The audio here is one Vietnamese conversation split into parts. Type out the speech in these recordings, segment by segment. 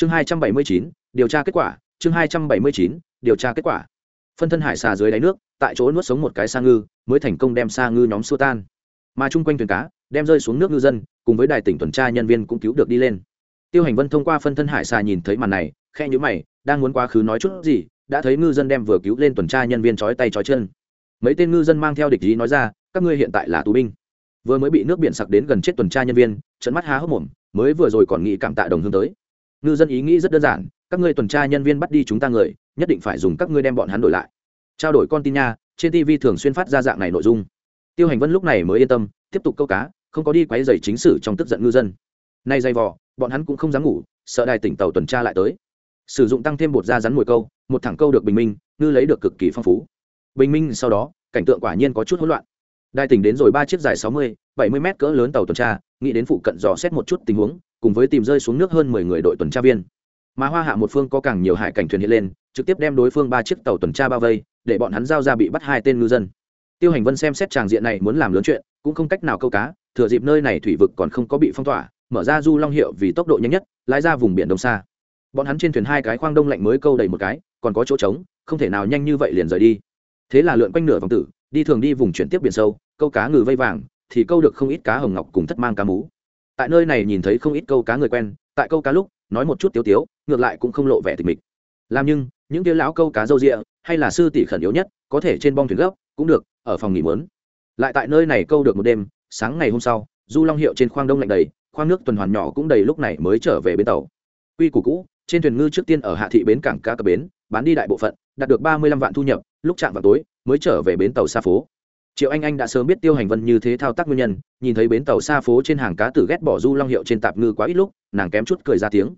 chương hai trăm bảy mươi chín, điều tra kết quả. Chương hai trăm bảy mươi chín, điều tra kết quả. Phân thân hải xà dưới đáy nước, tại chỗ nuốt sống một cái sa ngư, mới thành công đem sa ngư nhóm xua tan. Mà chung quanh thuyền cá, đem rơi xuống nước ngư dân, cùng với đài tỉnh tuần tra nhân viên cũng cứu được đi lên. Tiêu hành vân thông qua phân thân hải xà nhìn thấy màn này khe nhữ mày, đang muốn quá khứ nói chút gì, đã thấy ngư dân đem vừa cứu lên tuần tra nhân viên trói tay trói chân. Mấy tên ngư dân mang theo địch ý nói ra, các ngươi hiện tại là tù binh. Vừa mới bị nước biển sặc đến gần chết tuần tra nhân viên trận mắt há hốc mồm, mới vừa rồi còn nghĩ cảm tạ đồng hương tới ngư dân ý nghĩ rất đơn giản, các ngươi tuần tra nhân viên bắt đi chúng ta người, nhất định phải dùng các ngươi đem bọn hắn đổi lại. Trao đổi con tin nha, trên tv thường xuyên phát ra dạng này nội dung. Tiêu hành vân lúc này mới yên tâm, tiếp tục câu cá, không có đi quấy dày chính sử trong tức giận ngư dân. Nay dày vò, bọn hắn cũng không dám ngủ, sợ đài tỉnh tàu tuần tra lại tới. Sử dụng tăng thêm bột da rắn mùi câu, một thẳng câu được bình minh, ngư lấy được cực kỳ phong phú. Bình minh sau đó, cảnh tượng quả nhiên có chút hỗn loạn. Đài tỉnh đến rồi ba chiếc dài sáu mươi, bảy mươi mét cỡ lớn tàu tuần tra nghĩ đến phụ cận dò xét một chút tình huống, cùng với tìm rơi xuống nước hơn mười người đội tuần tra viên. Mà hoa hạ một phương có càng nhiều hải cảnh thuyền hiện lên, trực tiếp đem đối phương ba chiếc tàu tuần tra bao vây, để bọn hắn giao ra bị bắt hai tên ngư dân. Tiêu hành vân xem xét tràng diện này muốn làm lớn chuyện, cũng không cách nào câu cá, thừa dịp nơi này thủy vực còn không có bị phong tỏa, mở ra du long hiệu vì tốc độ nhanh nhất, lái ra vùng biển đông xa bọn hắn trên thuyền hai cái khoang đông lạnh mới câu đầy một cái, còn có chỗ trống, không thể nào nhanh như vậy liền rời đi. Thế là lượn quanh nửa vòng tử, đi thường đi vùng chuyển tiếp biển sâu, câu cá ngừ vây vàng thì câu được không ít cá hồng ngọc cùng thất mang cá mú. Tại nơi này nhìn thấy không ít câu cá người quen, tại câu cá lúc, nói một chút tiếu tiếu, ngược lại cũng không lộ vẻ tịch mịch. Làm nhưng, những tiếng lão câu cá râu rịa hay là sư tỷ khẩn yếu nhất, có thể trên bong thuyền gấp, cũng được, ở phòng nghỉ mướn lại tại nơi này câu được một đêm, sáng ngày hôm sau, du long hiệu trên khoang đông lạnh đầy, khoang nước tuần hoàn nhỏ cũng đầy lúc này mới trở về bến tàu. Quy củ cũ, trên thuyền ngư trước tiên ở hạ thị bến cảng cá cập bến, bán đi đại bộ phận, đạt được ba mươi lăm vạn thu nhập, lúc chạm vào tối, mới trở về bến tàu xa phố triệu anh anh đã sớm biết tiêu hành vân như thế thao tác nguyên nhân, nhìn thấy bến tàu xa phố trên hàng cá tử ghét bỏ du long hiệu trên tạp ngư quá ít lúc, nàng kém chút cười ra tiếng.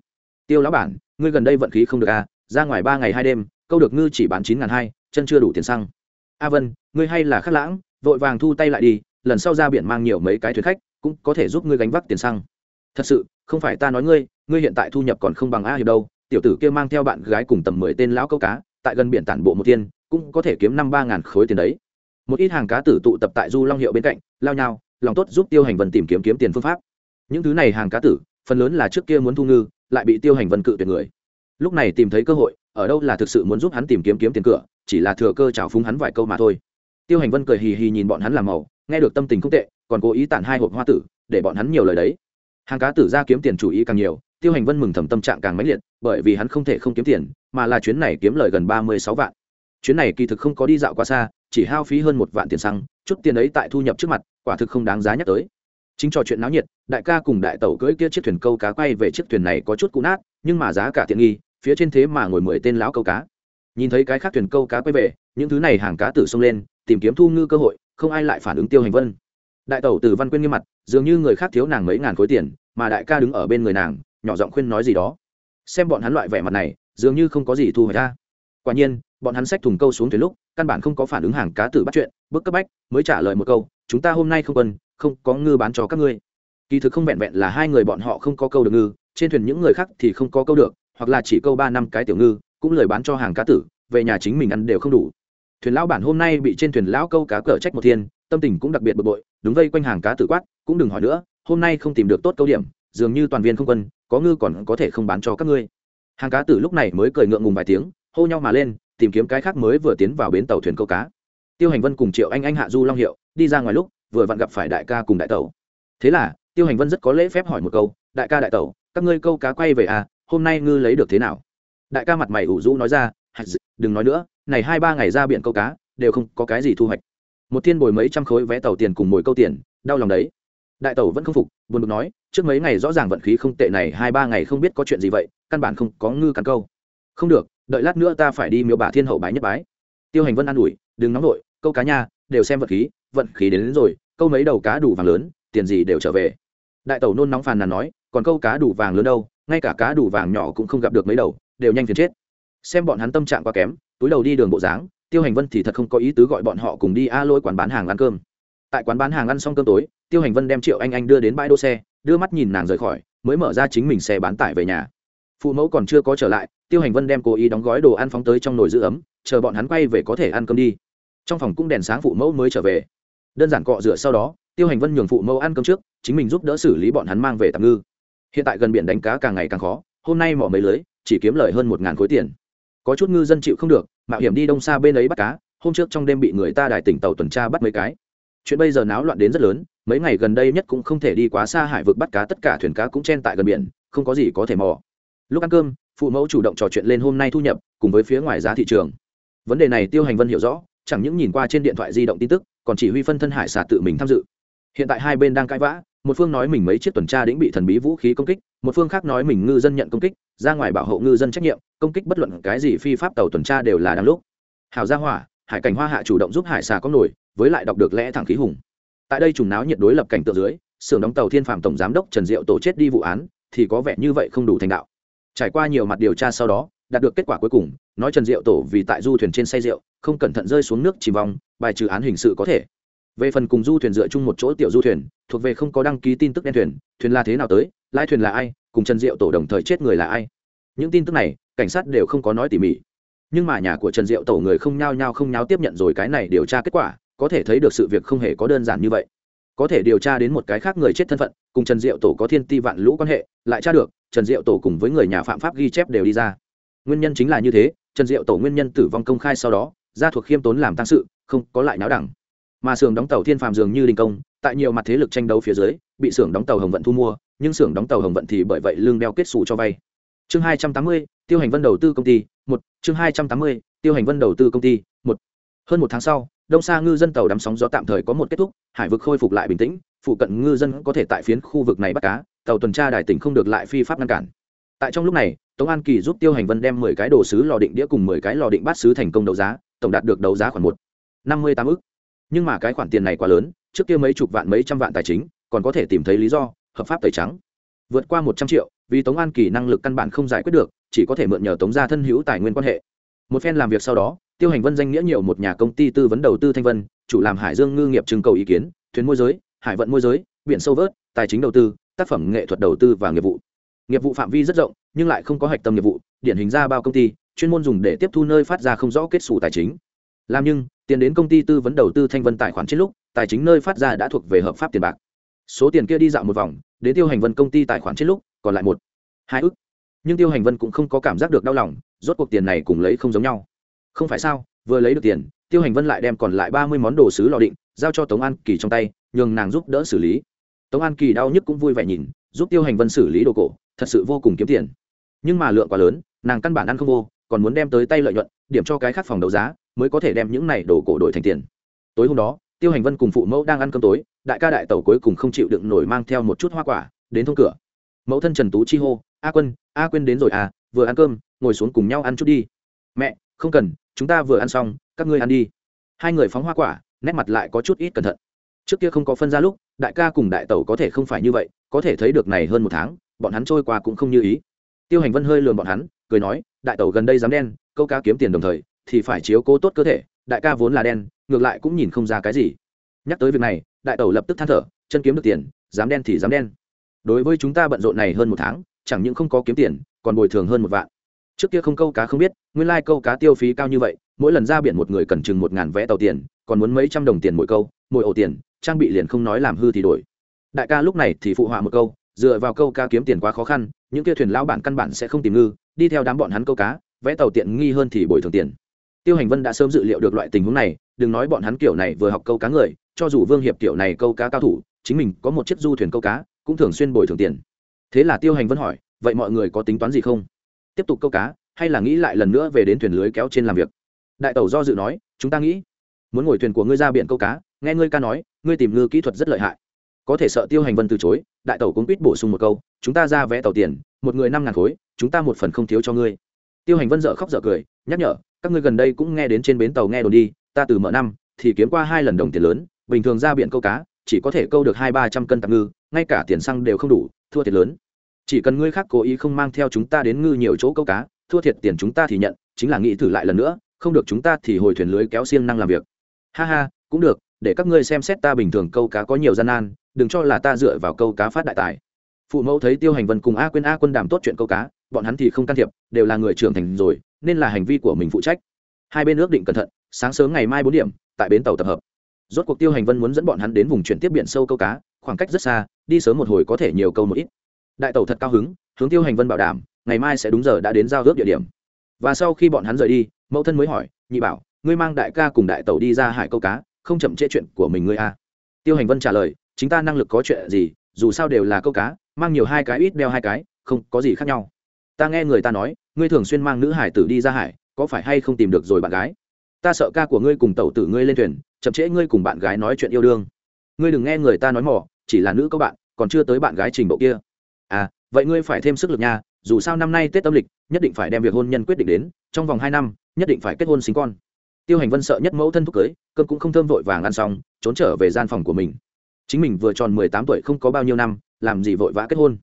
Tiêu lão bản, ngươi gần đây vận khí không được à ra ngoài ba ngày hai đêm, câu được ngư chỉ bán chín ngàn hai, chân chưa đủ tiền xăng. A vân, ngươi hay là khắc lãng, vội vàng thu tay lại đi, lần sau ra biển mang nhiều mấy cái thuyền khách, cũng có thể giúp ngươi gánh vác tiền xăng. Thật sự, không phải ta nói ngươi ngươi hiện tại thu nhập còn không bằng a hiệp đâu, tiểu tử kia mang theo bạn gái cùng tầm mười tên lão câu cá, tại gần biển tản bộ một tiên cũng có thể kiếm năm ba ngàn khối tiền đấy một ít hàng cá tử tụ tập tại du long hiệu bên cạnh, lao nhau, lòng tốt giúp tiêu hành vân tìm kiếm kiếm tiền phương pháp. Những thứ này hàng cá tử, phần lớn là trước kia muốn thu ngư, lại bị tiêu hành vân cự tuyệt người. Lúc này tìm thấy cơ hội, ở đâu là thực sự muốn giúp hắn tìm kiếm kiếm tiền cửa, chỉ là thừa cơ trào phúng hắn vài câu mà thôi. Tiêu hành vân cười hì hì nhìn bọn hắn làm màu, nghe được tâm tình không tệ, còn cố ý tản hai hộp hoa tử, để bọn hắn nhiều lời đấy. Hàng cá tử ra kiếm tiền chủ ý càng nhiều, tiêu hành vân mừng thầm tâm trạng càng mãnh liệt, bởi vì hắn không thể không kiếm tiền, mà là chuyến này kiếm lời gần ba mươi sáu vạn. Chuyến này kỳ thực không có đi dạo quá xa chỉ hao phí hơn một vạn tiền xăng, chút tiền ấy tại thu nhập trước mặt, quả thực không đáng giá nhắc tới. Chính trò chuyện náo nhiệt, đại ca cùng đại tẩu cưỡi kia chiếc thuyền câu cá quay về chiếc thuyền này có chút cũ nát, nhưng mà giá cả tiện nghi, phía trên thế mà ngồi mười tên lão câu cá. Nhìn thấy cái khác thuyền câu cá quay về, những thứ này hàng cá tử xông lên, tìm kiếm thu ngư cơ hội, không ai lại phản ứng tiêu hành vân. Đại tẩu từ văn quyên nghiêm mặt, dường như người khác thiếu nàng mấy ngàn khối tiền, mà đại ca đứng ở bên người nàng, nhỏ giọng khuyên nói gì đó. Xem bọn hắn loại vẻ mặt này, dường như không có gì thu hồi ra quả nhiên bọn hắn xách thùng câu xuống thuyền lúc căn bản không có phản ứng hàng cá tử bắt chuyện bước cấp bách mới trả lời một câu chúng ta hôm nay không cần, không có ngư bán cho các ngươi. Kỳ thực không vẹn vẹn là hai người bọn họ không có câu được ngư trên thuyền những người khác thì không có câu được hoặc là chỉ câu ba năm cái tiểu ngư cũng lời bán cho hàng cá tử về nhà chính mình ăn đều không đủ. Thuyền lão bản hôm nay bị trên thuyền lão câu cá cờ trách một thiên tâm tình cũng đặc biệt bực bội đúng vây quanh hàng cá tử quát cũng đừng hỏi nữa hôm nay không tìm được tốt câu điểm dường như toàn viên không quân có ngư còn có thể không bán cho các ngươi. Hàng cá tử lúc này mới cười ngượng ngùng vài tiếng hô nhau mà lên, tìm kiếm cái khác mới vừa tiến vào bến tàu thuyền câu cá. Tiêu hành vân cùng triệu anh anh hạ du long hiệu đi ra ngoài lúc, vừa vặn gặp phải đại ca cùng đại tàu thế là, tiêu hành vân rất có lễ phép hỏi một câu, đại ca đại tàu các ngươi câu cá quay về à hôm nay ngư lấy được thế nào? Đại ca mặt mày ủ rũ nói ra đừng nói nữa, này hai ba ngày ra biển câu cá, đều không có cái gì thu hoạch. Một thiên bồi mấy trăm khối vé tàu tiền cùng mồi câu tiền, đau lòng đấy. Đại tàu vẫn không phục, buồn bực nói, trước mấy ngày rõ ràng vận khí không tệ này, hai ba ngày không biết có chuyện gì vậy, căn bản không có ngư cắn câu. Không được đợi lát nữa ta phải đi miếu bà thiên hậu bái nhất bái. Tiêu hành vân an ủi đừng nóng nổi câu cá nha đều xem vận khí vận khí đến, đến rồi câu mấy đầu cá đủ vàng lớn tiền gì đều trở về. Đại tẩu nôn nóng phàn nàn nói còn câu cá đủ vàng lớn đâu ngay cả cá đủ vàng nhỏ cũng không gặp được mấy đầu đều nhanh phiền chết. Xem bọn hắn tâm trạng quá kém túi đầu đi đường bộ dáng tiêu hành vân thì thật không có ý tứ gọi bọn họ cùng đi a lôi quán bán hàng ăn cơm. Tại quán bán hàng ăn xong cơm tối tiêu hành vân đem triệu anh anh đưa đến bãi đỗ xe đưa mắt nhìn nàng rời khỏi mới mở ra chính mình xe bán tải về nhà phụ mẫu còn chưa có trở lại, tiêu hành vân đem cố ý đóng gói đồ ăn phóng tới trong nồi giữ ấm, chờ bọn hắn quay về có thể ăn cơm đi. Trong phòng cũng đèn sáng phụ mẫu mới trở về. Đơn giản cọ rửa sau đó, tiêu hành vân nhường phụ mẫu ăn cơm trước, chính mình giúp đỡ xử lý bọn hắn mang về tạm ngư. Hiện tại gần biển đánh cá càng ngày càng khó, hôm nay mỏ mấy lưới, chỉ kiếm lời hơn một ngàn khối tiền. Có chút ngư dân chịu không được, mạo hiểm đi đông xa bên ấy bắt cá, hôm trước trong đêm bị người ta đài tỉnh tàu tuần tra bắt mấy cái. Chuyện bây giờ náo loạn đến rất lớn, mấy ngày gần đây nhất cũng không thể đi quá xa hải vực bắt cá, tất cả thuyền cá cũng chen tại gần biển, không có gì có thể mò lúc ăn cơm, phụ mẫu chủ động trò chuyện lên hôm nay thu nhập, cùng với phía ngoài giá thị trường. Vấn đề này tiêu hành vân hiểu rõ, chẳng những nhìn qua trên điện thoại di động tin tức, còn chỉ huy phân thân hải xà tự mình tham dự. Hiện tại hai bên đang cãi vã, một phương nói mình mấy chiếc tuần tra đĩnh bị thần bí vũ khí công kích, một phương khác nói mình ngư dân nhận công kích, ra ngoài bảo hộ ngư dân trách nhiệm, công kích bất luận cái gì phi pháp tàu tuần tra đều là đáng lúc. Hào gia hỏa, hải cảnh hoa hạ chủ động giúp hải xà có nổi, với lại đọc được lẽ thẳng khí hùng. Tại đây trùng náo nhiệt đối lập cảnh tượng dưới, xưởng đóng tàu thiên phạm tổng giám đốc trần diệu tổ chết đi vụ án, thì có vẻ như vậy không đủ thành đạo trải qua nhiều mặt điều tra sau đó, đạt được kết quả cuối cùng, nói trần diệu tổ vì tại du thuyền trên say rượu, không cẩn thận rơi xuống nước chìm vòng bài trừ án hình sự có thể. Về phần cùng du thuyền dựa chung một chỗ tiểu du thuyền, thuộc về không có đăng ký tin tức đen thuyền thuyền là thế nào tới, lái thuyền là ai, cùng trần diệu tổ đồng thời chết người là ai. Những tin tức này, cảnh sát đều không có nói tỉ mỉ. Nhưng mà nhà của trần diệu tổ người không nhao nhao không nháo tiếp nhận rồi cái này điều tra kết quả, có thể thấy được sự việc không hề có đơn giản như vậy. Có thể điều tra đến một cái khác người chết thân phận, cùng trần diệu tổ có thiên ti vạn lũ quan hệ, lại tra được trần diệu tổ cùng với người nhà phạm pháp ghi chép đều đi ra. Nguyên nhân chính là như thế, trần diệu tổ nguyên nhân tử vong công khai sau đó, gia thuộc khiêm tốn làm tăng sự, không có lại náo đẳng. Mà xưởng đóng tàu thiên phàm dường như đình công, tại nhiều mặt thế lực tranh đấu phía dưới, bị xưởng đóng tàu hồng vận thu mua, nhưng xưởng đóng tàu hồng vận thì bởi vậy lương đeo kết xù cho vay. Chương hai trăm tám mươi, tiêu hành vân đầu tư công ty, một. Chương hai trăm tám mươi, tiêu hành vân đầu tư công ty, một. Hơn một tháng sau, đông xa ngư dân tàu đắm sóng gió tạm thời có một kết thúc, hải vực khôi phục lại bình tĩnh, phụ cận ngư dân có thể tại phiến khu vực này bắt cá tàu tuần tra đài tỉnh không được lại phi pháp ngăn cản. Tại trong lúc này, tống an kỳ giúp tiêu hành vân đem mười cái đồ sứ lò định đĩa cùng mười cái lò định bát sứ thành công đấu giá, tổng đạt được đấu giá khoảng một. Năm mươi tám ức. Nhưng mà cái khoản tiền này quá lớn, trước kia mấy chục vạn mấy trăm vạn tài chính, còn có thể tìm thấy lý do, hợp pháp tẩy trắng. Vượt qua một trăm triệu, vì tống an kỳ năng lực căn bản không giải quyết được, chỉ có thể mượn nhờ tống gia thân hữu tài nguyên quan hệ. Một phen làm việc sau đó, tiêu hành vân danh nghĩa nhiều một nhà công ty tư vấn đầu tư thanh vân, chủ làm hải dương ngư nghiệp trưng cầu ý kiến, thuyền môi giới, hải vận môi giới, biển sâu vớt, tài chính đầu tư tác phẩm nghệ thuật đầu tư và nghiệp vụ. Nghiệp vụ phạm vi rất rộng, nhưng lại không có hạch tâm nghiệp vụ, điển hình ra bao công ty, chuyên môn dùng để tiếp thu nơi phát ra không rõ kết xù tài chính. Làm nhưng, tiền đến công ty tư vấn đầu tư thanh vân tài khoản trên lúc, tài chính nơi phát ra đã thuộc về hợp pháp tiền bạc. Số tiền kia đi dạo một vòng, đến tiêu hành vân công ty tài khoản trên lúc, còn lại một, hai ức. Nhưng tiêu hành vân cũng không có cảm giác được đau lòng, rốt cuộc tiền này cùng lấy không giống nhau. Không phải sao, vừa lấy được tiền, tiêu hành vân lại đem còn lại ba mươi món đồ sứ lò định, giao cho tống an kỳ trong tay, nhường nàng giúp đỡ xử lý tống an kỳ đau nhức cũng vui vẻ nhìn, giúp tiêu hành vân xử lý đồ cổ, thật sự vô cùng kiếm tiền. Nhưng mà lượng quá lớn, nàng căn bản ăn không vô, còn muốn đem tới tay lợi nhuận, điểm cho cái khác phòng đấu giá, mới có thể đem những này đồ cổ đổi thành tiền. Tối hôm đó, tiêu hành vân cùng phụ mẫu đang ăn cơm tối, đại ca đại tẩu cuối cùng không chịu đựng nổi mang theo một chút hoa quả, đến thông cửa. Mẫu thân trần tú chi hô, a quân, a quên đến rồi à vừa ăn cơm, ngồi xuống cùng nhau ăn chút đi. Mẹ, không cần, chúng ta vừa ăn xong, các ngươi ăn đi. Hai người phóng hoa quả, nét mặt lại có chút ít cẩn thận trước kia không có phân ra lúc, đại ca cùng đại tẩu có thể không phải như vậy, có thể thấy được này hơn một tháng, bọn hắn trôi qua cũng không như ý. Tiêu hành vân hơi lườn bọn hắn, cười nói, đại tẩu gần đây dám đen, câu cá kiếm tiền đồng thời, thì phải chiếu cố tốt cơ thể, đại ca vốn là đen, ngược lại cũng nhìn không ra cái gì. Nhắc tới việc này, đại tẩu lập tức than thở, chân kiếm được tiền, dám đen thì dám đen. Đối với chúng ta bận rộn này hơn một tháng, chẳng những không có kiếm tiền, còn bồi thường hơn một vạn. Trước kia không câu cá không biết, nguyên lai câu cá tiêu phí cao như vậy, mỗi lần ra biển một người cần chừng một ngàn vé tàu tiền, còn muốn mấy trăm đồng tiền mỗi câu, mỗi ổ tiền trang bị liền không nói làm hư thì đổi. Đại ca lúc này thì phụ họa một câu, dựa vào câu ca kiếm tiền quá khó khăn, những kia thuyền lão bản căn bản sẽ không tìm ngư, đi theo đám bọn hắn câu cá, vẽ tàu tiện nghi hơn thì bồi thường tiền. Tiêu hành vân đã sớm dự liệu được loại tình huống này, đừng nói bọn hắn kiểu này vừa học câu cá người, cho dù vương hiệp kiểu này câu cá cao thủ, chính mình có một chiếc du thuyền câu cá, cũng thường xuyên bồi thường tiền. Thế là tiêu hành vân hỏi, vậy mọi người có tính toán gì không? Tiếp tục câu cá, hay là nghĩ lại lần nữa về đến thuyền lưới kéo trên làm việc? Đại tẩu do dự nói, chúng ta nghĩ. Muốn ngồi thuyền của ngươi ra biển câu cá nghe ngươi ca nói, ngươi tìm ngư kỹ thuật rất lợi hại. Có thể sợ tiêu hành vân từ chối, đại tẩu cũng quýt bổ sung một câu, chúng ta ra vé tàu tiền, một người năm ngàn khối, chúng ta một phần không thiếu cho ngươi. Tiêu hành vân dợ khóc dợ cười, nhắc nhở, các ngươi gần đây cũng nghe đến trên bến tàu nghe đồn đi, ta từ mở năm, thì kiếm qua hai lần đồng tiền lớn, bình thường ra biển câu cá, chỉ có thể câu được hai ba trăm cân tạm ngư, ngay cả tiền xăng đều không đủ, thua thiệt lớn. Chỉ cần ngươi khác cố ý không mang theo chúng ta đến ngư nhiều chỗ câu cá, thua thiệt tiền chúng ta thì nhận, chính là nghĩ thử lại lần nữa, không được chúng ta thì hồi thuyền lưới kéo siêng năng làm việc. Ha ha, cũng được để các ngươi xem xét ta bình thường câu cá có nhiều gian nan, đừng cho là ta dựa vào câu cá phát đại tài. Phụ mẫu thấy tiêu hành vân cùng a quên a quân đàm tốt chuyện câu cá, bọn hắn thì không can thiệp, đều là người trưởng thành rồi, nên là hành vi của mình phụ trách. Hai bên ước định cẩn thận, sáng sớm ngày mai bốn điểm, tại bến tàu tập hợp. Rốt cuộc tiêu hành vân muốn dẫn bọn hắn đến vùng chuyển tiếp biển sâu câu cá, khoảng cách rất xa, đi sớm một hồi có thể nhiều câu một ít. Đại tàu thật cao hứng, hướng tiêu hành vân bảo đảm, ngày mai sẽ đúng giờ đã đến giao ước địa điểm. Và sau khi bọn hắn rời đi, mẫu thân mới hỏi, nhị bảo, ngươi mang đại ca cùng đại tàu đi ra hải câu cá không chậm trễ chuyện của mình ngươi à. tiêu hành vân trả lời, chính ta năng lực có chuyện gì, dù sao đều là câu cá, mang nhiều hai cái ít đeo hai cái, không có gì khác nhau. Ta nghe người ta nói, ngươi thường xuyên mang nữ hải tử đi ra hải, có phải hay không tìm được rồi bạn gái? Ta sợ ca của ngươi cùng tẩu tử ngươi lên thuyền, chậm trễ ngươi cùng bạn gái nói chuyện yêu đương. Ngươi đừng nghe người ta nói mỏ chỉ là nữ các bạn, còn chưa tới bạn gái trình độ kia. À vậy ngươi phải thêm sức lực nha, dù sao năm nay tết âm lịch, nhất định phải đem việc hôn nhân quyết định đến, trong vòng hai năm, nhất định phải kết hôn sinh con tiêu hành vân sợ nhất mẫu thân thúc cưới, cơm cũng không thơm vội vàng ăn xong, trốn trở về gian phòng của mình. Chính mình vừa tròn mười tám tuổi không có bao nhiêu năm, làm gì vội vã kết hôn?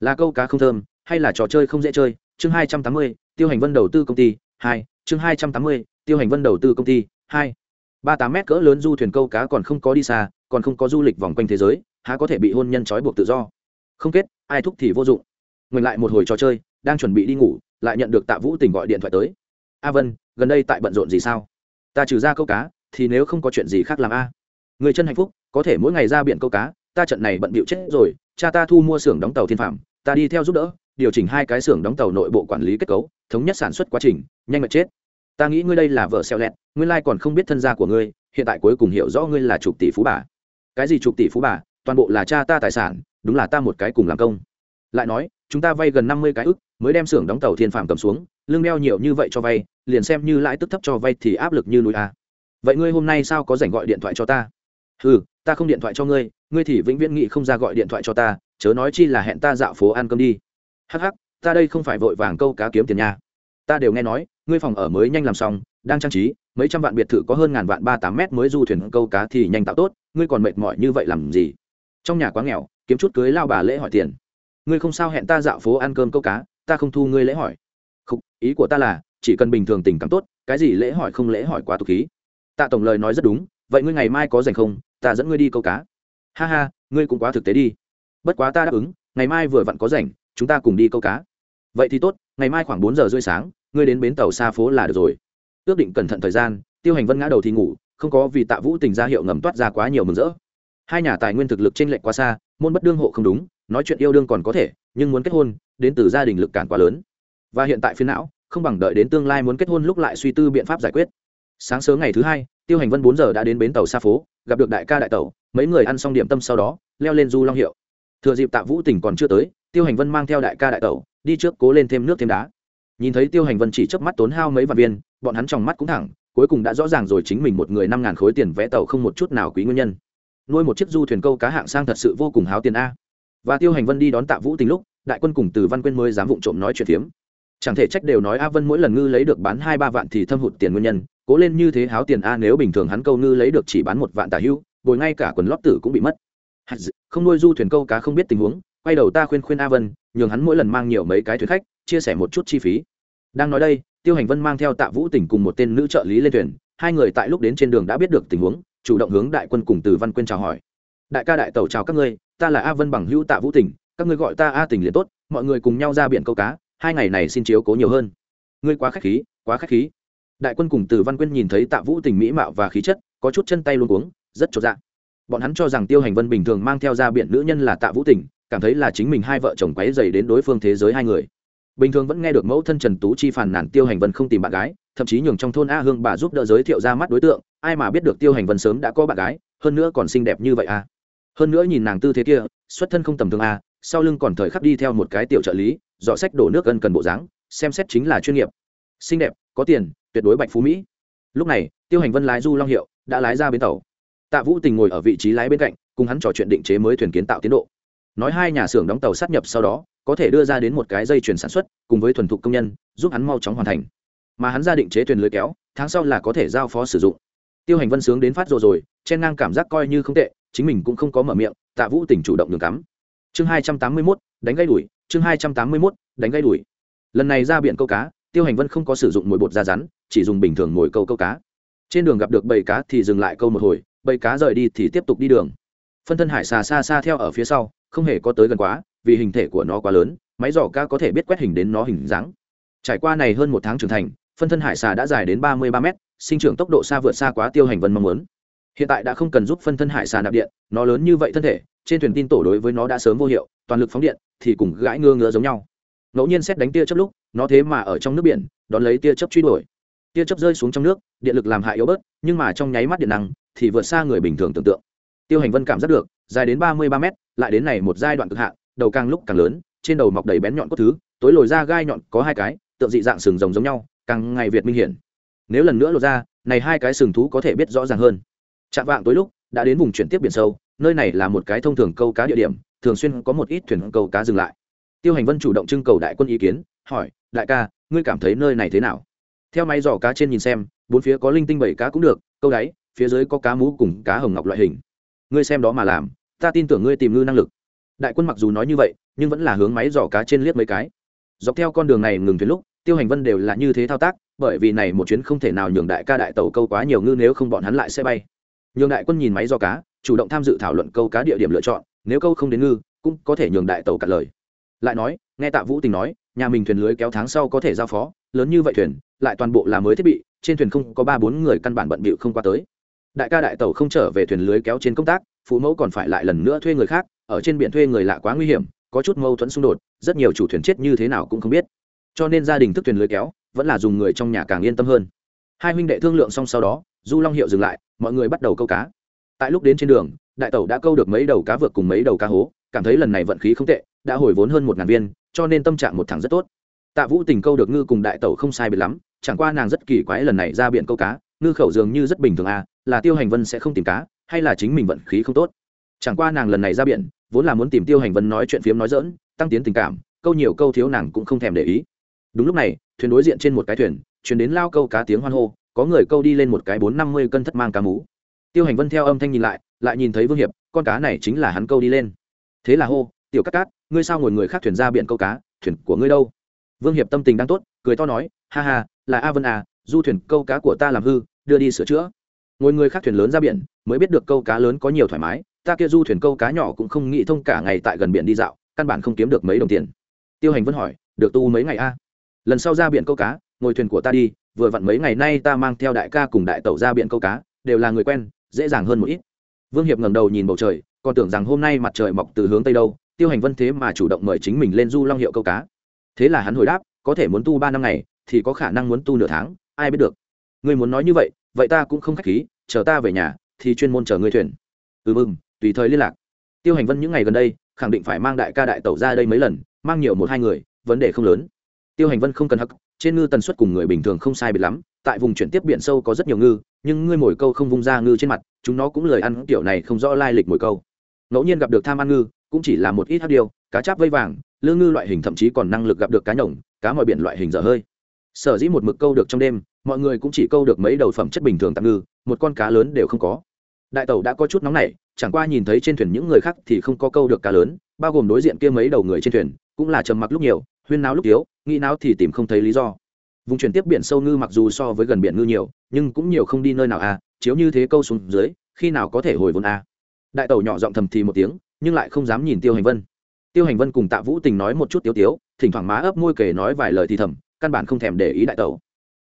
Là câu cá không thơm, hay là trò chơi không dễ chơi? Chương hai trăm tám mươi, tiêu hành vân đầu tư công ty, hai. Chương hai trăm tám mươi, tiêu hành vân đầu tư công ty, hai. Ba tám mét cỡ lớn du thuyền câu cá còn không có đi xa, còn không có du lịch vòng quanh thế giới, há có thể bị hôn nhân trói buộc tự do? Không kết, ai thúc thì vô dụng. Ngừng lại một hồi trò chơi, đang chuẩn bị đi ngủ, lại nhận được tạ vũ tình gọi điện thoại tới. A vân, gần đây tại bận rộn gì sao? Ta trừ ra câu cá, thì nếu không có chuyện gì khác làm a. Người chân hạnh phúc, có thể mỗi ngày ra biển câu cá, ta trận này bận bịu chết rồi, cha ta thu mua xưởng đóng tàu thiên phạm ta đi theo giúp đỡ, điều chỉnh hai cái xưởng đóng tàu nội bộ quản lý kết cấu, thống nhất sản xuất quá trình, nhanh mệt chết. Ta nghĩ ngươi đây là vợ xeo lẹt nguyên lai còn không biết thân gia của ngươi, hiện tại cuối cùng hiểu rõ ngươi là chục tỷ phú bà. Cái gì chục tỷ phú bà? Toàn bộ là cha ta tài sản, đúng là ta một cái cùng làm công. Lại nói, chúng ta vay gần năm mươi cái ức, mới đem xưởng đóng tàu thiên phạm cầm xuống lương đeo nhiều như vậy cho vay, liền xem như lãi tức thấp cho vay thì áp lực như núi a. Vậy ngươi hôm nay sao có dành gọi điện thoại cho ta? Ừ ta không điện thoại cho ngươi ngươi thì vĩnh viễn nghĩ không ra gọi điện thoại cho ta, chớ nói chi là hẹn ta dạo phố ăn cơm đi. Hắc hắc, ta đây không phải vội vàng câu cá kiếm tiền nhà. ta đều nghe nói, ngươi phòng ở mới nhanh làm xong, đang trang trí, mấy trăm vạn biệt thự có hơn ngàn vạn ba tám mét mới du thuyền câu cá thì nhanh tạo tốt, ngươi còn mệt mỏi như vậy làm gì? Trong nhà quá nghèo, kiếm chút cưới lao bà lễ hỏi tiền. Ngươi không sao hẹn ta dạo phố ăn cơm câu cá, ta không thu ngươi lễ hỏi ý của ta là, chỉ cần bình thường tình cảm tốt, cái gì lễ hỏi không lễ hỏi quá tục khí. Tạ tổng lời nói rất đúng, vậy ngươi ngày mai có dành không, ta dẫn ngươi đi câu cá. Ha ha, ngươi cũng quá thực tế đi. Bất quá ta đáp ứng, ngày mai vừa vặn có rảnh, chúng ta cùng đi câu cá. Vậy thì tốt, ngày mai khoảng bốn giờ rưỡi sáng, ngươi đến bến tàu xa phố là được rồi. Ước định cẩn thận thời gian, tiêu hành vân ngã đầu thì ngủ, không có vì tạ vũ tình ra hiệu ngầm toát ra quá nhiều mừng rỡ. Hai nhà tài nguyên thực lực t r ê n lệch quá xa, môn bất đương hộ không đúng, nói chuyện yêu đương còn có thể, nhưng muốn kết hôn, đến từ gia đình lực cản quá lớn và hiện tại phiền não, không bằng đợi đến tương lai muốn kết hôn lúc lại suy tư biện pháp giải quyết. Sáng sớm ngày thứ hai, tiêu hành vân bốn giờ đã đến bến tàu xa phố, gặp được đại ca đại tàu mấy người ăn xong điểm tâm sau đó, leo lên du long hiệu. Thừa dịp tạ vũ tỉnh còn chưa tới, tiêu hành vân mang theo đại ca đại tàu đi trước cố lên thêm nước thêm đá. Nhìn thấy tiêu hành vân chỉ chớp mắt tốn hao mấy vạn viên, bọn hắn trong mắt cũng thẳng, cuối cùng đã rõ ràng rồi chính mình một người năm ngàn khối tiền vẽ tàu không một chút nào quý nguyên nhân. Nuôi một chiếc du thuyền câu cá hạng sang thật sự vô cùng háo tiền a. Và tiêu hành vân đi đón tạ vũ tình lúc, đại quân cùng từ văn quyên mới dám vụng trộm nói chuyện phiếm chẳng thể trách đều nói a vân mỗi lần ngư lấy được bán hai ba vạn thì thâm hụt tiền nguyên nhân, cố lên như thế háo tiền a nếu bình thường hắn câu ngư lấy được chỉ bán một vạn tả hưu, bồi ngay cả quần lót tử cũng bị mất. Không nuôi du thuyền câu cá không biết tình huống, quay đầu ta khuyên khuyên a vân, nhường hắn mỗi lần mang nhiều mấy cái thuyền khách, chia sẻ một chút chi phí. Đang nói đây, tiêu hành vân mang theo tạ vũ tỉnh cùng một tên nữ trợ lý lên thuyền, hai người tại lúc đến trên đường đã biết được tình huống, chủ động hướng đại quân cùng từ văn quyên chào hỏi. Đại ca đại tàu chào các ngươi, ta là a vân bằng hữu tạ vũ tỉnh, các ngươi gọi ta a tỉnh liền tốt, mọi người cùng nhau ra biển câu cá hai ngày này xin chiếu cố nhiều hơn. Ngươi quá khách khí quá khách khí. Đại quân cùng từ văn quyên nhìn thấy tạ vũ tình mỹ mạo và khí chất có chút chân tay luôn uống rất chột dạ. Bọn hắn cho rằng tiêu hành vân bình thường mang theo ra biện nữ nhân là tạ vũ Tình, cảm thấy là chính mình hai vợ chồng quấy dày đến đối phương thế giới hai người. Bình thường vẫn nghe được mẫu thân trần tú chi phàn nàn tiêu hành vân không tìm bạn gái thậm chí nhường trong thôn a hương bà giúp đỡ giới thiệu ra mắt đối tượng ai mà biết được tiêu hành vân sớm đã có bạn gái hơn nữa còn xinh đẹp như vậy a hơn nữa nhìn nàng tư thế kia xuất thân không tầm thường a sau lưng còn thời khắc đi theo một cái tiểu trợ lý dọ sách đổ nước ân cần bộ dáng, xem xét chính là chuyên nghiệp. Xinh đẹp, có tiền, tuyệt đối bạch phú mỹ. Lúc này, tiêu hành vân lái du long hiệu, đã lái ra bến tàu. Tạ vũ tình ngồi ở vị trí lái bên cạnh, cùng hắn trò chuyện định chế mới thuyền kiến tạo tiến độ. Nói hai nhà xưởng đóng tàu sát nhập sau đó, có thể đưa ra đến một cái dây chuyển sản xuất, cùng với thuần thục công nhân, giúp hắn mau chóng hoàn thành. Mà hắn ra định chế thuyền lưới kéo, tháng sau là có thể giao phó sử dụng. Tiêu hành vân sướng đến phát rồi rồi chen ngang cảm giác coi như không tệ, chính mình cũng không có mở miệng, tạ vũ tình chủ động đường cắm. Chương hai trăm tám mươi mốt, đánh gây đuổi chương hai trăm tám mươi mốt, đánh gây đuổi lần này ra biển câu cá, tiêu hành vân không có sử dụng mồi bột da rắn, chỉ dùng bình thường mồi câu câu cá. Trên đường gặp được bầy cá thì dừng lại câu một hồi, bầy cá rời đi thì tiếp tục đi đường. Phân thân hải xà xa xa theo ở phía sau, không hề có tới gần quá, vì hình thể của nó quá lớn, máy dò ca có thể biết quét hình đến nó hình dáng. Trải qua này hơn một tháng trưởng thành, phân thân hải xà đã dài đến ba mươi ba mét, sinh trưởng tốc độ xa vượt xa quá tiêu hành vân mong muốn. Hiện tại đã không cần giúp phân thân hải xà nạp điện, nó lớn như vậy thân thể trên thuyền tin tổ đối với nó đã sớm vô hiệu, toàn lực phóng điện, thì cùng gãi ngơ ngứa giống nhau. Ngẫu nhiên xét đánh tia chớp lúc, nó thế mà ở trong nước biển, đón lấy tia chớp truy đuổi. Tia chớp rơi xuống trong nước, điện lực làm hại yếu bớt, nhưng mà trong nháy mắt điện năng, thì vượt xa người bình thường tưởng tượng. Tiêu hành vân cảm giác được, dài đến ba mươi ba mét, lại đến này một giai đoạn cực hạn, đầu càng lúc càng lớn, trên đầu mọc đầy bén nhọn cốt thứ, tối lồi ra gai nhọn có hai cái, tượng dị dạng sừng rồng giống nhau, càng ngày việt minh hiển. Nếu lần nữa lột ra, này hai cái sừng thú có thể biết rõ ràng hơn. Chạm vạng tối lúc, đã đến vùng chuyển tiếp biển sâu nơi này là một cái thông thường câu cá địa điểm, thường xuyên có một ít thuyền câu cá dừng lại. Tiêu hành vân chủ động trưng cầu đại quân ý kiến, hỏi, đại ca, ngươi cảm thấy nơi này thế nào? Theo máy giỏ cá trên nhìn xem, bốn phía có linh tinh bảy cá cũng được, câu đáy, phía dưới có cá mú cùng cá hồng ngọc loại hình. Ngươi xem đó mà làm, ta tin tưởng ngươi tìm ngư năng lực. Đại quân mặc dù nói như vậy, nhưng vẫn là hướng máy giỏ cá trên liếc mấy cái. Dọc theo con đường này ngừng thuyền lúc, tiêu hành vân đều là như thế thao tác, bởi vì này một chuyến không thể nào nhường đại ca đại tàu câu quá nhiều ngư nếu không bọn hắn lại sẽ bay. Nhường đại quân nhìn máy giỏ cá chủ động tham dự thảo luận câu cá địa điểm lựa chọn, nếu câu không đến ngư, cũng có thể nhường đại tàu cả lời. Lại nói, nghe tạ vũ tình nói, nhà mình thuyền lưới kéo tháng sau có thể giao phó, lớn như vậy thuyền, lại toàn bộ là mới thiết bị, trên thuyền không có ba bốn người căn bản bận bịu không qua tới. Đại ca đại tàu không trở về thuyền lưới kéo trên công tác, phụ mẫu còn phải lại lần nữa thuê người khác, ở trên biển thuê người lạ quá nguy hiểm, có chút mâu thuẫn xung đột, rất nhiều chủ thuyền chết như thế nào cũng không biết. Cho nên gia đình thức thuyền lưới kéo, vẫn là dùng người trong nhà càng yên tâm hơn. Hai huynh đệ thương lượng xong sau đó, du long hiệu dừng lại, mọi người bắt đầu câu cá tại lúc đến trên đường, đại tẩu đã câu được mấy đầu cá vượt cùng mấy đầu cá hố, cảm thấy lần này vận khí không tệ, đã hồi vốn hơn một ngàn viên, cho nên tâm trạng một thằng rất tốt. Tạ vũ tình câu được ngư cùng đại tẩu không sai biệt lắm, chẳng qua nàng rất kỳ quái lần này ra biển câu cá, ngư khẩu dường như rất bình thường à là tiêu hành vân sẽ không tìm cá, hay là chính mình vận khí không tốt? Chẳng qua nàng lần này ra biển, vốn là muốn tìm tiêu hành vân nói chuyện phiếm nói dỡn tăng tiến tình cảm, câu nhiều câu thiếu nàng cũng không thèm để ý. Đúng lúc này, thuyền đối diện trên một cái thuyền chuyển đến lao câu cá tiếng hoan hô, có người câu đi lên một cái bốn năm mươi cân thất mang cá mú tiêu hành vân theo âm thanh nhìn lại lại nhìn thấy vương hiệp, con cá này chính là hắn câu đi lên. Thế là hô, tiểu cát cát, ngươi sao ngồi người khác thuyền ra biển câu cá, thuyền của ngươi đâu? Vương hiệp tâm tình đang tốt, cười to nói, ha ha, là a vân à du thuyền câu cá của ta làm hư, đưa đi sửa chữa. Ngồi người khác thuyền lớn ra biển, mới biết được câu cá lớn có nhiều thoải mái, ta kia du thuyền câu cá nhỏ cũng không nghĩ thông cả ngày tại gần biển đi dạo, căn bản không kiếm được mấy đồng tiền. Tiêu hành vân hỏi, được tu mấy ngày a? Lần sau ra biển câu cá, ngồi thuyền của ta đi, vừa vặn mấy ngày nay ta mang theo đại ca cùng đại tẩu ra biển câu cá, đều là người quen dễ dàng hơn một ít. Vương hiệp ngẩng đầu nhìn bầu trời, còn tưởng rằng hôm nay mặt trời mọc từ hướng tây đâu, tiêu hành vân thế mà chủ động mời chính mình lên du long hiệu câu cá. Thế là hắn hồi đáp, có thể muốn tu ba năm ngày, thì có khả năng muốn tu nửa tháng, ai biết được. Ngươi muốn nói như vậy vậy ta cũng không khách khí, chờ ta về nhà, thì chuyên môn chờ ngươi thuyền. Ừ mừng, tùy thời liên lạc. Tiêu hành vân những ngày gần đây, khẳng định phải mang đại ca đại tẩu ra đây mấy lần, mang nhiều một hai người, vấn đề không lớn. Tiêu hành vân không cần hắc, trên ngư tần suất cùng người bình thường không sai biệt lắm tại vùng chuyển tiếp biển sâu có rất nhiều ngư nhưng ngươi mồi câu không vung ra ngư trên mặt chúng nó cũng lời ăn kiểu này không rõ lai lịch mồi câu. Ngẫu nhiên gặp được tham ăn ngư cũng chỉ là một ít hát điều cá cháp vây vàng lương ngư loại hình thậm chí còn năng lực gặp được cá nhổng cá mọi biển loại hình dở hơi. Sở dĩ một mực câu được trong đêm mọi người cũng chỉ câu được mấy đầu phẩm chất bình thường tạm ngư một con cá lớn đều không có. Đại tàu đã có chút nóng nảy chẳng qua nhìn thấy trên thuyền những người khác thì không có câu được cá lớn bao gồm đối diện kia mấy đầu người trên thuyền cũng là trầm mặc lúc nhiều huyên náo lúc yếu, nghĩ náo thì tìm không thấy lý do vùng chuyển tiếp biển sâu ngư mặc dù so với gần biển ngư nhiều, nhưng cũng nhiều không đi nơi nào à chiếu như thế câu xuống dưới, khi nào có thể hồi vốn à. đại tàu nhỏ giọng thầm thì một tiếng, nhưng lại không dám nhìn tiêu hành vân. Tiêu hành vân cùng tạ vũ tình nói một chút tiếu tiếu, thỉnh thoảng má ấp môi kể nói vài lời thì thầm, căn bản không thèm để ý đại tàu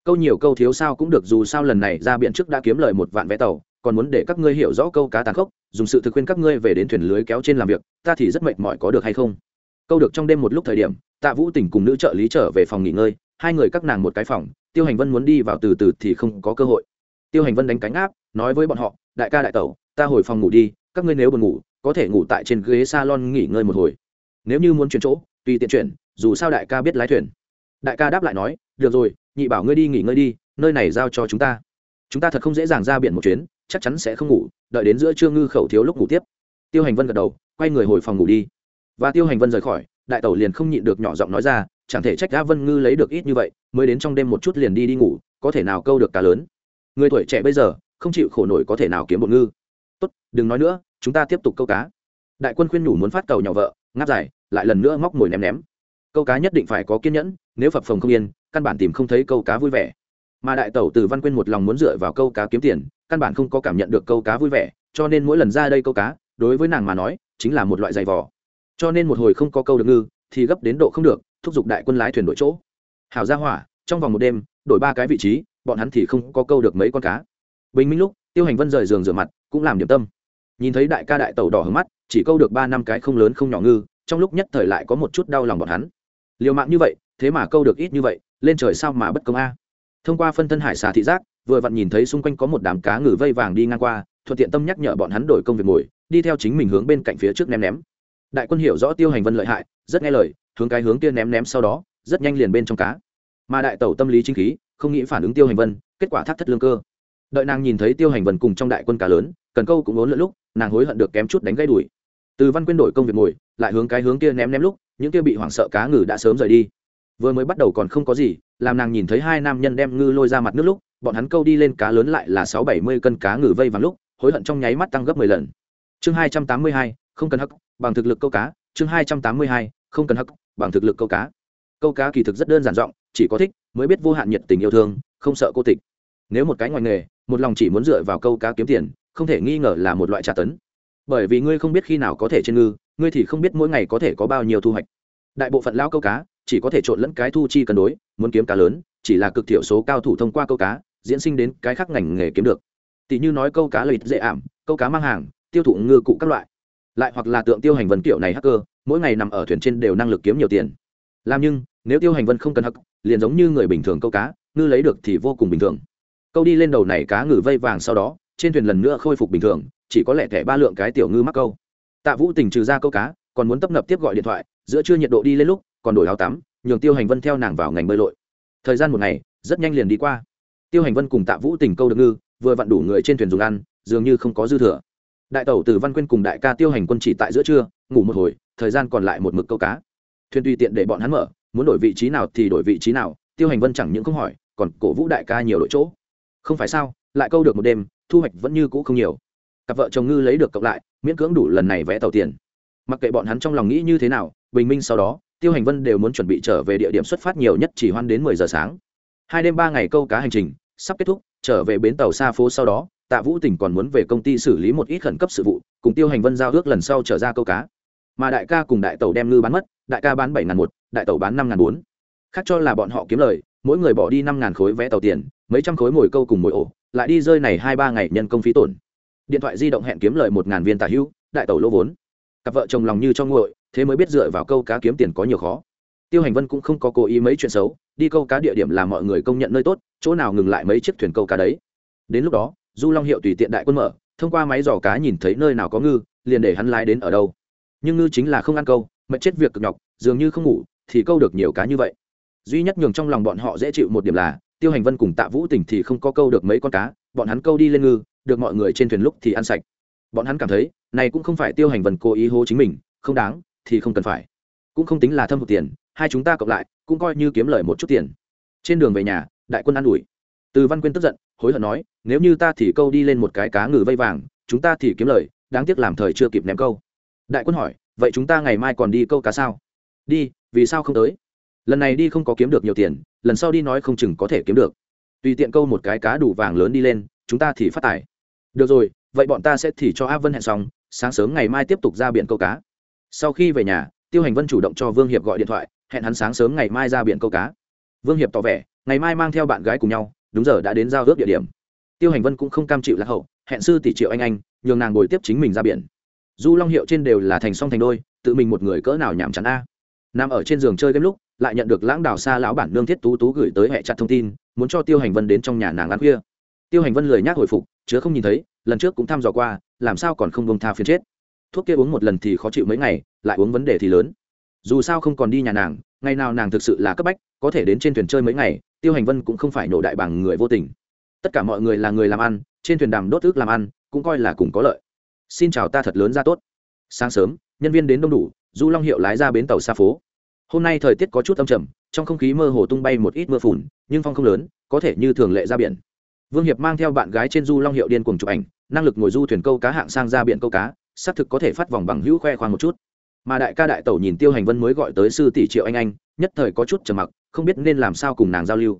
câu nhiều câu thiếu sao cũng được dù sao lần này ra biển trước đã kiếm lời một vạn vé tàu, còn muốn để các ngươi hiểu rõ câu cá tàn khốc, dùng sự thực khuyên các ngươi về đến thuyền lưới kéo trên làm việc, ta thì rất mệt mỏi có được hay không? Câu được trong đêm một lúc thời điểm, tạ vũ tỉnh cùng nữ trợ lý trở về phòng nghỉ ngơi hai người các nàng một cái phòng, tiêu hành vân muốn đi vào từ từ thì không có cơ hội. Tiêu hành vân đánh cánh áp, nói với bọn họ, đại ca đại tẩu, ta hồi phòng ngủ đi, các ngươi nếu buồn ngủ, có thể ngủ tại trên ghế salon nghỉ ngơi một hồi. Nếu như muốn chuyển chỗ, tùy tiện chuyển, dù sao đại ca biết lái thuyền. Đại ca đáp lại nói, được rồi, nhị bảo ngươi đi nghỉ ngơi đi, nơi này giao cho chúng ta. Chúng ta thật không dễ dàng ra biển một chuyến, chắc chắn sẽ không ngủ, đợi đến giữa trưa ngư khẩu thiếu lúc ngủ tiếp. Tiêu hành vân gật đầu, quay người hồi phòng ngủ đi. Và tiêu hành vân rời khỏi đại tẩu liền không nhịn được nhỏ giọng nói ra, chẳng thể trách đã vân ngư lấy được ít như vậy, mới đến trong đêm một chút liền đi đi ngủ, có thể nào câu được cá lớn. Người tuổi trẻ bây giờ, không chịu khổ nổi có thể nào kiếm một ngư. Tốt, đừng nói nữa, chúng ta tiếp tục câu cá. Đại quân khuyên nhủ muốn phát cầu nhỏ vợ, ngáp dài, lại lần nữa móc mồi ném ném. Câu cá nhất định phải có kiên nhẫn, nếu phập phồng không yên, căn bản tìm không thấy câu cá vui vẻ. Mà đại tẩu từ văn quyên một lòng muốn dựa vào câu cá kiếm tiền, căn bản không có cảm nhận được câu cá vui vẻ, cho nên mỗi lần ra đây câu cá, đối với nàng mà nói, chính là một loại giày vò cho nên một hồi không có câu được ngư, thì gấp đến độ không được, thúc giục đại quân lái thuyền đổi chỗ. Hảo ra hỏa, trong vòng một đêm, đổi ba cái vị trí, bọn hắn thì không có câu được mấy con cá. Bình minh lúc, tiêu hành vân rời giường rửa mặt, cũng làm điểm tâm. Nhìn thấy đại ca đại tẩu đỏ hướng mắt, chỉ câu được ba năm cái không lớn không nhỏ ngư, trong lúc nhất thời lại có một chút đau lòng bọn hắn. Liều mạng như vậy, thế mà câu được ít như vậy, lên trời sao mà bất công a? Thông qua phân thân hải xà thị giác, vừa vặn nhìn thấy xung quanh có một đám cá ngừ vây vàng đi ngang qua, thuận tiện tâm nhắc nhở bọn hắn đổi công việc ngồi, đi theo chính mình hướng bên cạnh phía trước ném ném đại quân hiểu rõ tiêu hành vân lợi hại, rất nghe lời, hướng cái hướng kia ném ném sau đó, rất nhanh liền bên trong cá. Mà đại tẩu tâm lý chính khí, không nghĩ phản ứng tiêu hành vân, kết quả thắt thất lương cơ. Đợi nàng nhìn thấy tiêu hành vân cùng trong đại quân cá lớn, cần câu cũng ốn lẫn lúc, nàng hối hận được kém chút đánh gãy đuổi từ văn quyên đổi công việc ngồi, lại hướng cái hướng kia ném ném lúc, những kia bị hoảng sợ cá ngừ đã sớm rời đi. Vừa mới bắt đầu còn không có gì, làm nàng nhìn thấy hai nam nhân đem ngư lôi ra mặt nước lúc, bọn hắn câu đi lên cá lớn lại là sáu bảy mươi cân cá ngừ vây vàng lúc, hối hận trong nháy mắt tăng gấp mười lần. Chương hai trăm tám mươi hai, không cần hắc bằng thực lực câu cá, chương hai trăm tám mươi hai, không cần hắc, bằng thực lực câu cá. Câu cá kỳ thực rất đơn giản giọng, chỉ có thích, mới biết vô hạn nhiệt tình yêu thương, không sợ cô tịch. Nếu một cái ngoài nghề, một lòng chỉ muốn dựa vào câu cá kiếm tiền, không thể nghi ngờ là một loại trà tấn. Bởi vì ngươi không biết khi nào có thể trên ngư, ngươi thì không biết mỗi ngày có thể có bao nhiêu thu hoạch. Đại bộ phận lao câu cá, chỉ có thể trộn lẫn cái thu chi cân đối, muốn kiếm cá lớn, chỉ là cực thiểu số cao thủ thông qua câu cá, diễn sinh đến cái khác ngành nghề kiếm được. Tỷ như nói câu cá lợi dễ ảm, câu cá mang hàng, tiêu thụ ngư cụ các loại lại hoặc là tượng tiêu hành vân kiểu này hacker, mỗi ngày nằm ở thuyền trên đều năng lực kiếm nhiều tiền. Làm nhưng, nếu tiêu hành vân không cần hắc liền giống như người bình thường câu cá, ngư lấy được thì vô cùng bình thường. Câu đi lên đầu này cá ngừ vây vàng sau đó, trên thuyền lần nữa khôi phục bình thường, chỉ có lẽ thẻ ba lượng cái tiểu ngư mắc câu. Tạ vũ tình trừ ra câu cá, còn muốn tấp nập tiếp gọi điện thoại, giữa trưa nhiệt độ đi lên lúc, còn đổi áo tắm, nhường tiêu hành vân theo nàng vào ngành bơi lội. Thời gian một ngày, rất nhanh liền đi qua. Tiêu hành vân cùng tạ vũ tình câu được ngư, vừa vặn đủ người trên thuyền dùng ăn, dường như không có dư thừa đại tẩu từ văn quyên cùng đại ca tiêu hành quân chỉ tại giữa trưa, ngủ một hồi, thời gian còn lại một mực câu cá. Thuyền tùy tiện để bọn hắn mở, muốn đổi vị trí nào thì đổi vị trí nào, tiêu hành vân chẳng những không hỏi, còn cổ vũ đại ca nhiều đội chỗ. Không phải sao, lại câu được một đêm, thu hoạch vẫn như cũ không nhiều. Cặp vợ chồng ngư lấy được cộng lại, miễn cưỡng đủ lần này vẽ tàu tiền. Mặc kệ bọn hắn trong lòng nghĩ như thế nào, bình minh sau đó, tiêu hành vân đều muốn chuẩn bị trở về địa điểm xuất phát nhiều nhất chỉ hoan đến mười giờ sáng. Hai đêm ba ngày câu cá hành trình, sắp kết thúc, trở về bến tàu xa phố sau đó tạ vũ tỉnh còn muốn về công ty xử lý một ít khẩn cấp sự vụ, cùng tiêu hành vân giao ước lần sau trở ra câu cá. Mà đại ca cùng đại tàu đem ngư bán mất, đại ca bán bảy ngàn một, đại tàu bán năm ngàn bốn. Khác cho là bọn họ kiếm lời, mỗi người bỏ đi năm ngàn khối vé tàu tiền, mấy trăm khối mồi câu cùng mồi ổ, lại đi rơi này hai ba ngày nhân công phí tổn. Điện thoại di động hẹn kiếm lời một ngàn viên tả hữu, đại tàu lỗ vốn. Cặp vợ chồng lòng như cho nguội, thế mới biết dựa vào câu cá kiếm tiền có nhiều khó. Tiêu hành vân cũng không có cố ý mấy chuyện xấu, đi câu cá địa điểm là mọi người công nhận nơi tốt, chỗ nào ngừng lại mấy chiếc thuyền câu cá đấy. Đến lúc đó du long hiệu tùy tiện đại quân mở, thông qua máy dò cá nhìn thấy nơi nào có ngư, liền để hắn lái đến ở đâu. Nhưng ngư chính là không ăn câu, mệt chết việc cực nhọc, dường như không ngủ, thì câu được nhiều cá như vậy. Duy nhất nhường trong lòng bọn họ dễ chịu một điểm là, tiêu hành vân cùng tạ vũ tỉnh thì không có câu được mấy con cá, bọn hắn câu đi lên ngư, được mọi người trên thuyền lúc thì ăn sạch. Bọn hắn cảm thấy, này cũng không phải tiêu hành vân cố ý hô chính mình, không đáng, thì không cần phải. Cũng không tính là thâm hụt tiền, hai chúng ta cộng lại, cũng coi như kiếm lời một chút tiền. Trên đường về nhà, đại quân an ủi từ văn quyên tức giận, hối hận nói, nếu như ta thì câu đi lên một cái cá ngừ vây vàng, chúng ta thì kiếm lời, đáng tiếc làm thời chưa kịp ném câu. Đại quân hỏi, vậy chúng ta ngày mai còn đi câu cá sao? Đi, vì sao không tới? Lần này đi không có kiếm được nhiều tiền, lần sau đi nói không chừng có thể kiếm được. Tùy tiện câu một cái cá đủ vàng lớn đi lên, chúng ta thì phát tài. Được rồi, vậy bọn ta sẽ thì cho a vân hẹn xong, sáng sớm ngày mai tiếp tục ra biển câu cá. Sau khi về nhà, tiêu hành vân chủ động cho vương hiệp gọi điện thoại, hẹn hắn sáng sớm ngày mai ra biển câu cá. Vương hiệp tỏ vẻ, ngày mai mang theo bạn gái cùng nhau đúng giờ đã đến giao ước địa điểm. Tiêu hành vân cũng không cam chịu lạc hậu, hẹn sư tỷ triệu anh anh, nhường nàng ngồi tiếp chính mình ra biển. Du long hiệu trên đều là thành song thành đôi, tự mình một người cỡ nào nhảm chán a. Nằm ở trên giường chơi game lúc, lại nhận được lãng đào xa lão bản nương thiết tú tú gửi tới hệ chặt thông tin, muốn cho tiêu hành vân đến trong nhà nàng ăn khuya. Tiêu hành vân lười nhác hồi phục, chứa không nhìn thấy, lần trước cũng thăm dò qua, làm sao còn không bông tha phiền chết. Thuốc kia uống một lần thì khó chịu mấy ngày, lại uống vấn đề thì lớn. Dù sao không còn đi nhà nàng, ngày nào nàng thực sự là cấp bách, có thể đến trên thuyền chơi mấy ngày tiêu hành vân cũng không phải nổ đại bằng người vô tình. Tất cả mọi người là người làm ăn, trên thuyền đàm đốt ước làm ăn, cũng coi là cùng có lợi. Xin chào ta thật lớn ra tốt. Sáng sớm, nhân viên đến đông đủ, du long hiệu lái ra bến tàu xa phố. Hôm nay thời tiết có chút âm trầm, trong không khí mơ hồ tung bay một ít mưa phùn, nhưng phong không lớn, có thể như thường lệ ra biển. Vương hiệp mang theo bạn gái trên du long hiệu điên cùng chụp ảnh, năng lực ngồi du thuyền câu cá hạng sang ra biển câu cá, xác thực có thể phát vòng bằng hữu khoe khoang một chút mà đại ca đại tẩu nhìn tiêu hành vân mới gọi tới sư tỷ triệu anh anh, nhất thời có chút trầm mặc, không biết nên làm sao cùng nàng giao lưu.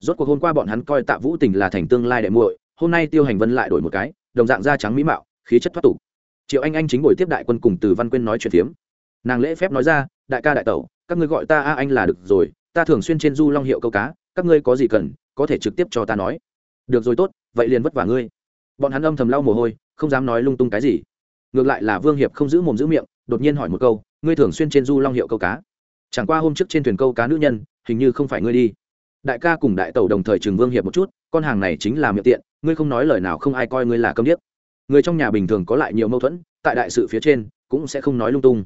Rốt cuộc hôm qua bọn hắn coi tạ vũ tình là thành tương lai đệ muội, hôm nay tiêu hành vân lại đổi một cái, đồng dạng da trắng mỹ mạo, khí chất thoát tục. Triệu anh anh chính buổi tiếp đại quân cùng từ văn quyên nói chuyện phiếm. Nàng lễ phép nói ra, đại ca đại tẩu, các ngươi gọi ta a anh là được rồi, ta thường xuyên trên du long hiệu câu cá, các ngươi có gì cần, có thể trực tiếp cho ta nói. Được rồi tốt, vậy liền vất vả ngươi. Bọn hắn âm thầm lau mồ hôi, không dám nói lung tung cái gì. Ngược lại là vương hiệp không giữ mồm giữ miệng đột nhiên hỏi một câu, ngươi thường xuyên trên du long hiệu câu cá? Chẳng qua hôm trước trên thuyền câu cá nữ nhân, hình như không phải ngươi đi. Đại ca cùng đại tẩu đồng thời trường vương hiệp một chút, con hàng này chính là miệng tiện, ngươi không nói lời nào không ai coi ngươi là câm điếc. Người trong nhà bình thường có lại nhiều mâu thuẫn, tại đại sự phía trên, cũng sẽ không nói lung tung.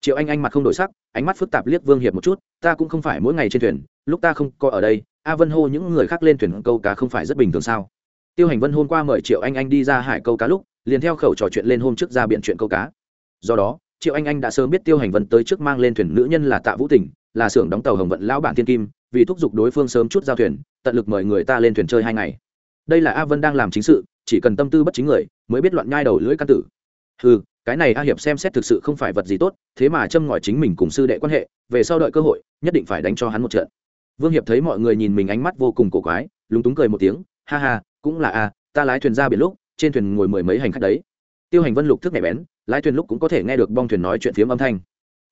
Triệu anh anh mặt không đổi sắc, ánh mắt phức tạp liếc vương hiệp một chút, ta cũng không phải mỗi ngày trên thuyền, lúc ta không có ở đây, a vân hô những người khác lên thuyền câu cá không phải rất bình thường sao? Tiêu hành vân hôm qua mời triệu anh anh đi ra hải câu cá lúc, liền theo khẩu trò chuyện lên hôm trước ra biện chuyện câu cá. Do đó triệu anh anh đã sớm biết tiêu hành vân tới trước mang lên thuyền nữ nhân là tạ vũ tỉnh là xưởng đóng tàu hồng vận lão bản thiên kim, vì thúc giục đối phương sớm chút giao thuyền, tận lực mời người ta lên thuyền chơi hai ngày. Đây là a vân đang làm chính sự, chỉ cần tâm tư bất chính người, mới biết loạn nhai đầu lưỡi căn tử. Ừ cái này a hiệp xem xét thực sự không phải vật gì tốt, thế mà châm ngòi chính mình cùng sư đệ quan hệ, về sau đợi cơ hội, nhất định phải đánh cho hắn một trận. Vương hiệp thấy mọi người nhìn mình ánh mắt vô cùng cổ quái, lúng túng cười một tiếng, ha ha, cũng là a, ta lái thuyền ra biển lúc, trên thuyền ngồi mười mấy hành khách đấy tiêu hành vân lục thức nhạy bén, lái thuyền lúc cũng có thể nghe được bong thuyền nói chuyện phiếm âm thanh.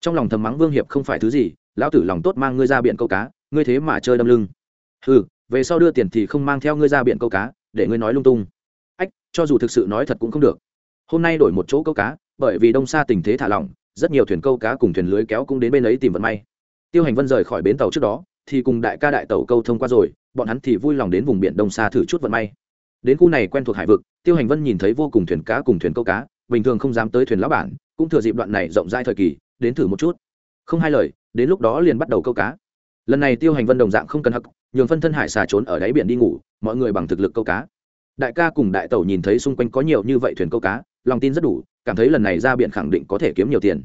Trong lòng thầm mắng vương hiệp không phải thứ gì, lão tử lòng tốt mang ngươi ra biển câu cá, ngươi thế mà chơi đâm lưng. Ừ về sau đưa tiền thì không mang theo ngươi ra biển câu cá, để ngươi nói lung tung. Ách, cho dù thực sự nói thật cũng không được. Hôm nay đổi một chỗ câu cá, bởi vì đông xa tình thế thả lỏng, rất nhiều thuyền câu cá cùng thuyền lưới kéo cũng đến bên ấy tìm vận may. Tiêu hành vân rời khỏi bến tàu trước đó, thì cùng đại ca đại tàu câu thông qua rồi, bọn hắn thì vui lòng đến vùng biển đông xa thử chút vận may đến khu này quen thuộc hải vực, tiêu hành vân nhìn thấy vô cùng thuyền cá cùng thuyền câu cá, bình thường không dám tới thuyền lão bản, cũng thừa dịp đoạn này rộng rãi thời kỳ, đến thử một chút. Không hai lời, đến lúc đó liền bắt đầu câu cá. Lần này tiêu hành vân đồng dạng không cần hắc, nhường phân thân hải xà trốn ở đáy biển đi ngủ, mọi người bằng thực lực câu cá. Đại ca cùng đại tẩu nhìn thấy xung quanh có nhiều như vậy thuyền câu cá, lòng tin rất đủ, cảm thấy lần này ra biển khẳng định có thể kiếm nhiều tiền.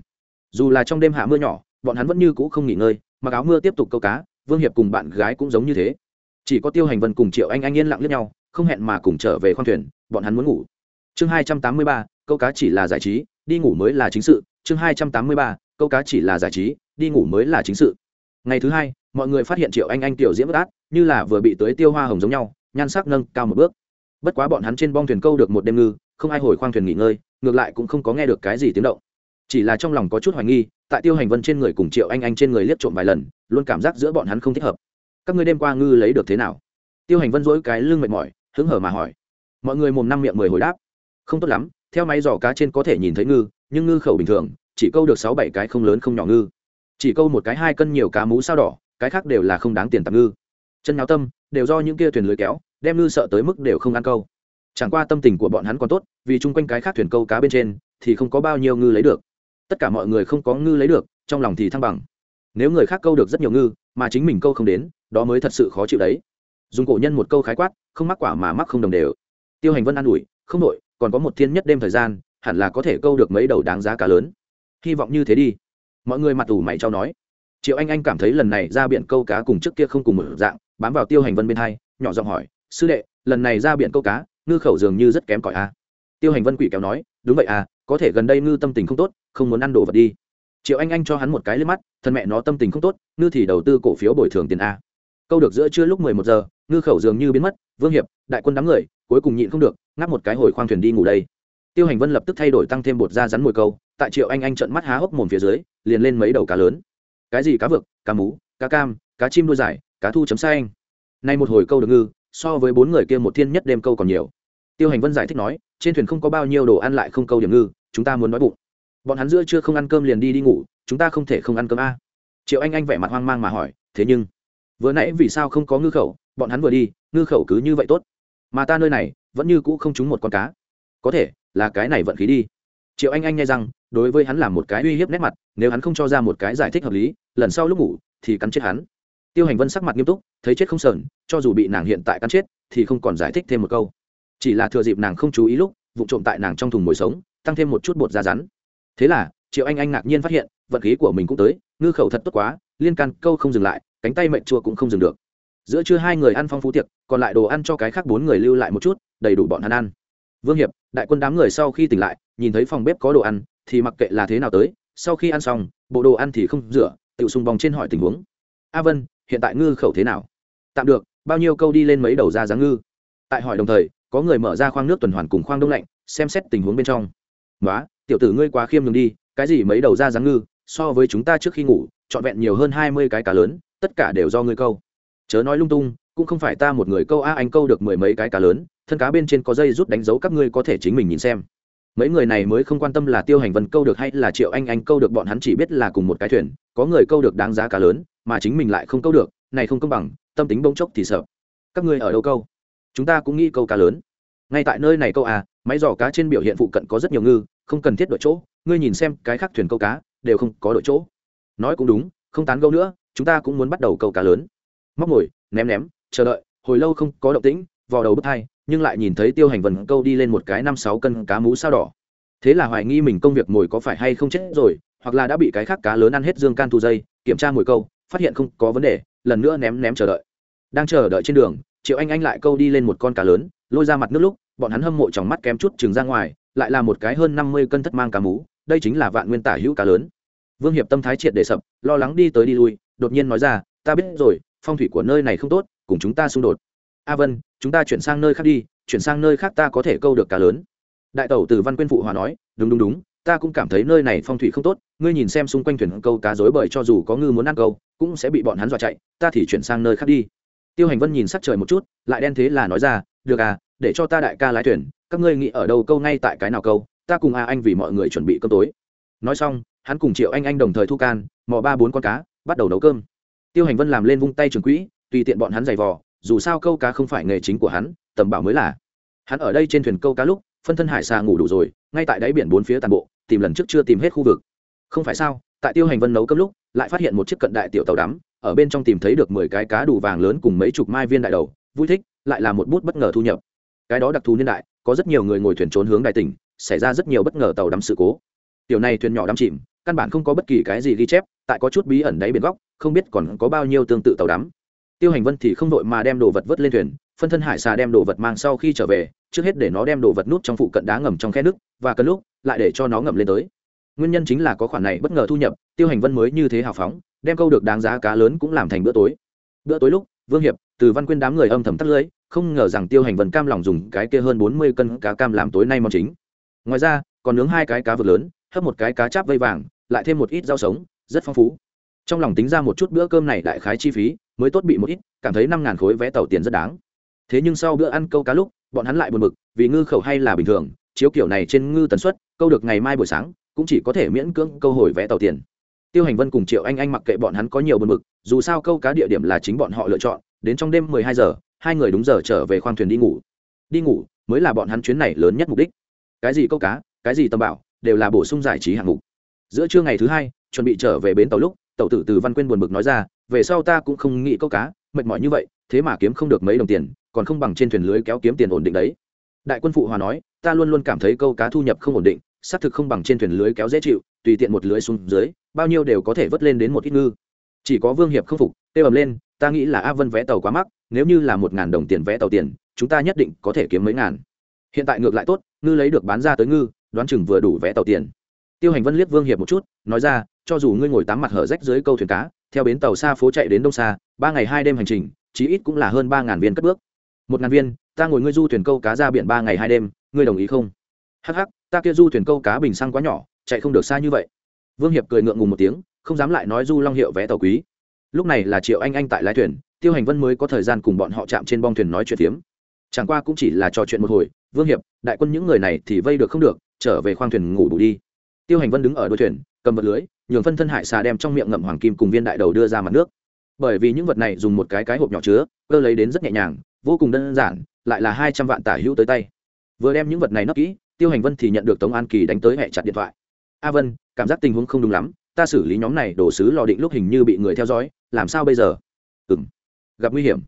Dù là trong đêm hạ mưa nhỏ, bọn hắn vẫn như cũ không nghỉ ngơi, mặc áo mưa tiếp tục câu cá, vương hiệp cùng bạn gái cũng giống như thế. Chỉ có tiêu hành vân cùng triệu anh anh yên lặng lướt nhau không hẹn mà cùng trở về khoang thuyền, bọn hắn muốn ngủ. Chương hai trăm tám mươi ba, câu cá chỉ là giải trí, đi ngủ mới là chính sự. Chương hai trăm tám mươi ba, câu cá chỉ là giải trí, đi ngủ mới là chính sự. Ngày thứ hai, mọi người phát hiện triệu anh anh, tiểu diễm bất át, như là vừa bị tới tiêu hoa hồng giống nhau, nhan sắc nâng cao một bước. Bất quá bọn hắn trên bong thuyền câu được một đêm ngư, không ai hồi khoang thuyền nghỉ ngơi, ngược lại cũng không có nghe được cái gì tiếng động. Chỉ là trong lòng có chút hoài nghi, tại tiêu hành vân trên người cùng triệu anh anh trên người liếc trộm vài lần, luôn cảm giác giữa bọn hắn không thích hợp. Các ngươi đêm qua ngư lấy được thế nào? Tiêu hành vân dỗi cái lưng mệt mỏi hứng hở mà hỏi. Mọi người mồm năm miệng mười hồi đáp. Không tốt lắm, theo máy giỏ cá trên có thể nhìn thấy ngư, nhưng ngư khẩu bình thường, chỉ câu được sáu bảy cái không lớn không nhỏ ngư. Chỉ câu một cái hai cân nhiều cá mú sao đỏ, cái khác đều là không đáng tiền tạm ngư. Chân nháo tâm, đều do những kia thuyền lưới kéo, đem ngư sợ tới mức đều không ăn câu. Chẳng qua tâm tình của bọn hắn còn tốt, vì chung quanh cái khác thuyền câu cá bên trên, thì không có bao nhiêu ngư lấy được. Tất cả mọi người không có ngư lấy được, trong lòng thì thăng bằng. Nếu người khác câu được rất nhiều ngư, mà chính mình câu không đến, đó mới thật sự khó chịu đấy dùng cổ nhân một câu khái quát, không mắc quả mà mắc không đồng đều. Tiêu hành vân an ủi, không đội còn có một thiên nhất đêm thời gian, hẳn là có thể câu được mấy đầu đáng giá cá lớn. Hy vọng như thế đi. Mọi người mặt ủ mày trao nói. Triệu anh anh cảm thấy lần này ra biển câu cá cùng trước kia không cùng một dạng, bám vào tiêu hành vân bên hai, nhỏ giọng hỏi, sư đệ, lần này ra biển câu cá, ngư khẩu dường như rất kém cỏi a. Tiêu hành vân quỷ kéo nói, đúng vậy à có thể gần đây ngư tâm tình không tốt, không muốn ăn đồ vật đi. Triệu anh anh cho hắn một cái lên mắt, thân mẹ nó tâm tình không tốt, ngư thì đầu tư cổ phiếu bồi thường tiền a câu được giữa trưa lúc mười một giờ, ngư khẩu dường như biến mất, vương hiệp, đại quân đám người, cuối cùng nhịn không được, ngáp một cái hồi khoang thuyền đi ngủ đây. Tiêu hành vân lập tức thay đổi tăng thêm bột da rắn mồi câu, tại triệu anh anh trận mắt há hốc mồm phía dưới, liền lên mấy đầu cá lớn. Cái gì cá vực cá mú, cá cam, cá chim đuôi dài, cá thu chấm xanh. Nay một hồi câu được ngư, so với bốn người kia một thiên nhất đêm câu còn nhiều. Tiêu hành vân giải thích nói, trên thuyền không có bao nhiêu đồ ăn lại không câu điểm ngư, chúng ta muốn nói bụng. Bọn hắn giữa chưa không ăn cơm liền đi đi ngủ, chúng ta không thể không ăn cơm a. Triệu anh anh vẻ mặt hoang mang mà hỏi, thế nhưng vừa nãy vì sao không có ngư khẩu, bọn hắn vừa đi, ngư khẩu cứ như vậy tốt. Mà ta nơi này, vẫn như cũ không trúng một con cá. Có thể, là cái này vận khí đi. Triệu anh anh nghe rằng, đối với hắn là một cái uy hiếp nét mặt, nếu hắn không cho ra một cái giải thích hợp lý, lần sau lúc ngủ, thì cắn chết hắn. Tiêu hành vân sắc mặt nghiêm túc, thấy chết không sờn, cho dù bị nàng hiện tại cắn chết, thì không còn giải thích thêm một câu. Chỉ là thừa dịp nàng không chú ý lúc vụ trộm tại nàng trong thùng mồi sống, tăng thêm một chút bột da rắn. Thế là, triệu anh anh ngạc nhiên phát hiện, vận khí của mình cũng tới, ngư khẩu thật tốt quá, liên can câu không dừng lại cánh tay mệnh chua cũng không dừng được. Giữa trưa hai người ăn phong phú tiệc, còn lại đồ ăn cho cái khác bốn người lưu lại một chút, đầy đủ bọn hắn ăn. Vương hiệp, đại quân đám người sau khi tỉnh lại, nhìn thấy phòng bếp có đồ ăn, thì mặc kệ là thế nào tới, sau khi ăn xong, bộ đồ ăn thì không rửa, tự sung bòng trên hỏi tình huống. A vân, hiện tại ngư khẩu thế nào? Tạm được, bao nhiêu câu đi lên mấy đầu ra dáng ngư. Tại hỏi đồng thời, có người mở ra khoang nước tuần hoàn cùng khoang đông lạnh, xem xét tình huống bên trong. Nói tiểu tử ngươi quá khiêm nhường đi, cái gì mấy đầu ra dáng ngư, so với chúng ta trước khi ngủ, trọn vẹn nhiều hơn hai mươi cái cá lớn tất cả đều do ngươi câu. Chớ nói lung tung, cũng không phải ta một người câu a, anh câu được mười mấy cái cá lớn, thân cá bên trên có dây rút đánh dấu các ngươi có thể chính mình nhìn xem. Mấy người này mới không quan tâm là tiêu hành vân câu được hay là triệu anh anh câu được, bọn hắn chỉ biết là cùng một cái thuyền, có người câu được đáng giá cá lớn, mà chính mình lại không câu được, này không công bằng, tâm tính bỗng chốc thì sợ. Các ngươi ở đâu câu? Chúng ta cũng nghĩ câu cá lớn. Ngay tại nơi này câu à máy giỏ cá trên biểu hiện phụ cận có rất nhiều ngư, không cần thiết đội chỗ, ngươi nhìn xem cái khác thuyền câu cá, đều không có đội chỗ. Nói cũng đúng, không tán câu nữa chúng ta cũng muốn bắt đầu câu cá lớn. Móc ngồi, ném ném, chờ đợi, hồi lâu không có động tĩnh, vò đầu bứt hai, nhưng lại nhìn thấy tiêu hành vần câu đi lên một cái năm sáu cân cá mú sao đỏ. Thế là hoài nghi mình công việc mồi có phải hay không chết rồi, hoặc là đã bị cái khác cá lớn ăn hết dương can thu dây, kiểm tra mồi câu, phát hiện không có vấn đề, lần nữa ném ném chờ đợi. Đang chờ đợi trên đường, triệu anh anh lại câu đi lên một con cá lớn, lôi ra mặt nước lúc, bọn hắn hâm mộ trong mắt kém chút chừng ra ngoài, lại là một cái hơn năm mươi cân thất mang cá mú đây chính là vạn nguyên tả hữu cá lớn. Vương hiệp tâm thái triệt để sập, lo lắng đi tới đi lui đột nhiên nói ra, ta biết rồi, phong thủy của nơi này không tốt, cùng chúng ta xung đột. A vân, chúng ta chuyển sang nơi khác đi, chuyển sang nơi khác ta có thể câu được cá lớn. Đại tẩu từ văn quyên phụ hòa nói, đúng đúng đúng, ta cũng cảm thấy nơi này phong thủy không tốt, ngươi nhìn xem xung quanh thuyền câu cá dối bởi cho dù có ngư muốn ăn câu, cũng sẽ bị bọn hắn dọa chạy, ta thì chuyển sang nơi khác đi. Tiêu hành vân nhìn sắc trời một chút, lại đen thế là nói ra, được à để cho ta đại ca lái thuyền, các ngươi nghĩ ở đâu câu ngay tại cái nào câu, ta cùng a anh vì mọi người chuẩn bị cơm tối. Nói xong, hắn cùng triệu anh anh đồng thời thu can, mò ba bốn con cá bắt đầu nấu cơm. Tiêu hành vân làm lên vung tay trường quỹ, tùy tiện bọn hắn giày vò, dù sao câu cá không phải nghề chính của hắn, tầm bảo mới là. Hắn ở đây trên thuyền câu cá lúc, phân thân hải xà ngủ đủ rồi, ngay tại đáy biển bốn phía tàn bộ, tìm lần trước chưa tìm hết khu vực. Không phải sao, tại tiêu hành vân nấu cơm lúc, lại phát hiện một chiếc cận đại tiểu tàu đắm, ở bên trong tìm thấy được mười cái cá đủ vàng lớn cùng mấy chục mai viên đại đầu, vui thích, lại là một bút bất ngờ thu nhập. Cái đó đặc thù niên đại, có rất nhiều người ngồi thuyền trốn hướng đại tỉnh, xảy ra rất nhiều bất ngờ tàu đắm sự cố. Tiểu này thuyền nhỏ đắm chìm, căn bản không có bất kỳ cái gì ghi chép tại có chút bí ẩn đáy biển góc, không biết còn có bao nhiêu tương tự tàu đắm. Tiêu hành vân thì không đội mà đem đồ vật vớt lên thuyền, phân thân hải xà đem đồ vật mang sau khi trở về, trước hết để nó đem đồ vật nút trong phụ cận đá ngầm trong khe nước, và cần lúc, lại để cho nó ngầm lên tới. Nguyên nhân chính là có khoản này bất ngờ thu nhập, tiêu hành vân mới như thế hào phóng, đem câu được đáng giá cá lớn cũng làm thành bữa tối. Bữa tối lúc, vương hiệp, từ văn quyên đám người âm thầm tắt lưới, không ngờ rằng tiêu hành vân cam lòng dùng cái kia hơn bốn mươi cân cá cam làm tối nay món chính. Ngoài ra, còn nướng hai cái cá vực lớn, hấp một cái cá cháp vây vàng, lại thêm một ít rau sống rất phong phú. Trong lòng tính ra một chút bữa cơm này đại khái chi phí, mới tốt bị một ít, cảm thấy năm ngàn khối vé tàu tiền rất đáng. Thế nhưng sau bữa ăn câu cá lúc, bọn hắn lại buồn bực, vì ngư khẩu hay là bình thường, chiếu kiểu này trên ngư tần suất, câu được ngày mai buổi sáng, cũng chỉ có thể miễn cưỡng câu hồi vé tàu tiền. Tiêu hành vân cùng triệu anh anh mặc kệ bọn hắn có nhiều buồn bực, dù sao câu cá địa điểm là chính bọn họ lựa chọn, đến trong đêm mười hai giờ, hai người đúng giờ trở về khoang thuyền đi ngủ. Đi ngủ mới là bọn hắn chuyến này lớn nhất mục đích. Cái gì câu cá, cái gì tầm bảo, đều là bổ sung giải trí hạng mục. Giữa trưa ngày thứ hai chuẩn bị trở về bến tàu lúc, tàu tử từ văn quyên buồn bực nói ra, về sau ta cũng không nghĩ câu cá, mệt mỏi như vậy, thế mà kiếm không được mấy đồng tiền, còn không bằng trên thuyền lưới kéo kiếm tiền ổn định đấy. Đại quân phụ hòa nói, ta luôn luôn cảm thấy câu cá thu nhập không ổn định, xác thực không bằng trên thuyền lưới kéo dễ chịu, tùy tiện một lưới xuống dưới, bao nhiêu đều có thể vớt lên đến một ít ngư. Chỉ có vương hiệp không phục tê ầm lên, ta nghĩ là a vân vé tàu quá mắc, nếu như là một ngàn đồng tiền vé tàu tiền, chúng ta nhất định có thể kiếm mấy ngàn. Hiện tại ngược lại tốt, ngư lấy được bán ra tới ngư, đoán chừng vừa đủ vé tàu tiền. Tiêu hành vân liếc vương hiệp một chút, nói ra cho dù ngươi ngồi tám mặt hở rách dưới câu thuyền cá, theo bến tàu xa phố chạy đến đông xa, ba ngày hai đêm hành trình, chí ít cũng là hơn ba ngàn viên cất bước. Một ngàn viên, ta ngồi ngươi du thuyền câu cá ra biển ba ngày hai đêm, ngươi đồng ý không? Hh ta kia du thuyền câu cá bình xăng quá nhỏ, chạy không được xa như vậy. Vương hiệp cười ngượng ngùng một tiếng, không dám lại nói du long hiệu vé tàu quý. Lúc này là triệu anh anh tại lái thuyền, tiêu hành vân mới có thời gian cùng bọn họ chạm trên bong thuyền nói chuyện phiếm. Chẳng qua cũng chỉ là trò chuyện một hồi, vương hiệp, đại quân những người này thì vây được không được, trở về khoang thuyền ngủ đủ đi tiêu hành vân đứng ở đôi thuyền, cầm vật lưới, nhường phân thân hải xà đem trong miệng ngậm hoàng kim cùng viên đại đầu đưa ra mặt nước. Bởi vì những vật này dùng một cái cái hộp nhỏ chứa, cơ lấy đến rất nhẹ nhàng, vô cùng đơn giản, lại là hai trăm vạn tả hữu tới tay. Vừa đem những vật này nấp kỹ, tiêu hành vân thì nhận được tống an kỳ đánh tới hẹ chặt điện thoại. A vân, cảm giác tình huống không đúng lắm, ta xử lý nhóm này đổ sứ lò định lúc hình như bị người theo dõi, làm sao bây giờ? Ừ m gặp nguy hiểm.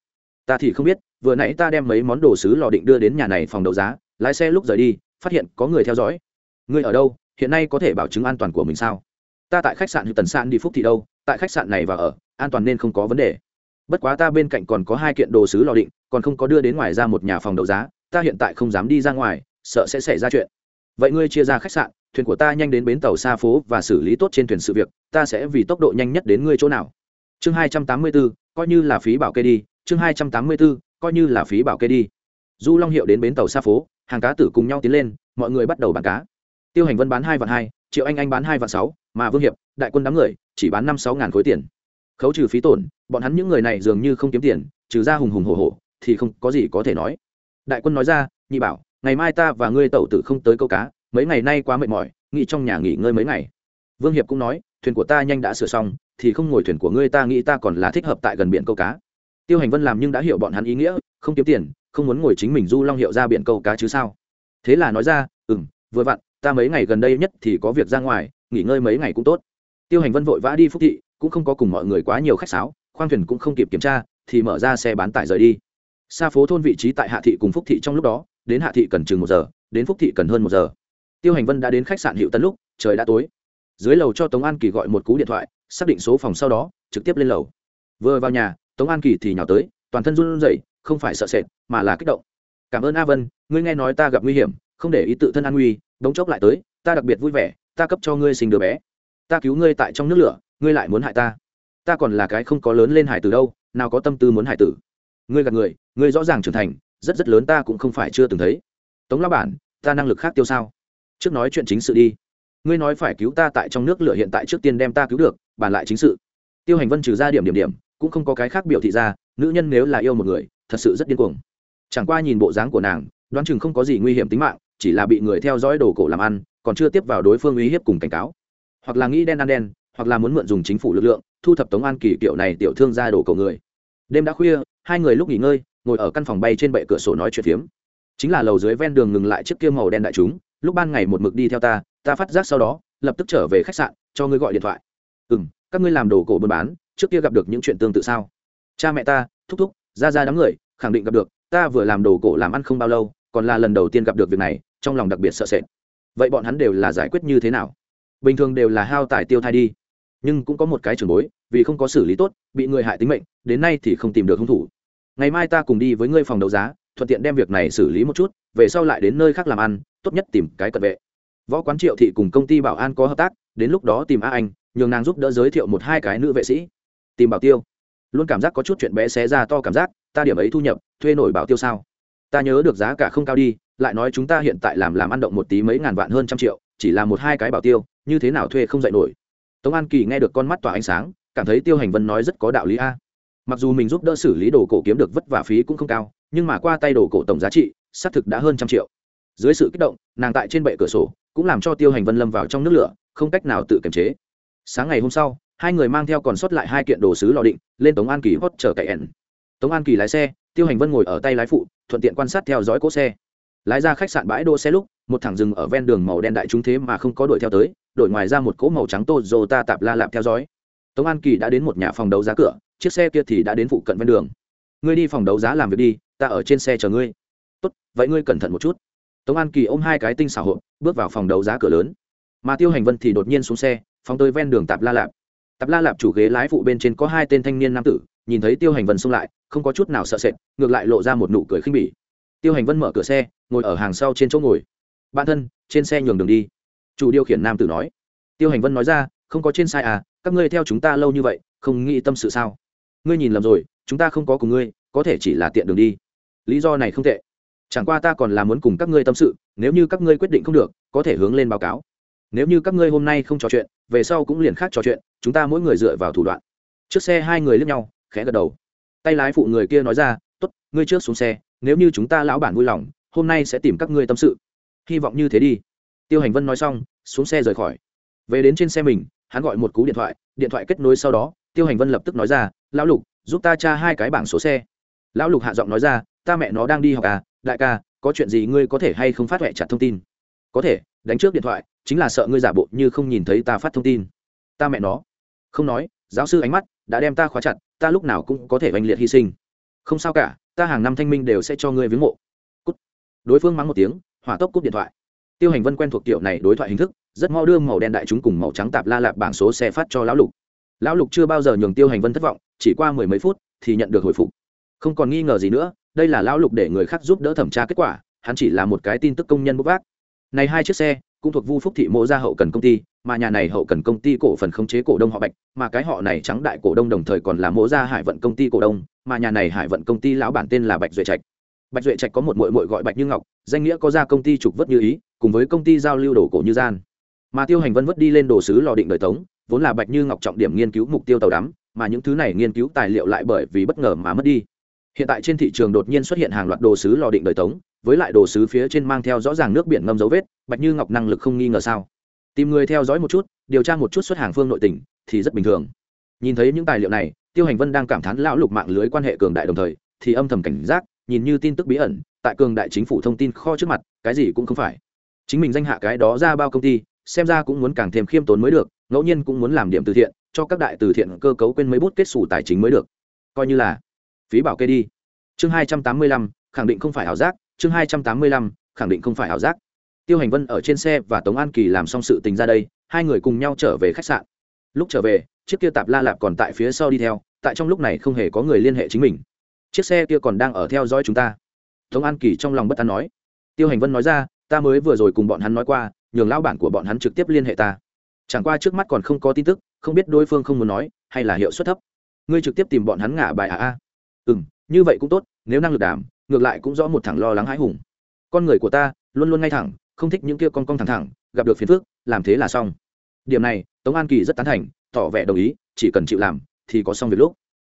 Ta thì không biết, vừa nãy ta đem mấy món đồ sứ lò định đưa đến nhà này phòng đấu giá, lái xe lúc rời đi, phát hiện có người theo dõi. Ngươi ở đâu? Hiện nay có thể bảo chứng an toàn của mình sao? Ta tại khách sạn hữu tần san đi phúc thì đâu, tại khách sạn này và ở, an toàn nên không có vấn đề. Bất quá ta bên cạnh còn có hai kiện đồ sứ lò định, còn không có đưa đến ngoài ra một nhà phòng đấu giá, ta hiện tại không dám đi ra ngoài, sợ sẽ xảy ra chuyện. Vậy ngươi chia ra khách sạn, thuyền của ta nhanh đến bến tàu xa phố và xử lý tốt trên thuyền sự việc, ta sẽ vì tốc độ nhanh nhất đến ngươi chỗ nào. Chương hai trăm tám mươi bốn coi như là phí bảo kê đi, chương hai trăm tám mươi bốn coi như là phí bảo kê đi. Du long hiệu đến bến tàu xa phố, hàng cá tử cùng nhau tiến lên, mọi người bắt đầu bán cá tiêu hành vân bán hai vạn hai, triệu anh anh bán hai vạn sáu, mà vương hiệp, đại quân đám người, chỉ bán năm sáu ngàn khối tiền. Khấu trừ phí tổn, bọn hắn những người này dường như không kiếm tiền, trừ ra hùng hùng hồ hồ thì không có gì có thể nói. Đại quân nói ra, nhị bảo, ngày mai ta và ngươi tẩu tử không tới câu cá, mấy ngày nay quá mệt mỏi, nghỉ trong nhà nghỉ ngơi mấy ngày. Vương hiệp cũng nói, thuyền của ta nhanh đã sửa xong, thì không ngồi thuyền của ngươi ta nghĩ ta còn là thích hợp tại gần biển câu cá. Tiêu hành vân làm nhưng đã hiểu bọn hắn ý nghĩa, không kiếm tiền, không muốn ngồi chính mình du long hiệu ra biển câu cá chứ sao. Thế là nói ra ừ m vừa vặn ta mấy ngày gần đây nhất thì có việc ra ngoài, nghỉ ngơi mấy ngày cũng tốt. Tiêu hành vân vội vã đi phúc thị, cũng không có cùng mọi người quá nhiều khách sáo, khoang thuyền cũng không kịp kiểm tra, thì mở ra xe bán tải rời đi. Xa phố thôn vị trí tại hạ thị cùng phúc thị trong lúc đó, đến hạ thị cần chừng một giờ, đến phúc thị cần hơn một giờ. Tiêu hành vân đã đến khách sạn hiệu tân lúc, trời đã tối. Dưới lầu cho tống an kỳ gọi một cú điện thoại, xác định số phòng sau đó, trực tiếp lên lầu. Vừa vào nhà, tống an kỳ thì nhào tới, toàn thân run rẩy, không phải sợ sệt, mà là kích động. Cảm ơn a vân, ngươi nghe nói ta gặp nguy hiểm, không để ý tự thân an nguy đống chốc lại tới, ta đặc biệt vui vẻ, ta cấp cho ngươi sinh đứa bé. Ta cứu ngươi tại trong nước lửa, ngươi lại muốn hại ta. Ta còn là cái không có lớn lên hải tử đâu, nào có tâm tư muốn hải tử. Ngươi gạt người, ngươi rõ ràng trưởng thành, rất rất lớn ta cũng không phải chưa từng thấy. Tống lao bản, ta năng lực khác tiêu sao? Trước nói chuyện chính sự đi. Ngươi nói phải cứu ta tại trong nước lửa hiện tại trước tiên đem ta cứu được, bàn lại chính sự. Tiêu hành vân trừ ra điểm điểm điểm, cũng không có cái khác biểu thị ra, nữ nhân nếu là yêu một người, thật sự rất điên cuồng. Chẳng qua nhìn bộ dáng của nàng, đoán chừng không có gì nguy hiểm tính mạng chỉ là bị người theo dõi đồ cổ làm ăn, còn chưa tiếp vào đối phương uy hiếp cùng cảnh cáo. Hoặc là nghĩ đen ăn đen, hoặc là muốn mượn dùng chính phủ lực lượng, thu thập tống an kỳ kiểu này tiểu thương ra đồ cổ người. Đêm đã khuya, hai người lúc nghỉ ngơi, ngồi ở căn phòng bay trên bệ cửa sổ nói chuyện phiếm. Chính là lầu dưới ven đường ngừng lại chiếc kia màu đen đại chúng, lúc ban ngày một mực đi theo ta ta phát giác sau đó, lập tức trở về khách sạn, cho ngươi gọi điện thoại. Ừ m các ngươi làm đồ cổ buôn bán, trước kia gặp được những chuyện tương tự sao? Cha mẹ ta, thúc thúc ra ra đám người, khẳng định gặp được, ta vừa làm đồ cổ làm ăn không bao lâu, còn là lần đầu tiên gặp được việc này trong lòng đặc biệt sợ sệt. Vậy bọn hắn đều là giải quyết như thế nào? Bình thường đều là hao tài tiêu thai đi. Nhưng cũng có một cái trường bối, vì không có xử lý tốt, bị người hại tính mệnh, đến nay thì không tìm được hung thủ. Ngày mai ta cùng đi với ngươi phòng đấu giá, thuận tiện đem việc này xử lý một chút, về sau lại đến nơi khác làm ăn, tốt nhất tìm cái cận vệ. Võ quán triệu thị cùng công ty bảo an có hợp tác, đến lúc đó tìm a anh, nhường nàng giúp đỡ giới thiệu một hai cái nữ vệ sĩ. Tìm bảo tiêu. Luôn cảm giác có chút chuyện bé xé ra to cảm giác, ta điểm ấy thu nhập, thuê nổi bảo tiêu sao? Ta nhớ được giá cả không cao đi lại nói chúng ta hiện tại làm làm ăn động một tí mấy ngàn vạn hơn trăm triệu, chỉ là một hai cái bảo tiêu, như thế nào thuê không dạy nổi. Tống an kỳ nghe được con mắt tỏa ánh sáng, cảm thấy tiêu hành vân nói rất có đạo lý a. Mặc dù mình giúp đỡ xử lý đồ cổ kiếm được vất vả phí cũng không cao, nhưng mà qua tay đồ cổ tổng giá trị, xác thực đã hơn trăm triệu. Dưới sự kích động, nàng tại trên bệ cửa sổ, cũng làm cho tiêu hành vân lâm vào trong nước lửa, không cách nào tự kiềm chế. Sáng ngày hôm sau, hai người mang theo còn sót lại hai kiện đồ sứ lò định, lên tống an kỳ hót chờ cậy ẻn tống an kỳ lái xe, tiêu hành vân ngồi ở tay lái phụ, thuận tiện quan sát theo dõi cỗ xe lái ra khách sạn bãi đỗ xe lúc, một thẳng rừng ở ven đường màu đen đại chúng thế mà không có đuổi theo tới, đổi ngoài ra một cỗ màu trắng tô dô ta tạp la lạp theo dõi. Tống an kỳ đã đến một nhà phòng đấu giá cửa, chiếc xe kia thì đã đến phụ cận ven đường. Ngươi đi phòng đấu giá làm việc đi, ta ở trên xe chờ ngươi. Tốt, vậy ngươi cẩn thận một chút. Tống an kỳ ôm hai cái tinh xảo hộp, bước vào phòng đấu giá cửa lớn. Mà tiêu hành vân thì đột nhiên xuống xe, phóng tới ven đường tạp la lạp. Tạp la lạp chủ ghế lái phụ bên trên có hai tên thanh niên nam tử, nhìn thấy tiêu hành vân xông lại, không có chút nào sợ sệt, ngược lại lộ ra một nụ cười khinh bỉ tiêu hành vân mở cửa xe, ngồi ở hàng sau trên chỗ ngồi. Bạn thân, trên xe nhường đường đi. Chủ điều khiển nam tử nói. Tiêu hành vân nói ra, không có trên sai à các ngươi theo chúng ta lâu như vậy, không nghĩ tâm sự sao? Ngươi nhìn lầm rồi, chúng ta không có cùng ngươi, có thể chỉ là tiện đường đi. Lý do này không tệ. Chẳng qua ta còn là muốn cùng các ngươi tâm sự, nếu như các ngươi quyết định không được, có thể hướng lên báo cáo. Nếu như các ngươi hôm nay không trò chuyện, về sau cũng liền khác trò chuyện, chúng ta mỗi người dựa vào thủ đoạn. Trước xe hai người lướt nhau, khẽ gật đầu. Tay lái phụ người kia nói ra t ố t ngươi trước xuống xe nếu như chúng ta lão bản vui lòng, hôm nay sẽ tìm các ngươi tâm sự. Hy vọng như thế đi. Tiêu hành vân nói xong, xuống xe rời khỏi. Về đến trên xe mình, hắn gọi một cú điện thoại điện thoại kết nối sau đó, tiêu hành vân lập tức nói ra, lão lục, giúp ta tra hai cái bảng số xe. Lão lục hạ giọng nói ra, ta mẹ nó đang đi học à đại ca, có chuyện gì ngươi có thể hay không phát huệ chặt thông tin? Có thể, đánh trước điện thoại, chính là sợ ngươi giả bộ như không nhìn thấy ta phát thông tin. Ta mẹ nó. Không nói, giáo sư ánh mắt đã đem ta khóa chặt, ta lúc nào cũng có thể oanh liệt hy sinh không sao cả, ta hàng năm thanh minh đều sẽ cho ngươi viếng mộ. Cút. Đối phương mắng một tiếng, hỏa tốc cúp điện thoại. Tiêu hành vân quen thuộc kiểu này đối thoại hình thức, rất mau đưa màu đen đại chúng cùng màu trắng tạp la lạp bảng số xe phát cho lão lục. Lão lục chưa bao giờ nhường tiêu hành vân thất vọng, chỉ qua mười mấy phút thì nhận được hồi phục. Không còn nghi ngờ gì nữa, đây là lão lục để người khác giúp đỡ thẩm tra kết quả, hắn chỉ là một cái tin tức công nhân bốc vác. Này hai chiếc xe, cũng thuộc vu phúc thị mộ gia hậu cần công ty, mà nhà này hậu cần công ty cổ phần khống chế cổ đông họ bạch, mà cái họ này trắng đại cổ đông đồng thời còn là mộ gia hải vận công ty cổ đông mà nhà này hải vận công ty lão bản tên là bạch duệ trạch. Bạch duệ trạch có một mội mội gọi bạch như ngọc, danh nghĩa có ra công ty trục vớt như ý, cùng với công ty giao lưu đồ cổ như gian. Mà tiêu hành vân vớt đi lên đồ sứ lò định đời tống, vốn là bạch như ngọc trọng điểm nghiên cứu mục tiêu tàu đắm, mà những thứ này nghiên cứu tài liệu lại bởi vì bất ngờ mà mất đi. Hiện tại trên thị trường đột nhiên xuất hiện hàng loạt đồ sứ lò định đời tống, với lại đồ sứ phía trên mang theo rõ ràng nước biển ngâm dấu vết, bạch như ngọc năng lực không nghi ngờ sao? Tìm người theo dõi một chút, điều tra một chút xuất hàng phương nội tỉnh thì rất bình thường. Nhìn thấy những tài liệu này tiêu hành vân đang cảm thán lão lục mạng lưới quan hệ cường đại đồng thời, thì âm thầm cảnh giác, nhìn như tin tức bí ẩn, tại cường đại chính phủ thông tin kho trước mặt, cái gì cũng không phải. Chính mình danh hạ cái đó ra bao công ty, xem ra cũng muốn càng thêm khiêm tốn mới được, ngẫu nhiên cũng muốn làm điểm từ thiện, cho các đại từ thiện cơ cấu quên mấy bút kết xù tài chính mới được. Coi như là phí bảo kê đi. Chương hai trăm tám mươi lăm, khẳng định không phải ảo giác, chương hai trăm tám mươi lăm, khẳng định không phải ảo giác. Tiêu hành vân ở trên xe và tống an kỳ làm xong sự tình ra đây, hai người cùng nhau trở về khách sạn. Lúc trở về, chiếc kia tạp la lạp còn tại phía sau đi theo tại trong lúc này không hề có người liên hệ chính mình. Chiếc xe kia còn đang ở theo dõi chúng ta. Tống an kỳ trong lòng bất an nói. Tiêu hành vân nói ra, ta mới vừa rồi cùng bọn hắn nói qua, nhường lao bản của bọn hắn trực tiếp liên hệ ta. Chẳng qua trước mắt còn không có tin tức, không biết đối phương không muốn nói, hay là hiệu suất thấp. Ngươi trực tiếp tìm bọn hắn ngả bài à, à. a ừ m như vậy cũng tốt, nếu năng lực đảm, ngược lại cũng rõ một thằng lo lắng hãi hùng. Con người của ta, luôn luôn ngay thẳng, không thích những kia con con thẳng thẳng, gặp được phiền phước làm thế là xong. Điểm này, tống an kỳ rất tán thành, tỏ vẻ đồng ý, chỉ cần chịu làm thì có xong việc lúc.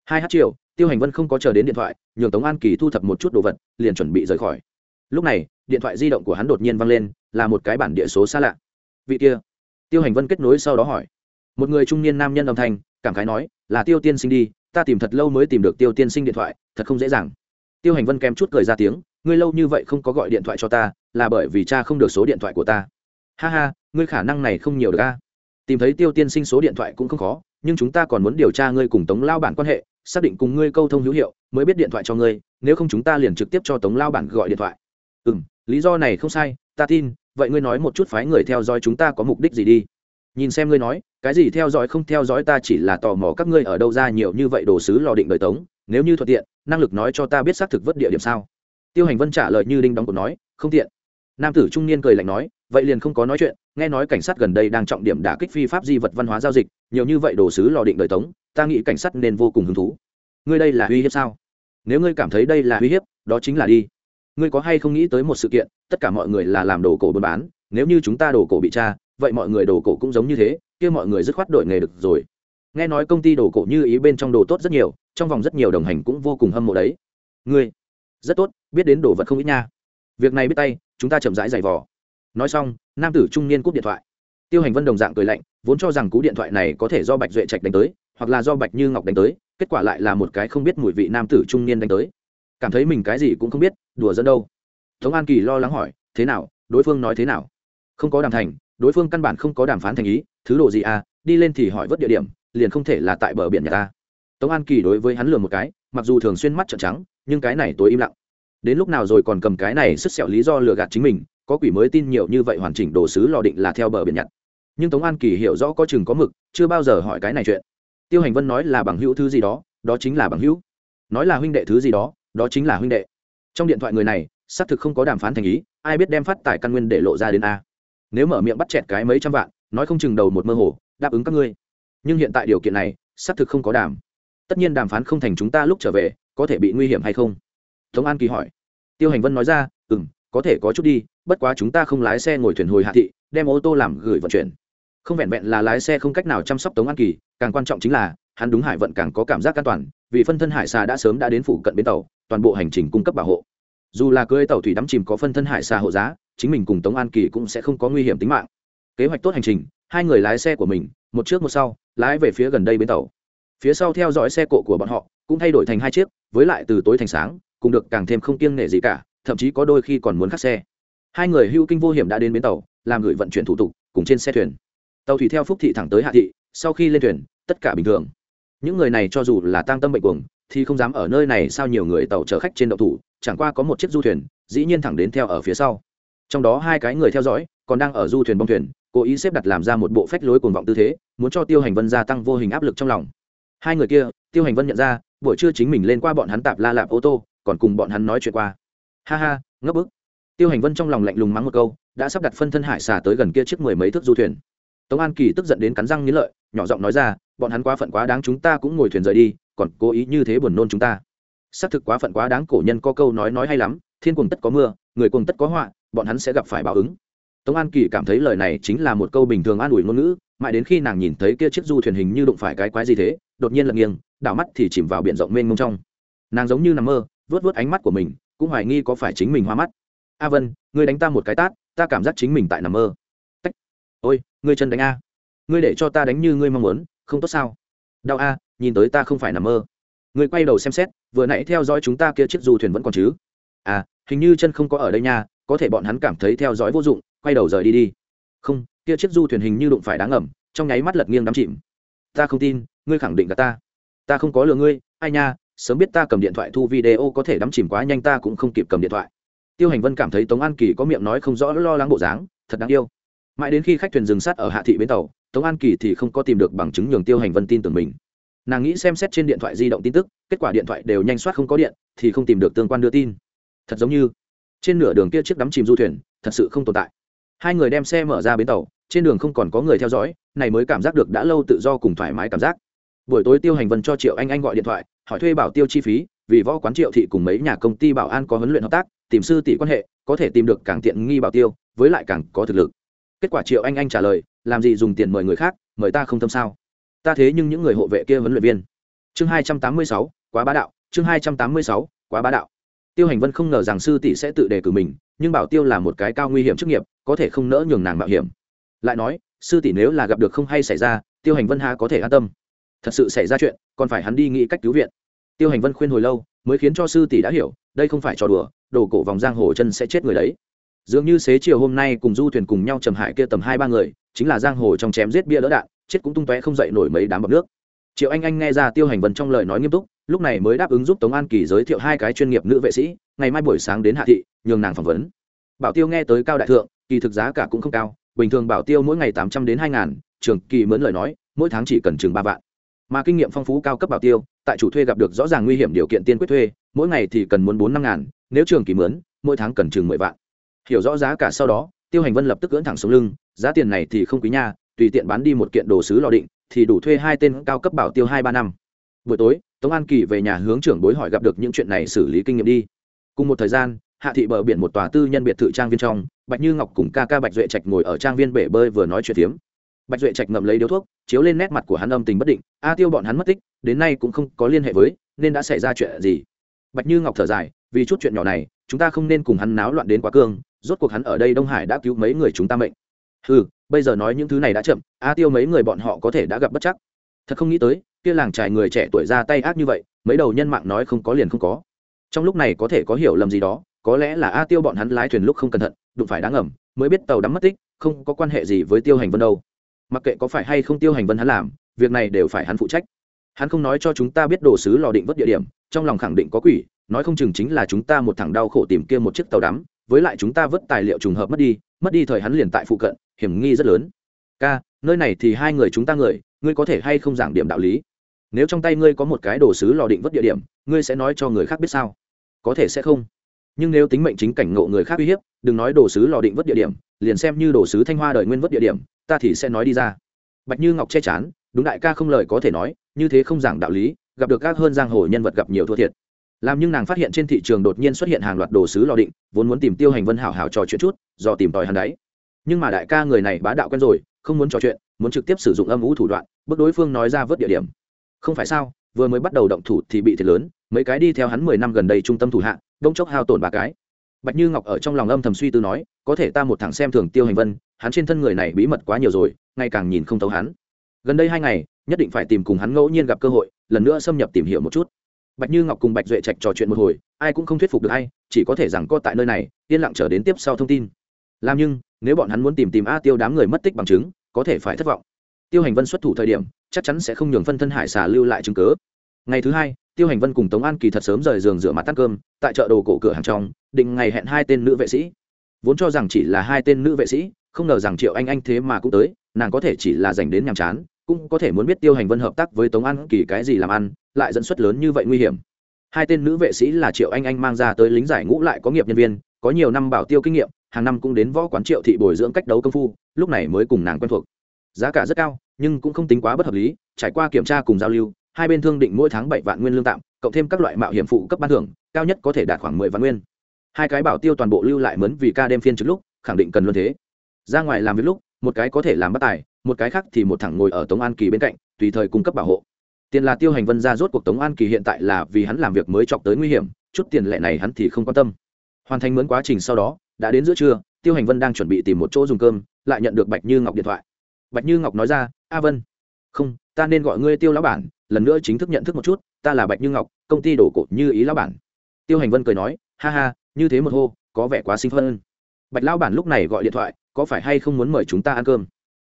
Hai h triệu tiêu hành vân không có chờ đến điện thoại, nhường tống an kỳ thu thập một chút đồ vật, liền chuẩn bị rời khỏi. Lúc này, điện thoại di động của hắn đột nhiên văng lên, là một cái bản địa số xa lạ. Vị kia. Tiêu hành vân kết nối sau đó hỏi. Một người trung niên nam nhân âm thanh, cảm khái nói, là tiêu tiên sinh đi, ta tìm thật lâu mới tìm được tiêu tiên sinh điện thoại, thật không dễ dàng. Tiêu hành vân kèm chút cười ra tiếng, ngươi lâu như vậy không có gọi điện thoại cho ta, là bởi vì cha không được số điện thoại của ta. Ha ha, ngươi khả năng này không nhiều được ca tìm thấy tiêu tiên sinh số điện thoại cũng không khó nhưng chúng ta còn muốn điều tra ngươi cùng tống lao bản quan hệ, xác định cùng ngươi câu thông hữu hiệu, mới biết điện thoại cho ngươi, nếu không chúng ta liền trực tiếp cho tống lao bản gọi điện thoại. Ừ m lý do này không sai, ta tin, vậy ngươi nói một chút phái người theo dõi chúng ta có mục đích gì đi. Nhìn xem ngươi nói, cái gì theo dõi không theo dõi ta chỉ là tò mò các ngươi ở đâu ra nhiều như vậy đồ sứ lò định đời tống, nếu như thuận tiện, năng lực nói cho ta biết xác thực vớt địa điểm sao? Tiêu hành vân trả lời như đinh đóng cột nói, không tiện. Nam tử trung niên cười lạnh nói, vậy liền không có nói chuyện, nghe nói cảnh sát gần đây đang trọng điểm đả kích phi pháp di vật văn hóa giao dịch nhiều như vậy đồ sứ lò định đời tống, ta nghĩ cảnh sát nên vô cùng hứng thú. Ngươi đây là uy hiếp sao? Nếu ngươi cảm thấy đây là uy hiếp, đó chính là đi. Ngươi có hay không nghĩ tới một sự kiện, tất cả mọi người là làm đồ cổ buôn bán, nếu như chúng ta đồ cổ bị tra, vậy mọi người đồ cổ cũng giống như thế, kia mọi người dứt khoát đổi nghề được rồi. Nghe nói công ty đồ cổ như ý bên trong đồ tốt rất nhiều, trong vòng rất nhiều đồng hành cũng vô cùng hâm mộ đấy. Ngươi, rất tốt, biết đến đồ vật không ít nha. Việc này biết tay, chúng ta chậm rãi giày vò. Nói xong, nam tử trung niên cúp điện thoại tiêu hành vân đồng dạng cười lạnh, vốn cho rằng cú điện thoại này có thể do bạch duệ trạch đánh tới, hoặc là do bạch như ngọc đánh tới, kết quả lại là một cái không biết mùi vị nam tử trung niên đánh tới. Cảm thấy mình cái gì cũng không biết, đùa dẫn đâu. Tống an kỳ lo lắng hỏi, thế nào? Đối phương nói thế nào? Không có đàm thành, đối phương căn bản không có đàm phán thành ý, thứ đồ gì à? Đi lên thì hỏi vớt địa điểm, liền không thể là tại bờ biển nhà ta. Tống an kỳ đối với hắn lừa một cái, mặc dù thường xuyên mắt trợn trắng, nhưng cái này tối im lặng. Đến lúc nào rồi còn cầm cái này sứt sẹo lý do lừa gạt chính mình, có quỷ mới tin nhiều như vậy hoàn chỉnh đồ sứ lò định là theo bờ biển nhặt nhưng tống an kỳ hiểu rõ có chừng có mực, chưa bao giờ hỏi cái này chuyện. Tiêu hành vân nói là bằng hữu thứ gì đó đó chính là bằng hữu. Nói là huynh đệ thứ gì đó đó chính là huynh đệ. Trong điện thoại người này, xác thực không có đàm phán thành ý, ai biết đem phát tài căn nguyên để lộ ra đến a. Nếu mở miệng bắt chẹt cái mấy trăm vạn, nói không chừng đầu một mơ hồ, đáp ứng các ngươi. Nhưng hiện tại điều kiện này, xác thực không có đàm. Tất nhiên đàm phán không thành chúng ta lúc trở về, có thể bị nguy hiểm hay không? Tống an kỳ hỏi. Tiêu hành vân nói ra ừ m có thể có chút đi, bất quá chúng ta không lái xe ngồi thuyền hồi hạ thị, đem ô tô làm gửi vận chuyển không vẹn vẹn là lái xe không cách nào chăm sóc tống an kỳ, càng quan trọng chính là, hắn đúng hải vận càng có cảm giác an toàn, vì phân thân hải xà đã sớm đã đến phụ cận bến tàu, toàn bộ hành trình cung cấp bảo hộ. Dù là cưới tàu thủy đắm chìm có phân thân hải xà hộ giá, chính mình cùng tống an kỳ cũng sẽ không có nguy hiểm tính mạng. Kế hoạch tốt hành trình, hai người lái xe của mình, một trước một sau, lái về phía gần đây bến tàu. Phía sau theo dõi xe cộ của bọn họ, cũng thay đổi thành hai chiếc, với lại từ tối thành sáng cũng được càng thêm không kiêng nể gì cả, thậm chí có đôi khi còn muốn khắc xe. Hai người hưu kinh vô hiểm đã đến bến tàu, làm gửi vận chuyển thủ tục, cùng trên xe thuyền tàu thủy theo phúc thị thẳng tới hạ thị, sau khi lên thuyền, tất cả bình thường. Những người này cho dù là tang tâm bệnh cuồng, thì không dám ở nơi này sao nhiều người tàu chở khách trên đậu thủ, chẳng qua có một chiếc du thuyền, dĩ nhiên thẳng đến theo ở phía sau. Trong đó hai cái người theo dõi, còn đang ở du thuyền bong thuyền, cố ý xếp đặt làm ra một bộ phách lối cuồng vọng tư thế, muốn cho tiêu hành vân gia tăng vô hình áp lực trong lòng. Hai người kia, tiêu hành vân nhận ra, buổi trưa chính mình lên qua bọn hắn tạp la lạp ô tô, còn cùng bọn hắn nói chuyện qua. Ha ha ngấp bức. Tiêu hành vân trong lòng lạnh lùng mắng một câu, đã sắp đặt phân thân hải xà tới gần kia chiếc mười mấy thước du thuyền tống an kỳ tức giận đến cắn răng nghĩ lợi, nhỏ giọng nói ra, bọn hắn quá phận quá đáng chúng ta cũng ngồi thuyền rời đi, còn cố ý như thế buồn nôn chúng ta. Xác thực quá phận quá đáng, cổ nhân có câu nói nói hay lắm, thiên cuồng tất có mưa, người cuồng tất có họa, bọn hắn sẽ gặp phải báo ứng. Tống an kỳ cảm thấy lời này chính là một câu bình thường an ủi ngôn ngữ, mãi đến khi nàng nhìn thấy kia chiếc du thuyền hình như đụng phải cái quái gì thế, đột nhiên lật nghiêng, đảo mắt thì chìm vào biển rộng mênh mông trong. Nàng giống như nằm mơ vớt vớt ánh mắt của mình, cũng hoài nghi có phải chính mình hoa mắt. A vân, ngươi đánh ta một cái tát, ta cảm giác chính mình tại nằm mơ ôi, ngươi chân đánh a. Ngươi để cho ta đánh như ngươi mong muốn, không tốt sao? Đau a, nhìn tới ta không phải nằm mơ. Ngươi quay đầu xem xét, vừa nãy theo dõi chúng ta kia chiếc du thuyền vẫn còn chứ? À hình như chân không có ở đây nha, có thể bọn hắn cảm thấy theo dõi vô dụng, quay đầu rời đi đi. Không, kia chiếc du thuyền hình như đụng phải đáng ẩm trong nháy mắt lật nghiêng đắm chìm. Ta không tin, ngươi khẳng định cả ta. Ta không có lừa ngươi, ai nha, sớm biết ta cầm điện thoại thu video có thể đắm chìm quá nhanh ta cũng không kịp cầm điện thoại. Tiêu hành vân cảm thấy tống an kỳ có miệng nói không rõ lo lắng bộ dáng, thật đáng yêu mãi đến khi khách thuyền dừng sát ở hạ thị bến tàu, tống an kỳ thì không có tìm được bằng chứng nhường tiêu hành vân tin tưởng mình. Nàng nghĩ xem xét trên điện thoại di động tin tức, kết quả điện thoại đều nhanh soát không có điện, thì không tìm được tương quan đưa tin. Thật giống như, trên nửa đường kia chiếc đắm chìm du thuyền, thật sự không tồn tại. Hai người đem xe mở ra bến tàu, trên đường không còn có người theo dõi, này mới cảm giác được đã lâu tự do cùng thoải mái cảm giác. Buổi tối tiêu hành vân cho triệu anh anh gọi điện thoại, hỏi thuê bảo tiêu chi phí, vì võ quán triệu thị cùng mấy nhà công ty bảo an có huấn luyện hợp tác, tìm sư tỷ quan hệ, có thể tìm được càng tiện nghi bảo tiêu, với lại càng có thực lực kết quả triệu anh anh trả lời, làm gì dùng tiền mời người khác, mời ta không tâm sao? Ta thế nhưng những người hộ vệ kia huấn luyện viên. Chương hai trăm tám mươi sáu, quá bá đạo. Chương hai trăm tám mươi sáu, quá bá đạo. Tiêu hành vân không ngờ rằng sư tỷ sẽ tự đề cử mình, nhưng bảo tiêu là một cái cao nguy hiểm chức nghiệp, có thể không nỡ nhường nàng mạo hiểm. Lại nói, sư tỷ nếu là gặp được không hay xảy ra, tiêu hành vân ha có thể an tâm. Thật sự xảy ra chuyện, còn phải hắn đi nghĩ cách cứu viện. Tiêu hành vân khuyên hồi lâu, mới khiến cho sư tỷ đã hiểu, đây không phải trò đùa, đồ cổ vòng giang hồ chân sẽ chết người đấy dường như xế chiều hôm nay cùng du thuyền cùng nhau trầm hại kia tầm hai ba người, chính là giang hồ trong chém giết bia đỡ đạn, chết cũng tung tóe không dậy nổi mấy đám bọc nước. Triệu anh anh nghe ra tiêu hành vân trong lời nói nghiêm túc, lúc này mới đáp ứng giúp tống an kỳ giới thiệu hai cái chuyên nghiệp nữ vệ sĩ, ngày mai buổi sáng đến hạ thị, nhường nàng phỏng vấn. Bảo tiêu nghe tới cao đại thượng, kỳ thực giá cả cũng không cao, bình thường bảo tiêu mỗi ngày tám trăm đến hai ngàn, trường kỳ mướn lời nói, mỗi tháng chỉ cần chừng ba vạn. Mà kinh nghiệm phong phú cao cấp bảo tiêu, tại chủ thuê gặp được rõ ràng nguy hiểm điều kiện tiên quyết thuê, mỗi ngày thì cần muốn bốn năm ngàn, nếu trường kỳ mướn, mỗi tháng cần chừng mười vạn hiểu rõ giá cả sau đó, tiêu hành vân lập tức cưỡn thẳng xuống lưng, giá tiền này thì không quý nha, tùy tiện bán đi một kiện đồ sứ lò định, thì đủ thuê hai tên cao cấp bảo tiêu hai ba năm. Buổi tối, tống an kỳ về nhà hướng trưởng bối hỏi gặp được những chuyện này xử lý kinh nghiệm đi. Cùng một thời gian, hạ thị bờ biển một tòa tư nhân biệt thự trang viên trong, bạch như ngọc cùng ca ca bạch duệ trạch ngồi ở trang viên bể bơi vừa nói chuyện phiếm. Bạch duệ trạch ngậm lấy điếu thuốc, chiếu lên nét mặt của hắn âm tình bất định, a tiêu bọn hắn mất tích, đến nay cũng không có liên hệ với, nên đã xảy ra chuyện gì? Bạch như ngọc thở dài, vì chút chuyện nhỏ này, chúng ta không nên cùng hắn náo loạn đến quá cương rốt cuộc hắn ở đây đông hải đã cứu mấy người chúng ta mệnh. Ừ bây giờ nói những thứ này đã chậm, a tiêu mấy người bọn họ có thể đã gặp bất chắc. Thật không nghĩ tới, kia làng trải người trẻ tuổi ra tay ác như vậy, mấy đầu nhân mạng nói không có liền không có. Trong lúc này có thể có hiểu lầm gì đó, có lẽ là a tiêu bọn hắn lái thuyền lúc không cẩn thận, đụng phải đáng ẩm mới biết tàu đắm mất tích, không có quan hệ gì với tiêu hành vân đâu. Mặc kệ có phải hay không tiêu hành vân hắn làm, việc này đều phải hắn phụ trách. Hắn không nói cho chúng ta biết đồ sứ lò định vất địa điểm, trong lòng khẳng định có quỷ, nói không chừng chính là chúng ta một thằng đau khổ tìm kia một chiếc tàu đắm với lại chúng ta vớt tài liệu trùng hợp mất đi mất đi thời hắn liền tại phụ cận, hiểm nghi rất lớn. Ca, nơi này thì hai người chúng ta người, ngươi có thể hay không giảng điểm đạo lý? Nếu trong tay ngươi có một cái đồ sứ lò định vứt địa điểm, ngươi sẽ nói cho người khác biết sao? Có thể sẽ không. Nhưng nếu tính mệnh chính cảnh ngộ người khác uy hiếp, đừng nói đồ sứ lò định vứt địa điểm, liền xem như đồ sứ thanh hoa đời nguyên vứt địa điểm, ta thì sẽ nói đi ra. Bạch như ngọc che chán, đúng đại ca không lời có thể nói, như thế không giảng đạo lý, gặp được các hơn giang hồ nhân vật gặp nhiều thua thiệt làm nhưng nàng phát hiện trên thị trường đột nhiên xuất hiện hàng loạt đồ sứ lò định, vốn muốn tìm tiêu hành vân hảo hảo trò chuyện chút, do tìm tòi hắn đáy nhưng mà đại ca người này bá đạo quen rồi, không muốn trò chuyện, muốn trực tiếp sử dụng âm ủ thủ đoạn bước đối phương nói ra vớt địa điểm. Không phải sao, vừa mới bắt đầu động thủ thì bị thiệt lớn, mấy cái đi theo hắn mười năm gần đây trung tâm thủ hạ, đông chốc hao tổn ba cái. Bạch như ngọc ở trong lòng âm thầm suy tư nói, có thể ta một thằng xem thường tiêu hành vân, hắn trên thân người này bí mật quá nhiều rồi ngày càng nhìn không thấu hắn. Gần đây hai ngày, nhất định phải tìm cùng hắn ngẫu nhiên gặp cơ hội, lần nữa xâm nhập tìm hiểu một chút bạch như ngọc cùng bạch duệ trạch trò chuyện một hồi, ai cũng không thuyết phục được ai, chỉ có thể rằng co tại nơi này, yên lặng chờ đến tiếp sau thông tin. Làm nhưng, nếu bọn hắn muốn tìm tìm a tiêu đám người mất tích bằng chứng, có thể phải thất vọng. Tiêu hành vân xuất thủ thời điểm, chắc chắn sẽ không nhường phân thân hải xà lưu lại chứng cớ ngày thứ hai, tiêu hành vân cùng tống an kỳ thật sớm rời giường rửa mặt tắt cơm, tại chợ đồ cổ cửa hàng trong, định ngày hẹn hai tên nữ vệ sĩ. Vốn cho rằng chỉ là hai tên nữ vệ sĩ, không ngờ rằng triệu anh anh thế mà cũng tới, nàng có thể chỉ là dành đến nhàm chán cũng có thể muốn biết tiêu hành vân hợp tác với tống an kỳ cái gì làm ăn, lại dẫn xuất lớn như vậy nguy hiểm. Hai tên nữ vệ sĩ là triệu anh anh mang ra tới lính giải ngũ lại có nghiệp nhân viên, có nhiều năm bảo tiêu kinh nghiệm, hàng năm cũng đến võ quán triệu thị bồi dưỡng cách đấu công phu, lúc này mới cùng nàng quen thuộc. Giá cả rất cao, nhưng cũng không tính quá bất hợp lý, trải qua kiểm tra cùng giao lưu, hai bên thương định mỗi tháng bảy vạn nguyên lương tạm, cộng thêm các loại mạo hiểm phụ cấp ban thưởng, cao nhất có thể đạt khoảng mười vạn nguyên. Hai cái bảo tiêu toàn bộ lưu lại mướn vì ca đêm phiên trước lúc, khẳng định cần luôn thế. Ra ngoài làm việc lúc một cái có thể làm bất tài, một cái khác thì một thẳng ngồi ở tống an kỳ bên cạnh, tùy thời cung cấp bảo hộ. Tiền là tiêu hành vân ra rốt cuộc tống an kỳ hiện tại là vì hắn làm việc mới chọc tới nguy hiểm, chút tiền lệ này hắn thì không quan tâm. Hoàn thành mướn quá trình sau đó, đã đến giữa trưa, tiêu hành vân đang chuẩn bị tìm một chỗ dùng cơm, lại nhận được bạch như ngọc điện thoại. Bạch như ngọc nói ra, a vân, không, ta nên gọi ngươi tiêu lão bản, lần nữa chính thức nhận thức một chút, ta là bạch như ngọc, công ty đổ cổ như ý lão bản. Tiêu hành vân cười nói, ha ha, như thế một hô, có vẻ quá sinh phân bạch lão bản lúc này gọi điện thoại có phải hay không muốn mời chúng ta ăn cơm?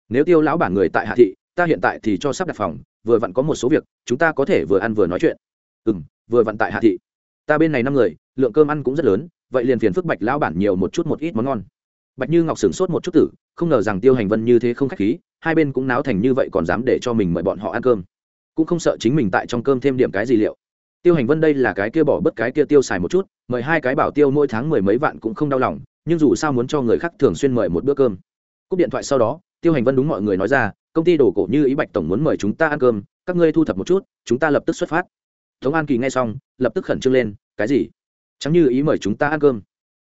Nếu tiêu lão bản người tại hạ thị, ta hiện tại thì cho sắp đặt phòng, vừa vặn có một số việc, chúng ta có thể vừa ăn vừa nói chuyện. Ừ m vừa vặn tại hạ thị. Ta bên này năm người, lượng cơm ăn cũng rất lớn, vậy liền phiền phức bạch lão bản nhiều một chút một ít món ngon. Bạch như ngọc sửng sốt một chút tử, không ngờ rằng tiêu hành vân như thế không k h á c h khí, hai bên cũng náo thành như vậy còn dám để cho mình mời bọn họ ăn cơm. Cũng không sợ chính mình tại trong cơm thêm điểm cái gì liệu. Tiêu hành vân đây là cái kia bỏ bớt cái kia tiêu xài một chút, mời hai cái bảo tiêu mỗi tháng mười mấy vạn cũng không đau lòng nhưng dù sao muốn cho người khác thường xuyên mời một bữa cơm. Cúp điện thoại sau đó, tiêu hành vân đúng mọi người nói ra, công ty đồ cổ như ý bạch tổng muốn mời chúng ta ăn cơm, các ngươi thu thập một chút, chúng ta lập tức xuất phát. Tống an kỳ nghe xong, lập tức khẩn trương lên, cái gì? Chẳng như ý mời chúng ta ăn cơm.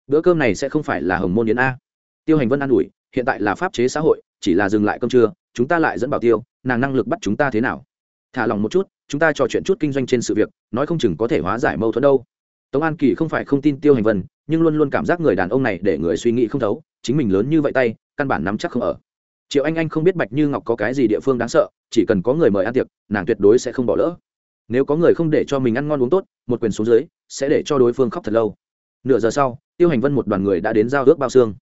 Bữa cơm này sẽ không phải là hồng môn yến a. Tiêu hành vân an ủi, hiện tại là pháp chế xã hội, chỉ là dừng lại cơm trưa, chúng ta lại dẫn bảo tiêu, nàng năng lực bắt chúng ta thế nào? Thả lòng một chút, chúng ta trò chuyện chút kinh doanh trên sự việc, nói không chừng có thể hóa giải mâu thuẫn đâu tống an kỳ không phải không tin tiêu hành vân, nhưng luôn luôn cảm giác người đàn ông này để người suy nghĩ không thấu, chính mình lớn như vậy tay, căn bản nắm chắc không ở. Triệu anh anh không biết bạch như ngọc có cái gì địa phương đáng sợ, chỉ cần có người mời ăn tiệc, nàng tuyệt đối sẽ không bỏ lỡ. Nếu có người không để cho mình ăn ngon uống tốt, một quyền xuống dưới, sẽ để cho đối phương khóc thật lâu. Nửa giờ sau, tiêu hành vân một đoàn người đã đến giao ước bao xương.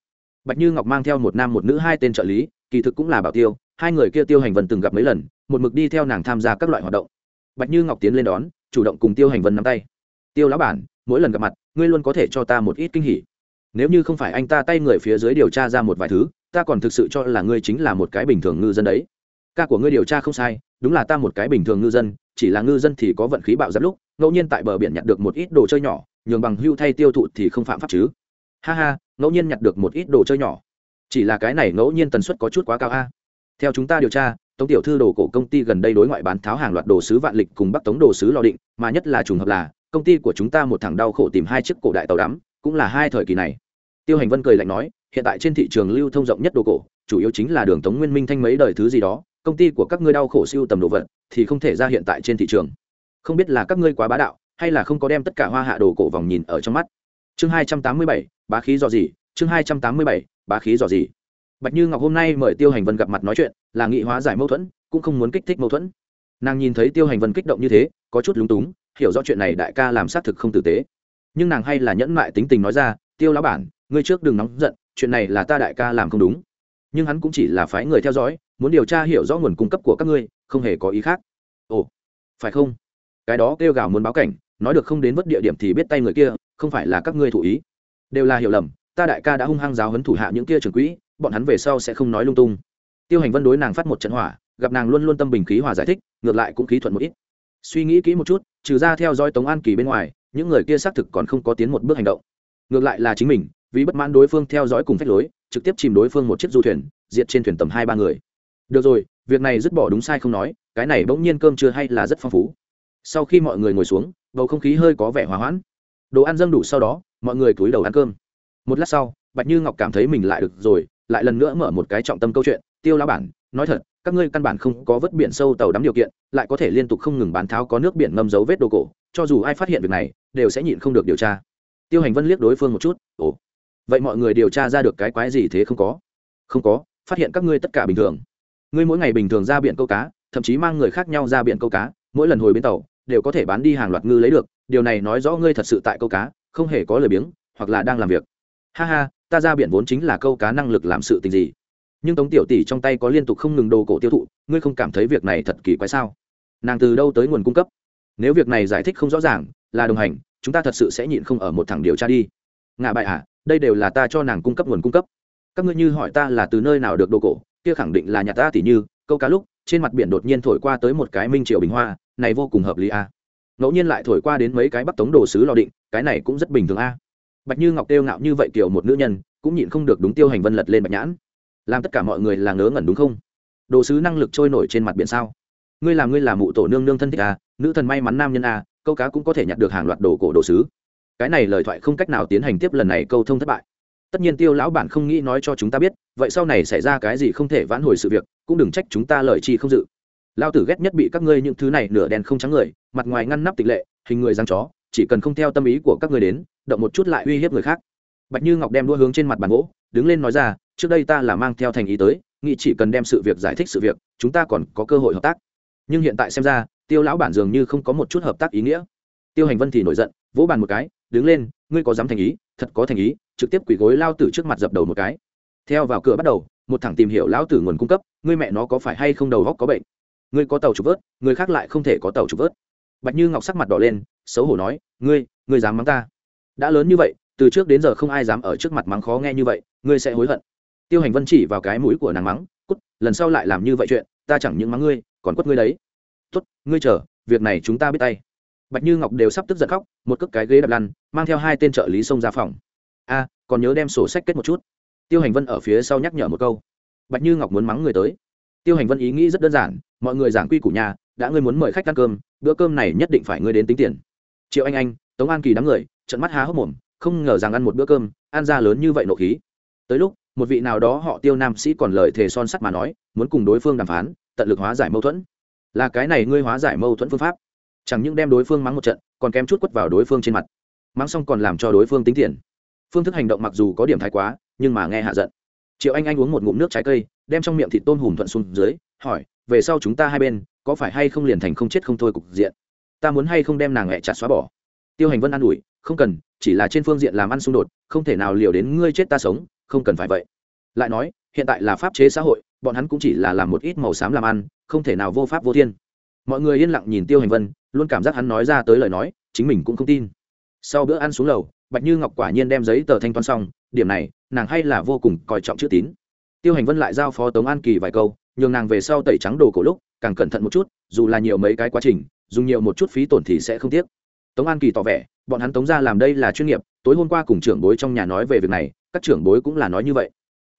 Bạch như ngọc mang theo một nam một nữ hai tên trợ lý, kỳ thực cũng là bảo tiêu, hai người kia tiêu hành vân từng gặp mấy lần, một mực đi theo nàng tham gia các loại hoạt động. Bạch như ngọc tiến lên đón, chủ động cùng tiêu hành vân nắm tay. Tiêu lão bản mỗi lần gặp mặt, ngươi luôn có thể cho ta một ít kinh hỉ. Nếu như không phải anh ta tay người phía dưới điều tra ra một vài thứ, ta còn thực sự cho là ngươi chính là một cái bình thường ngư dân đấy. Ca của ngươi điều tra không sai, đúng là ta một cái bình thường ngư dân, chỉ là ngư dân thì có vận khí bạo giáp lúc, ngẫu nhiên tại bờ biển nhặt được một ít đồ chơi nhỏ, nhường bằng hưu thay tiêu thụ thì không phạm pháp chứ. Ha ha, ngẫu nhiên nhặt được một ít đồ chơi nhỏ. Chỉ là cái này ngẫu nhiên tần suất có chút quá cao a. Theo chúng ta điều tra, tống tiểu thư đồ cổ công ty gần đây đối ngoại bán tháo hàng loạt đồ sứ vạn lịch cùng bắc tống đồ sứ lò định, mà nhất là trùng hợp là công ty của chúng ta một thằng đau khổ tìm hai chiếc cổ đại tàu đắm, cũng là hai thời kỳ này. Tiêu hành vân cười lạnh nói, hiện tại trên thị trường lưu thông rộng nhất đồ cổ, chủ yếu chính là đường tống nguyên minh thanh mấy đời thứ gì đó, công ty của các ngươi đau khổ siêu tầm đồ vật, thì không thể ra hiện tại trên thị trường. Không biết là các ngươi quá bá đạo, hay là không có đem tất cả hoa hạ đồ cổ vòng nhìn ở trong mắt. Chương hai trăm tám mươi bảy, bá khí dò gì chương hai trăm tám mươi bảy, bá khí dò gì bạch như ngọc hôm nay mời tiêu hành vân gặp mặt nói chuyện, là nghị hóa giải mâu thuẫn, cũng không muốn kích thích mâu thuẫn. Nàng nhìn thấy tiêu hành vân kích động như thế, có chút lúng túng hiểu rõ chuyện này đại ca làm xác thực không tử tế. Nhưng nàng hay là nhẫn mại tính tình nói ra, tiêu lão bản, ngươi trước đừng nóng giận, chuyện này là ta đại ca làm không đúng. Nhưng hắn cũng chỉ là phái người theo dõi, muốn điều tra hiểu rõ nguồn cung cấp của các ngươi, không hề có ý khác. Ồ, phải không? Cái đó kêu gào muốn báo cảnh, nói được không đến mất địa điểm thì biết tay người kia, không phải là các ngươi thủ ý. Đều là hiểu lầm, ta đại ca đã hung hăng giáo hấn thủ hạ những kia trường quỹ, bọn hắn về sau sẽ không nói lung tung. Tiêu hành vân đối nàng phát một trận hỏa, gặp nàng luôn luôn tâm bình khí hòa giải thích, ngược lại cũng khí thuận một ít. Suy nghĩ kỹ một chút trừ ra theo dõi tống an kỳ bên ngoài, những người kia xác thực còn không có tiến một bước hành động. Ngược lại là chính mình, vì bất mãn đối phương theo dõi cùng phép lối, trực tiếp chìm đối phương một chiếc du thuyền, diệt trên thuyền tầm hai ba người. Được rồi, việc này dứt bỏ đúng sai không nói, cái này bỗng nhiên cơm chưa hay là rất phong phú. Sau khi mọi người ngồi xuống, bầu không khí hơi có vẻ hòa hoãn. Đồ ăn dâng đủ sau đó, mọi người cúi đầu ăn cơm. Một lát sau, bạch như ngọc cảm thấy mình lại được rồi, lại lần nữa mở một cái trọng tâm câu chuyện. Tiêu lão bản, nói thật các ngươi căn bản không có vớt biển sâu tàu đắm điều kiện, lại có thể liên tục không ngừng bán tháo có nước biển ngâm dấu vết đồ cổ, cho dù ai phát hiện việc này, đều sẽ nhịn không được điều tra. Tiêu hành vân liếc đối phương một chút, ồ, vậy mọi người điều tra ra được cái quái gì thế không có? Không có, phát hiện các ngươi tất cả bình thường. Ngươi mỗi ngày bình thường ra biển câu cá, thậm chí mang người khác nhau ra biển câu cá, mỗi lần hồi bến tàu, đều có thể bán đi hàng loạt ngư lấy được, điều này nói rõ ngươi thật sự tại câu cá, không hề có lời biếng, hoặc là đang làm việc. Ha ha, ta ra biển vốn chính là câu cá năng lực làm sự tình gì? Nhưng tống tiểu tỷ trong tay có liên tục không ngừng đồ cổ tiêu thụ, ngươi không cảm thấy việc này thật kỳ quái sao? Nàng từ đâu tới nguồn cung cấp? Nếu việc này giải thích không rõ ràng, là đồng hành, chúng ta thật sự sẽ nhịn không ở một thẳng điều tra đi. Ngạ bại à đây đều là ta cho nàng cung cấp nguồn cung cấp. Các ngươi như hỏi ta là từ nơi nào được đồ cổ, kia khẳng định là nhà ta tỷ như, câu cá lúc, trên mặt biển đột nhiên thổi qua tới một cái minh triệu bình hoa, này vô cùng hợp lý à. ngẫu nhiên lại thổi qua đến mấy cái bắc tống đồ sứ lò định, cái này cũng rất bình thường a à. bạch như ngọc tiêu ngạo như vậy kiểu một nữ nhân, cũng nhịn không được đúng tiêu hành vân lật lên bạch nhãn làm tất cả mọi người là ngớ ngẩn đúng không? Đồ sứ năng lực trôi nổi trên mặt biển sao? Ngươi làm ngươi là mụ tổ nương nương thân thích à nữ thần may mắn nam nhân à câu cá cũng có thể nhặt được hàng loạt đồ cổ đồ sứ. Cái này lời thoại không cách nào tiến hành tiếp lần này câu thông thất bại. Tất nhiên tiêu lão bản không nghĩ nói cho chúng ta biết, vậy sau này xảy ra cái gì không thể vãn hồi sự việc, cũng đừng trách chúng ta lời chi không dự. Lao tử ghét nhất bị các ngươi những thứ này nửa đèn không trắng người, mặt ngoài ngăn nắp tịch lệ, hình người răng chó, chỉ cần không theo tâm ý của các ngươi đến, động một chút lại uy hiếp người khác. Bạch như ngọc đem đua hướng trên mặt bàn gỗ, đứng lên nói ra trước đây ta là mang theo thành ý tới, nghĩ chỉ cần đem sự việc giải thích sự việc, chúng ta còn có cơ hội hợp tác. Nhưng hiện tại xem ra, tiêu lão bản dường như không có một chút hợp tác ý nghĩa. Tiêu hành vân thì nổi giận, vỗ bàn một cái, đứng lên, ngươi có dám thành ý, thật có thành ý, trực tiếp quỳ gối lao tử trước mặt dập đầu một cái. Theo vào cửa bắt đầu, một thằng tìm hiểu lão tử nguồn cung cấp, ngươi mẹ nó có phải hay không đầu góc có bệnh? Ngươi có tàu trục vớt, người khác lại không thể có tàu trục vớt. Bạch như ngọc sắc mặt đỏ lên, xấu hổ nói, ngươi ngươi dám mắng ta? Đã lớn như vậy, từ trước đến giờ không ai dám ở trước mặt mắng khó nghe như vậy, ngươi sẽ hối hận tiêu hành vân chỉ vào cái mũi của nàng mắng cút lần sau lại làm như vậy chuyện ta chẳng những mắng ngươi còn quất ngươi đấy. Tuất, ngươi chờ việc này chúng ta biết tay. Bạch như ngọc đều sắp tức giận khóc một cước cái ghế đập lăn mang theo hai tên trợ lý xông ra phòng. A còn nhớ đem sổ sách kết một chút. Tiêu hành vân ở phía sau nhắc nhở một câu. Bạch như ngọc muốn mắng người tới. Tiêu hành vân ý nghĩ rất đơn giản mọi người giảng quy củ nhà đã ngươi muốn mời khách ăn cơm bữa cơm này nhất định phải ngươi đến tính tiền. Triệu anh anh tống an kỳ đám người trận mắt há hốc mồm không ngờ rằng ăn một bữa cơm ăn ra lớn như vậy nộ khí. Tới lúc một vị nào đó họ tiêu nam sĩ còn lời thề son sắt mà nói, muốn cùng đối phương đàm phán, tận lực hóa giải mâu thuẫn. Là cái này ngươi hóa giải mâu thuẫn phương pháp. Chẳng những đem đối phương mắng một trận, còn kém chút quất vào đối phương trên mặt. Mắng xong còn làm cho đối phương tính tiền. Phương thức hành động mặc dù có điểm thái quá, nhưng mà nghe hạ giận. Triệu anh anh uống một ngụm nước trái cây, đem trong miệng thịt tôm hùm thuận xuống dưới, hỏi, về sau chúng ta hai bên, có phải hay không liền thành không chết không thôi cục diện? Ta muốn hay không đem nàng hẹ chặt xóa bỏ? Tiêu hành vân an ủi, không cần, chỉ là trên phương diện làm ăn xung đột, không thể nào liều đến ngươi chết ta sống không cần phải vậy. Lại nói, hiện tại là pháp chế xã hội, bọn hắn cũng chỉ là làm một ít màu xám làm ăn, không thể nào vô pháp vô thiên. Mọi người yên lặng nhìn tiêu hành vân, luôn cảm giác hắn nói ra tới lời nói, chính mình cũng không tin. Sau bữa ăn xuống lầu, bạch như ngọc quả nhiên đem giấy tờ thanh toán xong, điểm này, nàng hay là vô cùng coi trọng chữ tín. Tiêu hành vân lại giao phó tống an kỳ vài câu, nhường nàng về sau tẩy trắng đồ cổ lúc, càng cẩn thận một chút, dù là nhiều mấy cái quá trình, dùng nhiều một chút phí tổn thì sẽ không tiếc. Tống an kỳ tỏ vẻ, bọn hắn tống ra làm đây là chuyên nghiệp tối hôm qua cùng trưởng bối trong nhà nói về việc này, các trưởng bối cũng là nói như vậy.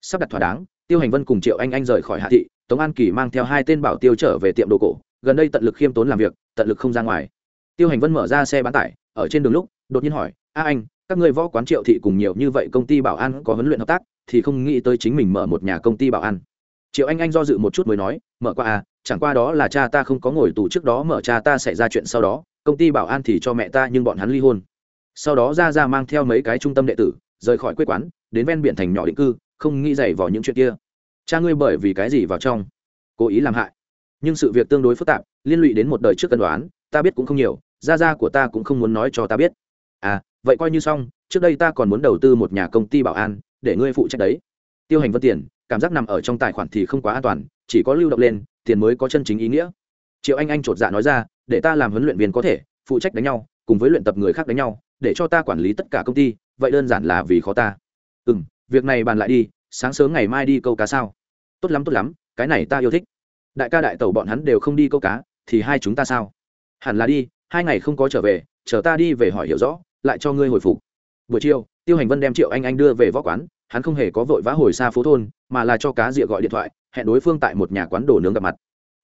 Sắp đặt thỏa đáng, tiêu hành vân cùng triệu anh anh rời khỏi hạ thị, tống an kỳ mang theo hai tên bảo tiêu trở về tiệm đồ cổ, gần đây tận lực khiêm tốn làm việc, tận lực không ra ngoài. Tiêu hành vân mở ra xe bán tải, ở trên đường lúc, đột nhiên hỏi, a anh, các người võ quán triệu thị cùng nhiều như vậy công ty bảo an có huấn luyện hợp tác, thì không nghĩ tới chính mình mở một nhà công ty bảo an? Triệu anh anh do dự một chút mới nói, mở qua à chẳng qua đó là cha ta không có ngồi tù trước đó, mở cha ta xảy ra chuyện sau đó, công ty bảo an thì cho mẹ ta nhưng bọn hắn ly hôn sau đó ra ra mang theo mấy cái trung tâm đệ tử, rời khỏi quê quán, đến ven biển thành nhỏ định cư, không nghĩ dày vào những chuyện kia. Cha ngươi bởi vì cái gì vào trong? Cố ý làm hại. Nhưng sự việc tương đối phức tạp, liên lụy đến một đời trước cân đoán, ta biết cũng không nhiều gia gia của ta cũng không muốn nói cho ta biết. À vậy coi như xong, trước đây ta còn muốn đầu tư một nhà công ty bảo an, để ngươi phụ trách đấy. Tiêu hành vân tiền, cảm giác nằm ở trong tài khoản thì không quá an toàn, chỉ có lưu động lên, tiền mới có chân chính ý nghĩa. Triệu anh anh chột dạ nói ra, để ta làm huấn luyện viên có thể, phụ trách đánh nhau, cùng với luyện tập người khác đánh nhau để cho ta quản lý tất cả công ty, vậy đơn giản là vì khó ta. Ừ m việc này bàn lại đi, sáng sớm ngày mai đi câu cá sao? Tốt lắm tốt lắm, cái này ta yêu thích. Đại ca đại tẩu bọn hắn đều không đi câu cá, thì hai chúng ta sao? Hẳn là đi, hai ngày không có trở về, chờ ta đi về hỏi hiểu rõ, lại cho ngươi hồi phục. Buổi chiều, tiêu hành vân đem triệu anh anh đưa về võ quán, hắn không hề có vội vã hồi xa phố thôn, mà là cho cá rịa gọi điện thoại, hẹn đối phương tại một nhà quán đồ nướng gặp mặt.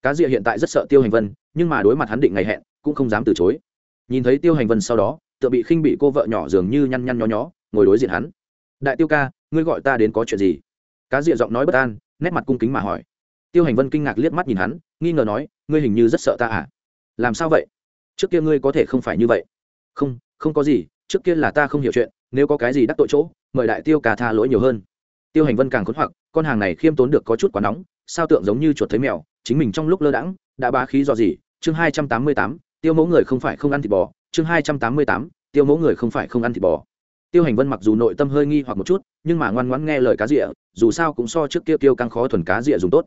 Cá rịa hiện tại rất sợ tiêu hành vân, nhưng mà đối mặt hắn định ngày hẹn, cũng không dám từ chối. Nhìn thấy tiêu hành vân sau đó tựa bị khinh bị cô vợ nhỏ dường như nhăn nhăn nhó nhó, ngồi đối diện hắn. Đại tiêu ca, ngươi gọi ta đến có chuyện gì? Cá rịa giọng nói bất an, nét mặt cung kính mà hỏi. Tiêu hành vân kinh ngạc liếc mắt nhìn hắn, nghi ngờ nói, ngươi hình như rất sợ ta à? Làm sao vậy? Trước kia ngươi có thể không phải như vậy. Không không có gì, trước kia là ta không hiểu chuyện, nếu có cái gì đắc tội chỗ, mời đại tiêu ca tha lỗi nhiều hơn. Tiêu hành vân càng khốn hoặc, con hàng này khiêm tốn được có chút quá nóng, sao tượng giống như chuột thấy mèo, chính mình trong lúc lơ đãng, đã bá khí do gì? Chương hai trăm tám mươi tám tiêu mẫu người không phải không ăn thịt bò, chương hai trăm tám mươi tám, tiêu mẫu người không phải không ăn thịt bò. Tiêu hành vân mặc dù nội tâm hơi nghi hoặc một chút, nhưng mà ngoan ngoãn nghe lời cá rịa, dù sao cũng so trước kia tiêu căng khó thuần cá rịa dùng tốt.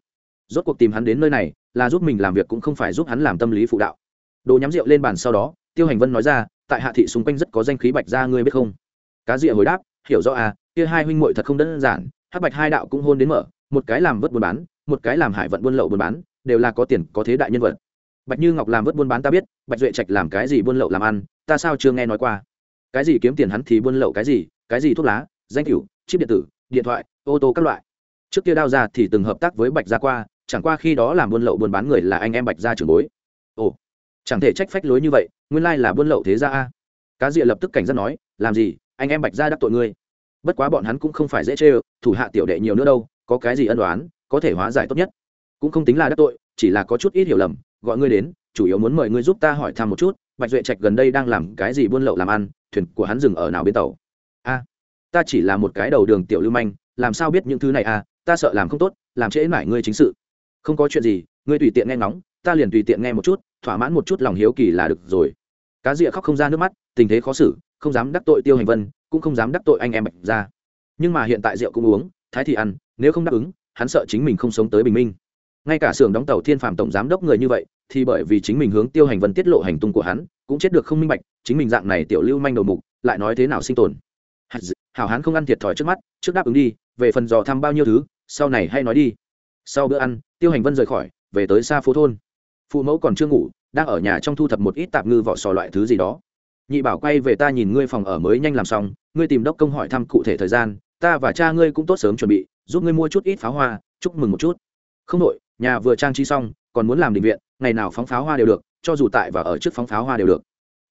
Rốt cuộc tìm hắn đến nơi này, là giúp mình làm việc cũng không phải giúp hắn làm tâm lý phụ đạo. Đồ nhắm rượu lên bàn sau đó, tiêu hành vân nói ra, tại hạ thị xung quanh rất có danh khí bạch ra ngươi biết không? Cá rịa hồi đáp, hiểu rõ à kia hai huynh muội thật không đơn giản, hắc bạch hai đạo cũng hôn đến mở, một cái làm vớt buôn bán, một cái làm hải vận buôn lậu buôn bán, đều là có tiền, có thế đại nhân vật bạch như ngọc làm vớt buôn bán ta biết, bạch duệ trạch làm cái gì buôn lậu làm ăn, ta sao chưa nghe nói qua. Cái gì kiếm tiền hắn thì buôn lậu cái gì cái gì thuốc lá, danh cửu chip điện tử, điện thoại, ô tô các loại. Trước kia đao ra thì từng hợp tác với bạch gia qua, chẳng qua khi đó làm buôn lậu buôn bán người là anh em bạch gia trưởng bối. Ồ, chẳng thể trách phách lối như vậy, nguyên lai là buôn lậu thế gia a. Cá dịa lập tức cảnh giác nói, làm gì, anh em bạch gia đắc tội ngươi. Bất quá bọn hắn cũng không phải dễ chê thủ hạ tiểu đệ nhiều nữa đâu, có cái gì ân đoán có thể hóa giải tốt nhất. Cũng không tính là đắc tội, chỉ là có chút ít hiểu lầm gọi ngươi đến, chủ yếu muốn mời ngươi giúp ta hỏi thăm một chút, bạch duệ trạch gần đây đang làm cái gì buôn lậu làm ăn, thuyền của hắn dừng ở nào bên tàu? A, ta chỉ là một cái đầu đường tiểu lưu manh, làm sao biết những thứ này à ta sợ làm không tốt, làm trễ nải ngươi chính sự. Không có chuyện gì, ngươi tùy tiện nghe ngóng, ta liền tùy tiện nghe một chút, thỏa mãn một chút lòng hiếu kỳ là được rồi. Cá rịa khóc không ra nước mắt, tình thế khó xử, không dám đắc tội tiêu hành vân, cũng không dám đắc tội anh em bạch ra nhưng mà hiện tại rượu cũng uống, thái thì ăn, nếu không đáp ứng, hắn sợ chính mình không sống tới bình minh. Ngay cả xưởng đóng tàu thiên phạm tổng giám đốc người như vậy thì bởi vì chính mình hướng tiêu hành vân tiết lộ hành tung của hắn, cũng chết được không minh bạch, chính mình dạng này tiểu lưu manh đầu mục, lại nói thế nào sinh tồn. Hảo hán không ăn thiệt thòi trước mắt, trước đáp ứng đi, về phần dò thăm bao nhiêu thứ, sau này hay nói đi. Sau bữa ăn, tiêu hành vân rời khỏi, về tới xa phố thôn. Phụ mẫu còn chưa ngủ, đang ở nhà trong thu thập một ít tạp ngư vỏ sò loại thứ gì đó. Nhị bảo quay về ta nhìn ngươi phòng ở mới nhanh làm xong, ngươi tìm đốc công hỏi thăm cụ thể thời gian, ta và cha ngươi cũng tốt sớm chuẩn bị, giúp ngươi mua chút ít pháo hoa, chúc mừng một chút. Không đội nhà vừa trang trí xong, còn muốn làm định viện ngày nào phóng pháo hoa đều được, cho dù tại và ở trước phóng pháo hoa đều được.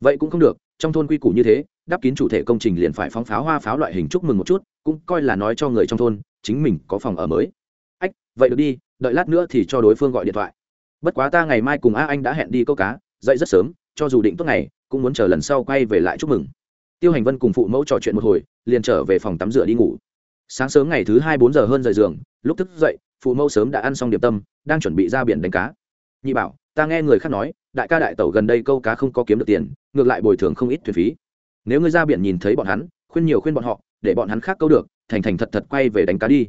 Vậy cũng không được, trong thôn quy củ như thế, đắp kín chủ thể công trình liền phải phóng pháo hoa pháo loại hình chúc mừng một chút, cũng coi là nói cho người trong thôn, chính mình có phòng ở mới. Ách, vậy được đi, đợi lát nữa thì cho đối phương gọi điện thoại. Bất quá ta ngày mai cùng a anh đã hẹn đi câu cá, dậy rất sớm, cho dù định tốt ngày, cũng muốn chờ lần sau quay về lại chúc mừng. Tiêu hành vân cùng phụ mẫu trò chuyện một hồi, liền trở về phòng tắm rửa đi ngủ. Sáng sớm ngày thứ hai bốn giờ hơn rời giường, lúc thức dậy, phụ mẫu sớm đã ăn xong điểm tâm, đang chuẩn bị ra biển đánh cá nhị bảo, ta nghe người khác nói, đại ca đại tẩu gần đây câu cá không có kiếm được tiền, ngược lại bồi thường không ít thuyền phí. Nếu ngươi ra biển nhìn thấy bọn hắn, khuyên nhiều khuyên bọn họ, để bọn hắn khác câu được, thành thành thật thật quay về đánh cá đi.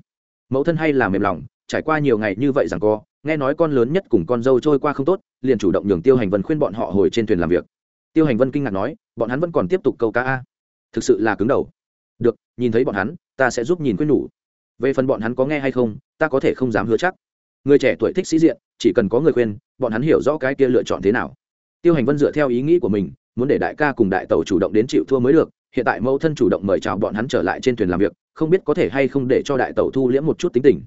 Mẫu thân hay là mềm lòng, trải qua nhiều ngày như vậy rằng co, nghe nói con lớn nhất cùng con dâu trôi qua không tốt, liền chủ động nhường tiêu hành vân khuyên bọn họ hồi trên thuyền làm việc. Tiêu hành vân kinh ngạc nói, bọn hắn vẫn còn tiếp tục câu cá a? Thực sự là cứng đầu. Được, nhìn thấy bọn hắn, ta sẽ giúp nhìn khuyên nhủ về phần bọn hắn có nghe hay không, ta có thể không dám hứa chắc người trẻ tuổi thích sĩ diện, chỉ cần có người khuyên, bọn hắn hiểu rõ cái kia lựa chọn thế nào. Tiêu hành vân dựa theo ý nghĩ của mình, muốn để đại ca cùng đại tàu chủ động đến chịu thua mới được, hiện tại mẫu thân chủ động mời chào bọn hắn trở lại trên thuyền làm việc, không biết có thể hay không để cho đại tàu thu liễm một chút tính tình.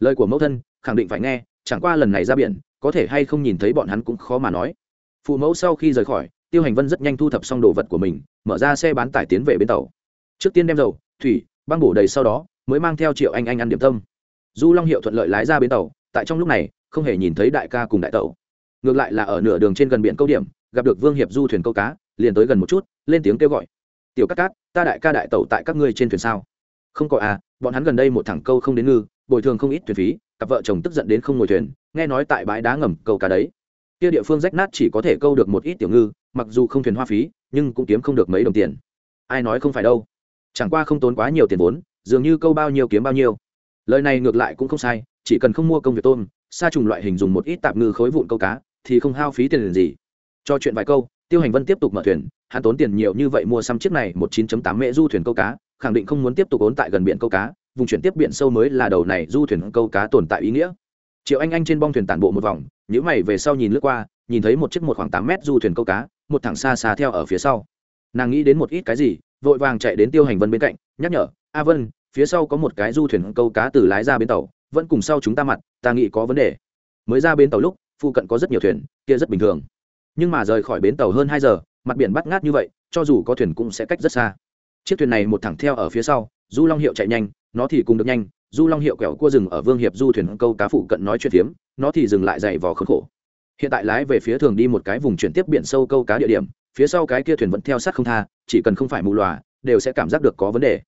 Lời của mẫu thân, khẳng định phải nghe, chẳng qua lần này ra biển, có thể hay không nhìn thấy bọn hắn cũng khó mà nói. Phụ mẫu sau khi rời khỏi, tiêu hành vân rất nhanh thu thập xong đồ vật của mình, mở ra xe bán tải tiến về bến tàu. Trước tiên đem dầu, thủy, băng bổ đầy sau đó, mới mang theo triệu anh anh ăn điểm tâm. Du long hiệu thuận lợi lái ra bến tàu tại trong lúc này, không hề nhìn thấy đại ca cùng đại tẩu. ngược lại là ở nửa đường trên gần biển câu điểm, gặp được vương hiệp du thuyền câu cá, liền tới gần một chút, lên tiếng kêu gọi. Tiểu cát cát, ta đại ca đại tẩu tại các ngươi trên thuyền sao? Không có à bọn hắn gần đây một thẳng câu không đến ngư, bồi thường không ít thuyền phí, cặp vợ chồng tức giận đến không ngồi thuyền, nghe nói tại bãi đá ngầm câu cá đấy. Kia địa phương rách nát chỉ có thể câu được một ít tiểu ngư, mặc dù không thuyền hoa phí, nhưng cũng kiếm không được mấy đồng tiền. Ai nói không phải đâu. Chẳng qua không tốn quá nhiều tiền vốn, dường như câu bao nhiêu kiếm bao nhiêu. Lời này ngược lại cũng không sai chỉ cần không mua công việc tôm, sa trùng loại hình dùng một ít tạp ngư khối vụn câu cá, thì không hao phí tiền gì. Cho chuyện vài câu, tiêu hành vân tiếp tục mở thuyền, hắn tốn tiền nhiều như vậy mua xăm chiếc này một 9 tám mễ du thuyền câu cá, khẳng định không muốn tiếp tục ốn tại gần biển câu cá, vùng chuyển tiếp biển sâu mới là đầu này du thuyền câu cá tồn tại ý nghĩa. Triệu anh anh trên bong thuyền tản bộ một vòng nhữ mày về sau nhìn lướt qua, nhìn thấy một chiếc một khoảng tám mét du thuyền câu cá, một thẳng xa xa theo ở phía sau. Nàng nghĩ đến một ít cái gì, vội vàng chạy đến tiêu hành vân bên cạnh, nhắc nhở, a vân, phía sau có một cái du thuyền câu cá từ lái ra bến tàu vẫn cùng sau chúng ta mặt, ta nghĩ có vấn đề. Mới ra bến tàu lúc, phụ cận có rất nhiều thuyền, kia rất bình thường. Nhưng mà rời khỏi bến tàu hơn hai giờ, mặt biển bắt ngát như vậy, cho dù có thuyền cũng sẽ cách rất xa. Chiếc thuyền này một thẳng theo ở phía sau, du long hiệu chạy nhanh, nó thì cùng được nhanh, du long hiệu quẹo cua rừng ở vương hiệp du thuyền câu cá phụ cận nói chuyện phiếm, nó thì dừng lại dày vò khốn khổ. Hiện tại lái về phía thường đi một cái vùng chuyển tiếp biển sâu câu cá địa điểm, phía sau cái kia thuyền vẫn theo sát không tha, chỉ cần không phải mù lòa, đều sẽ cảm giác được có vấn đề.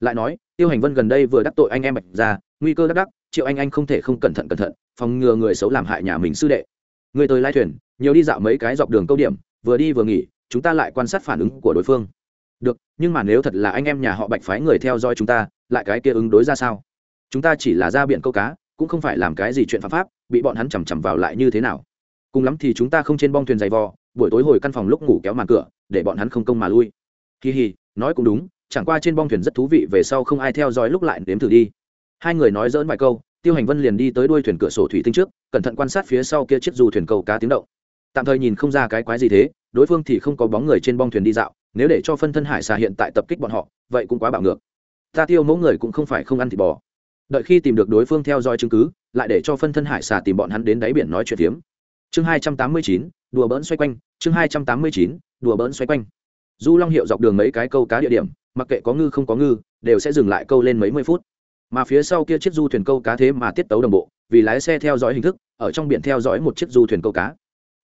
Lại nói, tiêu hành vân gần đây vừa đắc tội anh em bạch ra nguy cơ đắc đắc triệu anh anh không thể không cẩn thận cẩn thận, phòng ngừa người xấu làm hại nhà mình sư đệ. Người tới lai thuyền, nhiều đi dạo mấy cái dọc đường câu điểm, vừa đi vừa nghỉ, chúng ta lại quan sát phản ứng của đối phương. Được, nhưng mà nếu thật là anh em nhà họ bạch phái người theo dõi chúng ta, lại cái kia ứng đối ra sao? Chúng ta chỉ là ra biển câu cá, cũng không phải làm cái gì chuyện phạm pháp, bị bọn hắn chằm chằm vào lại như thế nào? Cùng lắm thì chúng ta không trên bong thuyền giày vò, buổi tối hồi căn phòng lúc ngủ kéo màn cửa, để bọn hắn không công mà lui. Kỳ hì, nói cũng đúng, chẳng qua trên bong thuyền rất thú vị, về sau không ai theo dõi lúc lại đếm thử đi hai người nói dỡn vài câu, tiêu hành vân liền đi tới đuôi thuyền cửa sổ thủy tinh trước, cẩn thận quan sát phía sau kia chiếc dù thuyền câu cá tiếng động. Tạm thời nhìn không ra cái quái gì thế, đối phương thì không có bóng người trên bong thuyền đi dạo, nếu để cho phân thân hải xà hiện tại tập kích bọn họ, vậy cũng quá bạo ngược. Ta tiêu mẫu người cũng không phải không ăn thịt bò. Đợi khi tìm được đối phương theo dõi chứng cứ, lại để cho phân thân hải xà tìm bọn hắn đến đáy biển nói chuyện phiếm. Chương hai trăm tám mươi chín, đùa bỡn xoay quanh, chương hai trăm tám mươi chín, đùa bỡn xoay quanh. Du long hiệu dọc đường mấy cái câu cá địa điểm, mặc kệ có ngư không có ngư, đều sẽ dừng lại câu lên mấy mươi phút mà phía sau kia chiếc du thuyền câu cá thế mà tiết tấu đồng bộ, vì lái xe theo dõi hình thức, ở trong biển theo dõi một chiếc du thuyền câu cá.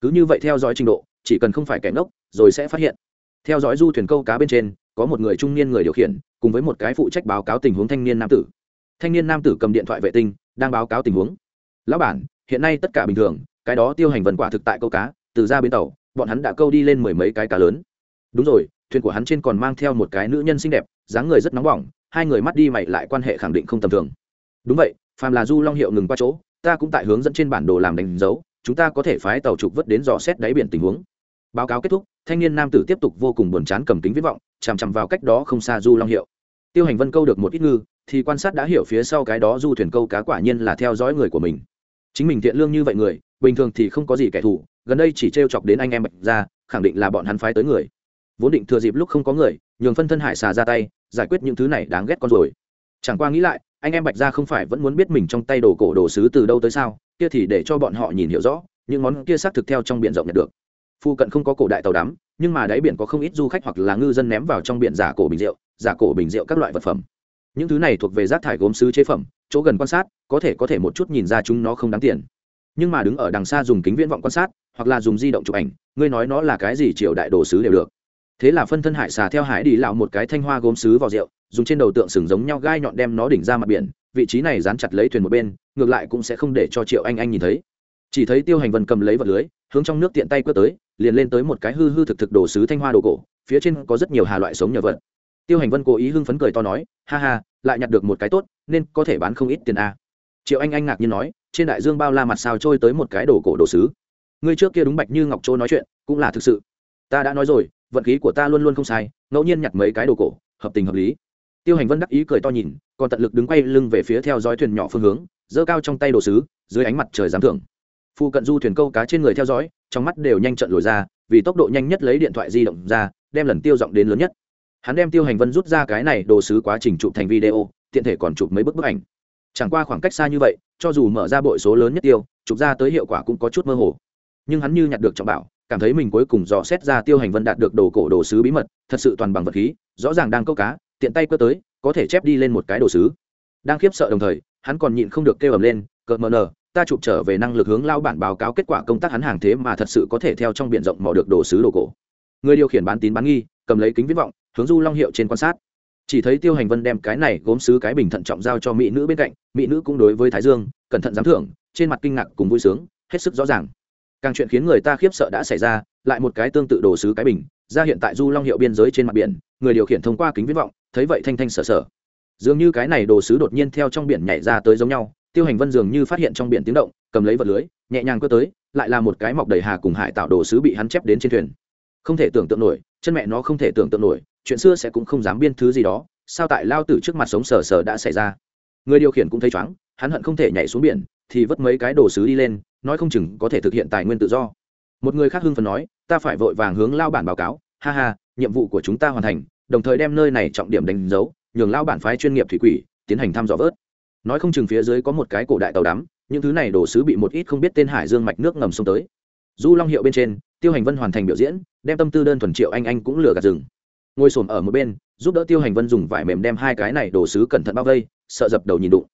Cứ như vậy theo dõi trình độ, chỉ cần không phải kẻ ngốc, rồi sẽ phát hiện. Theo dõi du thuyền câu cá bên trên, có một người trung niên người điều khiển, cùng với một cái phụ trách báo cáo tình huống thanh niên nam tử. Thanh niên nam tử cầm điện thoại vệ tinh, đang báo cáo tình huống. Lão bản, hiện nay tất cả bình thường, cái đó tiêu hành vần quả thực tại câu cá, từ ra bến tàu, bọn hắn đã câu đi lên mười mấy cái cá lớn. Đúng rồi, thuyền của hắn trên còn mang theo một cái nữ nhân xinh đẹp, dáng người rất nóng bỏng hai người mắt đi mày lại quan hệ khẳng định không tầm thường. Đúng vậy, phàm là du long hiệu ngừng qua chỗ, ta cũng tại hướng dẫn trên bản đồ làm đánh dấu, chúng ta có thể phái tàu trục vớt đến dò xét đáy biển tình huống. Báo cáo kết thúc, thanh niên nam tử tiếp tục vô cùng buồn chán cầm kính viết vọng, chằm chằm vào cách đó không xa du long hiệu. Tiêu hành vân câu được một ít ngư, thì quan sát đã hiểu phía sau cái đó du thuyền câu cá quả nhiên là theo dõi người của mình. Chính mình thiện lương như vậy người, bình thường thì không có gì kẻ thù, gần đây chỉ t chọc đến anh em bạch ra khẳng định là bọn hắn phái tới người vốn định thừa dịp lúc không có người, nhường phân thân hải xà ra tay, giải quyết những thứ này đáng ghét con rồi chẳng qua nghĩ lại, anh em bạch ra không phải vẫn muốn biết mình trong tay đồ cổ đồ sứ từ đâu tới sao, kia thì để cho bọn họ nhìn hiểu rõ, những món kia xác thực theo trong biển rộng nhận được. Phu cận không có cổ đại tàu đắm, nhưng mà đáy biển có không ít du khách hoặc là ngư dân ném vào trong biển giả cổ bình rượu, giả cổ bình rượu các loại vật phẩm. Những thứ này thuộc về rác thải gốm sứ chế phẩm, chỗ gần quan sát, có thể có thể một chút nhìn ra chúng nó không đáng tiền. Nhưng mà đứng ở đằng xa dùng kính viễn vọng quan sát, hoặc là dùng di động chụp ảnh, ngươi nói nó là cái gì triều đại đồ sứ đều được thế là phân thân hải xà theo hải đi lạo một cái thanh hoa gốm sứ vào rượu, dùng trên đầu tượng sừng giống nhau gai nhọn đem nó đỉnh ra mặt biển, vị trí này dán chặt lấy thuyền một bên, ngược lại cũng sẽ không để cho triệu anh anh nhìn thấy. Chỉ thấy tiêu hành vân cầm lấy vật lưới, hướng trong nước tiện tay quất tới, liền lên tới một cái hư hư thực thực đồ sứ thanh hoa đồ cổ, phía trên có rất nhiều hà loại sống nhờ vật. Tiêu hành vân cố ý hưng phấn cười to nói, ha ha, lại nhặt được một cái tốt, nên có thể bán không ít tiền a. Triệu anh anh ngạc nhiên nói, trên đại dương bao la mặt sao trôi tới một cái đồ cổ đồ sứ. Ngươi trước kia đúng bạch như ngọc châu nói chuyện, cũng là thực sự. Ta đã nói rồi vận khí của ta luôn luôn không sai, ngẫu nhiên nhặt mấy cái đồ cổ, hợp tình hợp lý. Tiêu hành vân đắc ý cười to nhìn, còn tận lực đứng quay lưng về phía theo dõi thuyền nhỏ phương hướng, giơ cao trong tay đồ sứ, dưới ánh mặt trời giám thưởng Phu cận du thuyền câu cá trên người theo dõi, trong mắt đều nhanh trận lùi ra, vì tốc độ nhanh nhất lấy điện thoại di động ra, đem lần tiêu giọng đến lớn nhất. Hắn đem tiêu hành vân rút ra cái này đồ sứ quá trình chụp thành video, tiện thể còn chụp mấy bức bức ảnh. Chẳng qua khoảng cách xa như vậy, cho dù mở ra bội số lớn nhất tiêu, chụp ra tới hiệu quả cũng có chút mơ hồ nhưng hắn như nhặt được trọng bảo, cảm thấy mình cuối cùng dò xét ra tiêu hành vân đạt được đồ cổ đồ sứ bí mật, thật sự toàn bằng vật khí, rõ ràng đang câu cá, tiện tay cơ tới, có thể chép đi lên một cái đồ sứ. Đang khiếp sợ đồng thời, hắn còn nhịn không được kêu ầm lên, cợt mờ nờ, ta chụp trở về năng lực hướng lao bản báo cáo kết quả công tác hắn hàng thế mà thật sự có thể theo trong b i ể n rộng mò được đồ sứ đồ cổ. Người điều khiển bán tín bán nghi, cầm lấy kính viết vọng, hướng du long hiệu trên quan sát. Chỉ thấy tiêu hành vân đem cái này gốm sứ cái bình thận trọng giao cho mỹ nữ bên cạnh, mỹ nữ cũng đối với thái dương, cẩn thận giám thưởng, trên mặt kinh ngạc cùng vui sướng, hết sức rõ ràng càng chuyện khiến người ta khiếp sợ đã xảy ra, lại một cái tương tự đồ sứ cái bình, ra hiện tại du long hiệu biên giới trên mặt biển, người điều khiển thông qua kính viễn vọng, thấy vậy thanh thanh sở sở. Dường như cái này đồ sứ đột nhiên theo trong biển nhảy ra tới giống nhau, tiêu hành vân dường như phát hiện trong biển tiếng động, cầm lấy vật lưới, nhẹ nhàng cơ tới, lại là một cái mọc đầy hà cùng hải tạo đồ sứ bị hắn chép đến trên thuyền. Không thể tưởng tượng nổi, chân mẹ nó không thể tưởng tượng nổi, chuyện xưa sẽ cũng không dám biên thứ gì đó, sao tại lao tử trước mặt sống sờ sờ đã xảy ra? Người điều khiển cũng thấy chóng, hắn hận không thể nhảy xuống biển, thì vất mấy cái đồ sứ đi lên nói không chừng có thể thực hiện tài nguyên tự do. Một người khác hưng phần nói, ta phải vội vàng hướng lao bản báo cáo. Ha ha, nhiệm vụ của chúng ta hoàn thành, đồng thời đem nơi này trọng điểm đánh dấu, nhường lao bản phái chuyên nghiệp thủy quỷ tiến hành thăm dò vớt. Nói không chừng phía dưới có một cái cổ đại tàu đắm, những thứ này đồ sứ bị một ít không biết tên hải dương mạch nước ngầm xông tới. Du long hiệu bên trên, tiêu hành vân hoàn thành biểu diễn, đem tâm tư đơn thuần triệu anh anh cũng lừa gạt rừng. Ngồi s ở một bên, giúp đỡ tiêu hành vân dùng vải mềm đem hai cái này đổ sứ cẩn thận bao vây, sợ dập đầu nhìn đụng.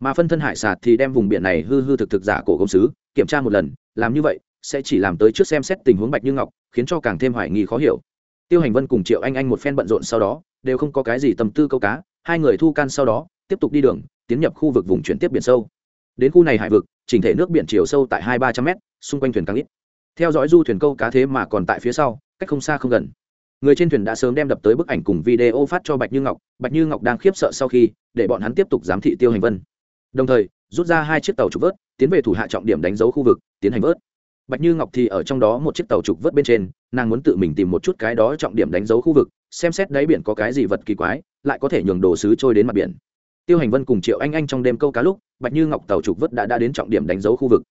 Mà phân thân hải sạt thì đem vùng biển này hư hư thực thực giả cổ công sứ kiểm tra một lần, làm như vậy, sẽ chỉ làm tới trước xem xét tình huống bạch như ngọc, khiến cho càng thêm hoài nghi khó hiểu. Tiêu hành vân cùng triệu anh anh một phen bận rộn sau đó, đều không có cái gì tâm tư câu cá, hai người thu can sau đó, tiếp tục đi đường, tiến nhập khu vực vùng chuyển tiếp biển sâu. Đến khu này hải vực, chỉnh thể nước biển chiều sâu tại hai ba trăm mét, xung quanh thuyền càng ít. Theo dõi du thuyền câu cá thế mà còn tại phía sau, cách không xa không gần. Người trên thuyền đã sớm đem đập tới bức ảnh cùng video phát cho bạch như ngọc, bạch như ngọc đang khiếp sợ sau khi, để bọn hắn tiếp tục giám thị tiêu hành vân. Đồng thời, rút ra hai chiếc tàu trục vớt tiến về thủ hạ trọng điểm đánh dấu khu vực tiến hành vớt. Bạch như ngọc thì ở trong đó một chiếc tàu trục vớt bên trên nàng muốn tự mình tìm một chút cái đó trọng điểm đánh dấu khu vực xem xét đáy biển có cái gì vật kỳ quái lại có thể nhường đồ sứ trôi đến mặt biển. Tiêu hành vân cùng triệu anh anh trong đêm câu cá lúc bạch như ngọc tàu trục vớt đã, đã đến trọng điểm đánh dấu khu vực.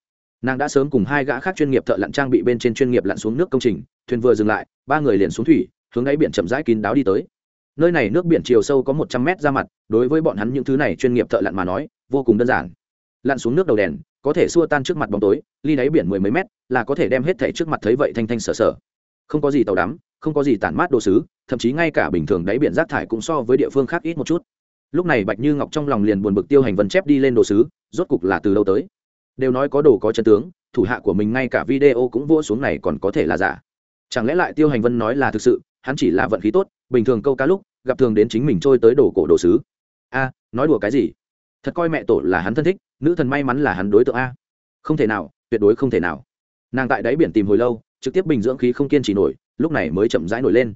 Nàng đã sớm cùng hai gã khác chuyên nghiệp thợ lặn trang bị bên trên chuyên nghiệp lặn xuống nước công trình thuyền vừa dừng lại ba người liền xuống thủy hướng đáy biển chậm rãi kín đáo đi tới. Nơi này nước biển chiều sâu có một trăm mét ra mặt đối với bọn hắn những thứ này chuyên nghiệp thợ lặn mà nói vô cùng đơn giản lặn xuống nước đầu đèn, có thể xua tan trước mặt bóng tối, ly đáy biển mười mấy mét, là có thể đem hết thảy trước mặt thấy vậy thanh thanh sở sở. Không có gì tàu đắm, không có gì tản mát đồ sứ, thậm chí ngay cả bình thường đáy biển rác thải cũng so với địa phương khác ít một chút. Lúc này bạch như ngọc trong lòng liền buồn bực tiêu hành vân chép đi lên đồ sứ, rốt cục là từ lâu tới? Đều nói có đồ có chân tướng, thủ hạ của mình ngay cả video cũng vua xuống này còn có thể là giả. Chẳng lẽ lại tiêu hành vân nói là thực sự, hắn chỉ là vận khí tốt, bình thường câu cá lúc, gặp thường đến chính mình trôi tới đổ cổ đồ sứ. A, nói đùa cái gì? Thật coi mẹ tổ là hắn thân thích, nữ thần may mắn là hắn đối tượng a. Không thể nào, tuyệt đối không thể nào. Nàng tại đáy biển tìm hồi lâu, trực tiếp bình dưỡng khí không kiên trì nổi, lúc này mới chậm rãi nổi lên.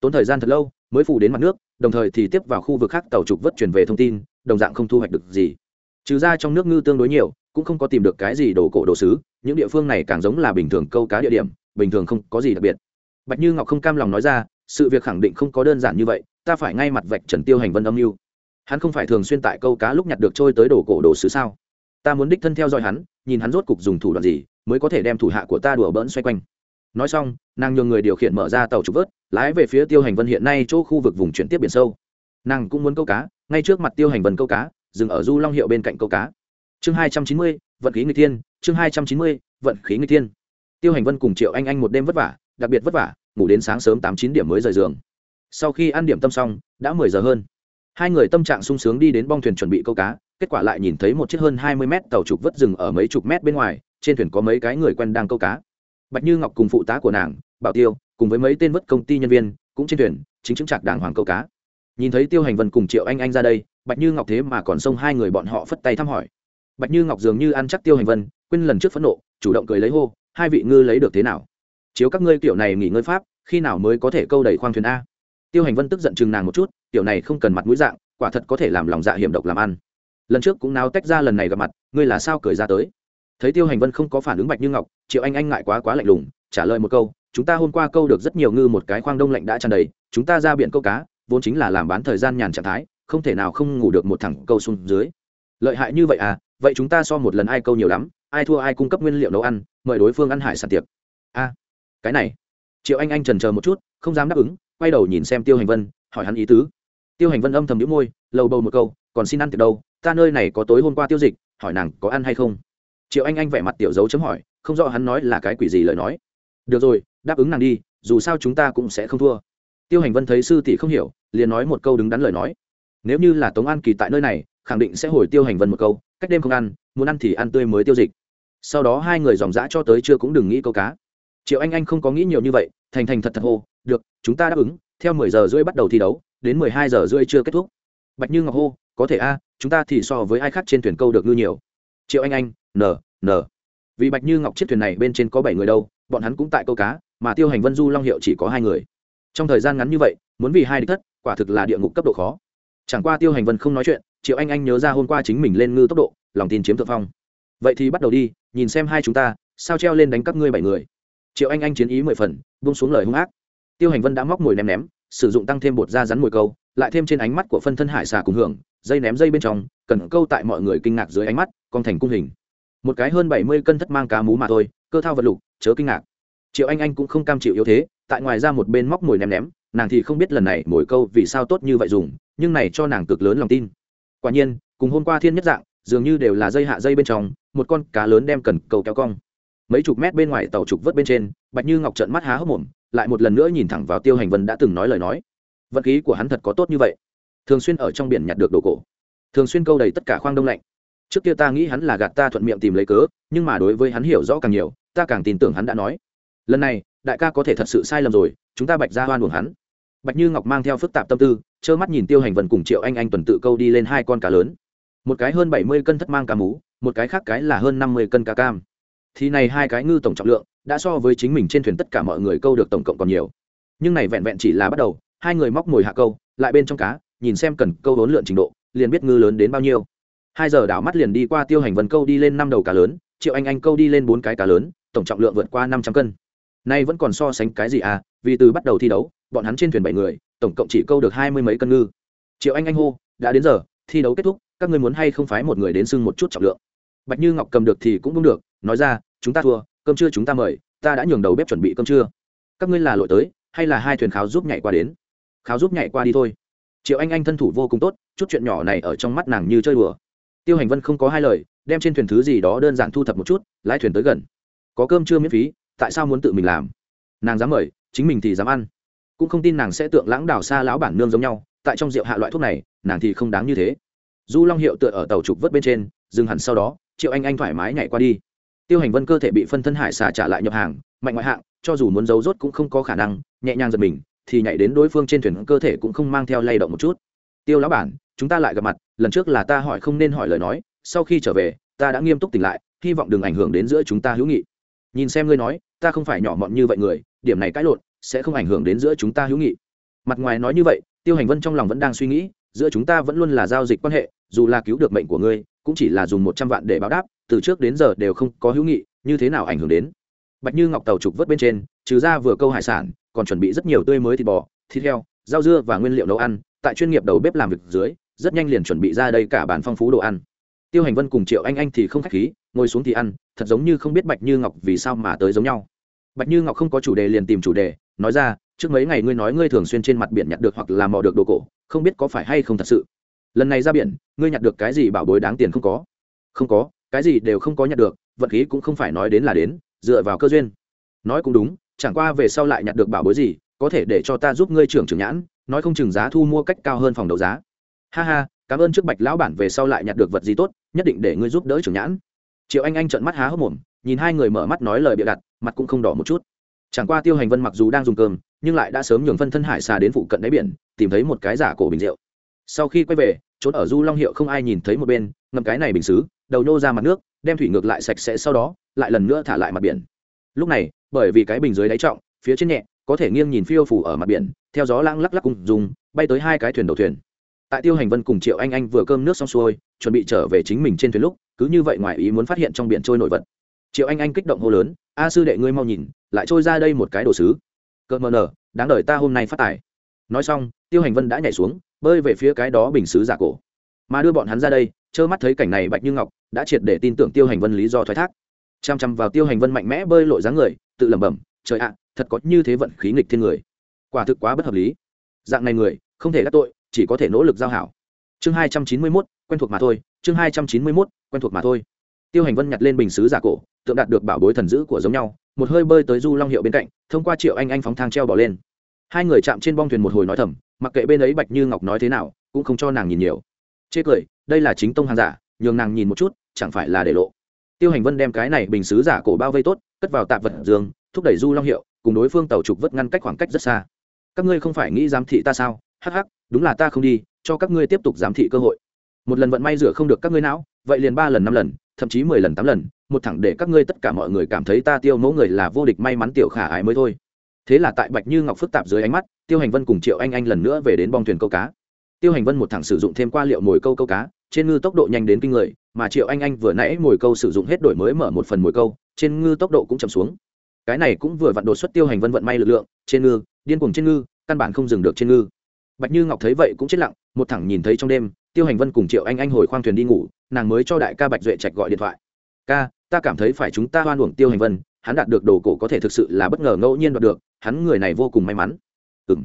Tốn thời gian thật lâu, mới phủ đến mặt nước, đồng thời thì tiếp vào khu vực khác tàu trục vớt truyền về thông tin, đồng dạng không thu hoạch được gì. Trừ ra trong nước ngư tương đối nhiều, cũng không có tìm được cái gì đồ cổ đồ sứ, những địa phương này càng giống là bình thường câu cá địa điểm, bình thường không có gì đặc biệt. Bạch như ngọc không cam lòng nói ra, sự việc khẳng định không có đơn giản như vậy, ta phải ngay mặt vạch trần tiêu hành vân âm mưu hắn không phải thường xuyên tại câu cá lúc nhặt được trôi tới đồ cổ đồ sứ sao? Ta muốn đích thân theo dõi hắn, nhìn hắn rốt cục dùng thủ đoạn gì, mới có thể đem thủ hạ của ta đùa bỡn xoay quanh. Nói xong, nàng nhường người điều khiển mở ra tàu trục vớt, lái về phía tiêu hành vân hiện nay chỗ khu vực vùng chuyển tiếp biển sâu. Nàng cũng muốn câu cá, ngay trước mặt tiêu hành vân câu cá, dừng ở du long hiệu bên cạnh câu cá. Chương hai trăm chín mươi, vận khí người thiên chương hai trăm chín mươi, vận khí người thiên tiêu hành vân cùng triệu anh anh một đêm vất vả, đặc biệt vất vả, ngủ đến sáng sớm tám chín điểm mới rời giường. Sau khi ăn điểm tâm xong, đã mười giờ hơn hai người tâm trạng sung sướng đi đến bong thuyền chuẩn bị câu cá, kết quả lại nhìn thấy một chiếc hơn hai mươi mét tàu trục vớt rừng ở mấy chục mét bên ngoài, trên thuyền có mấy cái người quen đang câu cá. Bạch như ngọc cùng phụ tá của nàng, bảo tiêu, cùng với mấy tên vớt công ty nhân viên, cũng trên thuyền, chính chứng trạc đàng hoàng câu cá. Nhìn thấy tiêu hành vân cùng triệu anh anh ra đây, bạch như ngọc thế mà còn xông hai người bọn họ phất tay thăm hỏi. Bạch như ngọc dường như ăn chắc tiêu hành vân, quên lần trước phẫn nộ, chủ động cười lấy hô, hai vị ngư lấy được thế nào? Chiếu các ngươi kiểu này nghỉ ngơi pháp, khi nào mới có thể câu đầy khoang thuyền a? Tiêu hành vân tức giận chừng nàng một chút Tiểu này không cần mặt mũi dạng, quả thật có thể làm lòng dạ hiểm độc làm ăn. Lần trước cũng náo tách ra lần này gặp mặt, ngươi là sao cười ra tới? Thấy tiêu hành vân không có phản ứng bạch như ngọc, triệu anh anh ngại quá quá lạnh lùng, trả lời một câu, chúng ta hôm qua câu được rất nhiều ngư một cái khoang đông lạnh đã tràn đầy, chúng ta ra biển câu cá, vốn chính là làm bán thời gian nhàn trạng thái, không thể nào không ngủ được một thẳng câu xuống dưới. Lợi hại như vậy à vậy chúng ta so một lần ai câu nhiều lắm, ai thua ai cung cấp nguyên liệu nấu ăn, mời đối phương ăn hải sản tiệc. A, cái này. Triệu anh anh trần chờ một chút, không dám đáp ứng, quay đầu nhìn xem tiêu hành vân, hỏi hắn ý tứ tiêu hành vân âm thầm nhũ môi, lầu bầu một câu, còn xin ăn tiệc đâu? Ta nơi này có tối hôm qua tiêu dịch, hỏi nàng có ăn hay không? Triệu anh anh vẻ mặt tiểu dấu chấm hỏi, không rõ hắn nói là cái quỷ gì lời nói. Được rồi, đáp ứng nàng đi, dù sao chúng ta cũng sẽ không thua. Tiêu hành vân thấy sư tỷ không hiểu, liền nói một câu đứng đắn lời nói. Nếu như là tống an kỳ tại nơi này, khẳng định sẽ hồi tiêu hành vân một câu, cách đêm không ăn, muốn ăn thì ăn tươi mới tiêu dịch. Sau đó hai người dòng dã cho tới chưa cũng đừng nghĩ câu cá. Triệu anh anh không có nghĩ nhiều như vậy, thành thành thật thật hô, được, chúng ta đáp ứng, theo mười giờ rưỡi bắt đầu thi đấu đến mười hai giờ rưỡi chưa kết thúc. Bạch như ngọc hô, có thể a, chúng ta thì so với ai khác trên thuyền câu được ngư nhiều. Triệu anh anh, n n. Vì bạch như ngọc chiếc thuyền này bên trên có bảy người đâu, bọn hắn cũng tại câu cá, mà tiêu hành vân, du long hiệu chỉ có hai người. Trong thời gian ngắn như vậy, muốn vì hai địch thất, quả thực là địa ngục cấp độ khó. Chẳng qua tiêu hành vân không nói chuyện, triệu anh anh nhớ ra hôm qua chính mình lên ngư tốc độ, lòng tin chiếm thượng phong. Vậy thì bắt đầu đi, nhìn xem hai chúng ta, sao treo lên đánh các ngươi bảy người. Triệu anh anh chiến ý mười phần, buông xuống lời hung ác. Tiêu hành vân đã móc mồi ném ném sử dụng tăng thêm bột da rắn mồi câu, lại thêm trên ánh mắt của phân thân hải xà cùng hưởng, dây ném dây bên trong, cần câu tại mọi người kinh ngạc dưới ánh mắt, con thành cung hình. Một cái hơn bảy mươi cân thất mang cá mú mà thôi, cơ thao vật lục, chớ kinh ngạc. Triệu anh anh cũng không cam chịu yếu thế, tại ngoài ra một bên móc mồi ném ném, nàng thì không biết lần này mồi câu vì sao tốt như vậy dùng, nhưng này cho nàng cực lớn lòng tin. Quả nhiên, cùng hôm qua thiên nhất dạng, dường như đều là dây hạ dây bên trong, một con cá lớn đem cần cầu kéo cong. Mấy chục mét bên ngoài tàu trục vớt bên trên, bạch như ngọc trận mắt há hốc mồm lại một lần nữa nhìn thẳng vào tiêu hành vân đã từng nói lời nói. Vật khí của hắn thật có tốt như vậy. Thường xuyên ở trong biển nhặt được đồ cổ. Thường xuyên câu đầy tất cả khoang đông lạnh. Trước kia ta nghĩ hắn là gạt ta thuận miệng tìm lấy cớ, nhưng mà đối với hắn hiểu rõ càng nhiều, ta càng tin tưởng hắn đã nói. Lần này, đại ca có thể thật sự sai lầm rồi, chúng ta bạch ra hoan buồng hắn. Bạch như ngọc mang theo phức tạp tâm tư, trơ mắt nhìn tiêu hành vần cùng triệu anh anh tuần tự câu đi lên hai con cá lớn. Một cái hơn bảy mươi cân thất mang cá mú, một cái khác cái là hơn năm mươi cân cá cam thì này hai cái ngư tổng trọng lượng đã so với chính mình trên thuyền tất cả mọi người câu được tổng cộng còn nhiều. Nhưng này vẹn vẹn chỉ là bắt đầu, hai người móc mồi hạ câu, lại bên trong cá, nhìn xem cần câu vốn lượn trình độ, liền biết ngư lớn đến bao nhiêu. Hai giờ đảo mắt liền đi qua tiêu hành vân câu đi lên năm đầu cá lớn, triệu anh anh câu đi lên bốn cái cá lớn, tổng trọng lượng vượt qua năm trăm cân. Nay vẫn còn so sánh cái gì à vì từ bắt đầu thi đấu, bọn hắn trên thuyền bảy người, tổng cộng chỉ câu được hai mươi mấy cân ngư. Triệu anh anh hô, đã đến giờ, thi đấu kết thúc, các ngươi muốn hay không phái một người đến sưng một chút trọng lượng? Bạch như ngọc cầm được thì cũng không được, nói ra, chúng ta thua, cơm trưa chúng ta mời, ta đã nhường đầu bếp chuẩn bị cơm trưa. Các ngươi là lội tới, hay là hai thuyền kháo giúp nhảy qua đến? Kháo giúp nhảy qua đi thôi. Triệu anh anh thân thủ vô cùng tốt, chút chuyện nhỏ này ở trong mắt nàng như chơi đùa. Tiêu hành vân không có hai lời, đem trên thuyền thứ gì đó đơn giản thu thập một chút, lái thuyền tới gần. Có cơm chưa miễn phí, tại sao muốn tự mình làm? Nàng dám mời, chính mình thì dám ăn. Cũng không tin nàng sẽ tượng lãng đảo xa lão bản nương giống nhau, tại trong rượu hạ loại thuốc này, nàng thì không đáng như thế. Du long hiệu tựa ở tàu trục vớt bên trên, dừng hẳn sau đó triệu anh anh thoải mái nhảy qua đi. Tiêu hành vân cơ thể bị phân thân hải xà trả lại nhập hàng, mạnh ngoại hạng, cho dù muốn giấu rốt cũng không có khả năng, nhẹ nhàng giật mình, thì nhảy đến đối phương trên thuyền cơ thể cũng không mang theo lay động một chút. Tiêu lão bản, chúng ta lại gặp mặt, lần trước là ta hỏi không nên hỏi lời nói, sau khi trở về, ta đã nghiêm túc tỉnh lại, hy vọng đừng ảnh hưởng đến giữa chúng ta hữu nghị. Nhìn xem ngươi nói, ta không phải nhỏ mọn như vậy người, điểm này cãi lộn, sẽ không ảnh hưởng đến giữa chúng ta hữu nghị. Mặt ngoài nói như vậy, tiêu hành vân trong lòng vẫn đang suy nghĩ, giữa chúng ta vẫn luôn là giao dịch quan hệ, dù là cứu được mệnh của ngươi cũng chỉ là dùng một trăm vạn để báo đáp, từ trước đến giờ đều không có hữu nghị, như thế nào ảnh hưởng đến? Bạch như ngọc tàu trục vớt bên trên, trừ ra vừa câu hải sản, còn chuẩn bị rất nhiều tươi mới thịt bò, thịt heo, rau dưa và nguyên liệu nấu ăn. Tại chuyên nghiệp đầu bếp làm việc dưới, rất nhanh liền chuẩn bị ra đây cả bàn phong phú đồ ăn. Tiêu hành vân cùng triệu anh anh thì không khách khí, ngồi xuống thì ăn, thật giống như không biết bạch như ngọc vì sao mà tới giống nhau. Bạch như ngọc không có chủ đề liền tìm chủ đề, nói ra, trước mấy ngày ngươi nói ngươi thường xuyên trên mặt biển nhặt được hoặc là mò được đồ cổ, không biết có phải hay không thật sự? Lần này ra biển, ngươi nhặt được cái gì bảo bối đáng tiền không có? Không có, cái gì đều không có nhặt được, vận khí cũng không phải nói đến là đến, dựa vào cơ duyên. Nói cũng đúng, chẳng qua về sau lại nhặt được bảo bối gì, có thể để cho ta giúp ngươi trưởng trưởng nhãn, nói không chừng giá thu mua cách cao hơn phòng đấu giá. Ha ha, cảm ơn trước bạch lão bản về sau lại nhặt được vật gì tốt, nhất định để ngươi giúp đỡ trưởng nhãn. Triệu anh anh trợn mắt há hốc mồm, nhìn hai người mở mắt nói lời bịa đặt, mặt cũng không đỏ một chút. Chẳng qua tiêu hành vân mặc dù đang dùng cơm, nhưng lại đã sớm nhường phân thân hải xà đến phụ cận đáy biển, tìm thấy một cái giả cổ bình rượu sau khi quay về, trốn ở du long hiệu không ai nhìn thấy một bên ngầm cái này bình xứ, đầu nô ra mặt nước, đem thủy ngược lại sạch sẽ sau đó, lại lần nữa thả lại mặt biển. Lúc này, bởi vì cái bình dưới đáy trọng, phía trên nhẹ, có thể nghiêng nhìn phiêu phủ ở mặt biển, theo gió lãng lắc lắc cùng dùng, bay tới hai cái thuyền đầu thuyền. Tại tiêu hành vân cùng triệu anh anh vừa cơm nước xong xuôi, chuẩn bị trở về chính mình trên thuyền lúc, cứ như vậy ngoài ý muốn phát hiện trong biển trôi nổi vật. Triệu anh anh kích động hô lớn, a sư đệ ngươi mau nhìn, lại trôi ra đây một cái đồ sứ. Cợt mờ nở đáng đời ta hôm nay phát tài. Nói xong, tiêu hành vân đã nhảy xuống bơi về phía cái đó bình xứ giả cổ. Mà đưa bọn hắn ra đây, trơ mắt thấy cảnh này bạch như ngọc đã triệt để tin tưởng tiêu hành vân lý do thoái thác. Chăm chăm vào tiêu hành vân mạnh mẽ bơi lội dáng người, tự lẩm bẩm, trời ạ, thật có như thế vận khí nghịch thiên người. Quả thực quá bất hợp lý. Dạng này người, không thể đắc tội, chỉ có thể nỗ lực giao hảo. Chương hai trăm chín mươi mốt, quen thuộc mà thôi, chương hai trăm chín mươi mốt, quen thuộc mà thôi. Tiêu hành vân nhặt lên bình xứ giả cổ, tượng đạt được bảo bối thần dữ của giống nhau, một hơi bơi tới du long hiệu bên cạnh, thông qua triệu anh anh phóng thang treo bỏ lên. Hai người chạm trên bong thuyền một hồi nói thầm mặc kệ bên ấy bạch như ngọc nói thế nào, cũng không cho nàng nhìn nhiều. Chê cười, đây là chính tông hàng giả, nhường nàng nhìn một chút, chẳng phải là để lộ. Tiêu hành vân đem cái này bình xứ giả cổ bao vây tốt, cất vào tạp vật giường, thúc đẩy du long hiệu, cùng đối phương tàu trục vớt ngăn cách khoảng cách rất xa. Các ngươi không phải nghĩ giám thị ta sao? Hắc hắc, đúng là ta không đi, cho các ngươi tiếp tục giám thị cơ hội. Một lần vận may rửa không được các ngươi não, vậy liền ba lần năm lần, thậm chí mười lần tám lần, một thẳng để các ngươi tất cả mọi người cảm thấy ta tiêu mẫu người là vô địch may mắn tiểu khả ái mới thôi thế là tại bạch như ngọc phức tạp dưới ánh mắt, tiêu hành vân cùng triệu anh anh lần nữa về đến bong thuyền câu cá. Tiêu hành vân một thẳng sử dụng thêm qua liệu mồi câu câu cá, trên ngư tốc độ nhanh đến kinh người, mà triệu anh anh vừa nãy mồi câu sử dụng hết đổi mới mở một phần mồi câu, trên ngư tốc độ cũng chậm xuống. Cái này cũng vừa vặn đột xuất tiêu hành vân vận may lực lượng, trên ngư, điên cuồng trên ngư, căn bản không dừng được trên ngư. Bạch như ngọc thấy vậy cũng chết lặng, một thẳng nhìn thấy trong đêm, tiêu hành vân cùng triệu anh anh hồi khoang thuyền đi ngủ, nàng mới cho đại ca bạch duệ trạch gọi điện thoại. Ca, ta cảm thấy phải chúng ta hoan uổng tiêu hành vân hắn đạt được đồ cổ có thể thực sự là bất ngờ ngẫu nhiên đoạt được, hắn người này vô cùng may mắn. Ừ m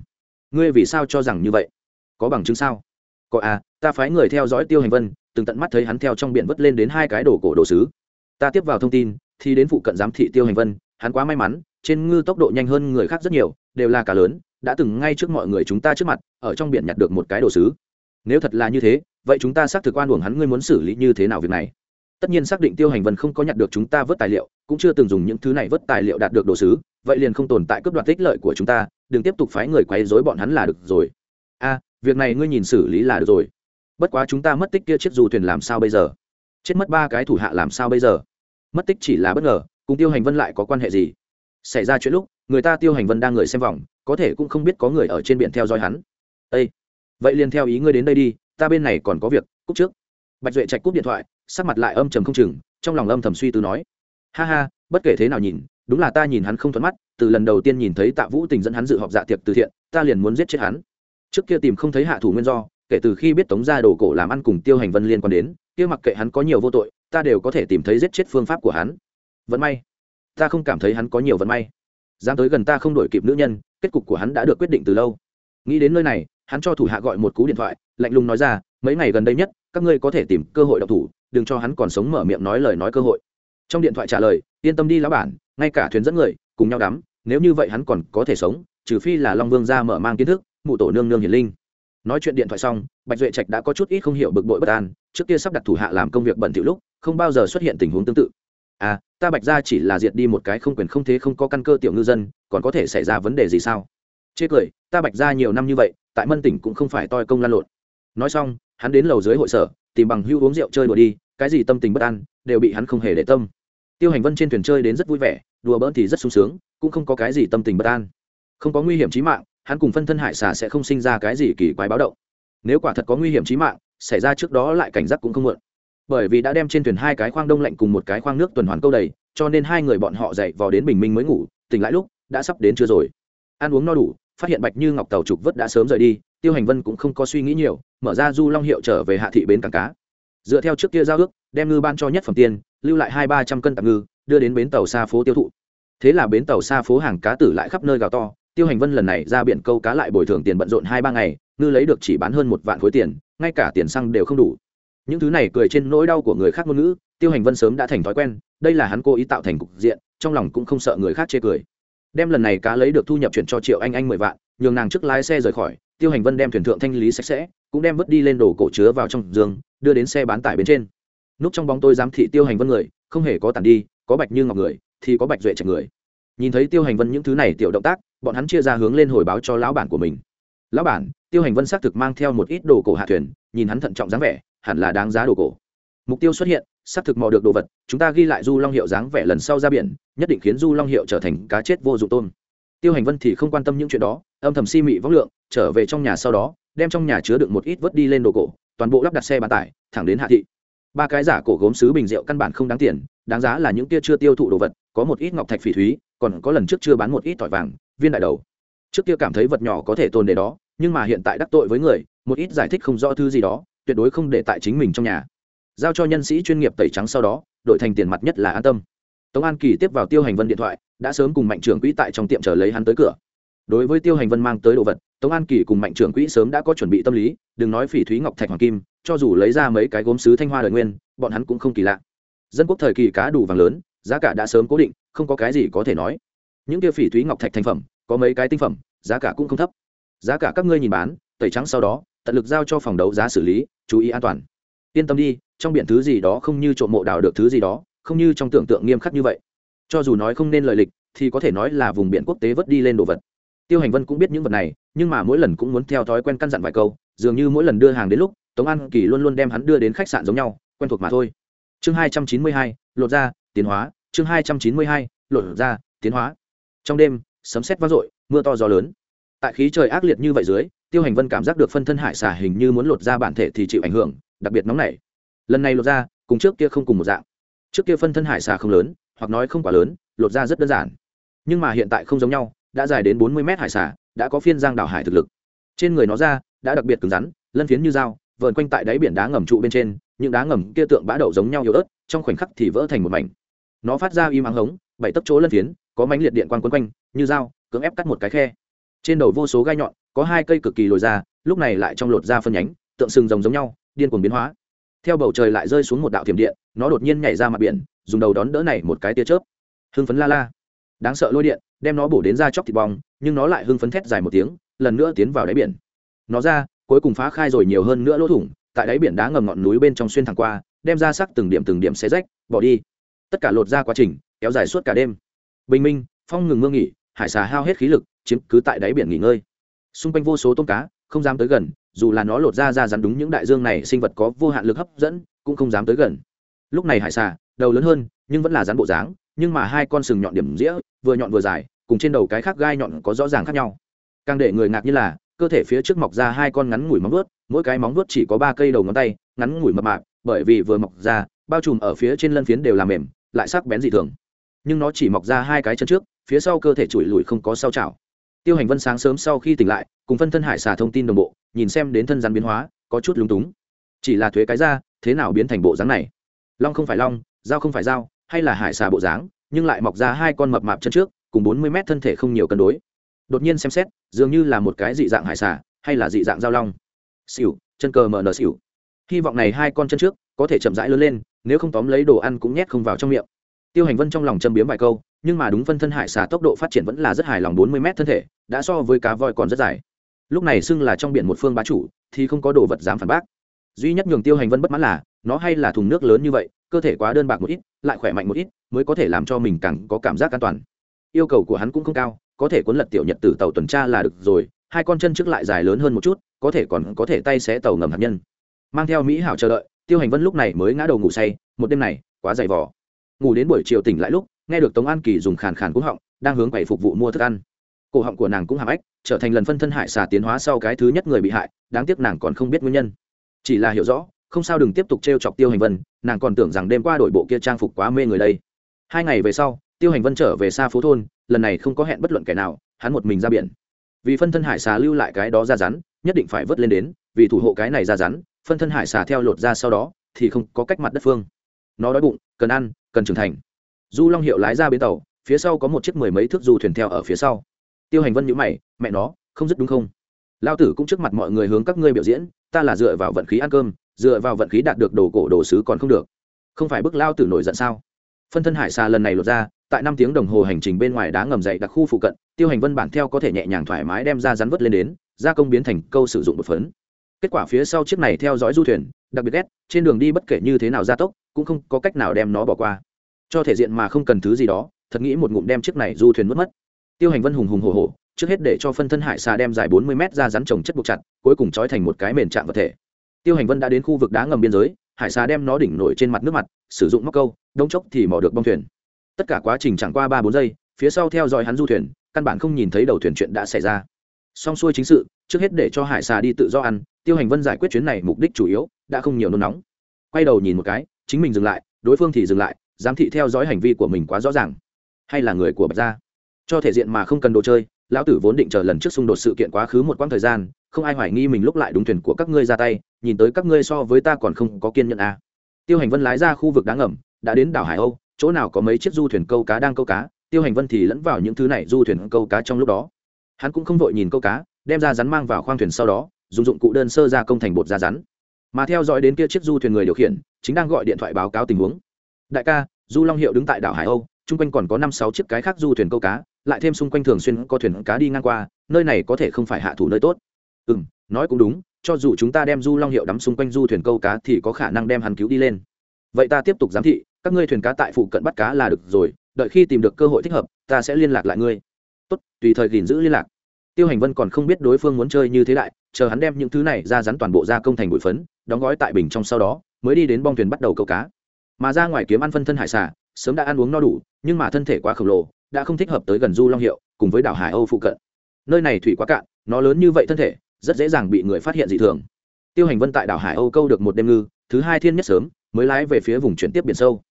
ngươi vì sao cho rằng như vậy? Có bằng chứng sao? Có à ta phái người theo dõi tiêu hành vân, từng tận mắt thấy hắn theo trong biển vất lên đến hai cái đồ cổ đồ sứ. Ta tiếp vào thông tin, thì đến phụ cận giám thị tiêu hành vân, hắn quá may mắn, trên ngư tốc độ nhanh hơn người khác rất nhiều, đều là cả lớn, đã từng ngay trước mọi người chúng ta trước mặt, ở trong biển nhặt được một cái đồ sứ. Nếu thật là như thế, vậy chúng ta xác thực oan uổng hắn, ngươi muốn xử lý như thế nào việc này? Tất nhiên xác định tiêu hành vân không có nhặt được chúng ta vớt tài liệu, cũng chưa từng dùng những thứ này vớt tài liệu đạt được đồ sứ, vậy liền không tồn tại cướp đoạt tích lợi của chúng ta, đừng tiếp tục phái người quấy dối bọn hắn là được rồi. A, việc này ngươi nhìn xử lý là được rồi. Bất quá chúng ta mất tích kia chiếc dù thuyền làm sao bây giờ? Chết mất ba cái thủ hạ làm sao bây giờ? Mất tích chỉ là bất ngờ, cùng tiêu hành vân lại có quan hệ gì? Xảy ra chuyện lúc, người ta tiêu hành vân đang người xem vòng, có thể cũng không biết có người ở trên biển theo dõi hắn. Ây vậy liền theo ý ngươi đến đây đi, ta bên này còn có việc cúc trước. Bạch duệ trạch cúp điện thoại sắc mặt lại âm trầm không chừng, trong lòng âm thầm suy tư nói, ha ha, bất kể thế nào nhìn, đúng là ta nhìn hắn không thuận mắt, từ lần đầu tiên nhìn thấy tạ vũ tình dẫn hắn dự họp dạ tiệc từ thiện, ta liền muốn giết chết hắn. Trước kia tìm không thấy hạ thủ nguyên do, kể từ khi biết tống gia đồ cổ làm ăn cùng tiêu hành vân liên quan đến, kia mặc kệ hắn có nhiều vô tội, ta đều có thể tìm thấy giết chết phương pháp của hắn. Vận may. Ta không cảm thấy hắn có nhiều vận may. Dám tới gần ta không đổi kịp nữ nhân, kết cục của hắn đã được quyết định từ lâu. Nghĩ đến nơi này, hắn cho thủ hạ gọi một cú điện thoại, lạnh lùng nói ra, mấy ngày gần đây nhất, các ngươi có thể tìm cơ hội đọc thủ đừng cho hắn còn sống mở miệng nói lời nói cơ hội. Trong điện thoại trả lời, yên tâm đi lão bản, ngay cả thuyền dẫn người, cùng nhau đắm, nếu như vậy hắn còn có thể sống, trừ phi là long vương ra mở mang kiến thức, mụ tổ nương nương hiển linh. Nói chuyện điện thoại xong, bạch duệ trạch đã có chút ít không hiểu bực bội bất an, trước kia sắp đặt thủ hạ làm công việc bẩn thỉu lúc, không bao giờ xuất hiện tình huống tương tự. À ta bạch ra chỉ là diệt đi một cái không quyền không thế không có căn cơ tiểu ngư dân, còn có thể xảy ra vấn đề gì sao? Chê cười, ta bạch ra nhiều năm như vậy, tại mân tỉnh cũng không phải toi công lan lộn. Nói xong, hắn đến lầu dưới hội sở, tìm bằng hưu uống rượu chơi đùa đi cái gì tâm tình bất an, đều bị hắn không hề để tâm. Tiêu hành vân trên thuyền chơi đến rất vui vẻ, đùa bỡn thì rất sung sướng, cũng không có cái gì tâm tình bất an. Không có nguy hiểm trí mạng, hắn cùng phân thân hải xà sẽ không sinh ra cái gì kỳ quái báo động. Nếu quả thật có nguy hiểm trí mạng, xảy ra trước đó lại cảnh giác cũng không muộn. Bởi vì đã đem trên thuyền hai cái khoang đông lạnh cùng một cái khoang nước tuần hoàn câu đầy, cho nên hai người bọn họ dậy vào đến bình minh mới ngủ, tỉnh lại lúc, đã sắp đến chưa rồi. Ăn uống no đủ, phát hiện bạch như ngọc tàu trục vớt đã sớm rời đi, tiêu hành vân cũng không có suy nghĩ nhiều, mở ra du long hiệu trở về hạ thị bến cảng cá dựa theo trước kia giao ước, đem ngư ban cho nhất phẩm tiền lưu lại hai ba trăm cân tạp ngư, đưa đến bến tàu xa phố tiêu thụ. Thế là bến tàu xa phố hàng cá tử lại khắp nơi gào to, tiêu hành vân lần này ra biển câu cá lại bồi thường tiền bận rộn hai ba ngày, ngư lấy được chỉ bán hơn một vạn khối tiền, ngay cả tiền xăng đều không đủ. Những thứ này cười trên nỗi đau của người khác ngôn ngữ, tiêu hành vân sớm đã thành thói quen, đây là hắn cố ý tạo thành cục diện, trong lòng cũng không sợ người khác chê cười. Đem lần này cá lấy được thu nhập chuyển cho triệu anh anh mười vạn, nhường nàng trước lái xe rời khỏi, tiêu hành vân đem thuyền thượng thanh lý sạch sẽ cũng đem vứt đi lên đồ cổ chứa vào trong giường, đưa đến xe bán tải bên trên. Núp trong bóng tôi giám thị tiêu hành vân người, không hề có tàn đi, có bạch như ngọc người, thì có bạch duệ trạch người. Nhìn thấy tiêu hành vân những thứ này tiểu động tác, bọn hắn chia ra hướng lên hồi báo cho lão bản của mình. Lão bản, tiêu hành vân xác thực mang theo một ít đồ cổ hạ thuyền, nhìn hắn thận trọng dáng vẻ, hẳn là đáng giá đồ cổ. Mục tiêu xuất hiện, xác thực mò được đồ vật, chúng ta ghi lại du long hiệu dáng vẻ lần sau ra biển, nhất định khiến du long hiệu trở thành cá chết vô dụng tôm. Tiêu hành vân thì không quan tâm những chuyện đó, âm thầm si mị võng lượng, trở về trong nhà sau đó đem trong nhà chứa đựng một ít vớt đi lên đồ cổ, toàn bộ lắp đặt xe bán tải, thẳng đến hạ thị. Ba cái giả cổ gốm sứ bình rượu căn bản không đáng tiền, đáng giá là những kia chưa tiêu thụ đồ vật, có một ít ngọc thạch phỉ thúy, còn có lần trước chưa bán một ít tỏi vàng, viên đại đầu. Trước kia cảm thấy vật nhỏ có thể tồn để đó, nhưng mà hiện tại đắc tội với người, một ít giải thích không rõ thứ gì đó, tuyệt đối không để tại chính mình trong nhà. Giao cho nhân sĩ chuyên nghiệp tẩy trắng sau đó, đổi thành tiền mặt nhất là an tâm. Tống an kỳ tiếp vào tiêu hành vân điện thoại, đã sớm cùng mạnh trưởng quỹ tại trong tiệm chờ lấy hắn tới cửa đối với tiêu hành vân mang tới đồ vật, tống an kỳ cùng mạnh trưởng quỹ sớm đã có chuẩn bị tâm lý, đừng nói phỉ thúy ngọc thạch hoàng kim, cho dù lấy ra mấy cái gốm sứ thanh hoa đời nguyên, bọn hắn cũng không kỳ lạ. Dân quốc thời kỳ cá đủ vàng lớn, giá cả đã sớm cố định, không có cái gì có thể nói. Những kia phỉ thúy ngọc thạch thành phẩm, có mấy cái tinh phẩm, giá cả cũng không thấp. Giá cả các ngươi nhìn bán, tẩy trắng sau đó, tận lực giao cho phòng đấu giá xử lý, chú ý an toàn. Yên tâm đi, trong biển thứ gì đó không như trộm mộ đào được thứ gì đó, không như trong tưởng tượng nghiêm khắc như vậy. Cho dù nói không nên lời lịch, thì có thể nói là vùng biển quốc tế vớt đi lên đồ vật tiêu hành vân cũng biết những vật này, nhưng mà mỗi lần cũng muốn theo thói quen căn dặn vài câu, dường như mỗi lần đưa hàng đến lúc, tống an kỳ luôn luôn đem hắn đưa đến khách sạn giống nhau, quen thuộc mà thôi. Chương hai trăm chín mươi hai, lột ra tiến hóa. Chương hai trăm chín mươi hai, lột ra tiến hóa. Trong đêm, sấm sét vang dội, mưa to gió lớn. Tại khí trời ác liệt như vậy dưới, tiêu hành vân cảm giác được phân thân hải xả hình như muốn lột ra bản thể thì chịu ảnh hưởng, đặc biệt nóng nảy. Lần này lột ra cùng trước kia không cùng một dạng. Trước kia phân thân hải xà không lớn, hoặc nói không quá lớn, lột ra rất đơn giản. Nhưng mà hiện tại không giống nhau đã dài đến bốn mươi mét hải xà, đã có phiên giang đảo hải thực lực. Trên người nó ra đã đặc biệt cứng rắn, lân phiến như dao, vờn quanh tại đáy biển đá ngầm trụ bên trên, những đá ngầm kia tượng bã đậu giống nhau yếu ớt, trong khoảnh khắc thì vỡ thành một mảnh. Nó phát ra im ắng hống, bảy tấc chỗ lân phiến, có mánh liệt điện quang quấn quanh, như dao, cưỡng ép cắt một cái khe. Trên đầu vô số gai nhọn, có hai cây cực kỳ lồi ra, lúc này lại trong lột ra phân nhánh, tượng sừng rồng giống nhau, điên cuồng biến hóa. Theo bầu trời lại rơi xuống một đạo thiểm điện, nó đột nhiên nhảy ra mặt biển, dùng đầu đón đỡ này một cái tia chớp. Hưng phấn la la. Đáng sợ lôi điện đem nó bổ đến ra chóc thịt bong, nhưng nó lại hưng phấn thét dài một tiếng, lần nữa tiến vào đáy biển. Nó ra, cuối cùng phá khai rồi nhiều hơn nữa lỗ thủng, tại đáy biển đá ngầm ngọn núi bên trong xuyên thẳng qua, đem ra sắc từng điểm từng điểm xé rách, bỏ đi. Tất cả lột ra quá trình, kéo dài suốt cả đêm. Bình minh, phong ngừng mưa nghỉ, hải xà hao hết khí lực, chiếm cứ tại đáy biển nghỉ ngơi. Xung quanh vô số tôm cá, không dám tới gần, dù là nó lột ra ra rắn đúng những đại dương này, sinh vật có vô hạn lực hấp dẫn, cũng không dám tới gần. Lúc này hải xà, đầu lớn hơn, nhưng vẫn là rắn bộ dáng, nhưng mà hai con sừng nhọn điểm dĩa vừa nhọn vừa dài cùng trên đầu cái khác gai nhọn có rõ ràng khác nhau. Càng để người ngạc như là, cơ thể phía trước mọc ra hai con ngắn ngủi móng vuốt, mỗi cái móng vuốt chỉ có ba cây đầu ngón tay, ngắn ngủi mập mạp, bởi vì vừa mọc ra, bao trùm ở phía trên lân phiến đều là mềm, lại sắc bén dị thường. Nhưng nó chỉ mọc ra hai cái chân trước, phía sau cơ thể trụi lùi không có sau chảo. Tiêu hành vân sáng sớm sau khi tỉnh lại, cùng phân thân hải xà thông tin đồng bộ, nhìn xem đến thân rắn biến hóa, có chút lúng túng. Chỉ là thuế cái ra, thế nào biến thành bộ dáng này? Long không phải long, dao không phải dao, hay là hải xà bộ dáng, nhưng lại mọc ra hai con mập mạp chân trước cùng bốn mươi mét thân thể không nhiều cân đối. Đột nhiên xem xét, dường như là một cái dị dạng hải xà, hay là dị dạng giao long. Xỉu, chân cờ mờ nở xỉu. Hy vọng này hai con chân trước có thể chậm rãi lớn lên, nếu không tóm lấy đồ ăn cũng nhét không vào trong miệng. Tiêu hành vân trong lòng châm biếm vài câu, nhưng mà đúng phân thân hải xà tốc độ phát triển vẫn là rất hài lòng bốn mươi mét thân thể, đã so với cá voi còn rất dài. Lúc này xưng là trong biển một phương bá chủ, thì không có đồ vật dám phản bác. Duy nhất nhường tiêu hành vân bất mãn là, nó hay là thùng nước lớn như vậy, cơ thể quá đơn bạc một ít, lại khỏe mạnh một ít, mới có thể làm cho mình càng có cảm giác an toàn yêu cầu của hắn cũng không cao, có thể cuốn lật tiểu nhật từ tàu tuần tra là được rồi, hai con chân trước lại dài lớn hơn một chút, có thể còn có thể tay xé tàu ngầm hạt nhân. Mang theo mỹ hảo chờ đợi, tiêu hành vân lúc này mới ngã đầu ngủ say, một đêm này, quá dày vỏ ngủ đến buổi chiều tỉnh lại lúc, nghe được tống an kỳ dùng khàn khàn cúng họng, đang hướng quầy phục vụ mua thức ăn. Cổ họng của nàng cũng hàm ếch, trở thành lần phân thân hại xà tiến hóa sau cái thứ nhất người bị hại, đáng tiếc nàng còn không biết nguyên nhân. Chỉ là hiểu rõ, không sao đừng tiếp tục t r e o chọc tiêu hành vân, nàng còn tưởng rằng đêm qua đội bộ kia trang phục quá mê người đây. Hai ngày về sau tiêu hành vân trở về xa phố thôn, lần này không có hẹn bất luận kẻ nào, hắn một mình ra biển. Vì phân thân hải xà lưu lại cái đó ra rắn, nhất định phải vớt lên đến, vì thủ hộ cái này ra rắn, phân thân hải xà theo lột ra sau đó, thì không có cách mặt đất phương. Nó đói bụng, cần ăn, cần trưởng thành. Du long hiệu lái ra bến tàu, phía sau có một chiếc mười mấy thước du thuyền theo ở phía sau. Tiêu hành vân nhữ mày, mẹ nó, không dứt đúng không? Lao tử cũng trước mặt mọi người hướng các ngươi biểu diễn, ta là dựa vào vận khí ăn cơm, dựa vào vận khí đạt được đồ cổ đồ sứ còn không được. Không phải bức lao tử nổi giận sao? Phân thân hải xà lần này lột ra tại năm tiếng đồng hồ hành trình bên ngoài đá ngầm dậy đặc khu phụ cận, tiêu hành vân bản theo có thể nhẹ nhàng thoải mái đem ra rắn vớt lên đến, gia công biến thành câu sử dụng một phấn. Kết quả phía sau chiếc này theo dõi du thuyền, đặc biệt ghét, trên đường đi bất kể như thế nào gia tốc, cũng không có cách nào đem nó bỏ qua. Cho thể diện mà không cần thứ gì đó, thật nghĩ một ngụm đem chiếc này du thuyền mất mất. Tiêu hành vân hùng hùng hồ hồ trước hết để cho phân thân hải xà đem dài bốn mươi mét ra rắn trồng chất buộc chặt, cuối cùng trói thành một cái mền chạm vật thể. Tiêu hành vân đã đến khu vực đá ngầm biên giới, hải xà đem nó đỉnh nổi trên mặt nước mặt, sử dụng móc câu đông chốc thì mò được bong thuyền tất cả quá trình chẳng qua ba bốn giây, phía sau theo dõi hắn du thuyền, căn bản không nhìn thấy đầu thuyền chuyện đã xảy ra. Xong xuôi chính sự, trước hết để cho hải xà đi tự do ăn, tiêu hành vân giải quyết chuyến này mục đích chủ yếu, đã không nhiều nôn nóng. Quay đầu nhìn một cái, chính mình dừng lại, đối phương thì dừng lại, giám thị theo dõi hành vi của mình quá rõ ràng. Hay là người của bạch gia? Cho thể diện mà không cần đồ chơi, lão tử vốn định chờ lần trước xung đột sự kiện quá khứ một quãng thời gian, không ai hoài nghi mình lúc lại đúng thuyền của các ngươi ra tay, nhìn tới các ngươi so với ta còn không có kiên nhẫn à. tiêu hành vân lái ra khu vực đáng ngầm, đã đến đảo hải âu chỗ nào có mấy chiếc du thuyền câu cá đang câu cá, tiêu hành vân thì lẫn vào những thứ này du thuyền câu cá trong lúc đó. Hắn cũng không vội nhìn câu cá, đem ra rắn mang vào khoang thuyền sau đó, dùng dụng cụ đơn sơ ra công thành bột da rắn. Mà theo dõi đến kia chiếc du thuyền người điều khiển, chính đang gọi điện thoại báo cáo tình huống. Đại ca, du long hiệu đứng tại đảo hải âu, chung quanh còn có năm sáu chiếc cái khác du thuyền câu cá, lại thêm xung quanh thường xuyên có thuyền cá đi ngang qua, nơi này có thể không phải hạ thủ nơi tốt. Ừ m nói cũng đúng, cho dù chúng ta đem du long hiệu đắm xung quanh du thuyền câu cá thì có khả năng đem hắn cứu đi lên. Vậy ta tiếp tục giám thị các ngươi thuyền cá tại phụ cận bắt cá là được rồi, đợi khi tìm được cơ hội thích hợp, ta sẽ liên lạc lại ngươi. Tốt, tùy thời gìn giữ liên lạc. Tiêu hành vân còn không biết đối phương muốn chơi như thế đại, chờ hắn đem những thứ này ra rắn toàn bộ ra công thành bụi phấn, đóng gói tại bình trong sau đó, mới đi đến bong thuyền bắt đầu câu cá. Mà ra ngoài kiếm ăn phân thân hải xà, sớm đã ăn uống no đủ, nhưng mà thân thể quá khổng lồ, đã không thích hợp tới gần du long hiệu, cùng với đảo hải âu phụ cận. Nơi này thủy quá cạn, nó lớn như vậy thân thể, rất dễ dàng bị người phát hiện dị thường. Tiêu hành vân tại đảo hải âu câu được một đêm ngư, thứ hai thiên nhất sớm, mới lái về phía vùng chuyển tiếp biển sâu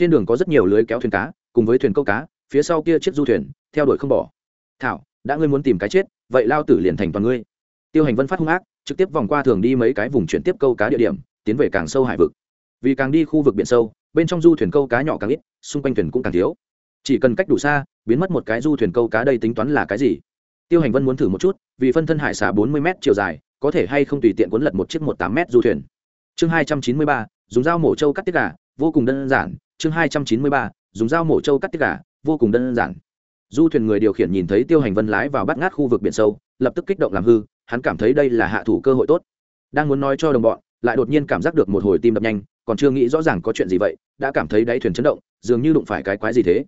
trên đường có rất nhiều lưới kéo thuyền cá, cùng với thuyền câu cá, phía sau kia chiếc du thuyền, theo đuổi không bỏ. Thảo, đã ngươi muốn tìm cái chết, vậy lao tử liền thành toàn ngươi. Tiêu hành vân phát hung ác, trực tiếp vòng qua thường đi mấy cái vùng chuyển tiếp câu cá địa điểm, tiến về càng sâu hải vực. Vì càng đi khu vực biển sâu, bên trong du thuyền câu cá nhỏ càng ít, xung quanh thuyền cũng càng thiếu. Chỉ cần cách đủ xa, biến mất một cái du thuyền câu cá đây tính toán là cái gì? Tiêu hành vân muốn thử một chút, vì phân thân hải xà bốn mươi m chiều dài, có thể hay không tùy tiện cuốn lật một chiếc một tám m du thuyền. Chương hai trăm chín mươi ba, dùng dao mổ trâu cắt tiết gà, vô cùng đơn giản chương hai trăm chín mươi ba, dùng dao mổ trâu cắt tiết gà, vô cùng đơn giản. Du thuyền người điều khiển nhìn thấy tiêu hành vân lái vào bắt ngát khu vực biển sâu, lập tức kích động làm hư, hắn cảm thấy đây là hạ thủ cơ hội tốt. Đang muốn nói cho đồng bọn, lại đột nhiên cảm giác được một hồi tim đập nhanh, còn chưa nghĩ rõ ràng có chuyện gì vậy, đã cảm thấy đáy thuyền chấn động, dường như đụng phải cái quái gì thế.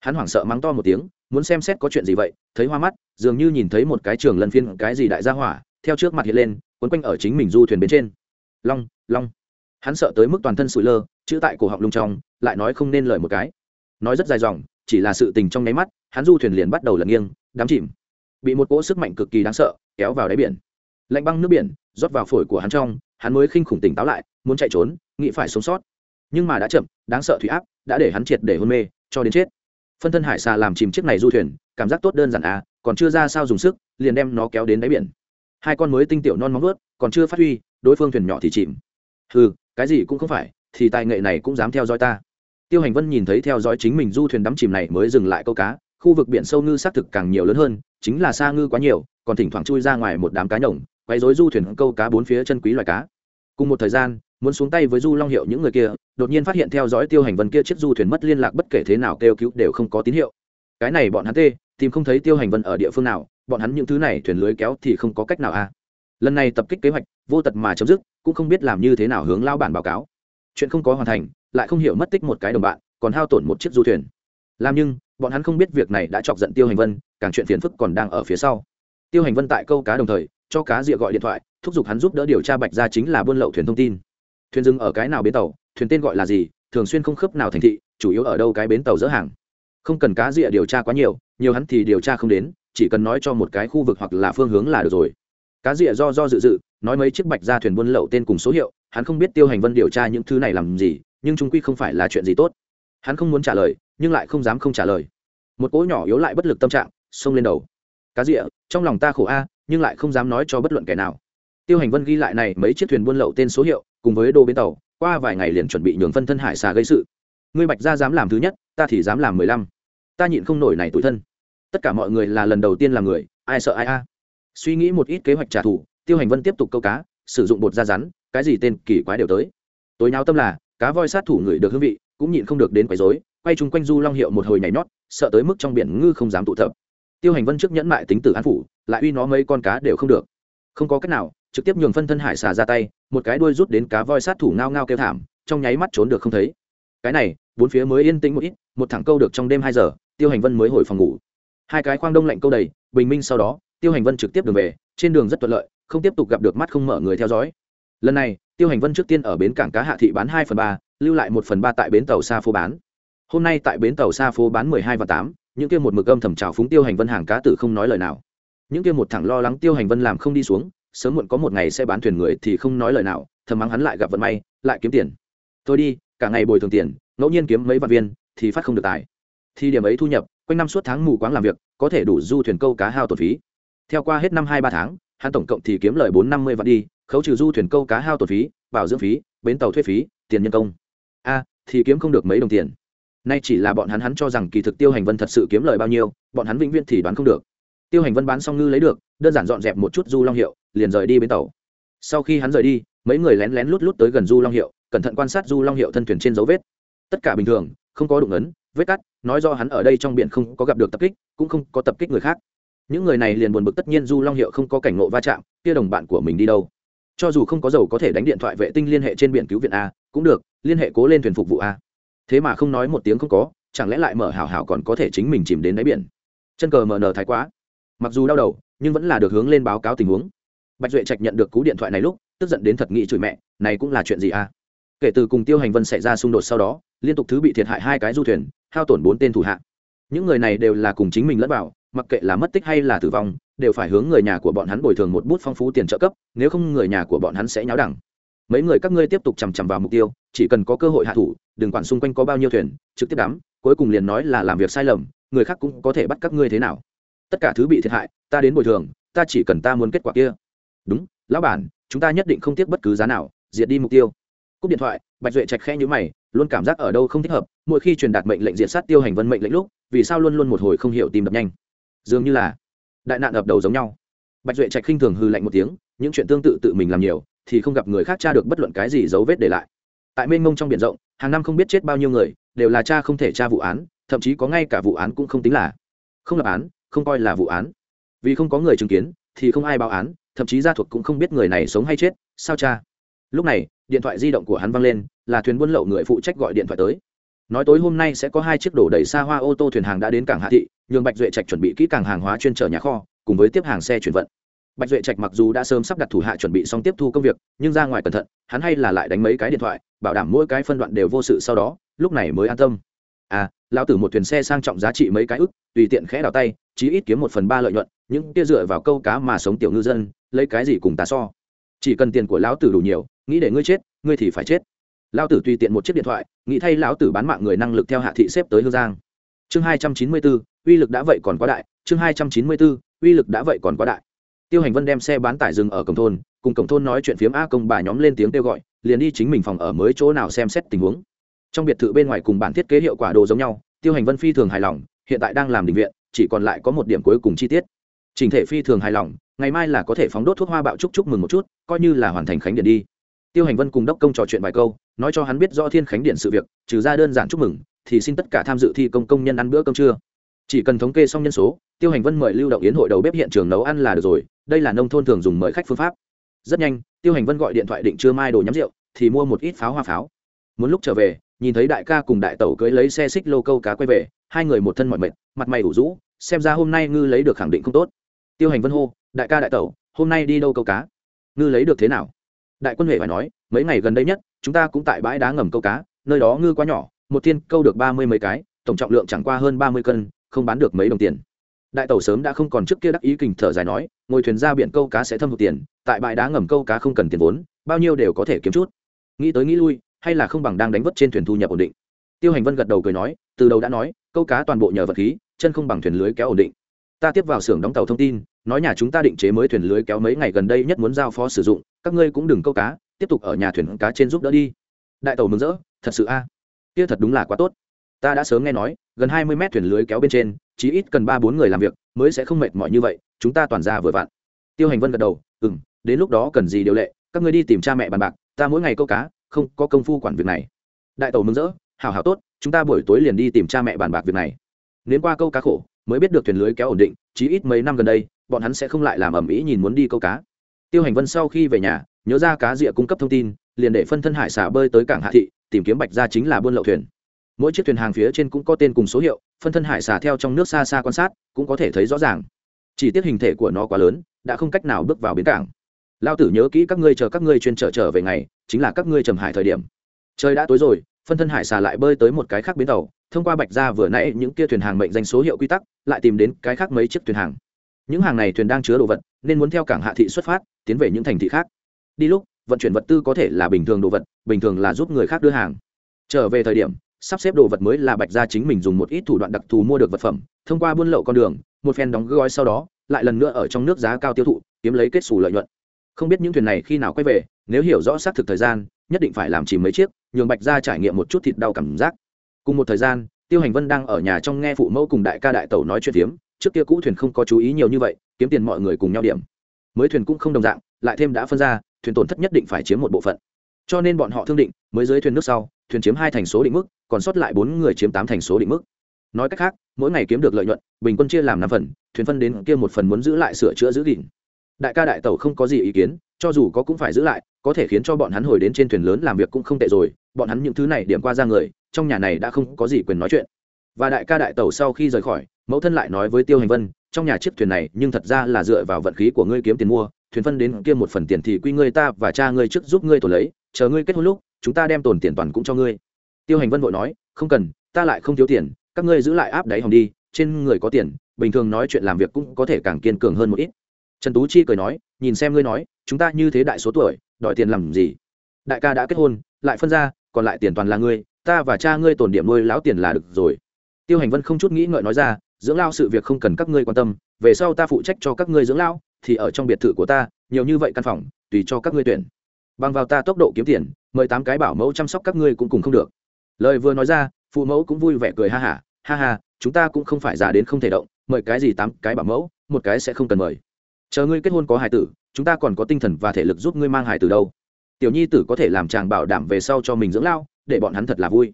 Hắn hoảng sợ mắng to một tiếng, muốn xem xét có chuyện gì vậy, thấy hoa mắt, dường như nhìn thấy một cái trường lần phiên, cái gì đại gia hỏa, theo trước mặt hiện lên, quấn quanh ở chính mình du thuyền bên trên. Long long hắn sợ tới mức toàn thân sụi lơ, chữ tại cổ họng lung trong, lại nói không nên lời một cái. Nói rất dài dòng, chỉ là sự tình trong nháy mắt, hắn du thuyền liền bắt đầu lật nghiêng đám chìm. Bị một cỗ sức mạnh cực kỳ đáng sợ, kéo vào đáy biển. Lạnh băng nước biển, rót vào phổi của hắn trong, hắn mới khinh khủng tỉnh táo lại, muốn chạy trốn, nghĩ phải sống sót. Nhưng mà đã chậm, đáng sợ thủy áp, đã để hắn triệt để hôn mê, cho đến chết. Phân thân hải xà làm chìm chiếc này du thuyền, cảm giác tốt đơn giản à còn chưa ra sao dùng sức, liền đem nó kéo đến đáy biển. Hai con mới tinh tiểu non móng vớt còn chưa phát huy, đối phương thuyền nhỏ thì chìm. Ừ cái gì cũng không phải, thì tài nghệ này cũng dám theo dõi ta. Tiêu hành vân nhìn thấy theo dõi chính mình du thuyền đắm chìm này mới dừng lại câu cá, khu vực biển sâu ngư xác thực càng nhiều lớn hơn, chính là xa ngư quá nhiều, còn thỉnh thoảng chui ra ngoài một đám cá nhồng quay dối du thuyền câu cá bốn phía chân quý loài cá. Cùng một thời gian, muốn xuống tay với du long hiệu những người kia, đột nhiên phát hiện theo dõi tiêu hành vân kia chiếc du thuyền mất liên lạc bất kể thế nào kêu cứu đều không có tín hiệu. Cái này bọn hắn tê, tìm không thấy tiêu hành vân ở địa phương nào, bọn hắn những thứ này thuyền lưới kéo thì không có cách nào a à. lần này tập kích kế hoạch, vô tật mà chấm dứt cũng không biết làm như thế nào hướng lao bản báo cáo. Chuyện không có hoàn thành, lại không hiểu mất tích một cái đồng bạn, còn hao tổn một chiếc du thuyền. Làm nhưng, bọn hắn không biết việc này đã chọc giận tiêu hành vân, càng chuyện phiền phức còn đang ở phía sau. Tiêu hành vân tại câu cá đồng thời, cho cá rịa gọi điện thoại, thúc giục hắn giúp đỡ điều tra bạch ra chính là buôn lậu thuyền thông tin. Thuyền dừng ở cái nào bến tàu, thuyền tên gọi là gì, thường xuyên không khớp nào thành thị, chủ yếu ở đâu cái bến tàu dỡ hàng. Không cần cá rịa điều tra quá nhiều nhiều hắn thì điều tra không đến, chỉ cần nói cho một cái khu vực hoặc là phương hướng là được rồi. Cá rịa do do dự dự nói mấy chiếc bạch ra thuyền buôn lậu tên cùng số hiệu, hắn không biết tiêu hành vân điều tra những thứ này làm gì, nhưng chúng quy không phải là chuyện gì tốt. Hắn không muốn trả lời, nhưng lại không dám không trả lời. Một cỗ nhỏ yếu lại bất lực tâm trạng, xông lên đầu. Cá rịa, trong lòng ta khổ a, nhưng lại không dám nói cho bất luận kẻ nào. Tiêu hành vân ghi lại này mấy chiếc thuyền buôn lậu tên số hiệu, cùng với đô bến tàu, qua vài ngày liền chuẩn bị nhường phân thân hải xà gây sự. Ngươi bạch gia dám làm thứ nhất, ta thì dám làm mười lăm. Ta nhịn không nổi này tủi thân. Tất cả mọi người là lần đầu tiên làm người, ai sợ ai a? Suy nghĩ một ít kế hoạch trả thù tiêu hành vân tiếp tục câu cá, sử dụng bột da rắn, cái gì tên kỳ quái đều tới. Tối nhau tâm là, cá voi sát thủ người được hương vị, cũng nhịn không được đến quấy rối, quay chung quanh du long hiệu một hồi nhảy nhót, sợ tới mức trong biển ngư không dám tụ tập. Tiêu hành vân trước nhẫn mại tính tử an phủ, lại uy nó mấy con cá đều không được. Không có cách nào, trực tiếp nhường phân thân hải xà ra tay, một cái đuôi rút đến cá voi sát thủ ngao ngao kêu thảm, trong nháy mắt trốn được không thấy. Cái này, bốn phía mới yên tĩnh một ít, một thẳng câu được trong đêm hai giờ, tiêu hành vân mới hồi phòng ngủ. Hai cái khoang đông lạnh câu đầy, bình minh sau đó, tiêu hành vân trực tiếp đường về, trên đường rất thuận lợi không tiếp tục gặp được mắt không mở người theo dõi. Lần này, tiêu hành vân trước tiên ở bến cảng cá hạ thị bán hai phần ba, lưu lại một phần ba tại bến tàu xa phố bán. Hôm nay tại bến tàu xa phố bán mười hai và tám, những kia một mực âm thầm trào phúng tiêu hành vân hàng cá tử không nói lời nào. Những kia một thẳng lo lắng tiêu hành vân làm không đi xuống, sớm muộn có một ngày sẽ bán thuyền người thì không nói lời nào, thầm mắng hắn lại gặp vận may, lại kiếm tiền. Thôi đi, cả ngày bồi thường tiền, ngẫu nhiên kiếm mấy vạn viên, thì phát không được tài. Thì điểm ấy thu nhập, quanh năm suốt tháng mù quáng làm việc, có thể đủ du thuyền câu cá hao tổn phí. Theo qua hết năm hai ba tháng hắn tổng cộng thì kiếm lời bốn năm mươi vạn đi, khấu trừ du thuyền câu cá hao tổn phí, bảo dưỡng phí, bến tàu thuê phí, tiền nhân công. A, thì kiếm không được mấy đồng tiền. Nay chỉ là bọn hắn hắn cho rằng kỳ thực tiêu hành vân thật sự kiếm lời bao nhiêu, bọn hắn vĩnh viễn thì đoán không được. Tiêu hành vân bán xong ngư lấy được, đơn giản dọn dẹp một chút du long hiệu, liền rời đi bến tàu. Sau khi hắn rời đi, mấy người lén lén lút lút tới gần du long hiệu, cẩn thận quan sát du long hiệu thân thuyền trên dấu vết. Tất cả bình thường, không có đụng ấn, vết cắt, nói do hắn ở đây trong biển không có gặp được tập kích, cũng không có tập kích người khác những người này liền buồn bực tất nhiên du long hiệu không có cảnh ngộ va chạm, kia đồng bạn của mình đi đâu? Cho dù không có dầu có thể đánh điện thoại vệ tinh liên hệ trên biển cứu viện a, cũng được, liên hệ cố lên thuyền phục vụ a. Thế mà không nói một tiếng không có, chẳng lẽ lại mở hảo hảo còn có thể chính mình chìm đến đáy biển? Chân cờ mở nở thái quá. Mặc dù đau đầu, nhưng vẫn là được hướng lên báo cáo tình huống. Bạch duệ trạch nhận được cú điện thoại này lúc, tức giận đến thật nghị chửi mẹ, này cũng là chuyện gì a? Kể từ cùng tiêu hành vân xảy ra xung đột sau đó, liên tục thứ bị thiệt hại hai cái du thuyền, hao tổn bốn tên thủ hạ. Những người này đều là cùng chính mình lẫn vào mặc kệ là mất tích hay là tử vong, đều phải hướng người nhà của bọn hắn bồi thường một bút phong phú tiền trợ cấp, nếu không người nhà của bọn hắn sẽ nháo đẳng. Mấy người các ngươi tiếp tục chằm chằm vào mục tiêu, chỉ cần có cơ hội hạ thủ, đừng quản xung quanh có bao nhiêu thuyền, trực tiếp đắm, cuối cùng liền nói là làm việc sai lầm, người khác cũng có thể bắt các ngươi thế nào. Tất cả thứ bị thiệt hại, ta đến bồi thường, ta chỉ cần ta muốn kết quả kia. Đúng, lão bản, chúng ta nhất định không tiếc bất cứ giá nào, diệt đi mục tiêu. Cúp điện thoại, bạch duệ trạch khẽ nhữ mày, luôn cảm giác ở đâu không thích hợp, mỗi khi truyền đạt mệnh lệnh diệt sát tiêu hành vân mệnh lệnh lúc, vì sao luôn luôn một hồi không hiểu tìm đập nhanh dường như là đại nạn ập đầu giống nhau. Bạch duệ trạch khinh thường hư lạnh một tiếng, những chuyện tương tự tự mình làm nhiều, thì không gặp người khác tra được bất luận cái gì dấu vết để lại. Tại mênh mông trong biển rộng, hàng năm không biết chết bao nhiêu người, đều là cha không thể tra vụ án, thậm chí có ngay cả vụ án cũng không tính là không lập án, không coi là vụ án. Vì không có người chứng kiến, thì không ai báo án, thậm chí gia thuộc cũng không biết người này sống hay chết, sao cha? Lúc này, điện thoại di động của hắn văng lên, là thuyền buôn lậu người phụ trách gọi điện thoại tới. Nói tối hôm nay sẽ có hai chiếc đổ đầy xa hoa ô tô thuyền hàng đã đến cảng hạ thị nhường bạch duệ trạch chuẩn bị kỹ càng hàng hóa chuyên trở nhà kho, cùng với tiếp hàng xe chuyển vận. Bạch duệ trạch mặc dù đã sớm sắp đặt thủ hạ chuẩn bị xong tiếp thu công việc, nhưng ra ngoài cẩn thận, hắn hay là lại đánh mấy cái điện thoại, bảo đảm mỗi cái phân đoạn đều vô sự sau đó, lúc này mới an tâm. À lao tử một thuyền xe sang trọng giá trị mấy cái ức, tùy tiện khẽ đào tay, chí ít kiếm một phần ba lợi nhuận, những kia dựa vào câu cá mà sống tiểu ngư dân, lấy cái gì cùng ta so? Chỉ cần tiền của lão tử đủ nhiều, nghĩ để ngươi chết, ngươi thì phải chết. Lão tử tùy tiện một chiếc điện thoại, nghĩ thay lão tử bán mạng người năng lực theo hạ thị xếp tới hương giang. Chương hai trăm chín mươi bốn uy lực đã vậy còn quá đại, chương hai trăm chín mươi bốn, uy lực đã vậy còn quá đại. Tiêu hành vân đem xe bán tải dừng ở cổng thôn, cùng cổng thôn nói chuyện phiếm a công bà nhóm lên tiếng kêu gọi, liền đi chính mình phòng ở mới chỗ nào xem xét tình huống. Trong biệt thự bên ngoài cùng bản thiết kế hiệu quả đồ giống nhau, tiêu hành vân phi thường hài lòng, hiện tại đang làm định viện, chỉ còn lại có một điểm cuối cùng chi tiết. Trình thể phi thường hài lòng, ngày mai là có thể phóng đốt thuốc hoa bạo chúc chúc mừng một chút, coi như là hoàn thành khánh điện đi. Tiêu hành vân cùng đốc công trò chuyện vài câu, nói cho hắn biết rõ thiên khánh điện sự việc, trừ ra đơn giản chúc mừng, thì xin tất cả tham dự thi công công nhân ăn bữa cơm trưa chỉ cần thống kê xong nhân số, tiêu hành vân mời lưu động yến hội đầu bếp hiện trường nấu ăn là được rồi, đây là nông thôn thường dùng mời khách phương pháp. Rất nhanh, tiêu hành vân gọi điện thoại định chưa mai đồ nhắm rượu, thì mua một ít pháo hoa pháo. Muốn lúc trở về, nhìn thấy đại ca cùng đại tẩu cưới lấy xe xích lô câu cá quay về, hai người một thân mọi mệt, mặt mày ủ rũ, xem ra hôm nay ngư lấy được khẳng định không tốt. Tiêu hành vân hô, đại ca đại tẩu, hôm nay đi đâu câu cá? Ngư lấy được thế nào? Đại quân huệ phải nói, mấy ngày gần đây nhất, chúng ta cũng tại bãi đá ngầm câu cá, nơi đó ngư quá nhỏ, một thiên câu được ba mươi mấy cái, tổng trọng lượng chẳng qua hơn ba mươi cân không bán được mấy đồng tiền. Đại tẩu sớm đã không còn trước kia đắc ý kình thở dài nói, ngồi thuyền ra biển câu cá sẽ thâm hụt tiền, tại bãi đá ngầm câu cá không cần tiền vốn, bao nhiêu đều có thể kiếm chút. Nghĩ tới nghĩ lui, hay là không bằng đang đánh vất trên thuyền thu nhập ổn định. Tiêu hành vân gật đầu cười nói, từ đầu đã nói, câu cá toàn bộ nhờ vật khí, chân không bằng thuyền lưới kéo ổn định. Ta tiếp vào xưởng đóng tàu thông tin, nói nhà chúng ta định chế mới thuyền lưới kéo mấy ngày gần đây nhất muốn giao phó sử dụng, các ngươi cũng đừng câu cá, tiếp tục ở nhà thuyền cá trên giúp đỡ đi. Đại tàu mừng rỡ, thật sự a. Kia thật đúng là quá tốt. Ta đã sớm nghe nói gần hai mươi mét thuyền lưới kéo bên trên chỉ ít cần ba bốn người làm việc, mới sẽ không mệt mỏi như vậy, chúng ta toàn ra vừa vặn. Tiêu hành vân gật đầu ừ m đến lúc đó cần gì điều lệ, các ngươi đi tìm cha mẹ bàn bạc, ta mỗi ngày câu cá, không có công phu quản việc này. Đại tàu mừng rỡ hào hào tốt, chúng ta buổi tối liền đi tìm cha mẹ bàn bạc việc này. Nếu qua câu cá khổ, mới biết được thuyền lưới kéo ổn định, chí ít mấy năm gần đây, bọn hắn sẽ không lại làm ầm ĩ nhìn muốn đi câu cá. Tiêu hành vân sau khi về nhà, nhớ ra cá rịa cung cấp thông tin, liền để phân thân hải xả bơi tới cảng hạ thị, tìm kiếm bạch ra chính là buôn lậu thuyền mỗi chiếc thuyền hàng phía trên cũng có tên cùng số hiệu, phân thân hải xả theo trong nước xa xa quan sát, cũng có thể thấy rõ ràng. Chỉ tiếc hình thể của nó quá lớn, đã không cách nào bước vào bến cảng. Lao tử nhớ kỹ các ngươi chờ các ngươi chuyên trở trở về ngày, chính là các ngươi trầm hải thời điểm. Trời đã tối rồi, phân thân hải xà lại bơi tới một cái khác bến tàu, thông qua bạch ra vừa nãy những kia thuyền hàng mệnh danh số hiệu quy tắc, lại tìm đến cái khác mấy chiếc thuyền hàng. Những hàng này thuyền đang chứa đồ vật, nên muốn theo cảng hạ thị xuất phát, tiến về những thành thị khác. Đi lúc, vận chuyển vật tư có thể là bình thường đồ vật, bình thường là giúp người khác đưa hàng. Trở về thời điểm sắp xếp đồ vật mới là bạch gia chính mình dùng một ít thủ đoạn đặc thù mua được vật phẩm, thông qua buôn lậu con đường, một phen đóng gói sau đó, lại lần nữa ở trong nước giá cao tiêu thụ, kiếm lấy kết xù lợi nhuận. Không biết những thuyền này khi nào quay về, nếu hiểu rõ xác thực thời gian, nhất định phải làm chìm mấy chiếc, nhường bạch gia trải nghiệm một chút thịt đau cảm giác. Cùng một thời gian, tiêu hành vân đang ở nhà trong nghe phụ mẫu cùng đại ca đại tẩu nói chuyện phiếm, trước kia cũ thuyền không có chú ý nhiều như vậy, kiếm tiền mọi người cùng nhau điểm. Mới thuyền cũng không đồng dạng, lại thêm đã phân ra, thuyền tổn thất nhất định phải chiếm một bộ phận. Cho nên bọn họ thương định, mới dưới thuyền nước sau thuyền chiếm hai thành số định mức, còn sót lại bốn người chiếm tám thành số định mức. Nói cách khác, mỗi ngày kiếm được lợi nhuận, bình quân chia làm năm phần, thuyền phân đến kia một phần muốn giữ lại sửa chữa giữ gìn. Đại ca đại tẩu không có gì ý kiến, cho dù có cũng phải giữ lại, có thể khiến cho bọn hắn hồi đến trên thuyền lớn làm việc cũng không tệ rồi, bọn hắn những thứ này điểm qua ra người, trong nhà này đã không có gì quyền nói chuyện. Và đại ca đại tẩu sau khi rời khỏi, mẫu thân lại nói với tiêu hành vân, trong nhà chiếc thuyền này nhưng thật ra là dựa vào vận khí của ngươi kiếm tiền mua thuyền phân đến kia một phần tiền thì quy ngươi ta và cha ngươi trước giúp ngươi tổ lấy, chờ ngươi kết hôn lúc, chúng ta đem tồn tiền toàn cũng cho ngươi. Tiêu hành vân vội nói, không cần, ta lại không thiếu tiền, các ngươi giữ lại áp đáy hòng đi, trên người có tiền, bình thường nói chuyện làm việc cũng có thể càng kiên cường hơn một ít. Trần tú chi cười nói, nhìn xem ngươi nói, chúng ta như thế đại số tuổi, đòi tiền làm gì? Đại ca đã kết hôn, lại phân ra, còn lại tiền toàn là ngươi, ta và cha ngươi tổn điểm nuôi lão tiền là được rồi. Tiêu hành vân không chút nghĩ ngợi nói ra, dưỡng lao sự việc không cần các ngươi quan tâm, về sau ta phụ trách cho các ngươi dưỡng lao thì ở trong biệt thự của ta nhiều như vậy căn phòng tùy cho các ngươi tuyển. Bằng vào ta tốc độ kiếm tiền mười tám cái bảo mẫu chăm sóc các ngươi cũng cùng không được. Lời vừa nói ra phụ mẫu cũng vui vẻ cười ha hả ha, ha ha chúng ta cũng không phải già đến không thể động mời cái gì tám cái bảo mẫu một cái sẽ không cần mời. Chờ ngươi kết hôn có hài tử chúng ta còn có tinh thần và thể lực giúp ngươi mang hài tử đâu. Tiểu nhi tử có thể làm chàng bảo đảm về sau cho mình dưỡng lao để bọn hắn thật là vui.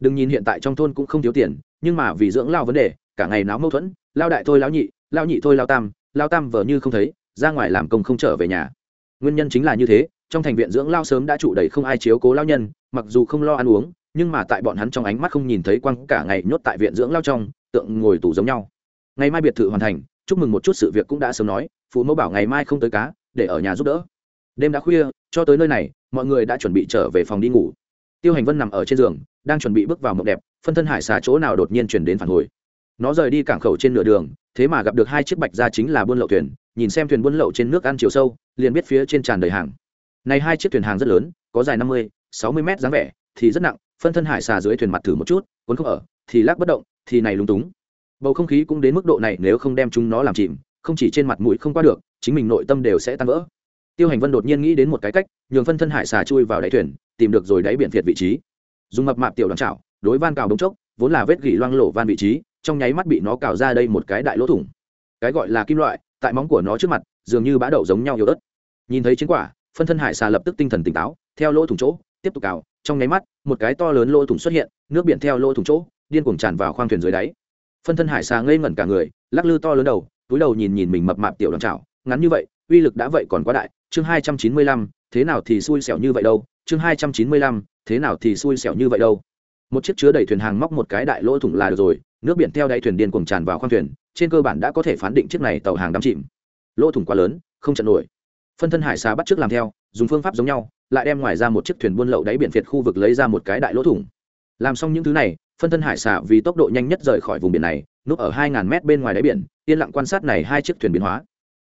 Đừng nhìn hiện tại trong thôn cũng không thiếu tiền nhưng mà vì dưỡng lao vấn đề cả ngày náo mâu thuẫn lao đại thôi lao nhị lao nhị thôi lao tam lao tam vờ như không thấy, ra ngoài làm công không trở về nhà. Nguyên nhân chính là như thế, trong thành viện dưỡng lao sớm đã trụ đầy không ai chiếu cố lao nhân, mặc dù không lo ăn uống, nhưng mà tại bọn hắn trong ánh mắt không nhìn thấy quăng cả ngày nhốt tại viện dưỡng lao trong, tượng ngồi tủ giống nhau. Ngày mai biệt thự hoàn thành, chúc mừng một chút sự việc cũng đã sớm nói, phụ mẫu bảo ngày mai không tới cá, để ở nhà giúp đỡ. Đêm đã khuya, cho tới nơi này, mọi người đã chuẩn bị trở về phòng đi ngủ. Tiêu hành vân nằm ở trên giường, đang chuẩn bị bước vào mộng đẹp, phân thân hải xà chỗ nào đột nhiên chuyển đến phản hồi nó rời đi cảng khẩu trên nửa đường, thế mà gặp được hai chiếc bạch ra chính là buôn lậu thuyền, nhìn xem thuyền buôn lậu trên nước ăn chiều sâu, liền biết phía trên tràn đầy hàng. Này hai chiếc thuyền hàng rất lớn, có dài năm mươi, sáu mươi mét dáng vẻ, thì rất nặng, phân thân hải xà dưới thuyền mặt thử một chút, cuốn không ở, thì lắc bất động, thì này lúng túng. Bầu không khí cũng đến mức độ này nếu không đem chúng nó làm chìm, không chỉ trên mặt mũi không qua được, chính mình nội tâm đều sẽ tan vỡ. Tiêu hành vân đột nhiên nghĩ đến một cái cách, nhường phân thân hải xà chui vào đáy thuyền, tìm được rồi đáy biển thiệt vị trí. Dùng mập mạp tiểu đoàn chảo, đối van cào đống chốc, vốn là vết gỉ loang lổ van vị trí trong nháy mắt bị nó cào ra đây một cái đại lỗ thủng. Cái gọi là kim loại, tại móng của nó trước mặt, dường như bã đậu giống nhau yếu ớt. Nhìn thấy chiến quả, phân thân hải xà lập tức tinh thần tỉnh táo, theo lỗ thủng chỗ, tiếp tục cào. Trong nháy mắt, một cái to lớn lỗ thủng xuất hiện, nước biển theo lỗ thủng chỗ, điên cuồng tràn vào khoang thuyền dưới đáy. Phân thân hải xà ngây ngẩn cả người, lắc lư to lớn đầu, túi đầu nhìn nhìn mình mập mạp tiểu đòn chảo ngắn như vậy, uy lực đã vậy còn quá đại. Chương hai trăm chín mươi lăm, thế nào thì xui xẻo như vậy đâu? Chương hai trăm chín mươi lăm, thế nào thì xui xẻo như vậy đâu? Một chiếc chứa đầy thuyền hàng móc một cái đại lỗ thủng là được rồi nước biển theo đáy thuyền điên cuồng tràn vào khoang thuyền, trên cơ bản đã có thể phán định chiếc này tàu hàng đắm chìm. Lỗ thủng quá lớn, không chặn nổi. Phân thân hải xà bắt trước làm theo, dùng phương pháp giống nhau, lại đem ngoài ra một chiếc thuyền buôn lậu đáy biển việt khu vực lấy ra một cái đại lỗ thủng. Làm xong những thứ này, phân thân hải xà vì tốc độ nhanh nhất rời khỏi vùng biển này, núp ở hai ngàn mét bên ngoài đáy biển, yên lặng quan sát này hai chiếc thuyền biến hóa.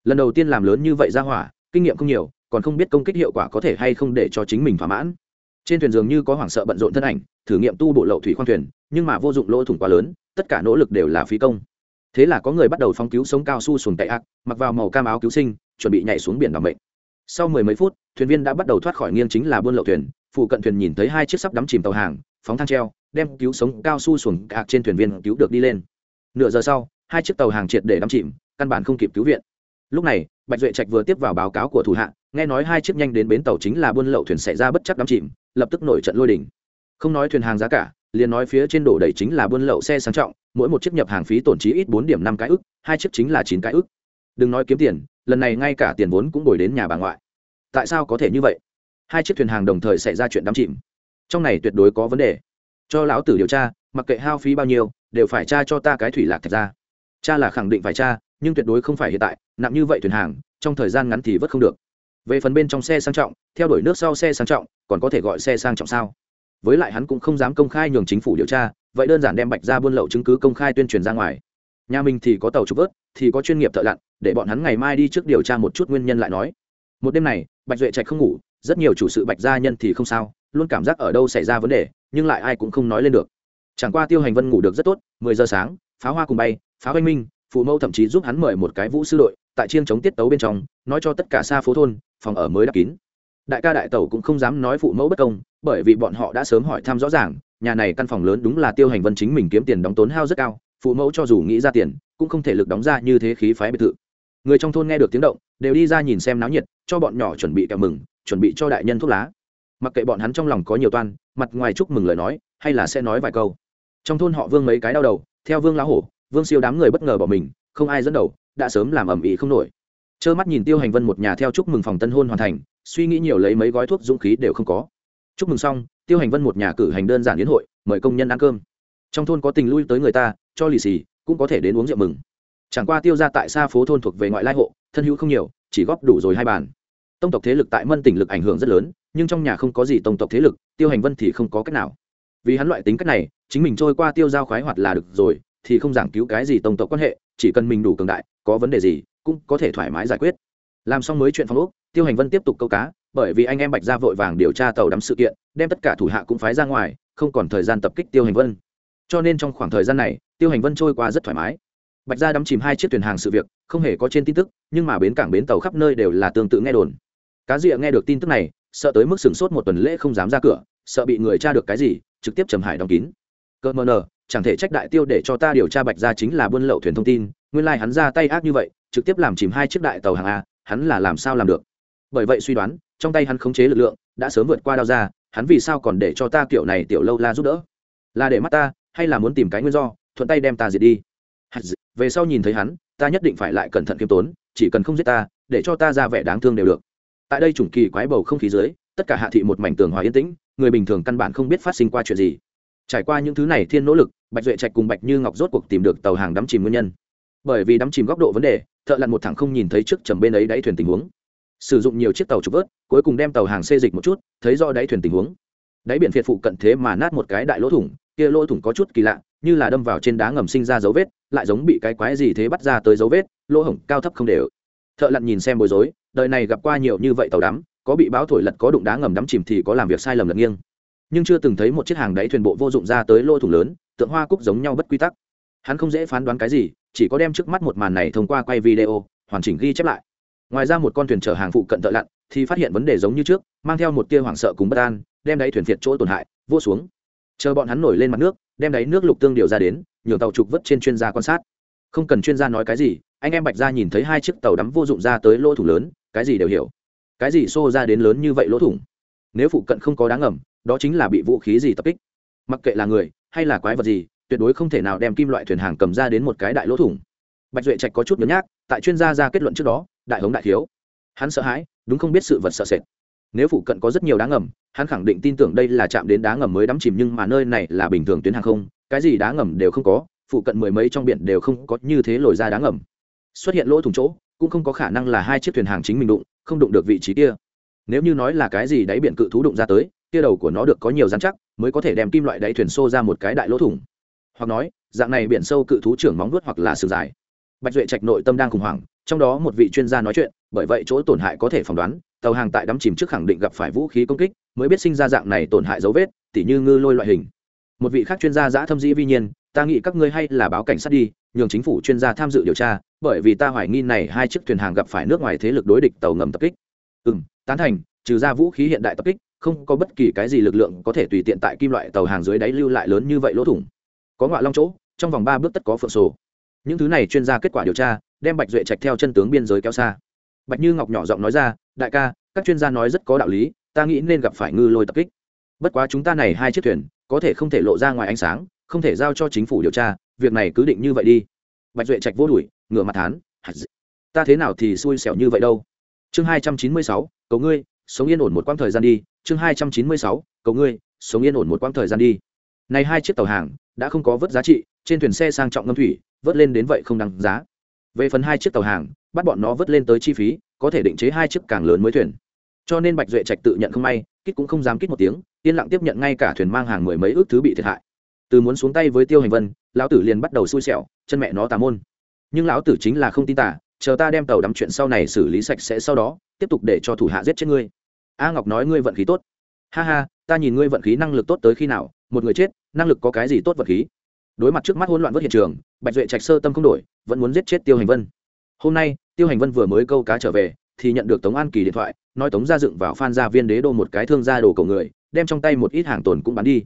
Lần đầu tiên làm lớn như vậy ra hỏa, kinh nghiệm không nhiều, còn không biết công kích hiệu quả có thể hay không để cho chính mình thỏa mãn. Trên thuyền dường như có hoảng sợ bận rộn thân ảnh, thử nghiệm tu bộ lậu thủy khoang thuyền, nhưng mà vô dụng lỗ thủng quá lớn tất cả nỗ lực đều là phí công. Thế là có người bắt đầu phóng cứu sống cao su xuồng tệ ác mặc vào màu cam áo cứu sinh chuẩn bị nhảy xuống biển bằng mệnh. Sau mười mấy phút thuyền viên đã bắt đầu thoát khỏi nghiêng chính là buôn lậu thuyền phụ cận thuyền nhìn thấy hai chiếc sắp đắm chìm tàu hàng phóng thang treo đem cứu sống cao su xuồng ạc trên thuyền viên cứu được đi lên. Nửa giờ sau hai chiếc tàu hàng triệt để đắm chìm căn bản không kịp cứu viện. Lúc này bạch duệ trạch vừa tiếp vào báo cáo của thủ hạ nghe nói hai chiếc nhanh đến bến tàu chính là buôn lậu thuyền xảy ra bất chắc đắm chìm lập tức nổi trận lôi đình, không nói thuyền hàng giá cả liền nói phía trên đổ đầy chính là buôn lậu xe sang trọng, mỗi một chiếc nhập hàng phí tổn trí ít bốn điểm năm cái ức, hai chiếc chính là chín cái ức. Đừng nói kiếm tiền, lần này ngay cả tiền vốn cũng đổi đến nhà bà ngoại. Tại sao có thể như vậy? Hai chiếc thuyền hàng đồng thời xảy ra chuyện đắm chìm. Trong này tuyệt đối có vấn đề. Cho lão tử điều tra, mặc kệ hao phí bao nhiêu, đều phải tra cho ta cái thủy lạc thật ra. Cha là khẳng định phải tra, nhưng tuyệt đối không phải hiện tại, nặng như vậy thuyền hàng, trong thời gian ngắn thì vớt không được. Về phần bên trong xe sang trọng, theo đuổi nước sau xe sang trọng, còn có thể gọi xe sang trọng sao? Với lại hắn cũng không dám công khai nhường chính phủ điều tra, vậy đơn giản đem bạch ra buôn lậu chứng cứ công khai tuyên truyền ra ngoài. Nhà mình thì có tàu trục vớt, thì có chuyên nghiệp thợ lặn, để bọn hắn ngày mai đi trước điều tra một chút nguyên nhân lại nói. Một đêm này, bạch duệ trạch không ngủ, rất nhiều chủ sự bạch gia nhân thì không sao, luôn cảm giác ở đâu xảy ra vấn đề, nhưng lại ai cũng không nói lên được. Chẳng qua tiêu hành vân ngủ được rất tốt, mười giờ sáng, pháo hoa cùng bay, pháo anh minh, phụ mẫu thậm chí giúp hắn mời một cái vũ sư đội, tại chiêng chống tiết tấu bên trong, nói cho tất cả xa phố thôn, phòng ở mới đắp kín đại ca đại tẩu cũng không dám nói phụ mẫu bất công, bởi vì bọn họ đã sớm hỏi thăm rõ ràng, nhà này căn phòng lớn đúng là tiêu hành vân chính mình kiếm tiền đóng tốn hao rất cao, phụ mẫu cho dù nghĩ ra tiền, cũng không thể lực đóng ra như thế khí phái biệt thự. Người trong thôn nghe được tiếng động, đều đi ra nhìn xem náo nhiệt, cho bọn nhỏ chuẩn bị kẹo mừng, chuẩn bị cho đại nhân thuốc lá. Mặc kệ bọn hắn trong lòng có nhiều toan, mặt ngoài chúc mừng lời nói, hay là sẽ nói vài câu. Trong thôn họ vương mấy cái đau đầu, theo vương lá hổ, vương siêu đám người bất ngờ bỏ mình, không ai dẫn đầu, đã sớm làm ẩm ĩ không nổi trơ mắt nhìn tiêu hành vân một nhà theo chúc mừng phòng tân hôn hoàn thành, suy nghĩ nhiều lấy mấy gói thuốc dũng khí đều không có. Chúc mừng xong, tiêu hành vân một nhà cử hành đơn giản đến hội, mời công nhân ăn cơm. Trong thôn có tình lui tới người ta, cho lì xì, cũng có thể đến uống rượu mừng. Chẳng qua tiêu ra tại xa phố thôn thuộc về ngoại lai hộ, thân hữu không nhiều, chỉ góp đủ rồi hai bàn. Tông tộc thế lực tại mân tỉnh lực ảnh hưởng rất lớn, nhưng trong nhà không có gì tông tộc thế lực, tiêu hành vân thì không có cách nào. Vì hắn loại tính cách này, chính mình trôi qua tiêu giao khoái hoạt là được rồi, thì không giảng cứu cái gì tông tộc quan hệ chỉ cần mình đủ cường đại, có vấn đề gì, cũng có thể thoải mái giải quyết. Làm xong mới chuyện phong úc tiêu hành vân tiếp tục câu cá, bởi vì anh em bạch ra vội vàng điều tra tàu đắm sự kiện, đem tất cả thủ hạ cũng phái ra ngoài, không còn thời gian tập kích tiêu hành vân. Cho nên trong khoảng thời gian này, tiêu hành vân trôi qua rất thoải mái. Bạch ra đắm chìm hai chiếc thuyền hàng sự việc, không hề có trên tin tức, nhưng mà bến cảng bến tàu khắp nơi đều là tương tự nghe đồn. Cá rịa nghe được tin tức này, sợ tới mức sửng sốt một tuần lễ không dám ra cửa, sợ bị người tra được cái gì, trực tiếp trầm hải đóng kín. Cơ mờ nờ chẳng thể trách đại tiêu để cho ta điều tra bạch ra chính là buôn lậu thuyền thông tin, nguyên lai hắn ra tay ác như vậy, trực tiếp làm chìm hai chiếc đại tàu hàng a, hắn là làm sao làm được? Bởi vậy suy đoán, trong tay hắn khống chế lực lượng, đã sớm vượt qua đao ra, hắn vì sao còn để cho ta kiểu này tiểu lâu la giúp đỡ? Là để mắt ta, hay là muốn tìm cái nguyên do, thuận tay đem ta diệt đi? Về sau nhìn thấy hắn, ta nhất định phải lại cẩn thận kiêm tốn, chỉ cần không giết ta, để cho ta ra vẻ đáng thương đều được. Tại đây chủng kỳ quái bầu không khí dưới, tất cả hạ thị một mảnh tường hòa yên tĩnh, người bình thường căn bản không biết phát sinh qua chuyện gì. Trải qua những thứ này thiên nỗ lực bạch duệ trạch cùng bạch như ngọc rốt cuộc tìm được tàu hàng đắm chìm nguyên nhân. Bởi vì đắm chìm góc độ vấn đề, thợ lặn một thẳng không nhìn thấy trước trầm bên ấy đáy thuyền tình huống. Sử dụng nhiều chiếc tàu trục vớt, cuối cùng đem tàu hàng xê dịch một chút, thấy do đáy thuyền tình huống. Đáy biển phiệt phụ cận thế mà nát một cái đại lỗ thủng, kia lỗ thủng có chút kỳ lạ, như là đâm vào trên đá ngầm sinh ra dấu vết, lại giống bị cái quái gì thế bắt ra tới dấu vết, lỗ hổng cao thấp không đều. Thợ lặn nhìn xem bối rối, đời này gặp qua nhiều như vậy tàu đắm, có bị báo thổi lật có đụng đá ngầm đắm chìm thì có làm việc sai lầm lật nghiêng. Nhưng chưa từng thấy một chiếc hàng đáy thuyền bộ vô dụng ra tới lỗ thủng lớn tượng hoa cúc giống nhau bất quy tắc. Hắn không dễ phán đoán cái gì, chỉ có đem trước mắt một màn này thông qua quay video, hoàn chỉnh ghi chép lại. Ngoài ra một con thuyền chở hàng phụ cận thợ lặn, thì phát hiện vấn đề giống như trước, mang theo một tia hoảng sợ cùng bất an, đem đáy thuyền việt chỗ tổn hại vô xuống. Chờ bọn hắn nổi lên mặt nước, đem đáy nước lục tương điều ra đến nhiều tàu trục vất trên chuyên gia quan sát. Không cần chuyên gia nói cái gì, anh em bạch ra nhìn thấy hai chiếc tàu đắm vô dụng ra tới lỗ thủng lớn, cái gì đều hiểu. Cái gì xô ra đến lớn như vậy lỗ thủng? Nếu phụ cận không có đáng ngầm, đó chính là bị vũ khí gì tập kích. Mặc kệ là người hay là quái vật gì, tuyệt đối không thể nào đem kim loại thuyền hàng cầm ra đến một cái đại lỗ thủng. Bạch duệ trạch có chút nhớ nhác, tại chuyên gia ra kết luận trước đó, đại hống đại thiếu. Hắn sợ hãi, đúng không biết sự vật sợ sệt. Nếu phụ cận có rất nhiều đá ngầm, hắn khẳng định tin tưởng đây là chạm đến đá ngầm mới đắm chìm nhưng mà nơi này là bình thường tuyến hàng không, cái gì đá ngầm đều không có, phụ cận mười mấy trong biển đều không có như thế lồi ra đá ngầm. xuất hiện lỗ thủng chỗ, cũng không có khả năng là hai chiếc thuyền hàng chính mình đụng, không đụng được vị trí kia. Nếu như nói là cái gì đáy biển cự thú đụng ra tới, kia đầu của nó được có nhiều dán chắc mới có thể đem kim loại đáy thuyền xô ra một cái đại lỗ thủng. Hoặc nói, dạng này biển sâu cự thú trưởng móng vuốt hoặc là sừng dài. Bạch duệ trạch nội tâm đang khủng hoảng, trong đó một vị chuyên gia nói chuyện, bởi vậy chỗ tổn hại có thể phỏng đoán, tàu hàng tại đắm chìm trước khẳng định gặp phải vũ khí công kích, mới biết sinh ra dạng này tổn hại dấu vết, tỉ như ngư lôi loại hình. Một vị khác chuyên gia giã thâm dĩ vi nhiên, ta nghĩ các ngươi hay là báo cảnh sát đi, nhường chính phủ chuyên gia tham dự điều tra, bởi vì ta hoài nghi này hai chiếc thuyền hàng gặp phải nước ngoài thế lực đối địch tàu ngầm tập kích. Ừ m tán thành, trừ ra vũ khí hiện đại tập kích không có bất kỳ cái gì lực lượng có thể tùy tiện tại kim loại tàu hàng dưới đáy lưu lại lớn như vậy lỗ thủng. Có ngoại long chỗ, trong vòng ba bước tất có phượng sổ. Những thứ này chuyên gia kết quả điều tra, đem bạch duệ trạch theo chân tướng biên giới kéo xa. Bạch như ngọc nhỏ giọng nói ra, đại ca, các chuyên gia nói rất có đạo lý, ta nghĩ nên gặp phải ngư lôi tập kích. Bất quá chúng ta này hai chiếc thuyền, có thể không thể lộ ra ngoài ánh sáng, không thể giao cho chính phủ điều tra, việc này cứ định như vậy đi. Bạch duệ trạch vô đuổi, ngửa mặt thán ta thế nào thì xui xẻo như vậy đâu? Chương hai trăm chín mươi sáu, cầu ngươi sống yên ổn một quãng thời gian đi, chương hai trăm chín mươi sáu, cầu ngươi, sống yên ổn một quãng thời gian đi. Này hai chiếc tàu hàng đã không có vớt giá trị, trên thuyền xe sang trọng ngâm thủy, vớt lên đến vậy không đáng giá. Về phần hai chiếc tàu hàng, bắt bọn nó vớt lên tới chi phí, có thể định chế hai chiếc càng lớn mới thuyền. Cho nên bạch duệ trạch tự nhận không may kích cũng không dám kích một tiếng, yên lặng tiếp nhận ngay cả thuyền mang hàng mười mấy ước thứ bị thiệt hại. Từ muốn xuống tay với tiêu hành vân, lão tử liền bắt đầu xui xẻo, chân mẹ nó tà môn. Nhưng lão tử chính là không tin tả chờ ta đem tàu đắm chuyện sau này xử lý sạch sẽ sau đó, tiếp tục để cho thủ hạ giết chết ngươi a ngọc nói ngươi vận khí tốt. Ha ha, ta nhìn ngươi vận khí năng lực tốt tới khi nào, một người chết, năng lực có cái gì tốt vận khí? Đối mặt trước mắt hỗn loạn vớt hiện trường, bạch duệ trạch sơ tâm không đổi, vẫn muốn giết chết tiêu hành vân. Hôm nay, tiêu hành vân vừa mới câu cá trở về, thì nhận được tống an kỳ điện thoại, nói tống gia dựng vào phan gia viên đế đô một cái thương gia đồ cầu người, đem trong tay một ít hàng tồn cũng bán đi.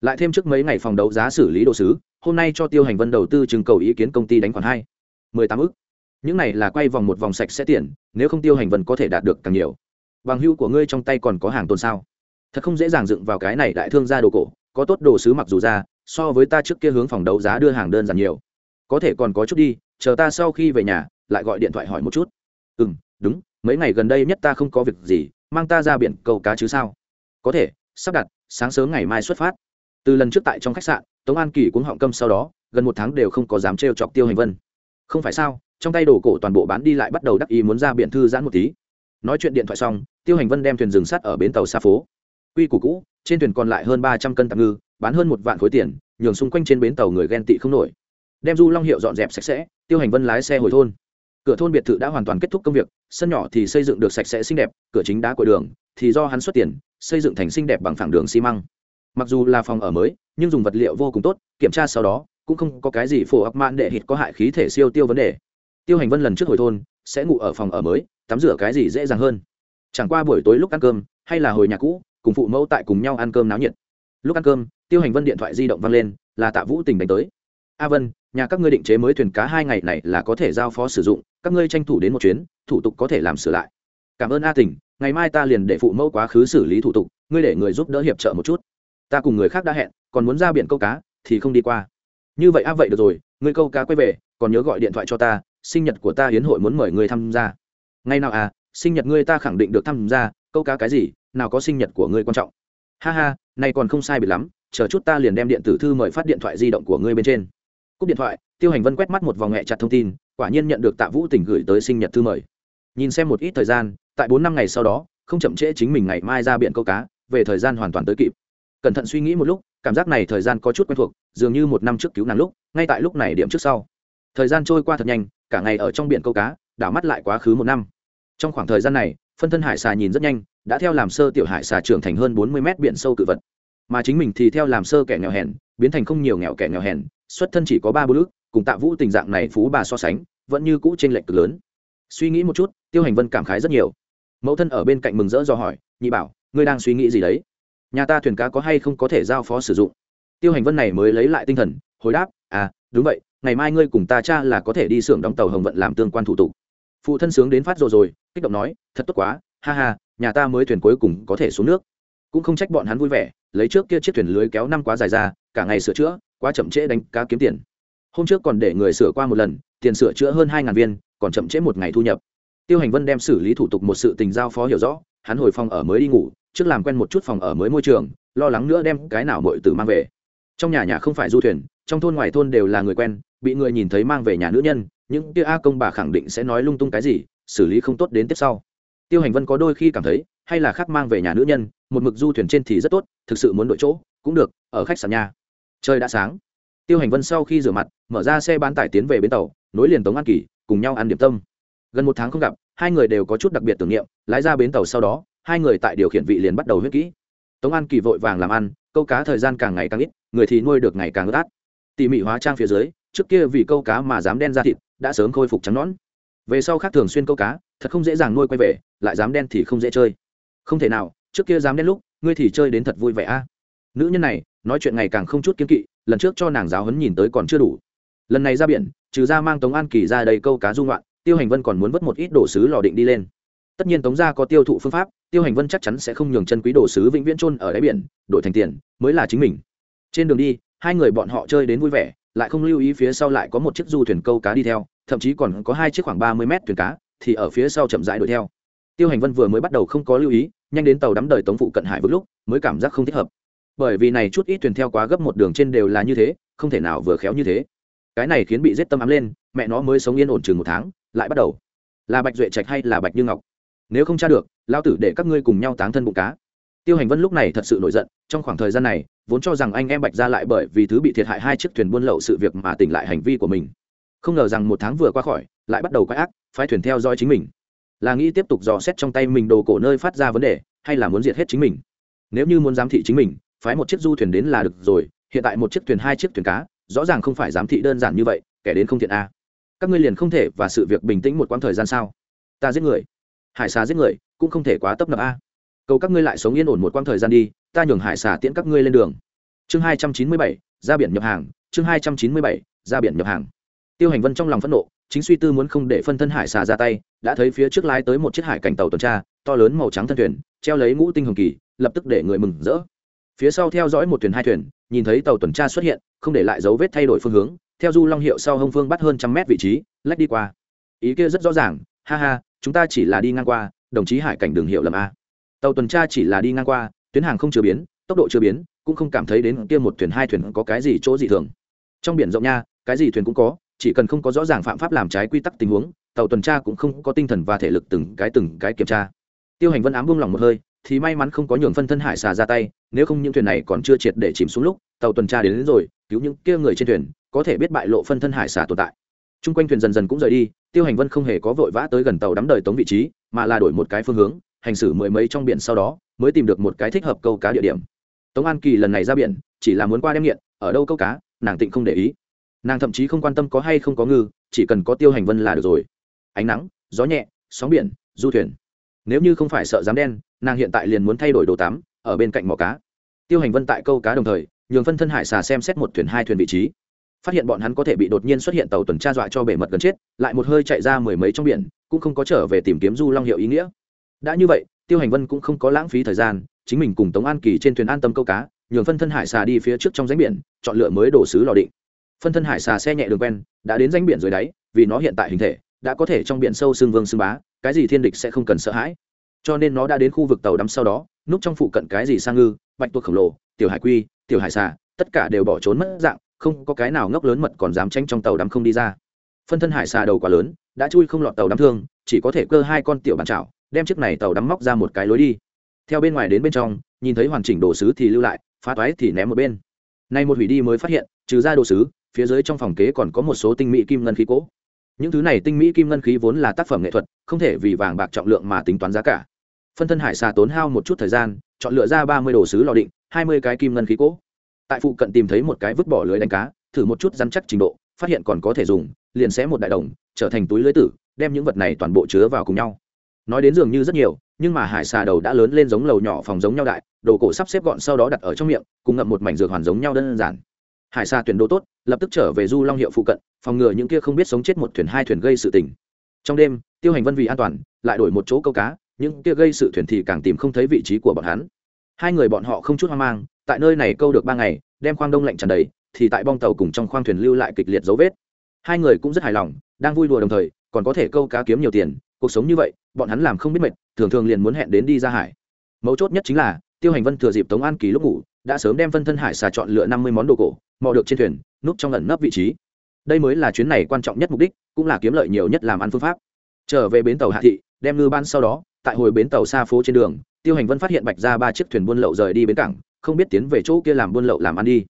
Lại thêm trước mấy ngày phòng đấu giá xử lý đồ sứ, hôm nay cho tiêu hành vân đầu tư trưng cầu ý kiến công ty đánh khoản hai. mười tám ức. Những này là quay vòng một vòng sạch sẽ tiền, nếu không tiêu hành vân có thể đạt được càng nhiều bằng hưu của ngươi trong tay còn có hàng tồn sao? Thật không dễ dàng dựng vào cái này đại thương gia đồ cổ, có tốt đồ sứ mặc dù ra, so với ta trước kia hướng phòng đấu giá đưa hàng đơn giản nhiều. Có thể còn có chút đi, chờ ta sau khi về nhà, lại gọi điện thoại hỏi một chút. Ừ m đúng, mấy ngày gần đây nhất ta không có việc gì, mang ta ra biển câu cá chứ sao? Có thể, sắp đặt, sáng sớm ngày mai xuất phát. Từ lần trước tại trong khách sạn, tống an kỳ cũng họng câm sau đó, gần một tháng đều không có dám trêu chọc tiêu hành vân. Không phải sao, trong tay đồ cổ toàn bộ bán đi lại bắt đầu đắc ý muốn ra biển thư giãn một tí nói chuyện điện thoại xong, tiêu hành vân đem thuyền rừng sắt ở bến tàu xa phố. Quy củ cũ, trên thuyền còn lại hơn ba trăm cân tạm ngư, bán hơn một vạn khối tiền, nhường xung quanh trên bến tàu người ghen tị không nổi. Đem du long hiệu dọn dẹp sạch sẽ, tiêu hành vân lái xe hồi thôn. Cửa thôn biệt thự đã hoàn toàn kết thúc công việc, sân nhỏ thì xây dựng được sạch sẽ xinh đẹp, cửa chính đá của đường thì do hắn xuất tiền, xây dựng thành xinh đẹp bằng phẳng đường xi măng. Mặc dù là phòng ở mới, nhưng dùng vật liệu vô cùng tốt, kiểm tra sau đó, cũng không có cái gì phổ ấp mạn đệ hít có hại khí thể siêu tiêu vấn đề. Tiêu hành vân lần trước hồi thôn, sẽ ngủ ở phòng ở mới tắm rửa cái gì dễ dàng hơn. Chẳng qua buổi tối lúc ăn cơm, hay là hồi nhà cũ, cùng phụ mẫu tại cùng nhau ăn cơm náo nhiệt. Lúc ăn cơm, tiêu hành vân điện thoại di động văng lên, là tạ vũ tình đánh tới. A vân, nhà các ngươi định chế mới thuyền cá hai ngày này là có thể giao phó sử dụng, các ngươi tranh thủ đến một chuyến, thủ tục có thể làm sửa lại. Cảm ơn a tình, ngày mai ta liền để phụ mẫu quá khứ xử lý thủ tục, ngươi để người giúp đỡ hiệp trợ một chút. Ta cùng người khác đã hẹn, còn muốn ra biển câu cá, thì không đi qua. Như vậy a, vậy được rồi, ngươi câu cá quay về, còn nhớ gọi điện thoại cho ta, sinh nhật của ta hiến hội muốn mời ngươi tham gia ngay nào à sinh nhật ngươi ta khẳng định được tham gia, câu cá cái gì, nào có sinh nhật của ngươi quan trọng. Ha ha này còn không sai biệt lắm, chờ chút ta liền đem điện tử thư mời phát điện thoại di động của ngươi bên trên. Cúp điện thoại, tiêu hành vân quét mắt một vòng hẹ chặt thông tin, quả nhiên nhận được tạ vũ tỉnh gửi tới sinh nhật thư mời. Nhìn xem một ít thời gian, tại bốn năm ngày sau đó, không chậm trễ chính mình ngày mai ra biển câu cá, về thời gian hoàn toàn tới kịp. Cẩn thận suy nghĩ một lúc, cảm giác này thời gian có chút quen thuộc, dường như một năm trước cứu nàng lúc, ngay tại lúc này điểm trước sau. Thời gian trôi qua thật nhanh, cả ngày ở trong biển câu cá, đảo mắt lại quá khứ một năm trong khoảng thời gian này, phân thân hải xà nhìn rất nhanh, đã theo làm sơ tiểu hải xà trưởng thành hơn bốn mươi mét biển sâu cự vật. Mà chính mình thì theo làm sơ kẻ nghèo hèn, biến thành không nhiều nghèo kẻ nghèo hèn, xuất thân chỉ có ba bô lức cùng tạ vũ tình dạng này phú bà so sánh, vẫn như cũ trên lệch cực lớn. Suy nghĩ một chút, tiêu hành vân cảm khái rất nhiều. Mẫu thân ở bên cạnh mừng rỡ do hỏi, nhị bảo, ngươi đang suy nghĩ gì đấy? Nhà ta thuyền cá có hay không có thể giao phó sử dụng? Tiêu hành vân này mới lấy lại tinh thần, hồi đáp à đúng vậy, ngày mai ngươi cùng ta cha là có thể đi xưởng đóng tàu hồng vận làm tương quan thủ tục. Phụ thân sướng đến phát rồi rồi kích động nói, thật tốt quá, ha ha, nhà ta mới thuyền cuối cùng có thể xuống nước. Cũng không trách bọn hắn vui vẻ, lấy trước kia chiếc thuyền lưới kéo năm quá dài ra, cả ngày sửa chữa, quá chậm trễ đánh cá kiếm tiền. Hôm trước còn để người sửa qua một lần, tiền sửa chữa hơn hai ngàn viên, còn chậm trễ một ngày thu nhập. Tiêu hành vân đem xử lý thủ tục một sự tình giao phó hiểu rõ, hắn hồi phòng ở mới đi ngủ, trước làm quen một chút phòng ở mới môi trường, lo lắng nữa đem cái nào mọi từ mang về. Trong nhà nhà không phải du thuyền, trong thôn ngoài thôn đều là người quen, bị người nhìn thấy mang về nhà nữ nhân, những kia a công bà khẳng định sẽ nói lung tung cái gì xử lý không tốt đến tiếp sau. Tiêu hành vân có đôi khi cảm thấy, hay là khác mang về nhà nữ nhân, một mực du thuyền trên thì rất tốt, thực sự muốn đổi chỗ, cũng được, ở khách sạn nhà. Trời đã sáng. Tiêu hành vân sau khi rửa mặt, mở ra xe bán tải tiến về bến tàu, nối liền tống an kỳ, cùng nhau ăn điểm tâm. Gần một tháng không gặp, hai người đều có chút đặc biệt tưởng niệm, lái ra bến tàu sau đó, hai người tại điều khiển vị liền bắt đầu huyết kỹ. Tống an kỳ vội vàng làm ăn, câu cá thời gian càng ngày càng ít, người thì nuôi được ngày càng ướt át. Tỉ mỉ hóa trang phía dưới, trước kia vì câu cá mà dám đen ra thịt, đã sớm khôi phục trắng nón về sau khác thường xuyên câu cá, thật không dễ dàng nuôi quay về, lại dám đen thì không dễ chơi. Không thể nào, trước kia dám đen lúc, ngươi thì chơi đến thật vui vẻ a. Nữ nhân này, nói chuyện ngày càng không chút kiên kỵ, lần trước cho nàng giáo hấn nhìn tới còn chưa đủ. Lần này ra biển, trừ ra mang tống an kỳ ra đầy câu cá dung loạn tiêu hành vân còn muốn vớt một ít đồ sứ lò định đi lên. Tất nhiên tống gia có tiêu thụ phương pháp, tiêu hành vân chắc chắn sẽ không nhường chân quý đồ sứ vĩnh viễn trôn ở đáy biển, đổi thành tiền, mới là chính mình. Trên đường đi, hai người bọn họ chơi đến vui vẻ, lại không lưu ý phía sau lại có một chiếc du thuyền câu cá đi theo thậm chí còn có hai chiếc khoảng ba mươi mét thuyền cá, thì ở phía sau chậm rãi đuổi theo. Tiêu hành vân vừa mới bắt đầu không có lưu ý, nhanh đến tàu đắm đời tống phụ cận hải vực lúc, mới cảm giác không thích hợp. Bởi vì này chút ít thuyền theo quá gấp một đường trên đều là như thế, không thể nào vừa khéo như thế. Cái này khiến bị giết tâm ám lên, mẹ nó mới sống yên ổn chừng một tháng, lại bắt đầu. Là bạch duệ trạch hay là bạch như ngọc? Nếu không tra được, lao tử để các ngươi cùng nhau táng thân bụng cá. Tiêu hành vân lúc này thật sự nổi giận, trong khoảng thời gian này, vốn cho rằng anh em bạch ra lại bởi vì thứ bị thiệt hại hai chiếc thuyền buôn lậu sự việc mà tỉnh lại hành vi của mình không ngờ rằng một tháng vừa qua khỏi, lại bắt đầu quay ác, phái thuyền theo dõi chính mình. Là nghĩ tiếp tục dò xét trong tay mình đồ cổ nơi phát ra vấn đề, hay là muốn diệt hết chính mình? Nếu như muốn giám thị chính mình, phái một chiếc du thuyền đến là được rồi, hiện tại một chiếc thuyền, hai chiếc thuyền cá, rõ ràng không phải giám thị đơn giản như vậy, kẻ đến không thiện a. Các ngươi liền không thể và sự việc bình tĩnh một quãng thời gian sao? Ta giết người. Hải xà giết người, cũng không thể quá tấp nập a. Cầu các ngươi lại sống yên ổn một quãng thời gian đi, ta nhường hải xà tiễn các ngươi lên đường. Chương hai trăm chín mươi bảy, ra biển nhập hàng, chương hai trăm chín mươi bảy, ra biển nhập hàng tiêu hành vân trong lòng phẫn nộ, chính suy tư muốn không để phân thân hải xà ra tay, đã thấy phía trước lái tới một chiếc hải cảnh tàu tuần tra, to lớn màu trắng thân thuyền, treo lấy ngũ tinh hồng kỳ, lập tức để người mừng rỡ. Phía sau theo dõi một thuyền hai thuyền, nhìn thấy tàu tuần tra xuất hiện, không để lại dấu vết thay đổi phương hướng, theo du long hiệu sau hông phương bắt hơn trăm mét vị trí, lách đi qua. Ý kia rất rõ ràng, ha ha, chúng ta chỉ là đi ngang qua, đồng chí hải cảnh đường hiệu lầm a. Tàu tuần tra chỉ là đi ngang qua, tuyến hàng không chưa biến, tốc độ chưa biến, cũng không cảm thấy đến kia một thuyền hai thuyền có cái gì chỗ gì thường. Trong biển rộng nha, cái gì thuyền cũng có chỉ cần không có rõ ràng phạm pháp làm trái quy tắc tình huống tàu tuần tra cũng không có tinh thần và thể lực từng cái từng cái kiểm tra. Tiêu hành vân ám buông lòng một hơi thì may mắn không có nhường phân thân hải xà ra tay nếu không những thuyền này còn chưa triệt để chìm xuống lúc tàu tuần tra đến, đến rồi cứu những kia người trên thuyền có thể biết bại lộ phân thân hải xà tồn tại. T r u n g quanh thuyền dần dần cũng rời đi tiêu hành vân không hề có vội vã tới gần tàu đắm đời tống vị trí mà là đổi một cái phương hướng hành xử mười mấy trong biển sau đó mới tìm được một cái thích hợp câu cá địa điểm. Tống an kỳ lần này ra biển chỉ là muốn qua đem nghiện ở đâu câu cá nàng tịnh không để ý nàng thậm chí không quan tâm có hay không có ngư, chỉ cần có tiêu hành vân là được rồi. Ánh nắng, gió nhẹ, sóng biển, du thuyền. Nếu như không phải sợ dám đen, nàng hiện tại liền muốn thay đổi đồ tắm, ở bên cạnh mỏ cá. Tiêu hành vân tại câu cá đồng thời, nhường phân thân hải xà xem xét một thuyền hai thuyền vị trí. Phát hiện bọn hắn có thể bị đột nhiên xuất hiện tàu tuần tra dọa cho bể mật gần chết, lại một hơi chạy ra mười mấy trong biển, cũng không có trở về tìm kiếm du long hiệu ý nghĩa. Đã như vậy, tiêu hành vân cũng không có lãng phí thời gian, chính mình cùng tống an kỳ trên thuyền an tâm câu cá, nhường phân thân hải xà đi phía trước trong ránh biển, chọn lựa mới đổ xứ lò định phân thân hải xà xe nhẹ đường quen, đã đến danh biển dưới đáy, vì nó hiện tại hình thể, đã có thể trong biển sâu xương vương xương bá, cái gì thiên địch sẽ không cần sợ hãi. Cho nên nó đã đến khu vực tàu đắm sau đó, núp trong phụ cận cái gì sang ngư, bạch tuộc khổng lồ, tiểu hải quy, tiểu hải xà, tất cả đều bỏ trốn mất dạng, không có cái nào ngốc lớn mật còn dám tranh trong tàu đắm không đi ra. Phân thân hải xà đầu quá lớn, đã chui không lọt tàu đắm thương, chỉ có thể cơ hai con tiểu bàn chảo, đem chiếc này tàu đắm móc ra một cái lối đi. Theo bên ngoài đến bên trong, nhìn thấy hoàn chỉnh đồ sứ thì lưu lại, phá toái thì ném một bên. Nay một hủy đi mới phát hiện, trừ ra đồ sứ phía dưới trong phòng kế còn có một số tinh mỹ kim ngân khí cố những thứ này tinh mỹ kim ngân khí vốn là tác phẩm nghệ thuật, không thể vì vàng bạc trọng lượng mà tính toán giá cả. Phân thân hải xà tốn hao một chút thời gian, chọn lựa ra ba mươi đồ sứ lò định, hai mươi cái kim ngân khí cố tại phụ cận tìm thấy một cái vứt bỏ lưới đánh cá, thử một chút dăn chắc trình độ, phát hiện còn có thể dùng, liền xé một đại đồng, trở thành túi lưới tử, đem những vật này toàn bộ chứa vào cùng nhau. Nói đến dường như rất nhiều, nhưng mà hải xà đầu đã lớn lên giống lầu nhỏ phòng giống nhau đại, đồ cổ sắp xếp gọn sau đó đặt ở trong miệng, cùng ngậm một mảnh dược hoàn giống nhau đơn giản. Hải xà tuyển đồ tốt lập tức trở về du long hiệu phụ cận, phòng ngừa những kia không biết sống chết một thuyền hai thuyền gây sự tình. Trong đêm, tiêu hành vân vì an toàn, lại đổi một chỗ câu cá, những kia gây sự thuyền thì càng tìm không thấy vị trí của bọn hắn. Hai người bọn họ không chút hoang mang, tại nơi này câu được ba ngày, đem khoang đông lạnh tràn đầy, thì tại bong tàu cùng trong khoang thuyền lưu lại kịch liệt dấu vết. Hai người cũng rất hài lòng, đang vui đùa đồng thời, còn có thể câu cá kiếm nhiều tiền, cuộc sống như vậy, bọn hắn làm không biết mệt, thường thường liền muốn hẹn đến đi ra hải. Mấu chốt nhất chính là, tiêu hành vân thừa dịp tống an kỳ lúc ngủ đã sớm đem phân thân hải xà chọn lựa năm mươi món đồ cổ, mò được trên thuyền, núp trong ẩn nấp vị trí. Đây mới là chuyến này quan trọng nhất mục đích, cũng là kiếm lợi nhiều nhất làm ăn phương pháp. Trở về bến tàu hạ thị, đem ngư ban sau đó, tại hồi bến tàu xa phố trên đường, tiêu hành vân phát hiện bạch ra ba chiếc thuyền buôn lậu rời đi bến cảng, không biết tiến về chỗ kia làm buôn lậu làm ăn đi.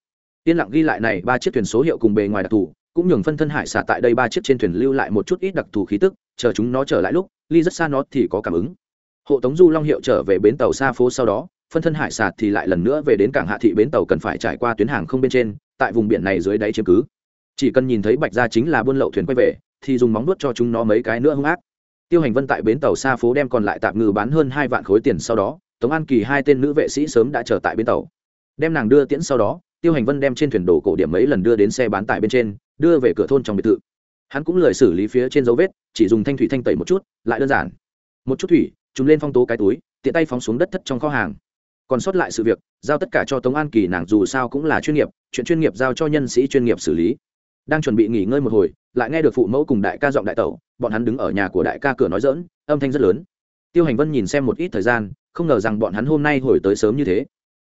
Yên lặng ghi lại này ba chiếc thuyền số hiệu cùng bề ngoài đặc thù, cũng nhường phân thân hải xà tại đây ba chiếc trên thuyền lưu lại một chút ít đặc thù khí tức, chờ chúng nó trở lại lúc, ly rất xa nó thì có cảm ứng. Hộ tống du long hiệu trở về bến tàu xa phố sau đó phân thân hải sạt thì lại lần nữa về đến cảng hạ thị bến tàu cần phải trải qua tuyến hàng không bên trên, tại vùng biển này dưới đáy chiếm cứ. Chỉ cần nhìn thấy bạch gia chính là buôn lậu thuyền quay về, thì dùng móng đuốt cho chúng nó mấy cái nữa hung ác. Tiêu hành vân tại bến tàu xa phố đem còn lại tạm ngư bán hơn hai vạn khối tiền sau đó, tống an kỳ hai tên nữ vệ sĩ sớm đã trở tại bến tàu. Đem nàng đưa tiễn sau đó, tiêu hành vân đem trên thuyền đồ cổ điểm mấy lần đưa đến xe bán tải bên trên, đưa về cửa thôn trong biệt thự. Hắn cũng lười xử lý phía trên dấu vết, chỉ dùng thanh thủy thanh tẩy một chút, lại đơn giản. Một chút thủy chúng lên phong tố cái túi, tiện tay phóng xuống đất thất trong kho hàng còn sót lại sự việc, giao tất cả cho tống an kỳ, nàng dù sao cũng là chuyên nghiệp, chuyện chuyên nghiệp giao cho nhân sĩ chuyên nghiệp xử lý. Đang chuẩn bị nghỉ ngơi một hồi, lại nghe được phụ mẫu cùng đại ca giọng đại tẩu, bọn hắn đứng ở nhà của đại ca cửa nói dỡn âm thanh rất lớn. Tiêu hành vân nhìn xem một ít thời gian, không ngờ rằng bọn hắn hôm nay hồi tới sớm như thế.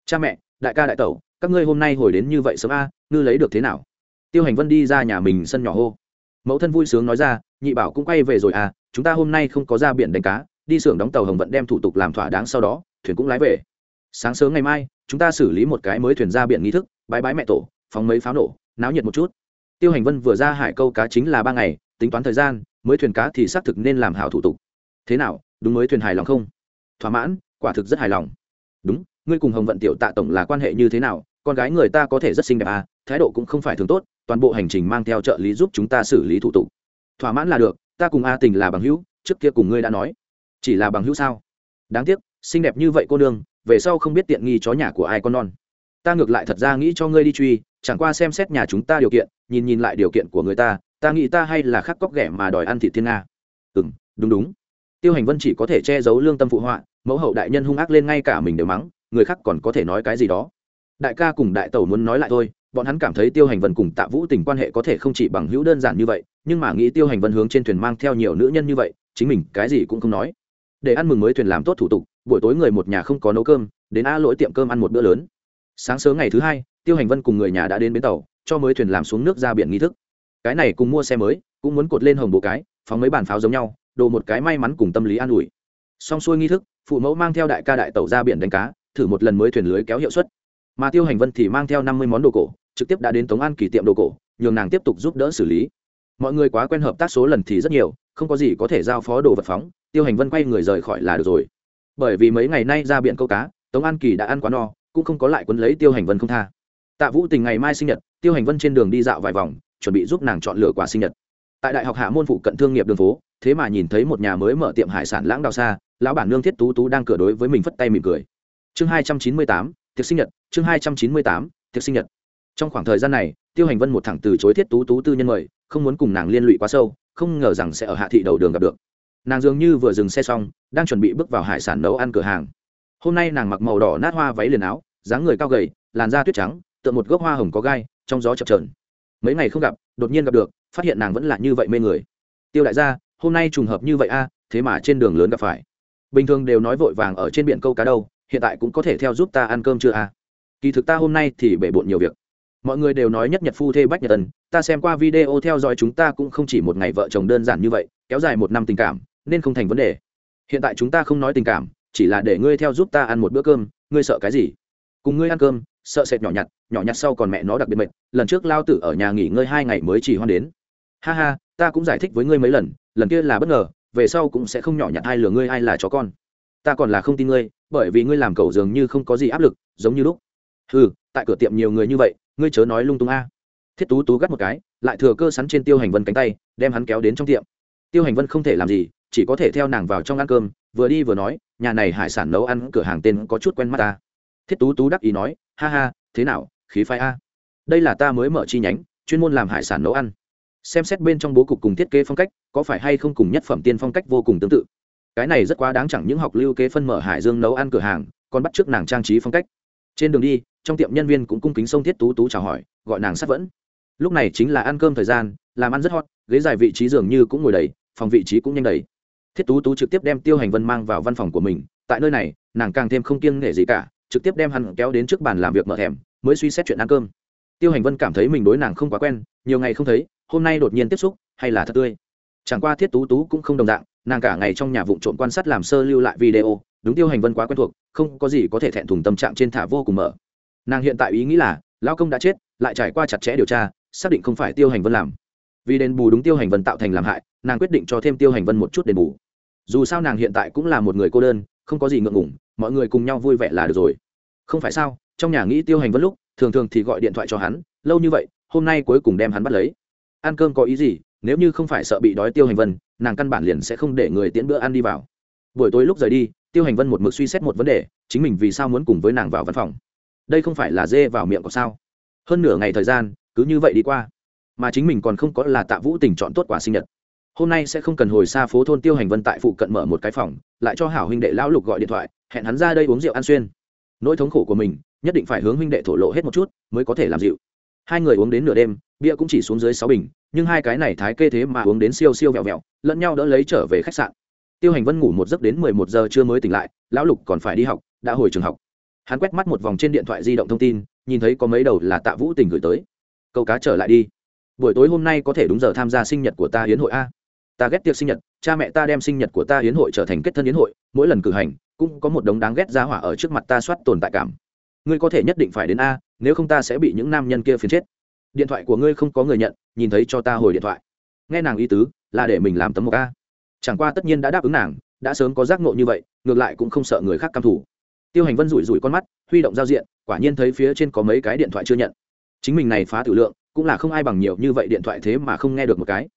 Cha mẹ, đại ca đại tẩu, các ngươi hôm nay hồi đến như vậy sớm a, ngư lấy được thế nào? Tiêu hành vân đi ra nhà mình sân nhỏ hô. Mẫu thân vui sướng nói ra, nhị bảo cũng quay về rồi à chúng ta hôm nay không có ra biển đánh cá, đi xưởng đóng tàu hồng vận đem thủ tục làm thỏa đáng sau đó, thuyền cũng lái về sáng sớm ngày mai, chúng ta xử lý một cái mới thuyền ra biển nghi thức bãi bãi mẹ tổ, phóng mấy pháo nổ, náo nhiệt một chút. Tiêu hành vân vừa ra hải câu cá chính là ba ngày, tính toán thời gian, mới thuyền cá thì xác thực nên làm hảo thủ tục. Thế nào, đúng mới thuyền hài lòng không? Thỏa mãn, quả thực rất hài lòng. Đúng, ngươi cùng hồng vận tiểu tạ tổng là quan hệ như thế nào? Con gái người ta có thể rất xinh đẹp à thái độ cũng không phải thường tốt, toàn bộ hành trình mang theo trợ lý giúp chúng ta xử lý thủ tục. Thỏa mãn là được, ta cùng a tình là bằng hữu, trước kia cùng ngươi đã nói. Chỉ là bằng hữu sao? Đáng tiếc, xinh đẹp như vậy cô nương về sau không biết tiện nghi chó nhà của ai con non. Ta ngược lại thật ra nghĩ cho ngươi đi truy, chẳng qua xem xét nhà chúng ta điều kiện, nhìn nhìn lại điều kiện của người ta ta nghĩ ta hay là khắc cóc ghẻ mà đòi ăn thịt thiên nga. Ừ m đúng đúng. Tiêu hành vân chỉ có thể che giấu lương tâm phụ họa, mẫu hậu đại nhân hung ác lên ngay cả mình đều mắng, người khác còn có thể nói cái gì đó. Đại ca cùng đại tẩu muốn nói lại thôi, bọn hắn cảm thấy tiêu hành vân cùng tạ vũ tình quan hệ có thể không chỉ bằng hữu đơn giản như vậy, nhưng mà nghĩ tiêu hành vân hướng trên thuyền mang theo nhiều nữ nhân như vậy, chính mình cái gì cũng không nói. Để ăn mừng mới thuyền làm tốt thủ tục buổi tối người một nhà không có nấu cơm, đến a lỗi tiệm cơm ăn một bữa lớn. Sáng sớm ngày thứ hai, tiêu hành vân cùng người nhà đã đến bến tàu, cho mới thuyền làm xuống nước ra biển nghi thức. Cái này cùng mua xe mới, cũng muốn cột lên hồng bộ cái, phóng mấy bàn pháo giống nhau, đồ một cái may mắn cùng tâm lý an ủi. Xong xuôi nghi thức, phụ mẫu mang theo đại ca đại tàu ra biển đánh cá, thử một lần mới thuyền lưới kéo hiệu suất. Mà tiêu hành vân thì mang theo năm mươi món đồ cổ, trực tiếp đã đến tống an kỳ tiệm đồ cổ, nhường nàng tiếp tục giúp đỡ xử lý. Mọi người quá quen hợp tác số lần thì rất nhiều, không có gì có thể giao phó đồ vật phóng. Tiêu hành vân quay người rời khỏi là được rồi bởi vì mấy ngày nay ra biển câu cá, tống an kỳ đã ăn quá no, cũng không có lại quấn lấy tiêu hành vân không tha. Tạ vũ tình ngày mai sinh nhật, tiêu hành vân trên đường đi dạo vài vòng, chuẩn bị giúp nàng chọn lựa quà sinh nhật. Tại đại học hạ môn phụ cận thương nghiệp đường phố, thế mà nhìn thấy một nhà mới mở tiệm hải sản lãng đào xa lão bản nương thiết tú tú đang cửa đối với mình phất tay mỉm cười. Chương hai trăm chín mươi tám, tiệc sinh nhật, chương hai trăm chín mươi tám, tiệc sinh nhật. Trong khoảng thời gian này, tiêu hành vân một thẳng từ chối thiết tú tú tư nhân mời, không muốn cùng nàng liên lụy quá sâu, không ngờ rằng sẽ ở hạ thị đầu đường gặp được nàng dường như vừa dừng xe xong, đang chuẩn bị bước vào hải sản nấu ăn cửa hàng. Hôm nay nàng mặc màu đỏ nát hoa váy liền áo, dáng người cao gầy, làn da tuyết trắng tượng một gốc hoa hồng có gai, trong gió chập trờn mấy ngày không gặp, đột nhiên gặp được, phát hiện nàng vẫn là như vậy mê người. Tiêu đại gia, hôm nay trùng hợp như vậy a, thế mà trên đường lớn gặp phải. Bình thường đều nói vội vàng ở trên biển câu cá đâu, hiện tại cũng có thể theo giúp ta ăn cơm chưa a? Kỳ thực ta hôm nay thì bể bộn nhiều việc. Mọi người đều nói nhất nhật phu thê bách nhật tần ta xem qua video theo dõi chúng ta cũng không chỉ một ngày vợ chồng đơn giản như vậy, kéo dài một năm tình cảm nên không thành vấn đề. Hiện tại chúng ta không nói tình cảm, chỉ là để ngươi theo giúp ta ăn một bữa cơm, ngươi sợ cái gì? Cùng ngươi ăn cơm, sợ sệt nhỏ nhặt nhỏ nhặt sau còn mẹ nó đặc biệt mệt, lần trước lao tử ở nhà nghỉ ngơi hai ngày mới chỉ hoan đến. Ha ha, ta cũng giải thích với ngươi mấy lần lần kia là bất ngờ, về sau cũng sẽ không nhỏ nhặt ai lừa ngươi ai là chó con. Ta còn là không tin ngươi, bởi vì ngươi làm cậu dường như không có gì áp lực, giống như lúc. Ừ tại cửa tiệm nhiều người như vậy, ngươi chớ nói lung tung a. Thiết tú tú gắt một cái, lại thừa cơ sắn trên tiêu hành vân cánh tay, đem hắn kéo đến trong tiệm. Tiêu hành vân không thể làm gì chỉ có thể theo nàng vào trong ăn cơm, vừa đi vừa nói, nhà này hải sản nấu ăn cửa hàng tên có chút quen mắt ta. Thiết tú tú đắc ý nói, ha ha, thế nào, khí phái a? Đây là ta mới mở chi nhánh, chuyên môn làm hải sản nấu ăn. Xem xét bên trong bố cục cùng thiết kế phong cách, có phải hay không cùng nhất phẩm tiên phong cách vô cùng tương tự? Cái này rất quá đáng chẳng những học lưu kế phân mở hải dương nấu ăn cửa hàng, còn bắt t r ư ớ c nàng trang trí phong cách. Trên đường đi, trong tiệm nhân viên cũng cung kính sông thiết tú tú chào hỏi, gọi nàng sát vẫn. Lúc này chính là ăn cơm thời gian, làm ăn rất hot, ghế dài vị trí dường như cũng ngồi đầy, phòng vị trí cũng nhanh đầy thiết tú tú trực tiếp đem tiêu hành vân mang vào văn phòng của mình, tại nơi này, nàng càng thêm không kiêng nể gì cả, trực tiếp đem hắn kéo đến trước bàn làm việc mở thèm mới suy xét chuyện ăn cơm. Tiêu hành vân cảm thấy mình đối nàng không quá quen, nhiều ngày không thấy, hôm nay đột nhiên tiếp xúc, hay là thật tươi? Chẳng qua thiết tú tú cũng không đồng dạng, nàng cả ngày trong nhà vụ trộm quan sát làm sơ lưu lại video, đúng tiêu hành vân quá quen thuộc, không có gì có thể thẹn thùng tâm trạng trên thả vô cùng mở. Nàng hiện tại ý nghĩ là lao công đã chết, lại trải qua chặt chẽ điều tra, xác định không phải tiêu hành vân làm vì đền bù đúng tiêu hành vân tạo thành làm hại, nàng quyết định cho thêm tiêu hành vân một chút đền bù. Dù sao nàng hiện tại cũng là một người cô đơn, không có gì ngượng ngủng mọi người cùng nhau vui vẻ là được rồi. Không phải sao, trong nhà nghĩ tiêu hành vân lúc, thường thường thì gọi điện thoại cho hắn, lâu như vậy, hôm nay cuối cùng đem hắn bắt lấy. Ăn cơm có ý gì, nếu như không phải sợ bị đói tiêu hành vân, nàng căn bản liền sẽ không để người tiễn bữa ăn đi vào. Buổi tối lúc rời đi, tiêu hành vân một mực suy xét một vấn đề, chính mình vì sao muốn cùng với nàng vào văn phòng. Đây không phải là dê vào miệng có sao? Hơn nửa ngày thời gian, cứ như vậy đi qua mà chính mình còn không có là tạ vũ tình chọn tốt quả sinh nhật. Hôm nay sẽ không cần hồi xa phố thôn tiêu hành vân tại phụ cận mở một cái phòng, lại cho hảo huynh đệ lão lục gọi điện thoại, hẹn hắn ra đây uống rượu ăn xuyên. Nỗi thống khổ của mình, nhất định phải hướng huynh đệ thổ lộ hết một chút, mới có thể làm dịu. Hai người uống đến nửa đêm, bia cũng chỉ xuống dưới sáu bình, nhưng hai cái này thái kê thế mà uống đến siêu siêu vẹo vẹo, lẫn nhau đỡ lấy trở về khách sạn. Tiêu hành vân ngủ một giấc đến mười một giờ chưa mới tỉnh lại, lão lục còn phải đi học, đã hồi trường học. Hắn quét mắt một vòng trên điện thoại di động thông tin, nhìn thấy có mấy đầu là tạ vũ tình gửi tới. Câu cá trở lại đi buổi tối hôm nay có thể đúng giờ tham gia sinh nhật của ta hiến hội a. Ta ghét tiệc sinh nhật, cha mẹ ta đem sinh nhật của ta hiến hội trở thành kết thân hiến hội, mỗi lần cử hành, cũng có một đống đáng ghét ra hỏa ở trước mặt ta soát tồn tại cảm. Ngươi có thể nhất định phải đến a, nếu không ta sẽ bị những nam nhân kia phiền chết. Điện thoại của ngươi không có người nhận, nhìn thấy cho ta hồi điện thoại. Nghe nàng ý tứ, là để mình làm tấm một a. Chẳng qua tất nhiên đã đáp ứng nàng, đã sớm có giác ngộ như vậy, ngược lại cũng không sợ người khác căm thủ tiêu hành vân rủi rủi con mắt, huy động giao diện, quả nhiên thấy phía trên có mấy cái điện thoại chưa nhận. Chính mình này phá tử lượng cũng là không ai bằng nhiều như vậy điện thoại thế mà không nghe được một cái.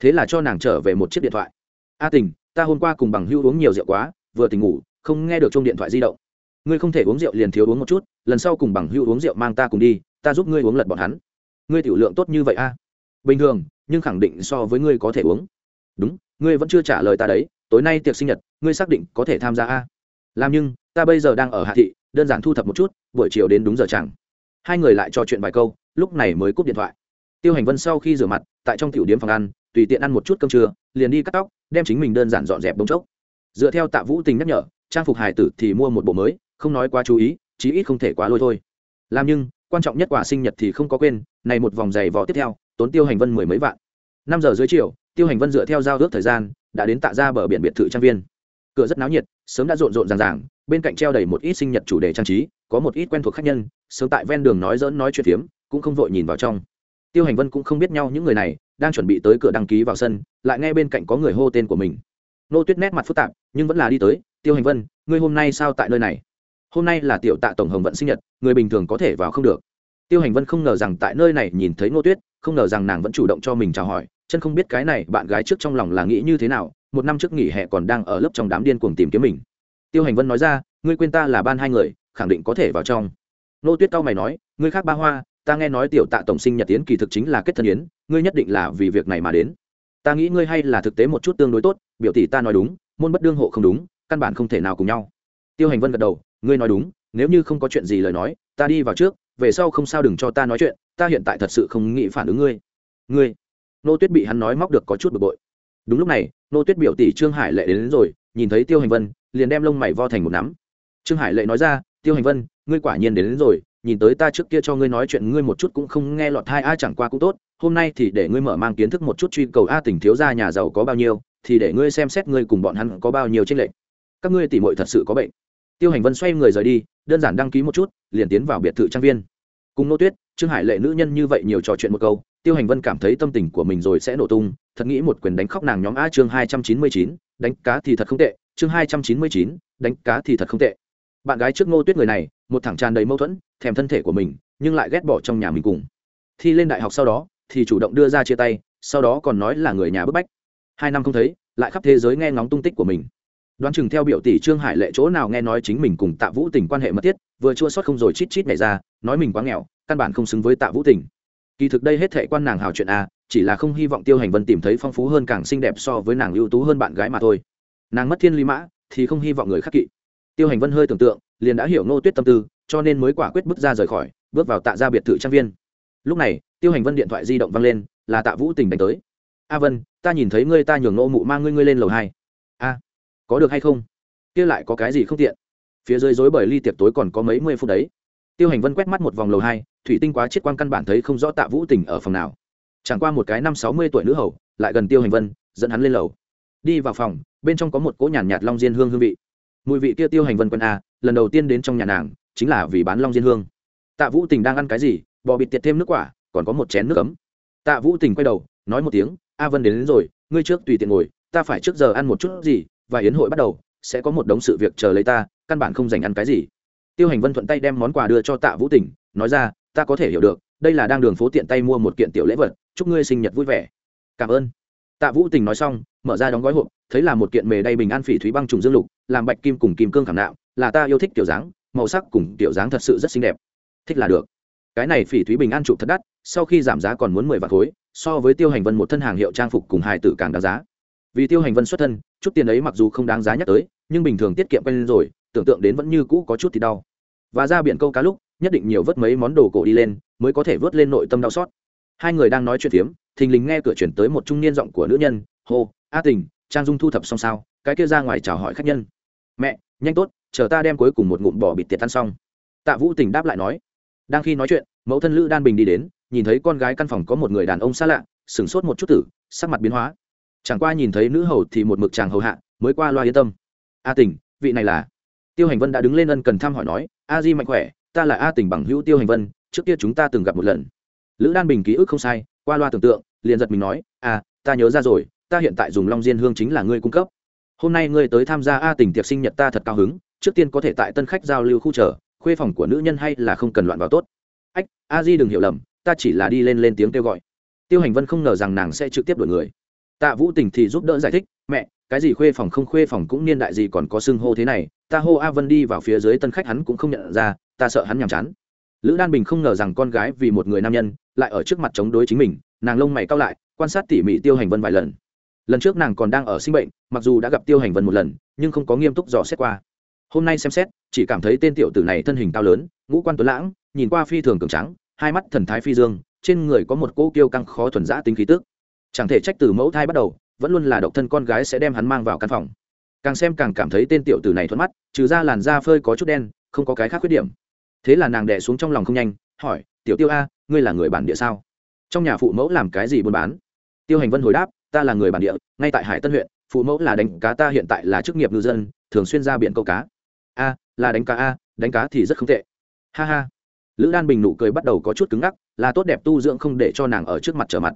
Thế là cho nàng trở về một chiếc điện thoại. A tình, ta hôm qua cùng bằng hưu uống nhiều rượu quá, vừa tỉnh ngủ, không nghe được chung điện thoại di động. Ngươi không thể uống rượu liền thiếu uống một chút, lần sau cùng bằng hưu uống rượu mang ta cùng đi, ta giúp ngươi uống lật bọn hắn. Ngươi tiểu lượng tốt như vậy a? Bình thường, nhưng khẳng định so với ngươi có thể uống. Đúng, ngươi vẫn chưa trả lời ta đấy, tối nay tiệc sinh nhật, ngươi xác định có thể tham gia a? Làm nhưng, ta bây giờ đang ở hạ thị, đơn giản thu thập một chút, buổi chiều đến đúng giờ chẳng hai người lại trò chuyện vài câu, lúc này mới cúp điện thoại. Tiêu hành vân sau khi rửa mặt, tại trong tiểu điếm phòng ăn, tùy tiện ăn một chút cơm trưa, liền đi cắt tóc, đem chính mình đơn giản dọn dẹp bông chốc. Dựa theo tạ vũ tình nhắc nhở, trang phục hài tử thì mua một bộ mới, không nói quá chú ý, chí ít không thể quá lôi thôi. Làm nhưng, quan trọng nhất quả sinh nhật thì không có quên, này một vòng giày vò tiếp theo, tốn tiêu hành vân mười mấy vạn. Năm giờ dưới chiều, tiêu hành vân dựa theo giao ước thời gian, đã đến tạ ra bờ biển biệt thự trang viên. Cửa rất náo nhiệt, sớm đã rộn rộn ràng ràng, bên cạnh treo đầy một ít sinh nhật chủ đề trang trí, có một ít quen thuộc khách nhân sớm tại ven đường nói dỡn nói chuyện phiếm, cũng không vội nhìn vào trong. Tiêu hành vân cũng không biết nhau những người này đang chuẩn bị tới cửa đăng ký vào sân, lại nghe bên cạnh có người hô tên của mình. Nô tuyết nét mặt phức tạp, nhưng vẫn là đi tới, tiêu hành vân, ngươi hôm nay sao tại nơi này? Hôm nay là tiểu tạ tổng hồng vận sinh nhật, người bình thường có thể vào không được. Tiêu hành vân không ngờ rằng tại nơi này nhìn thấy nô tuyết, không ngờ rằng nàng vẫn chủ động cho mình chào hỏi, chân không biết cái này bạn gái trước trong lòng là nghĩ như thế nào, một năm trước nghỉ hè còn đang ở lớp trong đám điên cuồng tìm kiếm mình. Tiêu hành vân nói ra, ngươi quên ta là ban hai người, khẳng định có thể vào trong nô tuyết cao mày nói ngươi khác ba hoa ta nghe nói tiểu tạ tổng sinh nhật tiến kỳ thực chính là kết thân yến ngươi nhất định là vì việc này mà đến. Ta nghĩ ngươi hay là thực tế một chút tương đối tốt biểu tỷ ta nói đúng môn bất đương hộ không đúng căn bản không thể nào cùng nhau. Tiêu hành vân gật đầu ngươi nói đúng nếu như không có chuyện gì lời nói ta đi vào trước về sau không sao đừng cho ta nói chuyện ta hiện tại thật sự không nghĩ phản ứng ngươi. Ngươi? Nô tuyết bị hắn nói móc được có chút bực bội. Đúng lúc này nô tuyết biểu tỷ trương hải lệ đến, đến rồi nhìn thấy tiêu hành vân liền đem lông mày vo thành một nắm. Trương hải lệ nói ra tiêu hành vân ngươi quả nhiên đến, đến rồi nhìn tới ta trước kia cho ngươi nói chuyện ngươi một chút cũng không nghe lọt hai a chẳng qua cũng tốt hôm nay thì để ngươi mở mang kiến thức một chút truy cầu a tình thiếu gia nhà giàu có bao nhiêu thì để ngươi xem xét ngươi cùng bọn hắn có bao nhiêu tranh lệch. Các ngươi tỉ muội thật sự có bệnh. Tiêu hành vân xoay người rời đi đơn giản đăng ký một chút liền tiến vào biệt thự trang viên. Cùng nô tuyết trương hải lệ nữ nhân như vậy nhiều trò chuyện một câu tiêu hành vân cảm thấy tâm tình của mình rồi sẽ nổ tung thật nghĩ một quyền đánh khóc nàng nhóm a chương hai trăm chín mươi chín đánh cá thì thật không tệ chương hai trăm chín mươi chín đánh cá thì thật không tệ bạn gái trước ngô tuyết người này, một thẳng tràn đầy mâu thuẫn, thèm thân thể của mình, nhưng lại ghét bỏ trong nhà mình cùng. Thi lên đại học sau đó, thì chủ động đưa ra chia tay, sau đó còn nói là người nhà bức bách. Hai năm không thấy, lại khắp thế giới nghe ngóng tung tích của mình. Đoán chừng theo biểu tỷ trương hải lệ chỗ nào nghe nói chính mình cùng tạ vũ tình quan hệ mật thiết, vừa chua sót không rồi chít chít này ra, nói mình quá nghèo, căn bản không xứng với tạ vũ tình. Kỳ thực đây hết thệ quan nàng hào chuyện a chỉ là không hy vọng tiêu hành vân tìm thấy phong phú hơn càng xinh đẹp so với nàng ưu tú hơn bạn gái mà thôi. Nàng mất thiên lý mã, thì không hy vọng người khác kỵ tiêu hành vân hơi tưởng tượng liền đã hiểu ngô tuyết tâm tư cho nên mới quả quyết bước ra rời khỏi bước vào tạ ra biệt thự trang viên. Lúc này tiêu hành vân điện thoại di động văng lên là tạ vũ tình đánh tới. A vân ta nhìn thấy ngươi ta nhường ngô mụ mang ngươi ngươi lên lầu hai. A có được hay không? Kia lại có cái gì không tiện? Phía dưới dối bởi ly tiệc tối còn có mấy mươi phút đấy. Tiêu hành vân quét mắt một vòng lầu hai thủy tinh quá chiết quan căn bản thấy không rõ tạ vũ tình ở phòng nào. Chẳng qua một cái năm sáu mươi tuổi nữ hầu lại gần tiêu hành vân dẫn hắn lên lầu. Đi vào phòng bên trong có một cỗ nhàn nhạt, nhạt long diên hương hương vị mùi vị kia tiêu hành vân quân a lần đầu tiên đến trong nhà nàng chính là vì bán long diên hương. Tạ vũ tình đang ăn cái gì bò bịt tiệt thêm nước quả còn có một chén nước ấm. Tạ vũ tình quay đầu nói một tiếng a vân đến, đến rồi ngươi trước tùy tiện ngồi ta phải trước giờ ăn một chút gì và yến hội bắt đầu sẽ có một đống sự việc chờ lấy ta căn bản không dành ăn cái gì. Tiêu hành vân thuận tay đem món quà đưa cho tạ vũ tình nói ra ta có thể hiểu được đây là đang đường phố tiện tay mua một kiện tiểu lễ vật chúc ngươi sinh nhật vui vẻ. Cảm ơn. Tạ vũ tình nói xong mở ra đóng gói hộp thấy là một kiện mề đay bình an phỉ thúy băng trùng dương lục, làm bạch kim cùng kim cương khảm nạo, là ta yêu thích kiểu dáng, màu sắc cùng kiểu dáng thật sự rất xinh đẹp. Thích là được. Cái này phỉ thúy bình an chụp thật đắt, sau khi giảm giá còn muốn mười vạn khối, so với tiêu hành vân một thân hàng hiệu trang phục cùng hài tử càng đáng giá. Vì tiêu hành vân xuất thân, chút tiền ấy mặc dù không đáng giá nhắc tới, nhưng bình thường tiết kiệm quen rồi, tưởng tượng đến vẫn như cũ có chút thì đau. Và ra biển câu cá lúc, nhất định nhiều vớt mấy món đồ cổ đi lên, mới có thể vớt lên nội tâm đau xót. Hai người đang nói chuyện phiếm, thình lình nghe cửa chuyển tới một trung niên giọng của nữ nhân, hô, a tình trang dung thu thập xong sao? Cái kia ra ngoài chào hỏi khách nhân. Mẹ, nhanh tốt, chờ ta đem cuối cùng một ngụm bỏ bịt tiệt tan xong. Tạ vũ tình đáp lại nói. Đang khi nói chuyện, mẫu thân lữ đan bình đi đến, nhìn thấy con gái căn phòng có một người đàn ông xa lạ, sửng sốt một chút tử, sắc mặt biến hóa. Chẳng qua nhìn thấy nữ hầu thì một mực chàng hầu hạ, mới qua loa yên tâm. A tình, vị này là? Tiêu hành vân đã đứng lên ân cần thăm hỏi nói, a di mạnh khỏe, ta là a tình bằng hữu tiêu hành vân, trước kia chúng ta từng gặp một lần. Lữ đan bình ký ức không sai, qua loa tưởng tượng, liền giật mình nói à ta nhớ ra rồi ta hiện tại dùng long diên hương chính là ngươi cung cấp. Hôm nay ngươi tới tham gia a tình tiệc sinh nhật ta thật cao hứng, trước tiên có thể tại tân khách giao lưu khu chờ, khuê phòng của nữ nhân hay là không cần loạn vào tốt. Ách, a di đừng hiểu lầm, ta chỉ là đi lên lên tiếng kêu gọi. Tiêu hành vân không ngờ rằng nàng sẽ trực tiếp đổi người. Tạ vũ tình thì giúp đỡ giải thích, mẹ, cái gì khuê phòng không khuê phòng cũng niên đại gì còn có xưng hô thế này, ta hô a vân đi vào phía dưới tân khách hắn cũng không nhận ra, ta sợ hắn nhàm chán. Lữ đan bình không ngờ rằng con gái vì một người nam nhân, lại ở trước mặt chống đối chính mình, nàng lông mày cao lại, quan sát tỉ mỉ tiêu hành vân vài lần lần trước nàng còn đang ở sinh bệnh, mặc dù đã gặp tiêu hành vân một lần, nhưng không có nghiêm túc dò xét qua. Hôm nay xem xét, chỉ cảm thấy tên tiểu tử này thân hình cao lớn, ngũ quan tuấn lãng, nhìn qua phi thường cường trắng hai mắt thần thái phi dương, trên người có một cỗ kiêu căng khó thuần giã tính khí tức. Chẳng thể trách từ mẫu thai bắt đầu, vẫn luôn là độc thân con gái sẽ đem hắn mang vào căn phòng. Càng xem càng cảm thấy tên tiểu tử này thuận mắt, trừ ra làn da phơi có chút đen, không có cái khác khuyết điểm. Thế là nàng đẻ xuống trong lòng không nhanh, hỏi, tiểu tiêu a, ngươi là người bản địa sao? Trong nhà phụ mẫu làm cái gì buôn bán? Tiêu hành vân hồi đáp ta là người bản địa, ngay tại hải tân huyện, phụ mẫu là đánh cá ta hiện tại là chức nghiệp ngư dân, thường xuyên ra biển câu cá. A, là đánh cá a, đánh cá thì rất không tệ. Ha ha. Lữ đan bình nụ cười bắt đầu có chút cứng ngắc, là tốt đẹp tu dưỡng không để cho nàng ở trước mặt trở mặt.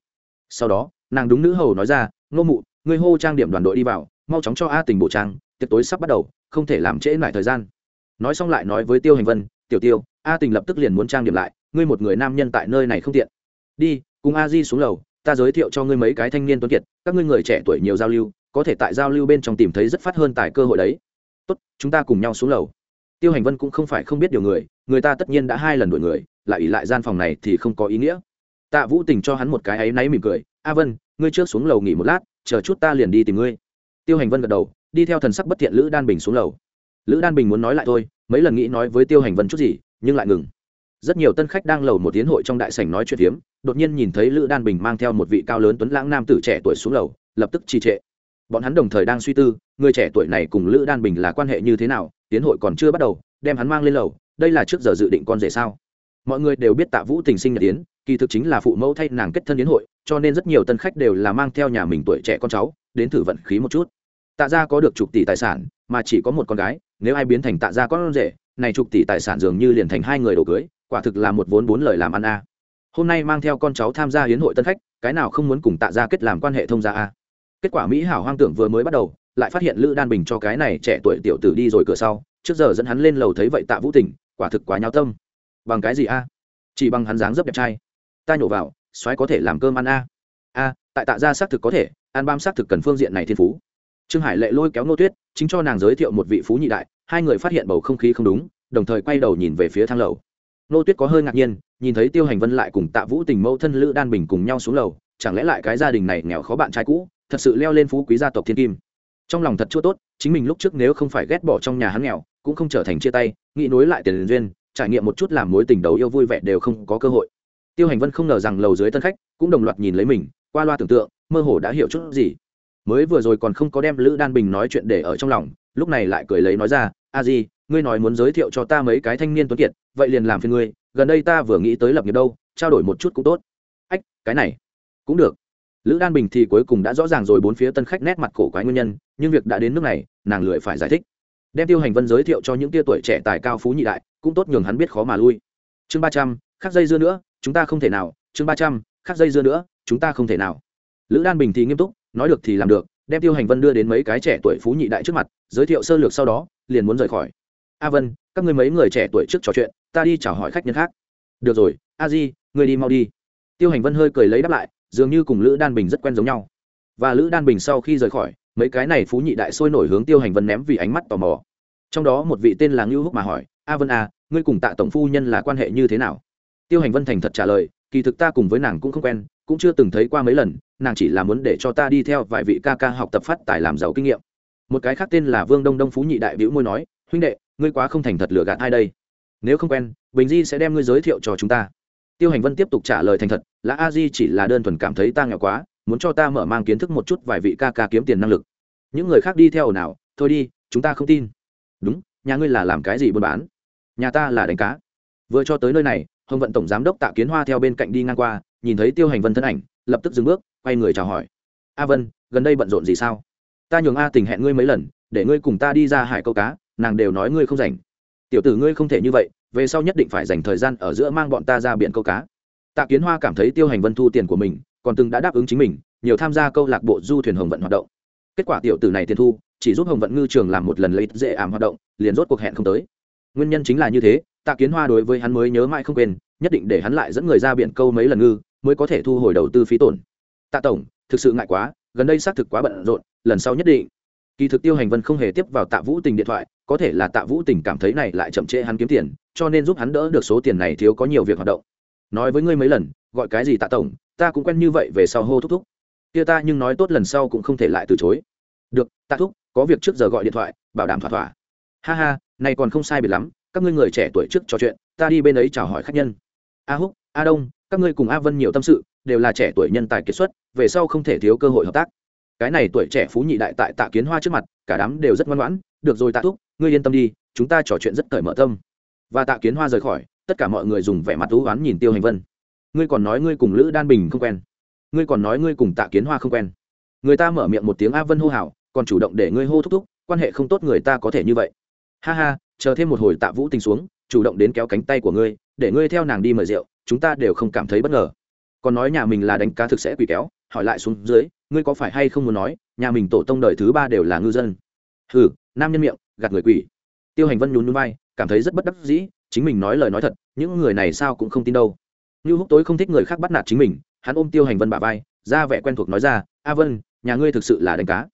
Sau đó, nàng đúng nữ hầu nói ra, ngô mụ, ngươi hô trang điểm đoàn đội đi vào, mau chóng cho a tình bộ trang, tiệc tối sắp bắt đầu, không thể làm trễ lại thời gian. Nói xong lại nói với tiêu hành vân, tiểu tiêu, a tình lập tức liền muốn trang điểm lại, ngươi một người nam nhân tại nơi này không tiện. Đi, cùng a di xuống lầu ta giới thiệu cho ngươi mấy cái thanh niên tuấn kiệt, các ngươi người trẻ tuổi nhiều giao lưu, có thể tại giao lưu bên trong tìm thấy rất phát hơn tại cơ hội đấy. Tốt, chúng ta cùng nhau xuống lầu. Tiêu hành vân cũng không phải không biết điều người người ta tất nhiên đã hai lần đuổi người, lại ỉ lại gian phòng này thì không có ý nghĩa. Tạ vũ tình cho hắn một cái áy náy mỉm cười, a vân, ngươi trước xuống lầu nghỉ một lát, chờ chút ta liền đi tìm ngươi. Tiêu hành vân gật đầu, đi theo thần sắc bất thiện lữ đan bình xuống lầu. Lữ đan bình muốn nói lại thôi, mấy lần nghĩ nói với tiêu hành vân chút gì, nhưng lại ngừng rất nhiều tân khách đang lầu một tiến hội trong đại sảnh nói chuyện hiếm đột nhiên nhìn thấy lữ đan bình mang theo một vị cao lớn tuấn lãng nam tử trẻ tuổi xuống lầu, lập tức trì trệ. Bọn hắn đồng thời đang suy tư, người trẻ tuổi này cùng lữ đan bình là quan hệ như thế nào, tiến hội còn chưa bắt đầu, đem hắn mang lên lầu, đây là trước giờ dự định con rể sao? Mọi người đều biết tạ vũ tình sinh nhật tiến kỳ thực chính là phụ mẫu thay nàng kết thân yến hội, cho nên rất nhiều tân khách đều là mang theo nhà mình tuổi trẻ con cháu, đến thử vận khí một chút. Tạ gia có được chục tỷ tài sản, mà chỉ có một con gái, nếu ai biến thành tạ gia con rể, này chục tỷ tài sản dường như liền thành hai người đồ cưới quả thực là một vốn bốn lời làm ăn a. Hôm nay mang theo con cháu tham gia hiến hội tân khách, cái nào không muốn cùng tạ gia kết làm quan hệ thông gia a. Kết quả mỹ hảo hoang tưởng vừa mới bắt đầu, lại phát hiện lữ đan bình cho cái này trẻ tuổi tiểu tử đi rồi cửa sau, trước giờ dẫn hắn lên lầu thấy vậy tạ vũ tình, quả thực quá nháo tâm. Bằng cái gì a? Chỉ bằng hắn dáng dấp đẹp trai. Ta nhổ vào xoáy có thể làm cơm ăn a. A, tại tạ gia xác thực có thể ăn bam xác thực cần phương diện này thiên phú. Trương hải lệ lôi kéo nô tuyết, chính cho nàng giới thiệu một vị phú nhị đại, hai người phát hiện bầu không khí không đúng, đồng thời quay đầu nhìn về phía thang lầu nô tuyết có hơi ngạc nhiên, nhìn thấy tiêu hành vân lại cùng tạ vũ tình mẫu thân lữ đan bình cùng nhau xuống lầu, chẳng lẽ lại cái gia đình này nghèo khó bạn trai cũ, thật sự leo lên phú quý gia tộc thiên kim. Trong lòng thật chua tốt, chính mình lúc trước nếu không phải ghét bỏ trong nhà hắn nghèo, cũng không trở thành chia tay, nghĩ nối lại tiền duyên, trải nghiệm một chút làm mối tình đầu yêu vui vẻ đều không có cơ hội. Tiêu hành vân không ngờ rằng lầu dưới tân khách cũng đồng loạt nhìn lấy mình, qua loa tưởng tượng, mơ hồ đã hiểu chút gì. Mới vừa rồi còn không có đem lữ đan bình nói chuyện để ở trong lòng, lúc này lại cười lấy nói ra, a di ngươi nói muốn giới thiệu cho ta mấy cái thanh niên tuấn kiệt, vậy liền làm phiền ngươi, gần đây ta vừa nghĩ tới lập nghiệp đâu, trao đổi một chút cũng tốt. Ách, cái này cũng được. Lữ đan bình thì cuối cùng đã rõ ràng rồi bốn phía tân khách nét mặt cổ quái nguyên nhân, nhưng việc đã đến nước này, nàng lười phải giải thích. Đem tiêu hành vân giới thiệu cho những tia tuổi trẻ tài cao phú nhị đại, cũng tốt nhường hắn biết khó mà lui. Chương ba trăm, khắc dây dưa nữa, chúng ta không thể nào. Chương ba trăm, khắc dây dưa nữa, chúng ta không thể nào. Lữ đan bình thì nghiêm túc, nói được thì làm được, đem tiêu hành vân đưa đến mấy cái trẻ tuổi phú nhị đại trước mặt, giới thiệu sơ lược sau đó, liền muốn rời khỏi a vân, các người mấy người trẻ tuổi trước trò chuyện, ta đi chào hỏi khách nhân khác. Được rồi, a di người đi mau đi. Tiêu hành vân hơi cười lấy đáp lại, dường như cùng lữ đan bình rất quen giống nhau. Và lữ đan bình sau khi rời khỏi, mấy cái này phú nhị đại sôi nổi hướng tiêu hành vân ném vì ánh mắt tò mò. Trong đó một vị tên là ngưu húc mà hỏi, a vân a ngươi cùng tạ tổng phu nhân là quan hệ như thế nào? Tiêu hành vân thành thật trả lời, kỳ thực ta cùng với nàng cũng không quen, cũng chưa từng thấy qua mấy lần, nàng chỉ là muốn để cho ta đi theo vài vị ca ca học tập phát tài làm giàu kinh nghiệm. Một cái khác tên là vương đông đông phú nhị đại biểu môi nói, huynh đệ ngươi quá không thành thật lừa gạt ai đây? Nếu không quen bình di sẽ đem ngươi giới thiệu cho chúng ta. Tiêu hành vân tiếp tục trả lời thành thật là a di chỉ là đơn thuần cảm thấy ta nghèo quá muốn cho ta mở mang kiến thức một chút vài vị ca ca kiếm tiền năng lực. Những người khác đi theo nào, thôi đi chúng ta không tin. Đúng nhà ngươi là làm cái gì buôn bán? Nhà ta là đánh cá. Vừa cho tới nơi này hồng vận tổng giám đốc tạ kiến hoa theo bên cạnh đi ngang qua nhìn thấy tiêu hành vân thân ảnh lập tức dừng bước quay người chào hỏi. A vân gần đây bận rộn gì sao? Ta nhường a tình hẹn ngươi mấy lần để ngươi cùng ta đi ra hải câu cá nàng đều nói ngươi không rảnh. Tiểu tử ngươi không thể như vậy, về sau nhất định phải dành thời gian ở giữa mang bọn ta ra biển câu cá. Tạ kiến hoa cảm thấy tiêu hành vân thu tiền của mình, còn từng đã đáp ứng chính mình, nhiều tham gia câu lạc bộ du thuyền hồng vận hoạt động. Kết quả tiểu tử này tiền thu, chỉ giúp hồng vận ngư trường làm một lần lấy dễ ảm hoạt động, liền rốt cuộc hẹn không tới. Nguyên nhân chính là như thế, tạ kiến hoa đối với hắn mới nhớ mãi không quên, nhất định để hắn lại dẫn người ra biển câu mấy lần ngư, mới có thể thu hồi đầu tư phí tổn. Tạ tổng, thực sự ngại quá, gần đây xác thực quá bận rộn, lần sau nhất định. Kỳ thực tiêu hành vân không hề tiếp vào tạ vũ tình điện thoại có thể là tạ vũ tình cảm thấy này lại chậm trễ hắn kiếm tiền, cho nên giúp hắn đỡ được số tiền này thiếu có nhiều việc hoạt động. Nói với ngươi mấy lần, gọi cái gì tạ tổng, ta cũng quen như vậy về sau hô thúc thúc. Kia ta nhưng nói tốt lần sau cũng không thể lại từ chối. Được, tạ thúc, có việc trước giờ gọi điện thoại, bảo đảm thỏa thỏa. Ha ha, này còn không sai biệt lắm, các ngươi người trẻ tuổi trước trò chuyện, ta đi bên ấy chào hỏi khách nhân. A húc, a đông, các ngươi cùng a vân nhiều tâm sự, đều là trẻ tuổi nhân tài kiệt xuất, về sau không thể thiếu cơ hội hợp tác. Cái này tuổi trẻ phú nhị đại tại tạ kiến hoa trước mặt, cả đám đều rất ngoan ngoãn. Được rồi tạ thúc ngươi yên tâm đi, chúng ta trò chuyện rất cởi mở tâm. Và tạ kiến hoa rời khỏi, tất cả mọi người dùng vẻ mặt thú oán nhìn tiêu hành vân. Ngươi còn nói ngươi cùng lữ đan bình không quen. Ngươi còn nói ngươi cùng tạ kiến hoa không quen. Người ta mở miệng một tiếng a vân hô hào, còn chủ động để ngươi hô thúc thúc, quan hệ không tốt người ta có thể như vậy. Ha ha, chờ thêm một hồi tạ vũ tình xuống, chủ động đến kéo cánh tay của ngươi, để ngươi theo nàng đi mời rượu, chúng ta đều không cảm thấy bất ngờ. Còn nói nhà mình là đánh cá thực sẽ quỷ kéo, hỏi lại xuống dưới, ngươi có phải hay không muốn nói, nhà mình tổ tông đời thứ ba đều là ngư dân. Hừ, nam nhân miệng gạt người quỷ. Tiêu hành vân nhún núi bay cảm thấy rất bất đắc dĩ chính mình nói lời nói thật những người này sao cũng không tin đâu. Như húc tối không thích người khác bắt nạt chính mình hắn ôm tiêu hành vân bà vai ra vẻ quen thuộc nói ra a vân nhà ngươi thực sự là đánh cá.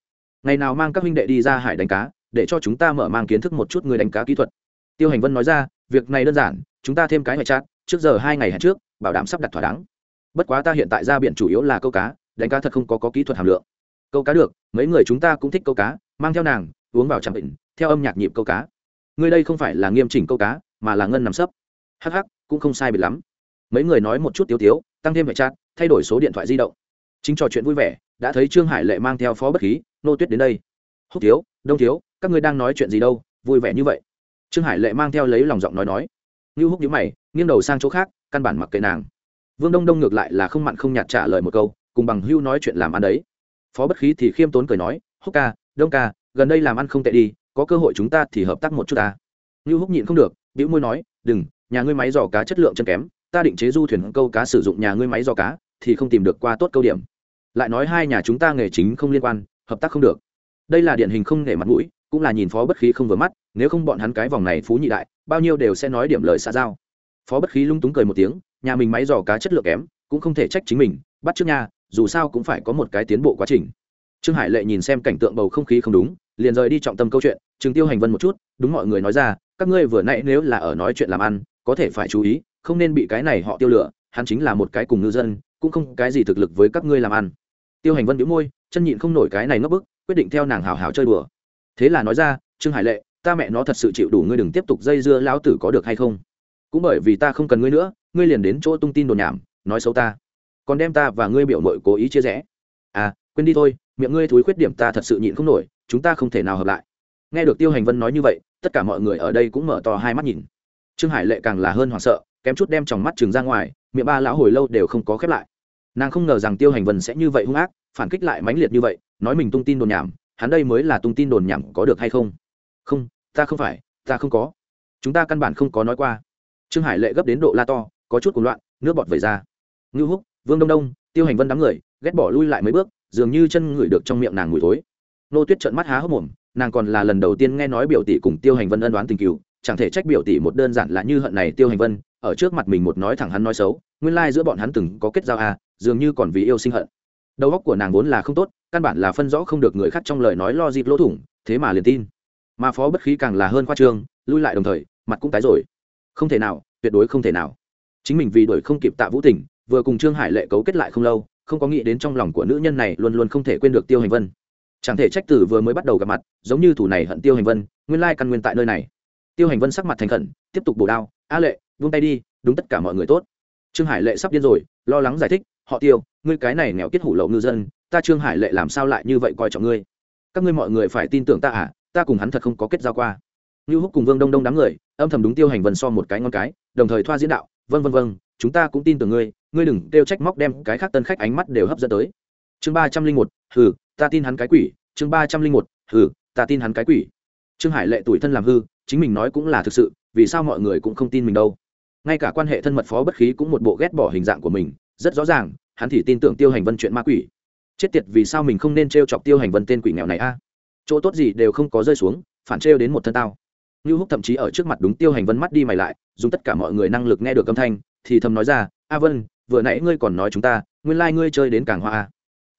Ngày nào mang các huynh đệ đi ra hải đánh cá để cho chúng ta mở mang kiến thức một chút người đánh cá kỹ thuật. Tiêu hành vân nói ra việc này đơn giản chúng ta thêm cái ngoại chat trước giờ hai ngày hẹn trước bảo đảm sắp đặt thỏa đáng. Bất quá ta hiện tại ra biển chủ yếu là câu cá đánh cá thật không có, có kỹ thuật hàm lượng. Câu cá được mấy người chúng ta cũng thích câu cá mang theo nàng uống vào trạm bệnh theo âm nhạc nhịp câu cá. Người đây không phải là nghiêm chỉnh câu cá, mà là ngân nằm sấp. Hh cũng không sai biệt lắm. Mấy người nói một chút tiếu tiếu, tăng thêm vệ trát thay đổi số điện thoại di động. Chính trò chuyện vui vẻ, đã thấy trương hải lệ mang theo phó bất khí, nô tuyết đến đây. Húc thiếu, đông thiếu, các ngươi đang nói chuyện gì đâu, vui vẻ như vậy. Trương hải lệ mang theo lấy lòng giọng nói nói. Như húc nhữ mày, nghiêng đầu sang chỗ khác, căn bản mặc kệ nàng. Vương đông đông ngược lại là không mặn không nhạt trả lời một câu, cùng bằng hưu nói chuyện làm ăn đấy. Phó bất khí thì khiêm tốn cười nói, húc ca, đông ca, gần đây làm ăn không tệ đi có cơ hội chúng ta thì hợp tác một chút ta. Như húc nhịn không được, bĩu môi nói, đừng, nhà ngươi máy dò cá chất lượng chân kém, ta định chế du thuyền câu cá sử dụng nhà ngươi máy dò cá, thì không tìm được qua tốt câu điểm. Lại nói hai nhà chúng ta nghề chính không liên quan, hợp tác không được. Đây là điển hình không nể mặt mũi, cũng là nhìn phó bất khí không vừa mắt, nếu không bọn hắn cái vòng này phú nhị đại, bao nhiêu đều sẽ nói điểm lời xa giao. Phó bất khí lung túng cười một tiếng, nhà mình máy dò cá chất lượng kém, cũng không thể trách chính mình, bắt trước nha, dù sao cũng phải có một cái tiến bộ quá trình. Trương hải lệ nhìn xem cảnh tượng bầu không khí không đúng liền rời đi trọng tâm câu chuyện chừng tiêu hành vân một chút, đúng mọi người nói ra, các ngươi vừa nãy nếu là ở nói chuyện làm ăn, có thể phải chú ý, không nên bị cái này họ tiêu lửa hắn chính là một cái cùng ngư dân, cũng không cái gì thực lực với các ngươi làm ăn. Tiêu hành vân đĩu môi, chân nhịn không nổi cái này ngấp bức, quyết định theo nàng hào hào chơi đùa. Thế là nói ra, trương hải lệ, ta mẹ nó thật sự chịu đủ ngươi đừng tiếp tục dây dưa lão tử có được hay không? Cũng bởi vì ta không cần ngươi nữa, ngươi liền đến chỗ tung tin đồn nhảm, nói xấu ta. Còn đem ta và ngươi biểu mội cố ý chia rẽ. À quên đi thôi, miệng ngươi thúi khuyết điểm ta thật sự nhịn không nổi chúng ta không thể nào hợp lại. Nghe được tiêu hành vân nói như vậy, tất cả mọi người ở đây cũng mở to hai mắt nhìn. Trương hải lệ càng là hơn hoảng sợ, kém chút đem tròng mắt chừng ra ngoài, miệng ba lão hồi lâu đều không có khép lại. Nàng không ngờ rằng tiêu hành vân sẽ như vậy hung ác, phản kích lại mãnh liệt như vậy, nói mình tung tin đồn nhảm, hắn đây mới là tung tin đồn nhảm có được hay không? Không, ta không phải, ta không có. Chúng ta căn bản không có nói qua. Trương hải lệ gấp đến độ la to, có chút cuồng loạn, nước bọt vẩy ra. Ngưu húc, vương đông đông, tiêu hành vân đám người, ghét bỏ lui lại mấy bước, dường như chân ngửi được trong miệng nàng mùi thối nô tuyết trợn mắt há hốc mồm, nàng còn là lần đầu tiên nghe nói biểu tỷ cùng tiêu hành vân ân đoán tình cựu chẳng thể trách biểu tỷ một đơn giản là như hận này tiêu hành vân, ở trước mặt mình một nói thẳng hắn nói xấu, nguyên lai giữa bọn hắn từng có kết giao à dường như còn vì yêu sinh hận. Đầu óc của nàng vốn là không tốt, căn bản là phân rõ không được người khác trong lời nói lo dịp lỗ thủng, thế mà liền tin. Mà phó bất khí càng là hơn khoa trương, lui lại đồng thời, mặt cũng tái rồi. Không thể nào, tuyệt đối không thể nào. Chính mình vì đuổi không kịp tạ vũ tình, vừa cùng trương hải lệ cấu kết lại không lâu, không có nghĩ đến trong lòng của nữ nhân này luôn luôn không thể quên được tiêu hành vân chẳng thể trách tử vừa mới bắt đầu gặp mặt, giống như thủ này hận tiêu hành vân, nguyên lai căn nguyên tại nơi này. Tiêu hành vân sắc mặt thành khẩn, tiếp tục bổ đao, a lệ vung tay đi, đúng tất cả mọi người tốt. Trương hải lệ sắp điên rồi, lo lắng giải thích, họ tiêu, ngươi cái này nghèo kết hủ lậu ngư dân, ta trương hải lệ làm sao lại như vậy coi trọng ngươi? Các ngươi mọi người phải tin tưởng ta à ta cùng hắn thật không có kết giao qua. Như húc cùng vương đông đông đám người, âm thầm đúng tiêu hành vân so một cái ngon cái, đồng thời thoa diễn đạo vân vân vân chúng ta cũng tin tưởng ngươi ngươi đừng kêu trách móc đem cái khác tân khách ánh mắt đều hấp dẫn tới. Chương ba trăm linh một, hừ ta tin hắn cái quỷ, chương ba trăm linh một, hừ, ta tin hắn cái quỷ. Trương hải lệ tuổi thân làm hư, chính mình nói cũng là thực sự, vì sao mọi người cũng không tin mình đâu. Ngay cả quan hệ thân mật phó bất khí cũng một bộ ghét bỏ hình dạng của mình, rất rõ ràng, hắn thì tin tưởng tiêu hành vân chuyện ma quỷ. Chết tiệt, vì sao mình không nên t r e o chọc tiêu hành vân tên quỷ nghèo này a? Chỗ tốt gì đều không có rơi xuống, phản t r e o đến một thân tao. Như húc thậm chí ở trước mặt đúng tiêu hành vân mắt đi mày lại, dùng tất cả mọi người năng lực nghe được âm thanh, thì thầm nói ra, a vân, vừa nãy ngươi còn nói chúng ta, nguyên lai、like、ngươi chơi đến càng hoa a.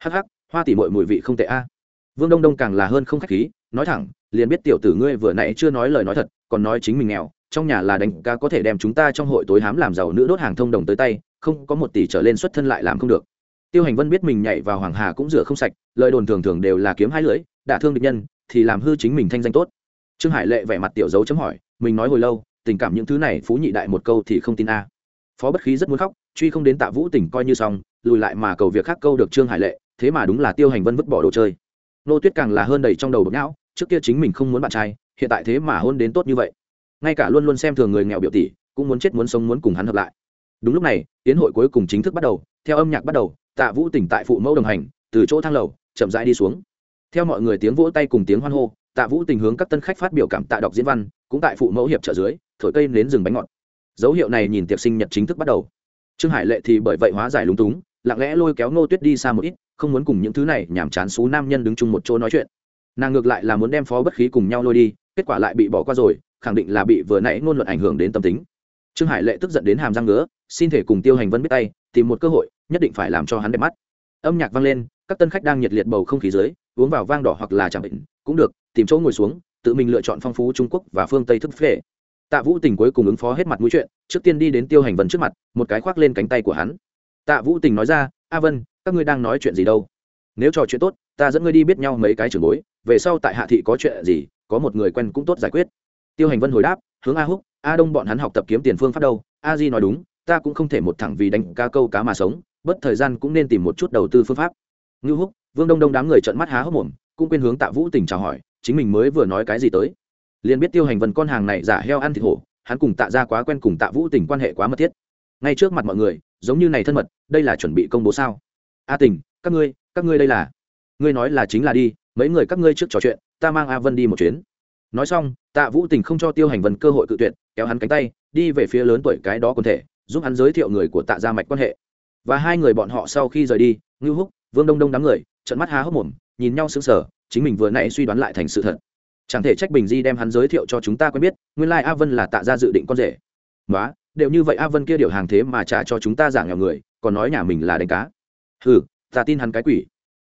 Hắc hắc hoa tỉ mội mùi vị không tệ a. Vương đông đông càng là hơn không k h á c h khí, nói thẳng, liền biết tiểu tử ngươi vừa nãy chưa nói lời nói thật, còn nói chính mình nghèo, trong nhà là đánh ca có thể đem chúng ta trong hội tối hám làm giàu nữ đốt hàng thông đồng tới tay, không có một tỷ trở lên xuất thân lại làm không được. Tiêu hành vân biết mình nhảy vào hoàng hà cũng rửa không sạch, lời đồn thường thường đều là kiếm hai lưỡi, đả thương địch nhân, thì làm hư chính mình thanh danh tốt. Trương hải lệ vẻ mặt tiểu dấu chấm hỏi, mình nói hồi lâu, tình cảm những thứ này phú nhị đại một câu thì không tin a. Phó bất khí rất muốn khóc, truy không đến tạ vũ tỉnh coi như xong, lùi lại mà cầu việc khác câu được trương hải lệ thế mà đúng là tiêu hành vân vứt bỏ đồ chơi. Nô tuyết càng là hơn đầy trong đầu bực não, trước kia chính mình không muốn bạn trai, hiện tại thế mà hôn đến tốt như vậy. Ngay cả luôn luôn xem thường người nghèo biểu tỷ, cũng muốn chết muốn sống muốn cùng hắn hợp lại. Đúng lúc này tiến hội cuối cùng chính thức bắt đầu, theo âm nhạc bắt đầu, tạ vũ tỉnh tại phụ mẫu đồng hành, từ chỗ thang lầu, chậm rãi đi xuống. Theo mọi người tiếng vỗ tay cùng tiếng hoan hô, tạ vũ tình hướng các tân khách phát biểu cảm tạ đọc diễn văn, cũng tại phụ mẫu hiệp trợ dưới, thổi cây nến rừng bánh ngọt. Dấu hiệu này nhìn tiệc sinh nhật chính thức bắt đầu. Trương hải lệ thì bởi vậy hóa giải lúng túng, lặng lẽ lôi kéo nô tuyết đi xa một ít không muốn cùng những thứ này nhàm chán xú nam nhân đứng chung một chỗ nói chuyện. Nàng ngược lại là muốn đem phó bất khí cùng nhau lôi đi, kết quả lại bị bỏ qua rồi, khẳng định là bị vừa nãy ngôn luận ảnh hưởng đến tâm tính. Trương hải lệ tức giận đến hàm răng ngứa, xin thể cùng tiêu hành vân biết tay, tìm một cơ hội, nhất định phải làm cho hắn đẹp mắt. Âm nhạc vang lên, các tân khách đang nhiệt liệt bầu không khí dưới, uống vào vang đỏ hoặc là chẳng bệnh, cũng được, tìm chỗ ngồi xuống, tự mình lựa chọn phong phú trung quốc và phương tây thức phê. Tạ vũ tình cuối cùng ứng phó hết mặt mũi chuyện, trước tiên đi đến tiêu hành vân trước mặt, một cái khoác lên cánh tay của hắn. Tạ vũ tình nói ra, a vân các ngươi đang nói chuyện gì đâu? Nếu trò chuyện tốt, ta dẫn ngươi đi biết nhau mấy cái trường bối, về sau tại hạ thị có chuyện gì, có một người quen cũng tốt giải quyết. Tiêu hành vân hồi đáp, hướng a húc, a đông bọn hắn học tập kiếm tiền phương pháp đâu? A di nói đúng, ta cũng không thể một thẳng vì đánh ca câu cá mà sống, bất thời gian cũng nên tìm một chút đầu tư phương pháp. Ngư húc, vương đông đông đám người trợn mắt há hốc mồm, cũng quên hướng tạ vũ tình chào hỏi, chính mình mới vừa nói cái gì tới? Liền biết tiêu hành vân con hàng này giả heo ăn thịt hổ, hắn cùng tạ ra quá quen cùng tạ vũ tình quan hệ quá mật thiết. Ngay trước mặt mọi người, giống như này thân mật, đây là chuẩn bị công bố sao? A tình, các ngươi các ngươi đây là? Ngươi nói là chính là đi, mấy người các ngươi trước trò chuyện, ta mang a vân đi một chuyến. Nói xong, tạ vũ tình không cho tiêu hành vân cơ hội cự tuyệt, kéo hắn cánh tay, đi về phía lớn tuổi cái đó quần thể, giúp hắn giới thiệu người của tạ gia mạch quan hệ. Và hai người bọn họ sau khi rời đi ngư húc, vương đông đông đám người trận mắt há hốc mồm, nhìn nhau sững sờ, chính mình vừa nãy suy đoán lại thành sự thật. Chẳng thể trách bình di đem hắn giới thiệu cho chúng ta quen biết, nguyên lai a vân là tạ gia dự định con rể. Nói đều như vậy a vân kia điều hàng thế mà trả cho chúng ta giả nghèo người, còn nói nhà mình là đánh cá hừ, ta tin hắn cái quỷ.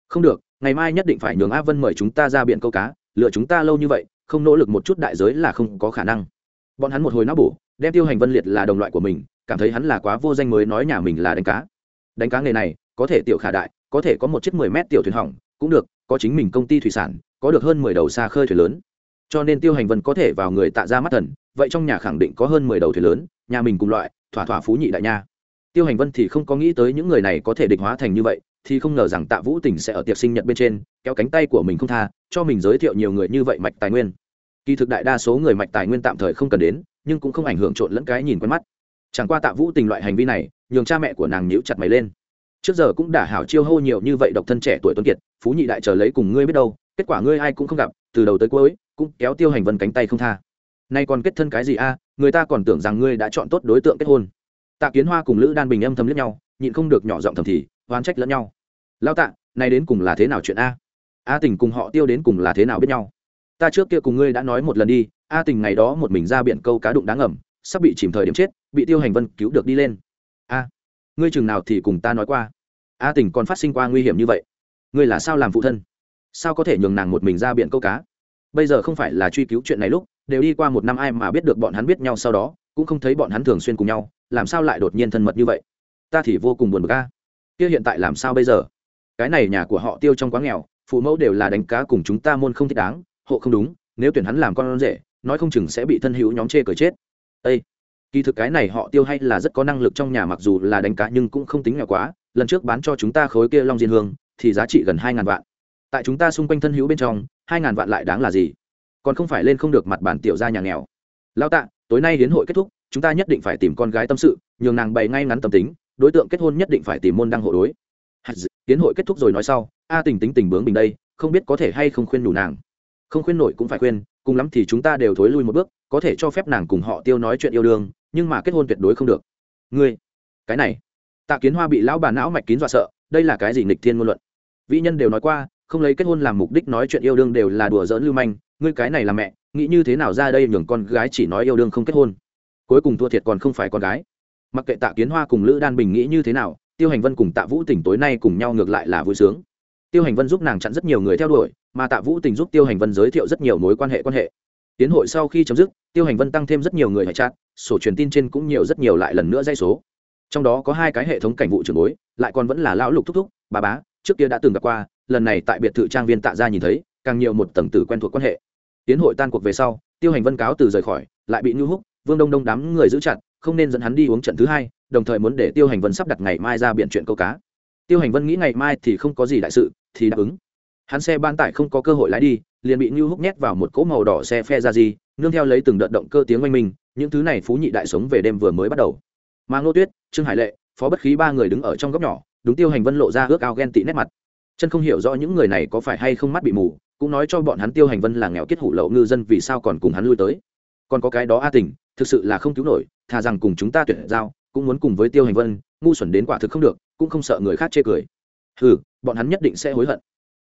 Không được, ngày mai nhất định phải nhường a vân mời chúng ta ra biển câu cá, lựa chúng ta lâu như vậy, không nỗ lực một chút đại giới là không có khả năng. Bọn hắn một hồi não bổ, đem tiêu hành vân liệt là đồng loại của mình, cảm thấy hắn là quá vô danh mới nói nhà mình là đánh cá. Đánh cá nghề này, có thể tiểu khả đại, có thể có một chiếc mười mét tiểu thuyền hỏng, cũng được, có chính mình công ty thủy sản, có được hơn mười đầu xa khơi thuyền lớn. Cho nên tiêu hành vân có thể vào người tạ ra mắt thần, vậy trong nhà khẳng định có hơn mười đầu thuyền lớn, nhà mình cùng loại, thỏa thỏa phú nhị đại nha tiêu hành vân thì không có nghĩ tới những người này có thể địch hóa thành như vậy, thì không ngờ rằng tạ vũ Tình sẽ ở tiệc sinh nhật bên trên, kéo cánh tay của mình không tha, cho mình giới thiệu nhiều người như vậy mạch tài nguyên. Kỳ thực đại đa số người mạch tài nguyên tạm thời không cần đến, nhưng cũng không ảnh hưởng trộn lẫn cái nhìn quen mắt. Chẳng qua tạ vũ tình loại hành vi này, nhường cha mẹ của nàng nhíu chặt mày lên. Trước giờ cũng đã hảo chiêu hô nhiều như vậy độc thân trẻ tuổi tuấn kiệt, phú nhị đại chờ lấy cùng ngươi biết đâu, kết quả ngươi ai cũng không gặp, từ đầu tới cuối cũng kéo tiêu hành vân cánh tay không tha. Nay còn kết thân cái gì a? Người ta còn tưởng rằng ngươi đã chọn tốt đối tượng kết hôn tạ kiến hoa cùng lữ đan bình âm thầm lẫn nhau nhịn không được nhỏ giọng thầm thì oán trách lẫn nhau. Lao tạ nay đến cùng là thế nào chuyện a? A tình cùng họ tiêu đến cùng là thế nào biết nhau? Ta trước kia cùng ngươi đã nói một lần đi a tình ngày đó một mình ra biển câu cá đụng đáng ngầm, sắp bị chìm thời điểm chết bị tiêu hành vân cứu được đi lên. A ngươi chừng nào thì cùng ta nói qua? A tình còn phát sinh qua nguy hiểm như vậy? Ngươi là sao làm phụ thân? Sao có thể nhường nàng một mình ra biển câu cá? Bây giờ không phải là truy cứu chuyện này lúc đều đi qua một năm ai mà biết được bọn hắn biết nhau sau đó cũng không thấy bọn hắn thường xuyên cùng nhau làm sao lại đột nhiên thân mật như vậy? Ta thì vô cùng buồn bực ca kia hiện tại làm sao bây giờ? Cái này nhà của họ tiêu trong quá nghèo, phụ mẫu đều là đánh cá cùng chúng ta môn không thích đáng, hộ không đúng, nếu tuyển hắn làm con rể, nói không chừng sẽ bị thân hữu nhóm chê cờ chết. Ây kỳ thực cái này họ tiêu hay là rất có năng lực trong nhà mặc dù là đánh cá nhưng cũng không tính nghèo quá, lần trước bán cho chúng ta khối kia long diên hương, thì giá trị gần hai ngàn vạn. Tại chúng ta xung quanh thân hữu bên trong, hai ngàn vạn lại đáng là gì? Còn không phải lên không được mặt bản tiểu ra nhà nghèo. Lao tạ, tối nay hiến hội kết thúc chúng ta nhất định phải tìm con gái tâm sự, nhường nàng bày ngay ngắn tâm tính, đối tượng kết hôn nhất định phải tìm môn đăng hộ đối. Tiến hội kết thúc rồi nói sau, a tình tính tình bướng bình đây, không biết có thể hay không khuyên đủ nàng. Không khuyên nổi cũng phải khuyên, cùng lắm thì chúng ta đều thối lui một bước, có thể cho phép nàng cùng họ tiêu nói chuyện yêu đương, nhưng mà kết hôn tuyệt đối không được. Ngươi, cái này. Tạ kiến hoa bị lão bà não mạch kín dọa sợ, đây là cái gì nghịch thiên ngôn luận? Vĩ nhân đều nói qua, không lấy kết hôn làm mục đích nói chuyện yêu đương đều là đùa giỡn lưu manh, ngươi cái này là mẹ, nghĩ như thế nào ra đây nhường con gái chỉ nói yêu đương không kết hôn? Cuối cùng thua thiệt còn không phải con gái. Mặc kệ tạ kiến hoa cùng lữ đan bình nghĩ như thế nào tiêu hành vân cùng tạ vũ tỉnh tối nay cùng nhau ngược lại là vui sướng. Tiêu hành vân giúp nàng chặn rất nhiều người theo đuổi mà tạ vũ tình giúp tiêu hành vân giới thiệu rất nhiều mối quan hệ quan hệ. Tiến hội sau khi chấm dứt tiêu hành vân tăng thêm rất nhiều người hệ chặn, sổ truyền tin trên cũng nhiều rất nhiều lại lần nữa dây số. Trong đó có hai cái hệ thống cảnh vụ trường bối lại còn vẫn là lão lục thúc thúc bà bá trước kia đã từng gặp qua lần này tại biệt thự trang viên tạ ra nhìn thấy càng nhiều một tầng tử quen thuộc quan hệ. Tiến hội tan cuộc về sau tiêu hành vân cáo từ rời khỏi lại bị nhu húc vương đông đông đám người giữ chặt, không nên dẫn hắn đi uống trận thứ hai, đồng thời muốn để tiêu hành vân sắp đặt ngày mai ra biện chuyện câu cá. Tiêu hành vân nghĩ ngày mai thì không có gì đại sự, thì đáp ứng. Hắn xe ban tải không có cơ hội lái đi, liền bị nhu húc nhét vào một cỗ màu đỏ xe phe ra gì, nương theo lấy từng đợt động cơ tiếng oanh minh, những thứ này phú nhị đại sống về đêm vừa mới bắt đầu. Mà ngô tuyết, trương hải lệ, phó bất khí ba người đứng ở trong góc nhỏ, đúng tiêu hành vân lộ ra ước ao ghen tị nét mặt. Chân không hiểu rõ những người này có phải hay không mắt bị mù, cũng nói cho bọn hắn tiêu hành vân là nghèo kết hủ lậu ngư dân vì sao còn cùng hắn lui tới. Còn có cái đó a tình thực sự là không cứu nổi, thà rằng cùng chúng ta tuyển giao, cũng muốn cùng với tiêu hành vân, ngu xuẩn đến quả thực không được, cũng không sợ người khác chê cười. Ừ bọn hắn nhất định sẽ hối hận.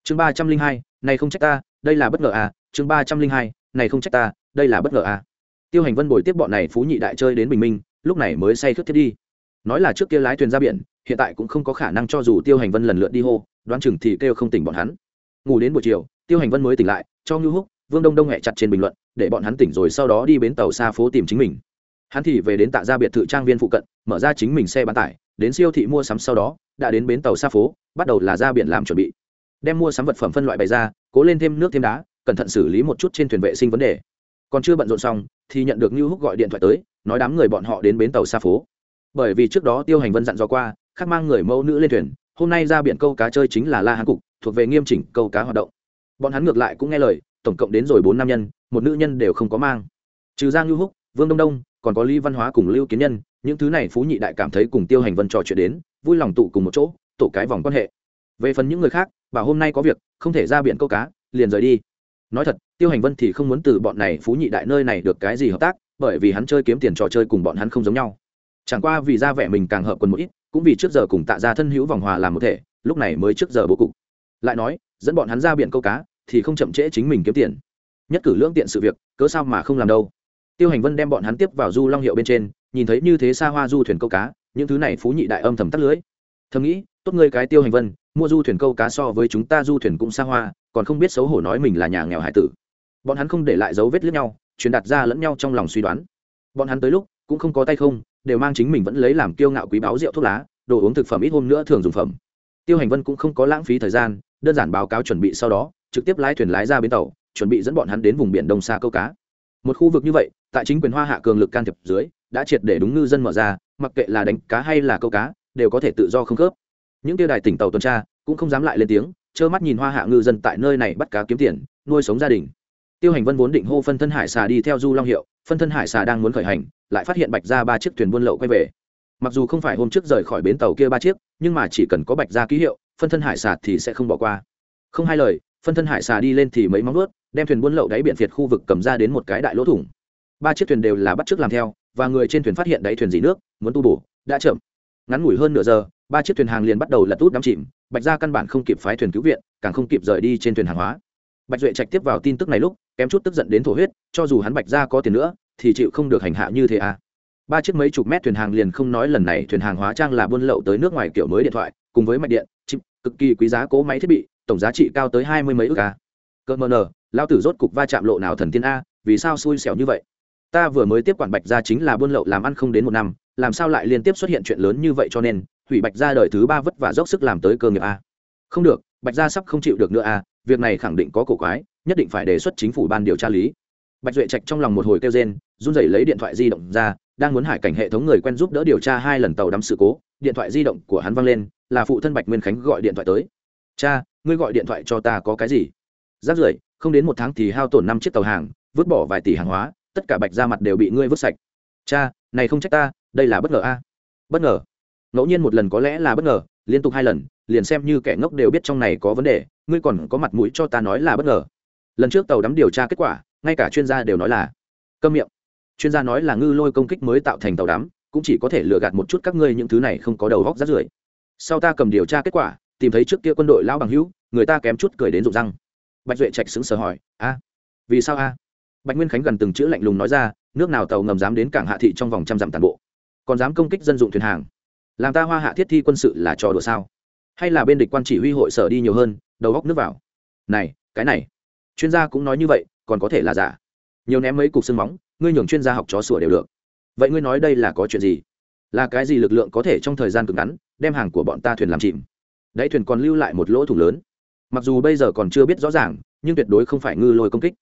Chương ba trăm linh hai, này không trách ta, đây là bất ngờ à chương ba trăm linh hai, này không trách ta, đây là bất ngờ à. Tiêu hành vân bồi tiếp bọn này phú nhị đại chơi đến bình minh, lúc này mới say khướt thiết đi. Nói là trước kia lái thuyền ra biển, hiện tại cũng không có khả năng cho dù tiêu hành vân lần lượt đi hô, đoán chừng thì kêu không tỉnh bọn hắn. Ngủ đến buổi chiều, tiêu hành vân mới tỉnh lại, cho ngưu húc, vương đông đông hẹ chặt trên bình luận để bọn hắn tỉnh rồi sau đó đi bến tàu xa phố tìm chính mình. Hắn thì về đến tạ gia biệt thự trang viên phụ cận, mở ra chính mình xe bán tải, đến siêu thị mua sắm sau đó, đã đến bến tàu xa phố, bắt đầu là ra biển làm chuẩn bị. Đem mua sắm vật phẩm phân loại bày ra, cố lên thêm nước thêm đá, cẩn thận xử lý một chút trên thuyền vệ sinh vấn đề. Còn chưa bận rộn xong, thì nhận được như húc gọi điện thoại tới, nói đám người bọn họ đến bến tàu xa phố. Bởi vì trước đó tiêu hành vân dặn dò qua khắc mang người mẫu nữ lên thuyền, hôm nay ra biển câu cá chơi chính là la hán cục, thuộc về nghiêm chỉnh câu cá hoạt động. Bọn hắn ngược lại cũng nghe lời tổng cộng đến rồi bốn nam nhân, một nữ nhân đều không có mang. Trừ giang lưu húc, vương đông đông, còn có lý văn hóa cùng lưu kiến nhân, những thứ này phú nhị đại cảm thấy cùng tiêu hành vân trò chuyện đến, vui lòng tụ cùng một chỗ, tổ cái vòng quan hệ. Về phần những người khác, bảo hôm nay có việc, không thể ra biển câu cá, liền rời đi. Nói thật, tiêu hành vân thì không muốn từ bọn này phú nhị đại nơi này được cái gì hợp tác, bởi vì hắn chơi kiếm tiền trò chơi cùng bọn hắn không giống nhau. Chẳng qua vì ra vẻ mình càng hợp quần một ít, cũng vì trước giờ cùng tạ ra thân hữu vòng hòa làm một thể, lúc này mới trước giờ bố cục. Lại nói, dẫn bọn hắn ra biển câu cá thì không chậm trễ chính mình kiếm tiền. Nhất cử lưỡng tiện sự việc, cớ sao mà không làm đâu? Tiêu hành vân đem bọn hắn tiếp vào du long hiệu bên trên, nhìn thấy như thế xa hoa du thuyền câu cá, những thứ này phú nhị đại âm thầm tắt lưới. Thầm nghĩ, tốt ngươi cái tiêu hành vân, mua du thuyền câu cá so với chúng ta du thuyền cũng xa hoa, còn không biết xấu hổ nói mình là nhà nghèo hải tử. Bọn hắn không để lại dấu vết lẫn nhau, truyền đặt ra lẫn nhau trong lòng suy đoán. Bọn hắn tới lúc, cũng không có tay không, đều mang chính mình vẫn lấy làm kiêu ngạo quý báo rượu thuốc lá, đồ uống thực phẩm ít hôm nữa thường dùng phẩm. Tiêu hành vân cũng không có lãng phí thời gian, đơn giản báo cáo chuẩn bị sau đó trực tiếp lái thuyền lái ra bến tàu, chuẩn bị dẫn bọn hắn đến vùng biển đông xa câu cá. Một khu vực như vậy, tại chính quyền hoa hạ cường lực can thiệp dưới, đã triệt để đúng ngư dân mở ra, mặc kệ là đánh cá hay là câu cá, đều có thể tự do không khớp. Những tiêu đài tỉnh tàu tuần tra cũng không dám lại lên tiếng, trơ mắt nhìn hoa hạ ngư dân tại nơi này bắt cá kiếm tiền, nuôi sống gia đình. Tiêu hành vân vốn định hô phân thân hải xà đi theo du long hiệu, phân thân hải xà đang muốn khởi hành, lại phát hiện bạch ra ba chiếc thuyền buôn lậu quay về. Mặc dù không phải hôm trước rời khỏi bến tàu kia ba chiếc, nhưng mà chỉ cần có bạch ra ký hiệu, phân thân hải xà thì sẽ không bỏ qua. Không hai lời phân thân hải xà đi lên thì mấy móng ướt đem thuyền buôn lậu đáy biển việt khu vực cầm ra đến một cái đại lỗ thủng. Ba chiếc thuyền đều là bắt t làm theo, và người trên thuyền phát hiện đáy thuyền dì nước, muốn tu bổ, đã chậm. Ngắn ngủi hơn nửa giờ, ba chiếc thuyền hàng liền bắt đầu lật út đắm chìm, bạch ra căn bản không kịp phái thuyền cứu viện, càng không kịp rời đi trên thuyền hàng hóa. Bạch duệ trạch tiếp vào tin tức này lúc, kém chút tức giận đến thổ huyết, cho dù hắn bạch ra có tiền nữa, thì chịu không được hành hạ như thế à. Ba chiếc mấy chục mét thuyền hàng liền không nói lần này thuyền hàng hóa trang là buôn lậu tới nước ngoài kiểu mới điện thoại, cùng với mạch điện, chip, cực kỳ quý giá cố máy thiết bị tổng giá trị cao tới hai mươi mấy ước a. Cơ mờ nờ lao tử rốt cục va chạm lộ nào thần tiên a, vì sao xui xẻo như vậy? Ta vừa mới tiếp quản bạch gia chính là buôn lậu làm ăn không đến một năm, làm sao lại liên tiếp xuất hiện chuyện lớn như vậy cho nên, hủy bạch gia đời thứ ba vất vả dốc sức làm tới cơ nghiệp a. Không được, bạch gia sắp không chịu được nữa a, việc này khẳng định có cổ quái, nhất định phải đề xuất chính phủ ban điều tra lý. Bạch duệ trạch trong lòng một hồi kêu rên, run rẩy lấy điện thoại di động ra, đang muốn hải cảnh hệ thống người quen giúp đỡ điều tra hai lần tàu đắm sự cố, điện thoại di động của hắn văng lên, là phụ thân bạch nguyên khánh gọi điện thoại tới. Cha ngươi gọi điện thoại cho ta có cái gì? Rác rưởi không đến một tháng thì hao tổn năm chiếc tàu hàng, vứt bỏ vài tỷ hàng hóa, tất cả bạch ra mặt đều bị ngươi vứt sạch. Cha, này không trách ta, đây là bất ngờ a. Bất ngờ? Ngẫu nhiên một lần có lẽ là bất ngờ, liên tục hai lần, liền xem như kẻ ngốc đều biết trong này có vấn đề, ngươi còn có mặt mũi cho ta nói là bất ngờ. Lần trước tàu đắm điều tra kết quả, ngay cả chuyên gia đều nói là câm miệng. Chuyên gia nói là ngư lôi công kích mới tạo thành tàu đắm, cũng chỉ có thể lừa gạt một chút các ngươi những thứ này không có đầu góc rát rưởi sau ta cầm điều tra kết quả tìm thấy trước kia quân đội lão bằng hữu, người ta kém chút cười đến rụng răng. Bạch duệ trạch xứng sờ hỏi, a, vì sao a? Bạch nguyên khánh gần từng chữ lạnh lùng nói ra, nước nào tàu ngầm dám đến cảng hạ thị trong vòng trăm dặm toàn bộ? Còn dám công kích dân dụng thuyền hàng? Làm ta hoa hạ thiết thi quân sự là trò đùa sao? Hay là bên địch quan chỉ huy hội sở đi nhiều hơn, đầu góc nước vào? Này, cái này. Chuyên gia cũng nói như vậy, còn có thể là giả. Nhiều ném mấy cục xương móng, ngươi nhường chuyên gia học chó sủa đều được. Vậy ngươi nói đây là có chuyện gì? Là cái gì lực lượng có thể trong thời gian cực ngắn, đem hàng của bọn ta thuyền làm chìm? Đáy thuyền còn lưu lại một lỗ thủng lớn. Mặc dù bây giờ còn chưa biết rõ ràng, nhưng tuyệt đối không phải ngư lôi công kích.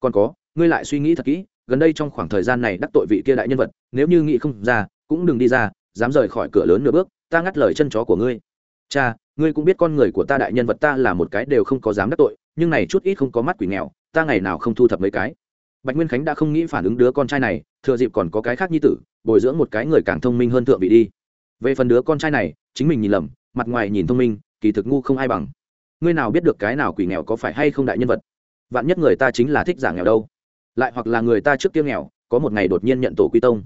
Còn có, ngươi lại suy nghĩ thật kỹ, gần đây trong khoảng thời gian này đắc tội vị kia đại nhân vật, nếu như nghĩ không ra, cũng đừng đi ra, dám rời khỏi cửa lớn nửa bước, ta ngắt lời chân chó của ngươi. Cha, ngươi cũng biết con người của ta đại nhân vật ta là một cái đều không có dám đắc tội, nhưng này chút ít không có mắt quỷ nghèo, ta ngày nào không thu thập mấy cái. Bạch nguyên khánh đã không nghĩ phản ứng đứa con trai này, thừa dịp còn có cái khác như tử, bồi dưỡng một cái người càng thông minh hơn thượng vị đi. Về phần đứa con trai này, chính mình nhìn lầm mặt ngoài nhìn thông minh, kỳ thực ngu không ai bằng. Ngươi nào biết được cái nào quỷ nghèo có phải hay không đại nhân vật? Vạn nhất người ta chính là thích giả nghèo đâu? Lại hoặc là người ta trước kia nghèo, có một ngày đột nhiên nhận tổ quy tông.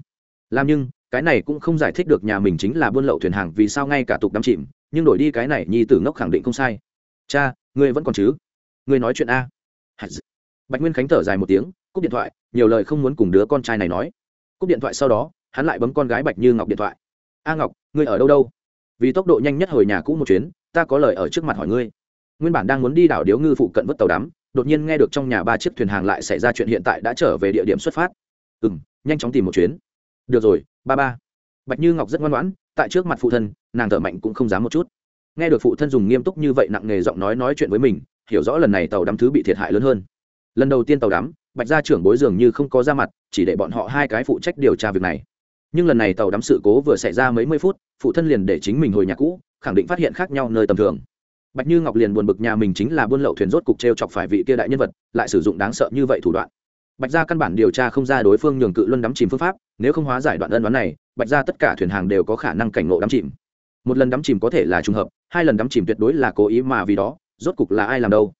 Làm nhưng, cái này cũng không giải thích được nhà mình chính là buôn lậu thuyền hàng vì sao ngay cả tục đắm chìm, nhưng đổi đi cái này nhi tử ngốc khẳng định không sai. Cha, ngươi vẫn còn chứ? Ngươi nói chuyện a. Bạch nguyên khánh thở dài một tiếng, cúp điện thoại, nhiều lời không muốn cùng đứa con trai này nói. Cúp điện thoại sau đó, hắn lại bấm con gái bạch như ngọc điện thoại. A ngọc, ngươi ở đâu đâu? Vì tốc độ nhanh nhất hồi nhà cũ một chuyến, ta có lời ở trước mặt hỏi ngươi. Nguyên bản đang muốn đi đảo điếu ngư phụ cận vứt tàu đắm, đột nhiên nghe được trong nhà ba chiếc thuyền hàng lại xảy ra chuyện hiện tại đã trở về địa điểm xuất phát. Ừ m nhanh chóng tìm một chuyến. Được rồi, ba ba. Bạch như ngọc rất ngoan ngoãn, tại trước mặt phụ thân, nàng thở mạnh cũng không dám một chút. Nghe được phụ thân dùng nghiêm túc như vậy nặng nề giọng nói nói chuyện với mình, hiểu rõ lần này tàu đắm thứ bị thiệt hại lớn hơn. Lần đầu tiên tàu đắm, bạch gia trưởng bối dường như không có ra mặt, chỉ để bọn họ hai cái phụ trách điều tra việc này nhưng lần này tàu đắm sự cố vừa xảy ra mấy mươi phút, phụ thân liền để chính mình hồi nhà cũ, khẳng định phát hiện khác nhau nơi tầm thường. Bạch như ngọc liền buồn bực nhà mình chính là buôn lậu thuyền rốt cục t r e o chọc phải vị kia đại nhân vật, lại sử dụng đáng sợ như vậy thủ đoạn. Bạch gia căn bản điều tra không ra đối phương nhường cự luân đắm chìm phương pháp, nếu không hóa giải đoạn ân đoán này, bạch gia tất cả thuyền hàng đều có khả năng cảnh ngộ đắm chìm. Một lần đắm chìm có thể là trùng hợp, hai lần đắm chìm tuyệt đối là cố ý mà vì đó, rốt cục là ai làm đâu?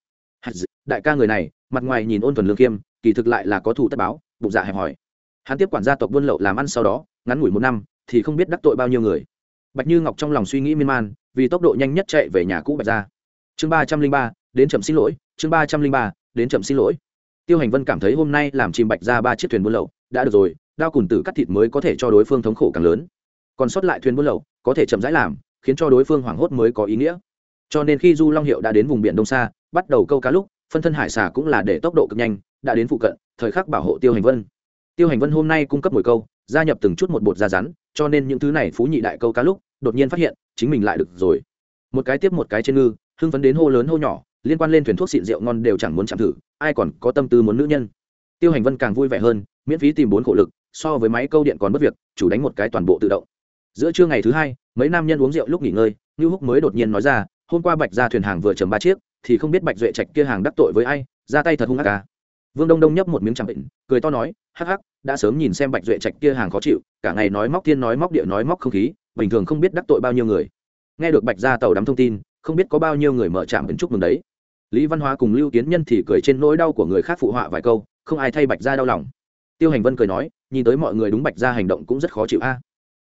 Đại ca người này, mặt ngoài nhìn ôn thuần lương khiêm kỳ thực lại là có thủ tất báo, bụng dạ hẹp hòi hắn tiếp quản gia tộc buôn lậu làm ăn sau đó, ngắn ngủi một năm, thì không biết đắc tội bao nhiêu người. Bạch như ngọc trong lòng suy nghĩ miên man, vì tốc độ nhanh nhất chạy về nhà cũ bạch ra chương ba trăm linh ba, đến chậm xin lỗi, chương ba trăm linh ba, đến chậm xin lỗi. Tiêu hành vân cảm thấy hôm nay làm chìm bạch ra ba chiếc thuyền buôn lậu, đã được rồi, đao cùn tử cắt thịt mới có thể cho đối phương thống khổ càng lớn. Còn sót lại thuyền buôn lậu, có thể chậm rãi làm, khiến cho đối phương hoảng hốt mới có ý nghĩa. Cho nên khi du long hiệu đã đến vùng biển đông xa bắt đầu câu cá lúc, phân thân hải xà cũng là để tốc độ cực nhanh, đã đến phụ cận, thời khắc bảo hộ tiêu hành vân tiêu hành vân hôm nay cung cấp mồi câu, gia nhập từng chút một bột da rắn, cho nên những thứ này phú nhị đại câu cá lúc, đột nhiên phát hiện, chính mình lại được rồi. Một cái tiếp một cái trên ngư, hưng phấn đến hô lớn hô nhỏ, liên quan lên thuyền thuốc xịn rượu ngon đều chẳng muốn chạm thử, ai còn có tâm tư muốn nữ nhân. Tiêu hành vân càng vui vẻ hơn, miễn phí tìm bốn khổ lực, so với máy câu điện còn mất việc, chủ đánh một cái toàn bộ tự động. Giữa trưa ngày thứ hai, mấy nam nhân uống rượu lúc nghỉ ngơi như húc mới đột nhiên nói ra, hôm qua bạch ra thuyền hàng vừa chầm ba chiếc, thì không biết bạch duệ trạch kia hàng đắc tội với ai, ra tay thật hung ác ca vương đông đông nhấp một miếng chẳng định cười to nói, hắc hắc, đã sớm nhìn xem bạch duệ trạch kia hàng khó chịu, cả ngày nói móc thiên nói móc địa nói móc không khí, bình thường không biết đắc tội bao nhiêu người. Nghe được bạch gia tàu đắm thông tin, không biết có bao nhiêu người mở trạm ẩn chúc mừng đấy. Lý văn hóa cùng lưu kiến nhân thì cười trên nỗi đau của người khác phụ họa vài câu, không ai thay bạch gia đau lòng. Tiêu hành vân cười nói, nhìn tới mọi người đúng bạch gia hành động cũng rất khó chịu a.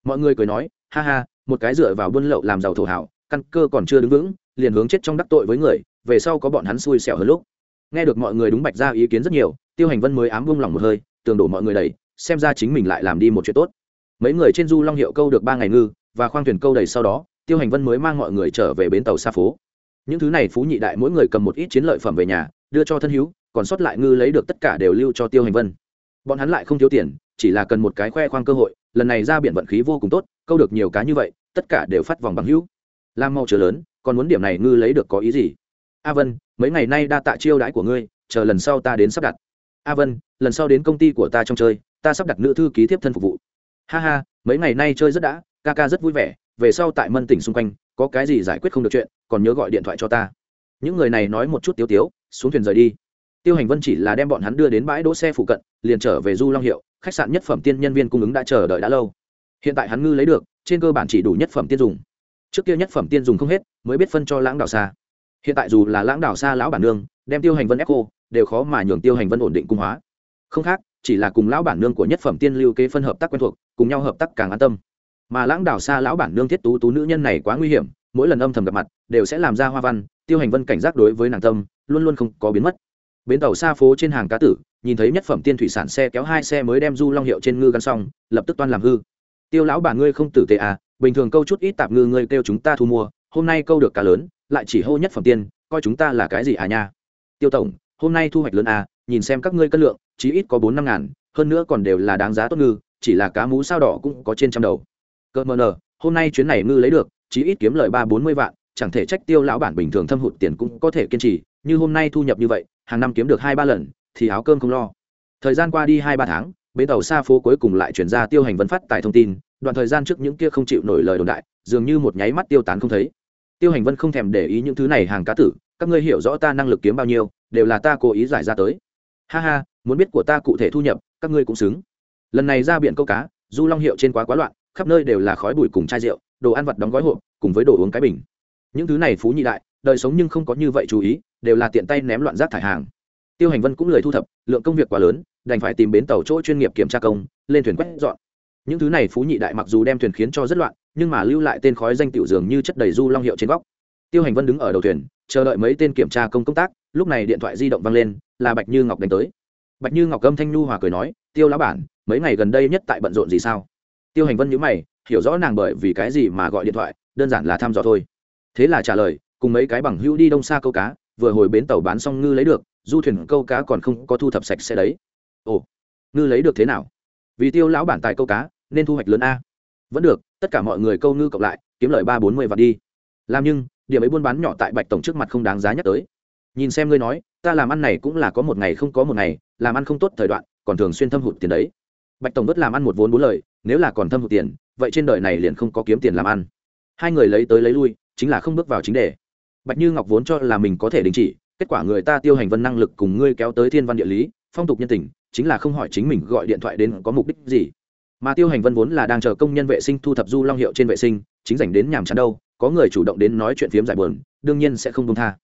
Mọi người cười nói, ha ha, một cái dựa vào buôn lậu làm giàu thổ hảo, căn cơ còn chưa đứng vững, liền hướng chết trong đắc tội với người, về sau có bọn hắn xui xẻo hơn lúc nghe được mọi người đúng bạch ra ý kiến rất nhiều, tiêu hành vân mới ám vung lòng một hơi, tường đổ mọi người đầy xem ra chính mình lại làm đi một chuyện tốt. Mấy người trên du long hiệu câu được ba ngày ngư và khoang thuyền câu đầy sau đó, tiêu hành vân mới mang mọi người trở về bến tàu xa phố. Những thứ này phú nhị đại mỗi người cầm một ít chiến lợi phẩm về nhà, đưa cho thân hữu, còn sót lại ngư lấy được tất cả đều lưu cho tiêu hành vân. Bọn hắn lại không thiếu tiền, chỉ là cần một cái khoe khoang cơ hội, lần này ra biển vận khí vô cùng tốt, câu được nhiều cá như vậy, tất cả đều phát vòng bằng hữu. Lam mau chớ lớn, còn muốn điểm này ngư lấy được có ý gì? A vân, mấy ngày nay đa tạ chiêu đãi của ngươi, chờ lần sau ta đến sắp đặt. A vân, lần sau đến công ty của ta trong chơi, ta sắp đặt nữ thư ký tiếp thân phục vụ. Ha ha, mấy ngày nay chơi rất đã, ca ca rất vui vẻ, về sau tại mân tỉnh xung quanh, có cái gì giải quyết không được chuyện, còn nhớ gọi điện thoại cho ta. Những người này nói một chút tiếu tiếu, xuống thuyền rời đi. Tiêu hành vân chỉ là đem bọn hắn đưa đến bãi đỗ xe phụ cận, liền trở về du long hiệu, khách sạn nhất phẩm tiên nhân viên cung ứng đã chờ đợi đã lâu. Hiện tại hắn ngư lấy được, trên cơ bản chỉ đủ nhất phẩm tiên dùng. Trước kia nhất phẩm tiên dùng không hết, mới biết phân cho lãng đạo xa hiện tại dù là lãng đảo xa lão bản nương, đem tiêu hành vân ép cô đều khó mà nhường tiêu hành vân ổn định cung hóa. Không khác, chỉ là cùng lão bản nương của nhất phẩm tiên lưu kế phân hợp tác quen thuộc, cùng nhau hợp tác càng an tâm. Mà lãng đảo xa lão bản nương thiết tú tú nữ nhân này quá nguy hiểm, mỗi lần âm thầm gặp mặt, đều sẽ làm ra hoa văn, tiêu hành vân cảnh giác đối với nàng tâm, luôn luôn không có biến mất. Bến tàu xa phố trên hàng cá tử, nhìn thấy nhất phẩm tiên thủy sản xe kéo hai xe mới đem du long hiệu trên ngư gắn xong, lập tức toan làm hư. Tiêu lão bà ngươi không tử tệ à bình thường câu chút ít tạp ngư ngươi kêu chúng ta thu mua, hôm nay câu được cá lớn lại chỉ hô nhất phẩm tiên, coi chúng ta là cái gì à nha? Tiêu tổng, hôm nay thu hoạch lớn à nhìn xem các ngươi cân lượng, chí ít có bốn năm ngàn, hơn nữa còn đều là đáng giá tốt ngư, chỉ là cá mú sao đỏ cũng có trên trăm đầu. Cơ mờ nờ, hôm nay chuyến này ngư lấy được, chí ít kiếm lời ba bốn mươi vạn, chẳng thể trách tiêu lão bản bình thường thâm hụt tiền cũng có thể kiên trì, như hôm nay thu nhập như vậy, hàng năm kiếm được hai ba lần, thì áo cơm không lo. Thời gian qua đi hai ba tháng, bến tàu xa phố cuối cùng lại chuyển ra tiêu hành vấn phát tài thông tin, đoạn thời gian trước những kia không chịu nổi lời đồn đại, dường như một nháy mắt tiêu tán không thấy tiêu hành vân không thèm để ý những thứ này hàng cá tử, các ngươi hiểu rõ ta năng lực kiếm bao nhiêu, đều là ta cố ý giải ra tới. Ha ha, muốn biết của ta cụ thể thu nhập, các ngươi cũng xứng. Lần này ra biển câu cá, du long hiệu trên quá quá loạn, khắp nơi đều là khói bụi cùng chai rượu, đồ ăn vặt đóng gói hộp, cùng với đồ uống cái bình. Những thứ này phú nhị đại, đời sống nhưng không có như vậy chú ý, đều là tiện tay ném loạn rác thải hàng. Tiêu hành vân cũng lời thu thập, lượng công việc quá lớn, đành phải tìm bến tàu chỗ chuyên nghiệp kiểm tra công, lên thuyền quét dọn những thứ này phú nhị đại mặc dù đem thuyền khiến cho rất loạn, nhưng mà lưu lại tên khói danh tiểu dường như chất đầy du long hiệu trên góc. Tiêu hành vân đứng ở đầu thuyền, chờ đợi mấy tên kiểm tra công công tác, lúc này điện thoại di động vang lên, là bạch như ngọc đánh tới. Bạch như ngọc âm thanh nhu hòa cười nói, tiêu lão bản, mấy ngày gần đây nhất tại bận rộn gì sao? Tiêu hành vân nhữ mày, hiểu rõ nàng bởi vì cái gì mà gọi điện thoại, đơn giản là thăm dò thôi. Thế là trả lời, cùng mấy cái bằng hữu đi đông xa câu cá, vừa hồi bến tàu bán xong ngư lấy được, du thuyền câu cá còn không có thu thập sạch sẽ đấy. Ồ, ngư lấy được thế nào? Vì tiêu lão bản tài câu cá nên thu hoạch lớn a. Vẫn được, tất cả mọi người câu ngư cộng lại, kiếm lời ba bốn mươi vạn đi. Làm nhưng, điểm ấy buôn bán nhỏ tại bạch tổng trước mặt không đáng giá nhắc tới. Nhìn xem ngươi nói, ta làm ăn này cũng là có một ngày không có một ngày, làm ăn không tốt thời đoạn, còn thường xuyên thâm hụt tiền đấy. Bạch tổng bất làm ăn một vốn bốn lời, nếu là còn thâm hụt tiền, vậy trên đời này liền không có kiếm tiền làm ăn. Hai người lấy tới lấy lui, chính là không bước vào chính đề. Bạch như ngọc vốn cho là mình có thể đình chỉ, kết quả người ta tiêu hành vân năng lực cùng ngươi kéo tới thiên văn địa lý, phong tục nhân tình, chính là không hỏi chính mình gọi điện thoại đến có mục đích gì mà tiêu hành vân vốn là đang chờ công nhân vệ sinh thu thập du long hiệu trên vệ sinh, chính dành đến nhàm chán đâu, có người chủ động đến nói chuyện phiếm giải buồn, đương nhiên sẽ không công tha.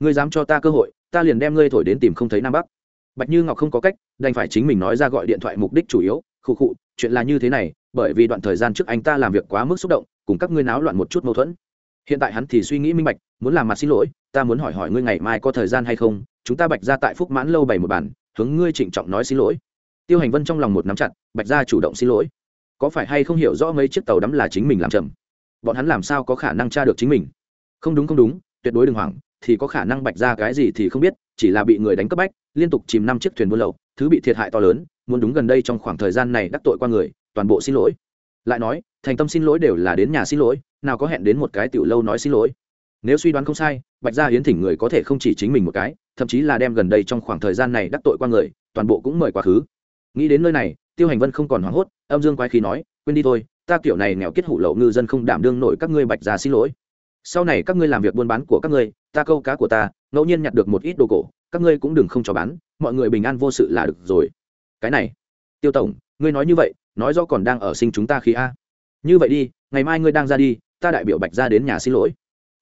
Ngươi dám cho ta cơ hội, ta liền đem ngươi thổi đến tìm không thấy nam bắc. Bạch như ngọc không có cách, đành phải chính mình nói ra gọi điện thoại mục đích chủ yếu, khụ khụ, chuyện là như thế này, bởi vì đoạn thời gian trước anh ta làm việc quá mức xúc động, cùng các ngươi náo loạn một chút mâu thuẫn. Hiện tại hắn thì suy nghĩ minh bạch, muốn làm mặt xin lỗi, ta muốn hỏi hỏi ngươi ngày mai có thời gian hay không, chúng ta bạch ra tại phúc mãn lâu bày một bản, hướng ngươi trịnh trọng nói xin lỗi tiêu hành vân trong lòng một nắm chặt, bạch Gia chủ động xin lỗi. Có phải hay không hiểu rõ mấy chiếc tàu đắm là chính mình làm chậm? Bọn hắn làm sao có khả năng tra được chính mình? Không đúng không đúng, tuyệt đối đừng hoảng, thì có khả năng bạch ra cái gì thì không biết, chỉ là bị người đánh cấp bách, liên tục chìm năm chiếc thuyền buôn lậu, thứ bị thiệt hại to lớn, muốn đúng gần đây trong khoảng thời gian này đắc tội qua người, toàn bộ xin lỗi. Lại nói, thành tâm xin lỗi đều là đến nhà xin lỗi, nào có hẹn đến một cái tiểu lâu nói xin lỗi. Nếu suy đoán không sai, bạch gia hiến thỉnh người có thể không chỉ chính mình một cái, thậm chí là đem gần đây trong khoảng thời gian này đắc tội qua người, toàn bộ cũng mời quá khứ nghĩ đến nơi này, tiêu hành vân không còn hoảng hốt, âm dương quái khí nói, quên đi thôi, ta kiểu này nghèo kết hủ lậu ngư dân không đảm đương nổi các ngươi bạch già xin lỗi. Sau này các ngươi làm việc buôn bán của các ngươi, ta câu cá của ta, ngẫu nhiên nhặt được một ít đồ cổ, các ngươi cũng đừng không cho bán, mọi người bình an vô sự là được rồi. Cái này, tiêu tổng, ngươi nói như vậy, nói do còn đang ở sinh chúng ta khí a. Như vậy đi, ngày mai ngươi đang ra đi, ta đại biểu bạch ra đến nhà xin lỗi.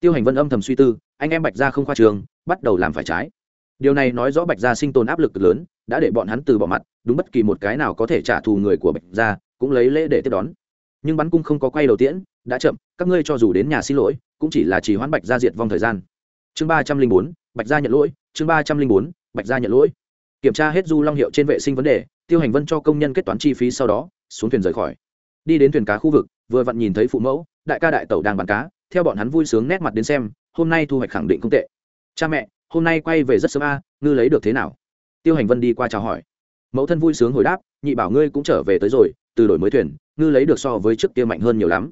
Tiêu hành vân âm thầm suy tư, anh em bạch ra không khoa trường, bắt đầu làm phải trái. Điều này nói rõ bạch gia sinh tồn áp lực lớn đã để bọn hắn từ bỏ mặt, đúng bất kỳ một cái nào có thể trả thù người của bạch gia cũng lấy lễ để tiếp đón. Nhưng bắn cung không có quay đầu tiễn, đã chậm, các ngươi cho dù đến nhà xin lỗi, cũng chỉ là chỉ hoãn bạch gia diệt vong thời gian. Chương ba trăm linh bốn, bạch gia nhận lỗi, chương ba trăm linh bốn, bạch gia nhận lỗi. Kiểm tra hết du long hiệu trên vệ sinh vấn đề, tiêu hành vân cho công nhân kết toán chi phí sau đó, xuống thuyền rời khỏi. Đi đến thuyền cá khu vực, vừa vặn nhìn thấy phụ mẫu, đại ca đại tẩu đang bán cá, theo bọn hắn vui sướng nét mặt đến xem, hôm nay thu hoạch khẳng định không tệ. Cha mẹ, hôm nay quay về rất sớm a, ngư lấy được thế nào? Tiêu hành vân đi qua chào hỏi. Mẫu thân vui sướng hồi đáp, nhị bảo ngươi cũng trở về tới rồi, từ đổi mới thuyền, ngư lấy được so với trước kia mạnh hơn nhiều lắm.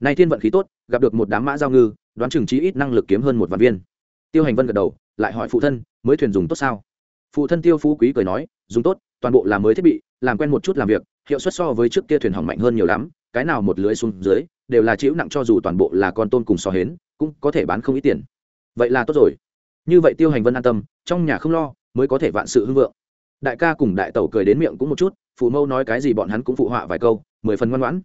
Nay thiên vận khí tốt, gặp được một đám mã giao ngư, đoán chừng trí ít năng lực kiếm hơn một vạn viên. Tiêu hành vân gật đầu, lại hỏi phụ thân, mới thuyền dùng tốt sao? Phụ thân tiêu phú quý cười nói, dùng tốt, toàn bộ là mới thiết bị, làm quen một chút làm việc, hiệu suất so với trước kia thuyền hỏng mạnh hơn nhiều lắm, cái nào một lưới xuống dưới, đều là chịu nặng cho dù toàn bộ là con tôm cùng so hến, cũng có thể bán không ít tiền. Vậy là tốt rồi. Như vậy tiêu hành vân an tâm, trong nhà không lo mới có thể vạn sự hưng vượng. Đại ca cùng đại tẩu cười đến miệng cũng một chút, phụ mâu nói cái gì bọn hắn cũng phụ họa vài câu, mười phần ngoan ngoãn.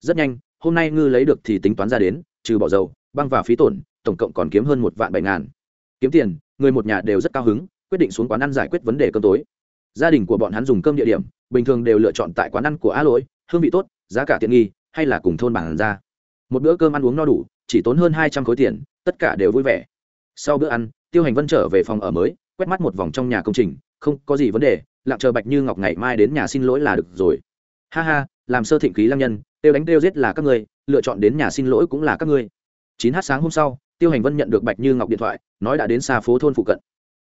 Rất nhanh, hôm nay ngư lấy được thì tính toán ra đến, trừ bỏ dầu, băng và phí tổn, tổng cộng còn kiếm hơn một vạn bảy ngàn. Kiếm tiền, người một nhà đều rất cao hứng, quyết định xuống quán ăn giải quyết vấn đề cơm tối. Gia đình của bọn hắn dùng cơm địa điểm, bình thường đều lựa chọn tại quán ăn của a lỗi, hương vị tốt, giá cả tiện nghi, hay là cùng thôn bản ra. Một bữa cơm ăn uống no đủ, chỉ tốn hơn hai trăm khối tiền, tất cả đều vui vẻ. Sau bữa ăn, tiêu hành vân trở về phòng ở mới quét mắt một vòng trong nhà công trình, không có gì vấn đề, lặng chờ bạch như ngọc ngày mai đến nhà xin lỗi là được rồi. Ha ha, làm sơ thịnh khí lăng nhân, tiêu đánh tiêu giết là các ngươi, lựa chọn đến nhà xin lỗi cũng là các ngươi. Chín h sáng hôm sau, tiêu hành vân nhận được bạch như ngọc điện thoại, nói đã đến xa phố thôn phụ cận.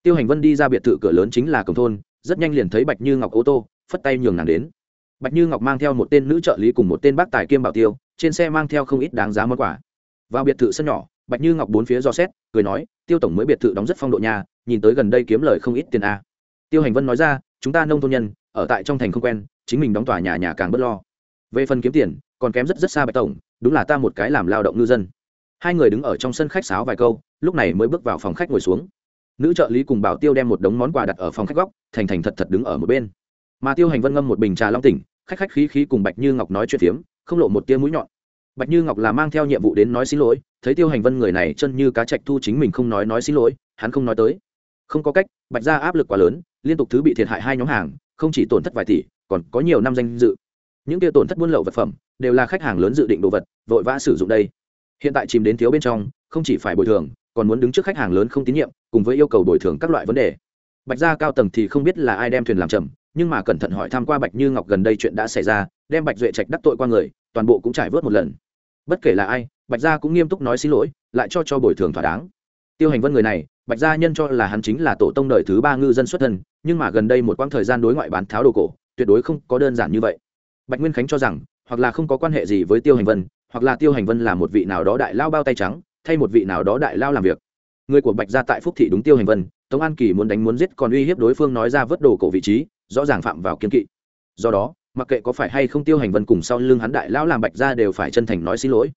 Tiêu hành vân đi ra biệt thự cửa lớn chính là cổng thôn, rất nhanh liền thấy bạch như ngọc ô tô, phất tay nhường nàng đến. Bạch như ngọc mang theo một tên nữ trợ lý cùng một tên bác tài kiêm bảo tiêu, trên xe mang theo không ít đáng giá món quà. Vào biệt thự sân nhỏ bạch như ngọc bốn phía do xét, cười nói, tiêu tổng mới biệt thự đóng rất phong độ nhà nhìn tới gần đây kiếm lời không ít tiền a. Tiêu hành vân nói ra, chúng ta nông thôn nhân, ở tại trong thành không quen, chính mình đóng tòa nhà nhà càng b ấ t lo. Về phần kiếm tiền, còn kém rất rất xa bạch tổng, đúng là ta một cái làm lao động ngư dân. Hai người đứng ở trong sân khách sáo vài câu, lúc này mới bước vào phòng khách ngồi xuống. Nữ trợ lý cùng bảo tiêu đem một đống món quà đặt ở phòng khách góc, thành thành thật thật đứng ở một bên. Mà tiêu hành vân ngâm một bình trà long tỉnh, khách khách khí khí cùng bạch như ngọc nói chuyện phiếm, không lộ một tia mũi nhọn bạch như ngọc là mang theo nhiệm vụ đến nói xin lỗi, thấy tiêu hành vân người này chân như cá trạch thu chính mình không nói nói xin lỗi, hắn không nói tới. Không có cách, bạch ra áp lực quá lớn, liên tục thứ bị thiệt hại hai nhóm hàng, không chỉ tổn thất vài tỷ, còn có nhiều năm danh dự. Những kia tổn thất buôn lậu vật phẩm, đều là khách hàng lớn dự định đồ vật, vội vã sử dụng đây. Hiện tại chìm đến thiếu bên trong, không chỉ phải bồi thường, còn muốn đứng trước khách hàng lớn không tín nhiệm, cùng với yêu cầu bồi thường các loại vấn đề. Bạch gia cao tầng thì không biết là ai đem thuyền làm chậm, nhưng mà cẩn thận hỏi tham q u a bạch như ngọc gần đây chuyện đã xảy ra, đem bạch duệ trạch đắc tội qua người, toàn bộ cũng trải vớt một lần bất kể là ai, bạch gia cũng nghiêm túc nói xin lỗi, lại cho cho bồi thường thỏa đáng. Tiêu hành vân người này, bạch gia nhân cho là hắn chính là tổ tông đời thứ ba ngư dân xuất thân, nhưng mà gần đây một quãng thời gian đối ngoại bán tháo đồ cổ, tuyệt đối không có đơn giản như vậy. Bạch nguyên khánh cho rằng, hoặc là không có quan hệ gì với tiêu hành vân, hoặc là tiêu hành vân là một vị nào đó đại lao bao tay trắng, thay một vị nào đó đại lao làm việc. Người của bạch gia tại phúc thị đúng tiêu hành vân, tống an kỳ muốn đánh muốn giết còn uy hiếp đối phương nói ra vớt đồ cổ vị trí, rõ ràng phạm vào kiên kỵ. Do đó mặc kệ có phải hay không tiêu hành vân cùng sau lưng hắn đại lão làm bạch gia đều phải chân thành nói xin lỗi.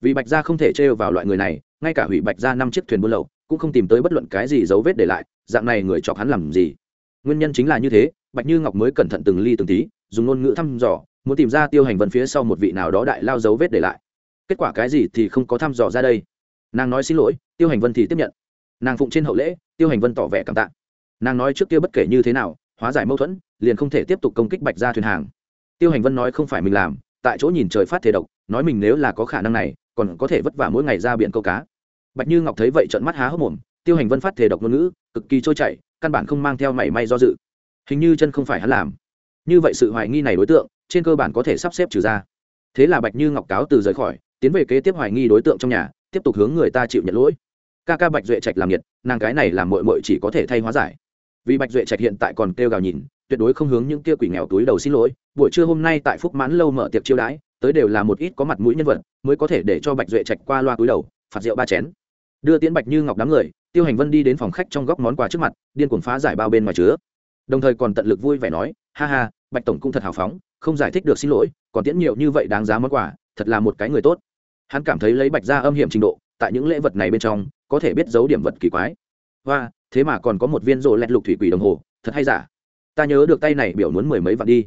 Vì bạch gia không thể trêu vào loại người này, ngay cả hủy bạch gia năm chiếc thuyền buôn lậu, cũng không tìm tới bất luận cái gì dấu vết để lại, dạng này người chọc hắn làm gì? Nguyên nhân chính là như thế, bạch như ngọc mới cẩn thận từng ly từng tí, dùng ngôn ngữ thăm dò, muốn tìm ra tiêu hành vân phía sau một vị nào đó đại lao dấu vết để lại. Kết quả cái gì thì không có thăm dò ra đây. Nàng nói xin lỗi, tiêu hành vân thì tiếp nhận. Nàng phụng trên hậu lễ, tiêu hành vân tỏ vẻ cảm tạ. Nàng nói trước kia bất kể như thế nào, hóa giải mâu thuẫn, liền không thể tiếp tục công kích bạch gia thuyền hàng tiêu hành vân nói không phải mình làm, tại chỗ nhìn trời phát thể độc, nói mình nếu là có khả năng này, còn có thể vất vả mỗi ngày ra biển câu cá. Bạch như ngọc thấy vậy trận mắt há hốc mồm, tiêu hành vân phát thể độc ngôn ngữ, cực kỳ trôi chảy, căn bản không mang theo mảy may do dự. Hình như chân không phải hắn làm. Như vậy sự hoài nghi này đối tượng, trên cơ bản có thể sắp xếp trừ ra. Thế là bạch như ngọc cáo từ rời khỏi, tiến về kế tiếp hoài nghi đối tượng trong nhà, tiếp tục hướng người ta chịu nhận lỗi. Ca ca bạch duệ trạch làm nhiệt nàng cái này làm mội mội chỉ có thể thay hóa giải. Vì bạch duệ trạch hiện tại còn kêu gào nhìn tuyệt đối không hướng những kia quỷ nghèo túi đầu xin lỗi, buổi trưa hôm nay tại phúc mãn lâu mở tiệc chiêu đãi, tới đều là một ít có mặt mũi nhân vật, mới có thể để cho bạch duệ trạch qua loa túi đầu, phạt rượu ba chén. Đưa tiễn bạch như ngọc đám người, tiêu hành vân đi đến phòng khách trong góc món quà trước mặt, điên cuồng phá giải bao bên ngoài chứa. Đồng thời còn tận lực vui vẻ nói, ha ha, bạch tổng cũng thật hào phóng, không giải thích được xin lỗi, còn tiễn nhiều như vậy đáng giá món quà, thật là một cái người tốt. Hắn cảm thấy lấy bạch ra âm hiểm trình độ, tại những lễ vật này bên trong, có thể biết giấu điểm vật kỳ quái. Và thế mà còn có một viên rộ lẹt lục thủy quỷ đồng hồ, thật hay giả? Ta nhớ được tay này biểu muốn mười mấy vạn đi.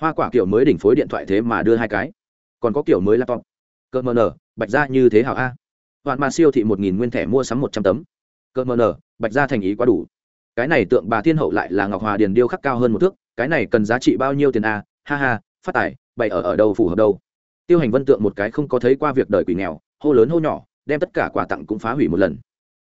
Hoa quả kiểu mới đỉnh phối điện thoại thế mà đưa hai cái. Còn có kiểu mới laptop. Cơ mờ nở, bạch ra như thế hảo a. Đoạn mà siêu thị một nghìn nguyên thẻ mua sắm một trăm tấm. Cơ mờ nở, bạch ra thành ý quá đủ. Cái này tượng bà thiên hậu lại là ngọc hòa điền điêu khắc cao hơn một thước, cái này cần giá trị bao nhiêu tiền a? Ha ha, phát tài, bày ở ở đâu phù hợp đâu. Tiêu hành vân tượng một cái không có thấy qua việc đời quỷ nghèo, hô lớn hô nhỏ, đem tất cả quà tặng cũng phá hủy một lần.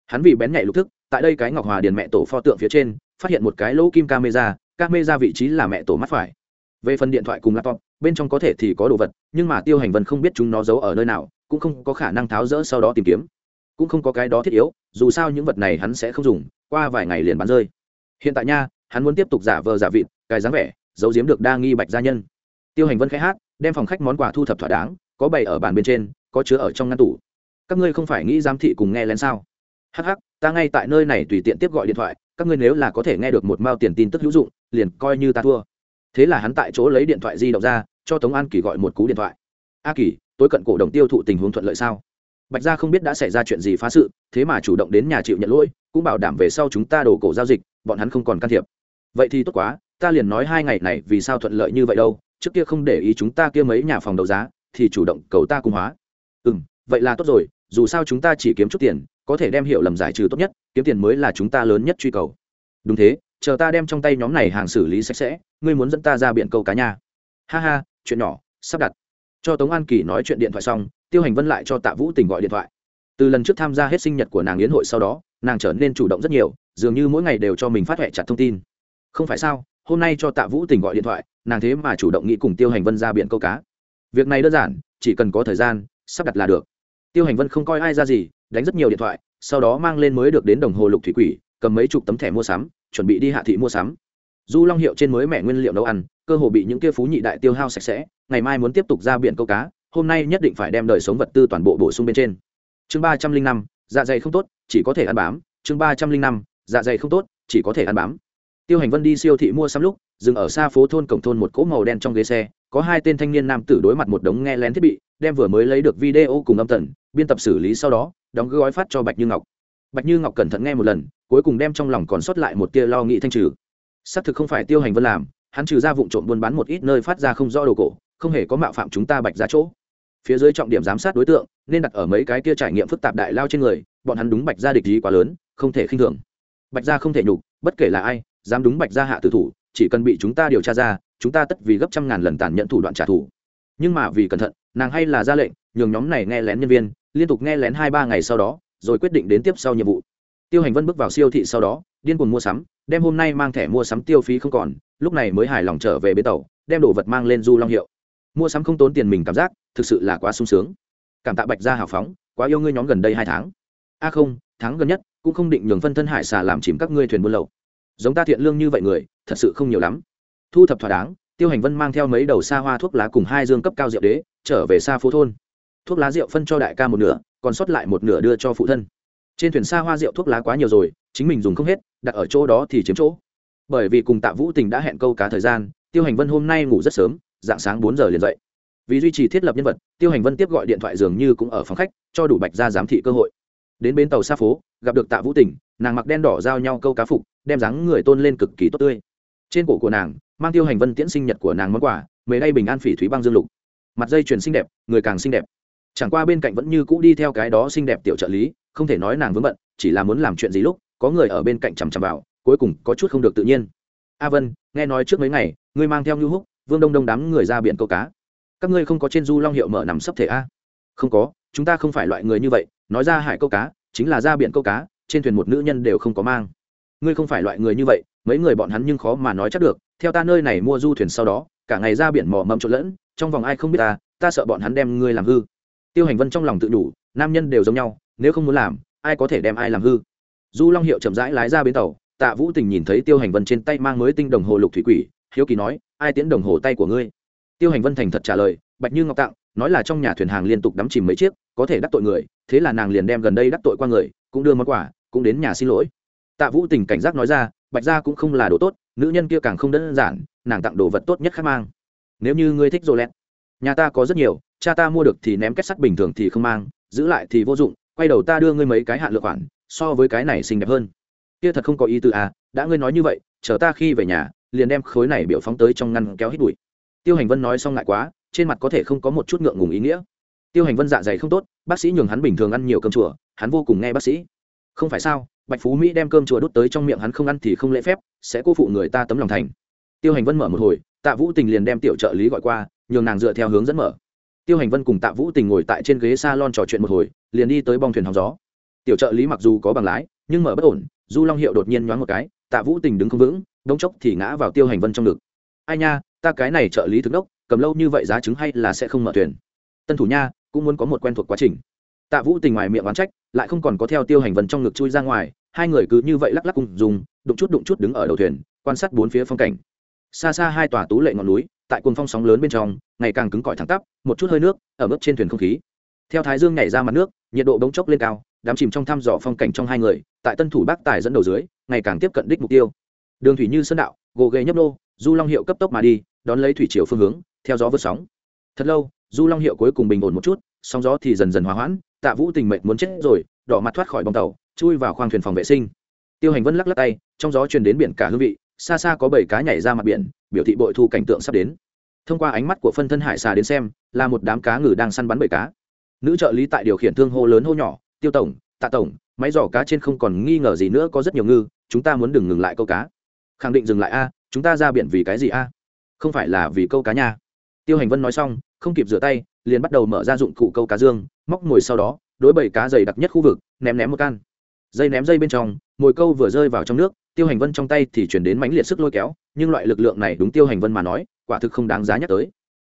Hắn vì bén nhạy lục thức, tại đây cái ngọc hòa điền mẹ tổ pho tượng phía trên, phát hiện một cái lỗ kim camera các ngươi ra vị trí là mẹ tổ mắt phải. Về phần điện thoại cùng laptop, bên trong có thể thì có đồ vật, nhưng mà tiêu hành vân không biết chúng nó giấu ở nơi nào, cũng không có khả năng tháo rỡ sau đó tìm kiếm. Cũng không có cái đó thiết yếu, dù sao những vật này hắn sẽ không dùng, qua vài ngày liền bán rơi. Hiện tại nha, hắn muốn tiếp tục giả vờ giả vịt, cài dáng vẻ, giấu giếm được đa nghi bạch gia nhân. Tiêu hành vân khai hát, đem phòng khách món quà thu thập thỏa đáng, có bày ở bàn bên trên, có chứa ở trong ngăn tủ. Các ngươi không phải nghĩ giám thị cùng nghe lén sao? Hắc hắc ta ngay tại nơi này tùy tiện tiếp gọi điện thoại, các ngươi nếu là có thể nghe được một mao tiền tin tức hữu dụng, liền coi như ta thua. Thế là hắn tại chỗ lấy điện thoại di động ra, cho tống an kỳ gọi một cú điện thoại. A kỳ tôi cận cổ đồng tiêu thụ tình huống thuận lợi sao? Bạch gia không biết đã xảy ra chuyện gì phá sự, thế mà chủ động đến nhà chịu nhận lỗi, cũng bảo đảm về sau chúng ta đổ cổ giao dịch, bọn hắn không còn can thiệp. Vậy thì tốt quá, ta liền nói hai ngày này vì sao thuận lợi như vậy đâu, trước kia không để ý chúng ta kia mấy nhà phòng đấu giá, thì chủ động cầu ta cung hóa. Ừ vậy là tốt rồi, dù sao chúng ta chỉ kiếm chút tiền có thể đem hiệu lầm giải trừ tốt nhất, kiếm tiền mới là chúng ta lớn nhất truy cầu. Đúng thế, chờ ta đem trong tay nhóm này hàng xử lý sạch sẽ, ngươi muốn dẫn ta ra biển câu cá nha. Ha ha, chuyện nhỏ, sắp đặt. Cho tống an kỳ nói chuyện điện thoại xong, tiêu hành vân lại cho tạ vũ tình gọi điện thoại. Từ lần trước tham gia hết sinh nhật của nàng yến hội sau đó, nàng trở nên chủ động rất nhiều, dường như mỗi ngày đều cho mình phát huệ chặt thông tin. Không phải sao, hôm nay cho tạ vũ tình gọi điện thoại, nàng thế mà chủ động nghĩ cùng tiêu hành vân ra biển câu cá. Việc này đơn giản, chỉ cần có thời gian, sắp đặt là được tiêu hành vân không coi ai ra gì, đánh rất nhiều điện thoại, sau đó mang lên mới được đến đồng hồ lục thủy quỷ, cầm mấy chục tấm thẻ mua sắm, chuẩn bị đi hạ thị mua sắm. Du long hiệu trên mới mẹ nguyên liệu nấu ăn, cơ hồ bị những kia phú nhị đại tiêu hao sạch sẽ, ngày mai muốn tiếp tục ra biển câu cá, hôm nay nhất định phải đem đời sống vật tư toàn bộ bổ sung bên trên. Chương ba trăm linh năm dạ dày không tốt, chỉ có thể ăn bám. Chương ba trăm linh năm dạ dày không tốt, chỉ có thể ăn bám. Tiêu hành vân đi siêu thị mua sắm lúc, dừng ở xa phố thôn cổng thôn một cỗ màu đen trong ghế xe có hai tên thanh niên nam tử đối mặt một đống nghe lén thiết bị, đem vừa mới lấy được video cùng âm tần, biên tập xử lý sau đó, đóng gói phát cho bạch như ngọc. Bạch như ngọc cẩn thận nghe một lần, cuối cùng đem trong lòng còn sót lại một tia lo nghĩ thanh trừ. Xác thực không phải tiêu hành vân làm, hắn trừ ra vụ trộm buôn bán một ít nơi phát ra không rõ đồ cổ, không hề có mạo phạm chúng ta bạch ra chỗ. Phía dưới trọng điểm giám sát đối tượng, nên đặt ở mấy cái kia trải nghiệm phức tạp đại lao trên người, bọn hắn đúng bạch gia địch ý quá lớn, không thể khinh thường. Bạch gia không thể nhục, bất kể là ai, dám đúng bạch gia hạ tử thủ, chỉ cần bị chúng ta điều tra ra chúng ta tất vì gấp trăm ngàn lần tàn nhẫn thủ đoạn trả thù. Nhưng mà vì cẩn thận, nàng hay là ra lệnh, nhường nhóm này nghe lén nhân viên, liên tục nghe lén hai ba ngày sau đó, rồi quyết định đến tiếp sau nhiệm vụ. Tiêu hành vân bước vào siêu thị sau đó, điên cuồng mua sắm, đem hôm nay mang thẻ mua sắm tiêu phí không còn, lúc này mới hài lòng trở về bến tàu, đem đồ vật mang lên du long hiệu. Mua sắm không tốn tiền mình cảm giác, thực sự là quá sung sướng. Cảm tạ bạch gia hào phóng, quá yêu ngươi nhóm gần đây hai tháng. A không, tháng gần nhất, cũng không định nhường phân thân hải xà làm chìm các ngươi thuyền buôn lậu. Giống ta thiện lương như vậy người, thật sự không nhiều lắm thu thập thỏa đáng, tiêu hành vân mang theo mấy đầu xa hoa thuốc lá cùng hai dương cấp cao rượu đế, trở về xa phố thôn. Thuốc lá rượu phân cho đại ca một nửa, còn sót lại một nửa đưa cho phụ thân. Trên thuyền xa hoa rượu thuốc lá quá nhiều rồi, chính mình dùng không hết, đặt ở chỗ đó thì chiếm chỗ. Bởi vì cùng tạ vũ tình đã hẹn câu cá thời gian, tiêu hành vân hôm nay ngủ rất sớm, dạng sáng bốn giờ liền dậy. Vì duy trì thiết lập nhân vật, tiêu hành vân tiếp gọi điện thoại dường như cũng ở phòng khách, cho đủ bạch ra giám thị cơ hội. Đến bến tàu xa phố, gặp được tạ vũ tình, nàng mặc đen đỏ giao nhau câu cá phục, đem dáng người tôn lên cực kỳ tốt tươi. Trên cổ của nàng mang tiêu hành vân tiễn sinh nhật của nàng món quà mới đây bình an phỉ thúy băng dương lục. Mặt dây chuyền xinh đẹp, người càng xinh đẹp. Chẳng qua bên cạnh vẫn như cũ đi theo cái đó xinh đẹp tiểu trợ lý, không thể nói nàng vướng bận, chỉ là muốn làm chuyện gì lúc, có người ở bên cạnh chằm chằm vào, cuối cùng có chút không được tự nhiên. A vân, nghe nói trước mấy ngày, ngươi mang theo nhu húc, vương đông đông đám người ra biển câu cá. Các ngươi không có trên du long hiệu mở nằm sấp thể a? Không có, chúng ta không phải loại người như vậy, nói ra hải câu cá, chính là ra biển câu cá, trên thuyền một nữ nhân đều không có mang. Ngươi không phải loại người như vậy, mấy người bọn hắn nhưng khó mà nói chắc được theo ta nơi này mua du thuyền sau đó, cả ngày ra biển mò mẫm trộn lẫn, trong vòng ai không biết ta ta sợ bọn hắn đem ngươi làm hư. Tiêu hành vân trong lòng tự đủ, nam nhân đều giống nhau, nếu không muốn làm, ai có thể đem ai làm hư? Du long hiệu chậm rãi lái ra bến tàu, tạ vũ tình nhìn thấy tiêu hành vân trên tay mang mới tinh đồng hồ lục thủy quỷ, hiếu kỳ nói, ai tiến đồng hồ tay của ngươi? Tiêu hành vân thành thật trả lời, bạch như ngọc tặng nói là trong nhà thuyền hàng liên tục đắm chìm mấy chiếc, có thể đắc tội người, thế là nàng liền đem gần đây đắc tội qua người, cũng đưa món quà, cũng đến nhà xin lỗi. Tạ vũ tình cảnh giác nói ra bạch gia cũng không là đồ tốt, nữ nhân kia càng không đơn giản, nàng tặng đồ vật tốt nhất khác mang. Nếu như ngươi thích rô lẹt nhà ta có rất nhiều, cha ta mua được thì ném kết sắt bình thường thì không mang, giữ lại thì vô dụng, quay đầu ta đưa ngươi mấy cái hạn lượng khoản, so với cái này xinh đẹp hơn. Kia thật không có ý tư à đã ngươi nói như vậy, chờ ta khi về nhà, liền đem khối này biểu phóng tới trong ngăn kéo hít bụi. Tiêu hành vân nói xong ngại quá, trên mặt có thể không có một chút ngượng ngùng ý nghĩa. Tiêu hành vân dạ dày không tốt, bác sĩ nhường hắn bình thường ăn nhiều cơm chùa, hắn vô cùng nghe bác sĩ. Không phải sao? Bạch phú mỹ đem cơm chùa đút tới trong miệng hắn không ăn thì không lễ phép, sẽ cô phụ người ta tấm lòng thành. Tiêu hành vân mở một hồi, tạ vũ tình liền đem tiểu trợ lý gọi qua, nhường nàng dựa theo hướng dẫn mở. Tiêu hành vân cùng tạ vũ tình ngồi tại trên ghế s a lon trò chuyện một hồi, liền đi tới bong thuyền hóng gió. Tiểu trợ lý mặc dù có bằng lái, nhưng mở bất ổn, du long hiệu đột nhiên nhoáng một cái, tạ vũ tình đứng không vững, đống chốc thì ngã vào tiêu hành vân trong ngực. Ai nha, ta cái này trợ lý thực đốc, cầm lâu như vậy giá chứng hay là sẽ không mở thuyền? Tân thủ nha, cũng muốn có một quen thuộc quá trình. Tạ vũ tình ngoài miệng oán trách, lại không còn có theo tiêu hành vân trong ngực chui ra ngoài hai người cứ như vậy lắc lắc cùng dùng, đụng chút đụng chút đứng ở đầu thuyền, quan sát bốn phía phong cảnh. Xa xa hai tòa tú lệ ngọn núi, tại cồn phong sóng lớn bên trong, ngày càng cứng cỏi thẳng tắp, một chút hơi nước ở mức trên thuyền không khí. Theo thái dương nhảy ra mặt nước, nhiệt độ bỗng chốc lên cao, đám chìm trong thăm dò phong cảnh trong hai người, tại tân thủ bác tài dẫn đầu dưới, ngày càng tiếp cận đích mục tiêu. Đường thủy như sơn đạo, gồ ghề nhấp nô, du long hiệu cấp tốc mà đi, đón lấy thủy chiều phương hướng, theo gió vượt sóng. Thật lâu, du long hiệu cuối cùng bình ổn một chút, sóng gió thì dần dần hòa hoãn, tạ vũ tình mệnh muốn chết rồi, đỏ mặt thoát khỏi bong tàu chui vào khoang thuyền phòng vệ sinh. Tiêu hành vân lắc lắc tay, trong gió truyền đến biển cả hương vị, xa xa có bảy cá nhảy ra mặt biển, biểu thị bội thu cảnh tượng sắp đến. Thông qua ánh mắt của phân thân hải xà đến xem, là một đám cá ngừ đang săn bắn bảy cá. Nữ trợ lý tại điều khiển thương hô lớn hô nhỏ, tiêu tổng, tạ tổng, máy giỏ cá trên không còn nghi ngờ gì nữa, có rất nhiều ngư, chúng ta muốn đừng ngừng lại câu cá. Khẳng định dừng lại a, chúng ta ra biển vì cái gì a? Không phải là vì câu cá nha. Tiêu hành vân nói xong, không kịp rửa tay, liền bắt đầu mở ra dụng cụ câu cá dương, móc ngồi sau đó, đối bầy cá dày đặc nhất khu vực, ném ném một can dây ném dây bên trong, mồi câu vừa rơi vào trong nước, tiêu hành vân trong tay thì chuyển đến mãnh liệt sức lôi kéo, nhưng loại lực lượng này đúng tiêu hành vân mà nói, quả thực không đáng giá nhắc tới.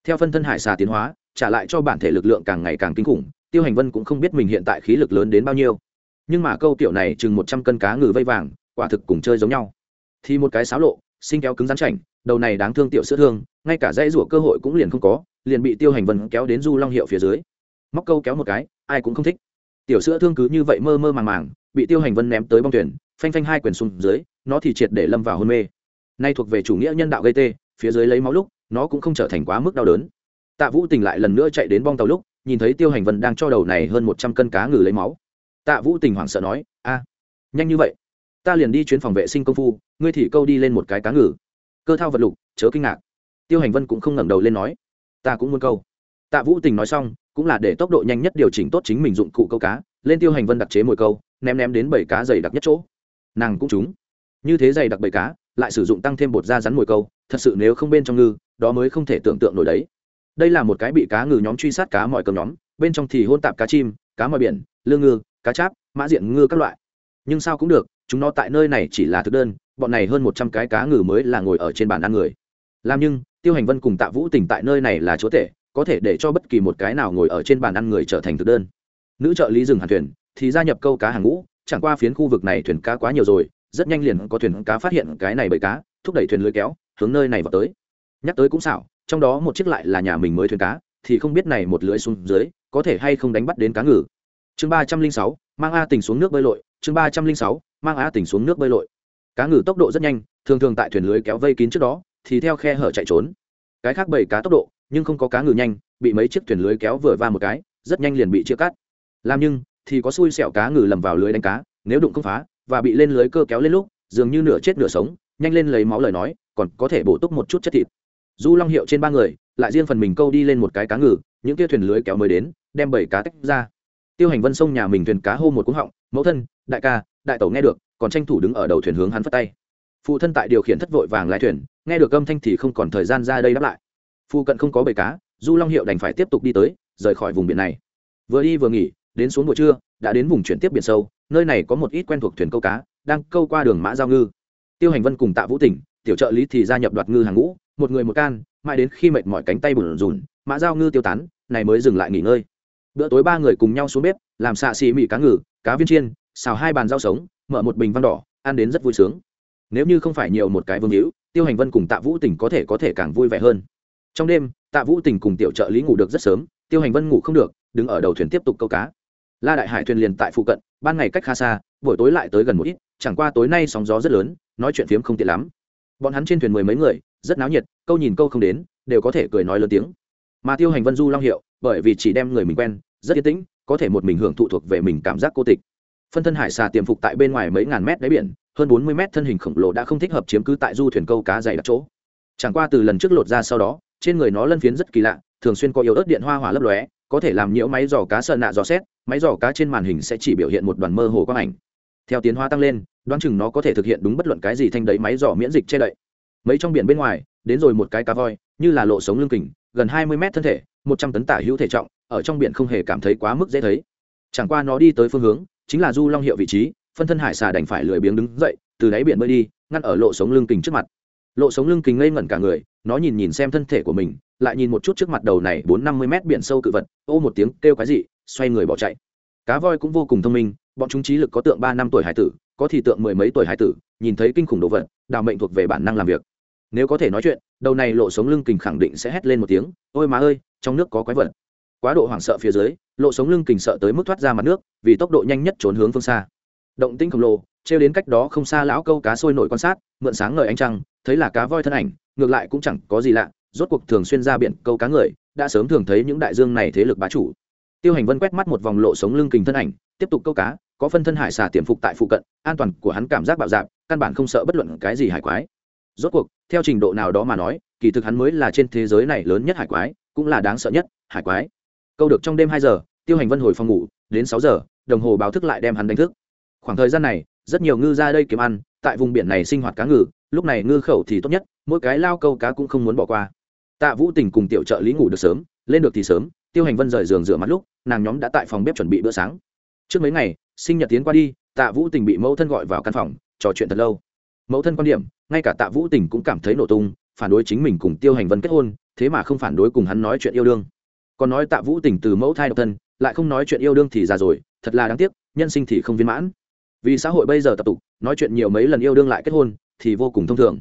Theo phân thân hải xà tiến hóa, trả lại cho bản thể lực lượng càng ngày càng kinh khủng, tiêu hành vân cũng không biết mình hiện tại khí lực lớn đến bao nhiêu. Nhưng mà câu tiểu này chừng một trăm cân cá ngừ vây vàng, quả thực cùng chơi giống nhau. Thì một cái xáo lộ sinh kéo cứng rắn chảnh, đầu này đáng thương tiểu sữa thương, ngay cả dãy rủa cơ hội cũng liền không có, liền bị tiêu hành vân kéo đến du long hiệu phía dưới. Móc câu kéo một cái, ai cũng không thích tiểu sữa thương cứ như vậy mơ mơ màng màng, bị tiêu hành vân ném tới bong thuyền, phanh phanh hai quyền xuống dưới, nó thì triệt để lâm vào hôn mê. Nay thuộc về chủ nghĩa nhân đạo gây tê, phía dưới lấy máu lúc, nó cũng không trở thành quá mức đau đớn. Tạ vũ tình lại lần nữa chạy đến bong tàu lúc, nhìn thấy tiêu hành vân đang cho đầu này hơn một trăm cân cá ngừ lấy máu. Tạ vũ tình hoảng sợ nói, a, nhanh như vậy? Ta liền đi chuyến phòng vệ sinh công phu, ngươi thì câu đi lên một cái cá ngừ. Cơ thao vật lục, chớ kinh ngạc. Tiêu hành vân cũng không ngẩng đầu lên nói, ta cũng muốn câu. Tạ vũ tình nói xong cũng là để tốc độ nhanh nhất điều chỉnh tốt chính mình dụng cụ câu cá, lên tiêu hành vân đặc chế mồi câu, ném ném đến bảy cá dày đặc nhất chỗ. Nàng cũng trúng. Như thế dày đặc bảy cá, lại sử dụng tăng thêm bột da rắn mồi câu, thật sự nếu không bên trong ngư, đó mới không thể tưởng tượng nổi đấy. Đây là một cái bị cá ngừ nhóm truy sát cá mọi cầm nhóm, bên trong thì hôn tạp cá chim, cá mọi biển lương ngư, cá cháp, mã diện ngư các loại. Nhưng sao cũng được, chúng nó tại nơi này chỉ là thực đơn, bọn này hơn một trăm cái cá ngừ mới là ngồi ở trên bàn ăn người. Làm nhưng, tiêu hành vân cùng tạ vũ tỉnh tại nơi này là chúa tể có thể để cho bất kỳ một cái nào ngồi ở trên bàn ăn người trở thành thực đơn. Nữ trợ lý dừng hàng thuyền, thì gia nhập câu cá hàng ngũ, chẳng qua phiến khu vực này thuyền cá quá nhiều rồi, rất nhanh liền có thuyền cá phát hiện cái này bởi cá, thúc đẩy thuyền lưới kéo, hướng nơi này vào tới. Nhắc tới cũng xảo, trong đó một chiếc lại là nhà mình mới thuyền cá, thì không biết này một lưới xuống dưới, có thể hay không đánh bắt đến cá ngừ. Chương ba trăm linh sáu, mang a tình xuống nước bơi lội, chương ba trăm linh sáu, mang a tình xuống nước bơi lội. Cá ngừ tốc độ rất nhanh, thường thường tại thuyền lưới kéo vây kín trước đó, thì theo khe hở chạy trốn. Cái khác bảy cá tốc độ nhưng không có cá ngừ nhanh, bị mấy chiếc thuyền lưới kéo vừa va một cái, rất nhanh liền bị chia cắt. Làm nhưng, thì có xui xẻo cá ngừ lầm vào lưới đánh cá, nếu đụng không phá, và bị lên lưới cơ kéo lên lúc, dường như nửa chết nửa sống, nhanh lên lấy máu lời nói, còn có thể bổ túc một chút chất thịt. Du long hiệu trên ba người, lại riêng phần mình câu đi lên một cái cá ngừ, những kia thuyền lưới kéo mới đến, đem bảy cá tách ra. Tiêu hành vân sông nhà mình thuyền cá hô một cúng họng, mẫu thân, đại ca, đại tẩu nghe được, còn tranh thủ đứng ở đầu thuyền hướng hắn phất tay. Phụ thân tại điều khiển thất vội vàng lái thuyền, nghe được âm thanh thì không còn thời gian ra đây đáp lại phụ cận không có bầy cá, du long hiệu đành phải tiếp tục đi tới, rời khỏi vùng biển này. Vừa đi vừa nghỉ, đến xuống buổi trưa, đã đến vùng chuyển tiếp biển sâu, nơi này có một ít quen thuộc thuyền câu cá, đang câu qua đường mã giao ngư. Tiêu hành vân cùng tạ vũ tỉnh, tiểu trợ lý thì gia nhập đoạt ngư hàng ngũ, một người một can, mãi đến khi mệt mỏi cánh tay bùn rùn mã giao ngư tiêu tán, này mới dừng lại nghỉ ngơi. Bữa tối ba người cùng nhau xuống bếp, làm xạ xì mì cá ngừ, cá viên chiên, xào hai bàn rau sống, mở một bình văn đỏ, ăn đến rất vui sướng. Nếu như không phải nhiều một cái vương hữu, tiêu hành vân cùng tạ vũ tỉnh có thể có thể càng vui vẻ hơn trong đêm, tạ vũ tỉnh cùng tiểu trợ lý ngủ được rất sớm, tiêu hành vân ngủ không được, đứng ở đầu thuyền tiếp tục câu cá. La đại hải thuyền liền tại phụ cận, ban ngày cách khá xa, buổi tối lại tới gần một ít, chẳng qua tối nay sóng gió rất lớn, nói chuyện phiếm không tiện lắm. Bọn hắn trên thuyền mười mấy người, rất náo nhiệt, câu nhìn câu không đến, đều có thể cười nói lớn tiếng. Mà tiêu hành vân du long hiệu, bởi vì chỉ đem người mình quen, rất yên tĩnh, có thể một mình hưởng thụ thuộc về mình cảm giác cô tịch. Phân thân hải xà tiềm phục tại bên ngoài mấy ngàn mét đáy biển, hơn bốn mươi mét thân hình khổng lồ đã không thích hợp chiếm cứ tại du thuyền câu cá dày đặc chỗ. Chẳng qua từ lần trước lột ra sau đó trên người nó lân phiến rất kỳ lạ, thường xuyên có yếu ớt điện hoa hỏa lấp lóe, có thể làm nhiễu máy dò cá sợ nạ dò xét, máy dò cá trên màn hình sẽ chỉ biểu hiện một đoàn mơ hồ quang ảnh. Theo tiến hóa tăng lên, đoán chừng nó có thể thực hiện đúng bất luận cái gì thanh đấy máy dò miễn dịch che đậy. Mấy trong biển bên ngoài, đến rồi một cái cá voi, như là lộ sống lưng kình, gần hai mươi mét thân thể, một trăm tấn tả hữu thể trọng, ở trong biển không hề cảm thấy quá mức dễ thấy. Chẳng qua nó đi tới phương hướng, chính là du long hiệu vị trí, phân thân hải xà đành phải lười biếng đứng dậy, từ đáy biển bơi đi, ngăn ở lộ sống lưng kình trước mặt lộ sống lưng kình ngây ngẩn cả người, nó nhìn nhìn xem thân thể của mình, lại nhìn một chút trước mặt đầu này bốn năm mươi mét biển sâu cự vật, ô một tiếng kêu cái gì xoay người bỏ chạy. Cá voi cũng vô cùng thông minh, bọn chúng trí lực có tượng ba năm tuổi hải tử, có thì tượng mười mấy tuổi hải tử, nhìn thấy kinh khủng đồ vật, đào mệnh thuộc về bản năng làm việc. Nếu có thể nói chuyện, đầu này lộ sống lưng kình khẳng định sẽ hét lên một tiếng, ôi má ơi, trong nước có quái vật. Quá độ hoảng sợ phía dưới, lộ sống lưng kình sợ tới mức thoát ra mặt nước, vì tốc độ nhanh nhất trốn hướng phương xa. Động tinh khổng lồ, trêu đến cách đó không xa lão câu cá sôi nổi quan sát, mượn sáng ngời ánh trăng thấy là cá voi thân ảnh, ngược lại cũng chẳng có gì lạ, rốt cuộc thường xuyên ra biển câu cá người, đã sớm thường thấy những đại dương này thế lực bá chủ. Tiêu hành vân quét mắt một vòng lộ sống lưng kình thân ảnh, tiếp tục câu cá, có phân thân hải xà tiềm phục tại phụ cận, an toàn của hắn cảm giác bạo dạp căn bản không sợ bất luận cái gì hải quái. Rốt cuộc, theo trình độ nào đó mà nói, kỳ thực hắn mới là trên thế giới này lớn nhất hải quái, cũng là đáng sợ nhất hải quái. Câu được trong đêm hai giờ, tiêu hành vân hồi phòng ngủ, đến sáu giờ, đồng hồ báo thức lại đem hắn đánh thức. Khoảng thời gian này, rất nhiều ngư ra đây kiếm ăn, tại vùng biển này sinh hoạt cá ngừ lúc này ngư khẩu thì tốt nhất, mỗi cái lao câu cá cũng không muốn bỏ qua. Tạ vũ tình cùng tiểu trợ lý ngủ được sớm, lên được thì sớm, tiêu hành vân rời giường rửa mặt lúc, nàng nhóm đã tại phòng bếp chuẩn bị bữa sáng. Trước mấy ngày, sinh nhật tiến qua đi, tạ vũ tình bị mẫu thân gọi vào căn phòng, trò chuyện thật lâu. Mẫu thân quan điểm, ngay cả tạ vũ tình cũng cảm thấy nổ tung, phản đối chính mình cùng tiêu hành vân kết hôn, thế mà không phản đối cùng hắn nói chuyện yêu đương. Còn nói tạ vũ tình từ mẫu thai độc thân, lại không nói chuyện yêu đương thì già rồi, thật là đáng tiếc, nhân sinh thì không viên mãn. Vì xã hội bây giờ tập tục, nói chuyện nhiều mấy lần yêu đương lại kết hôn thì vô cùng thông thường.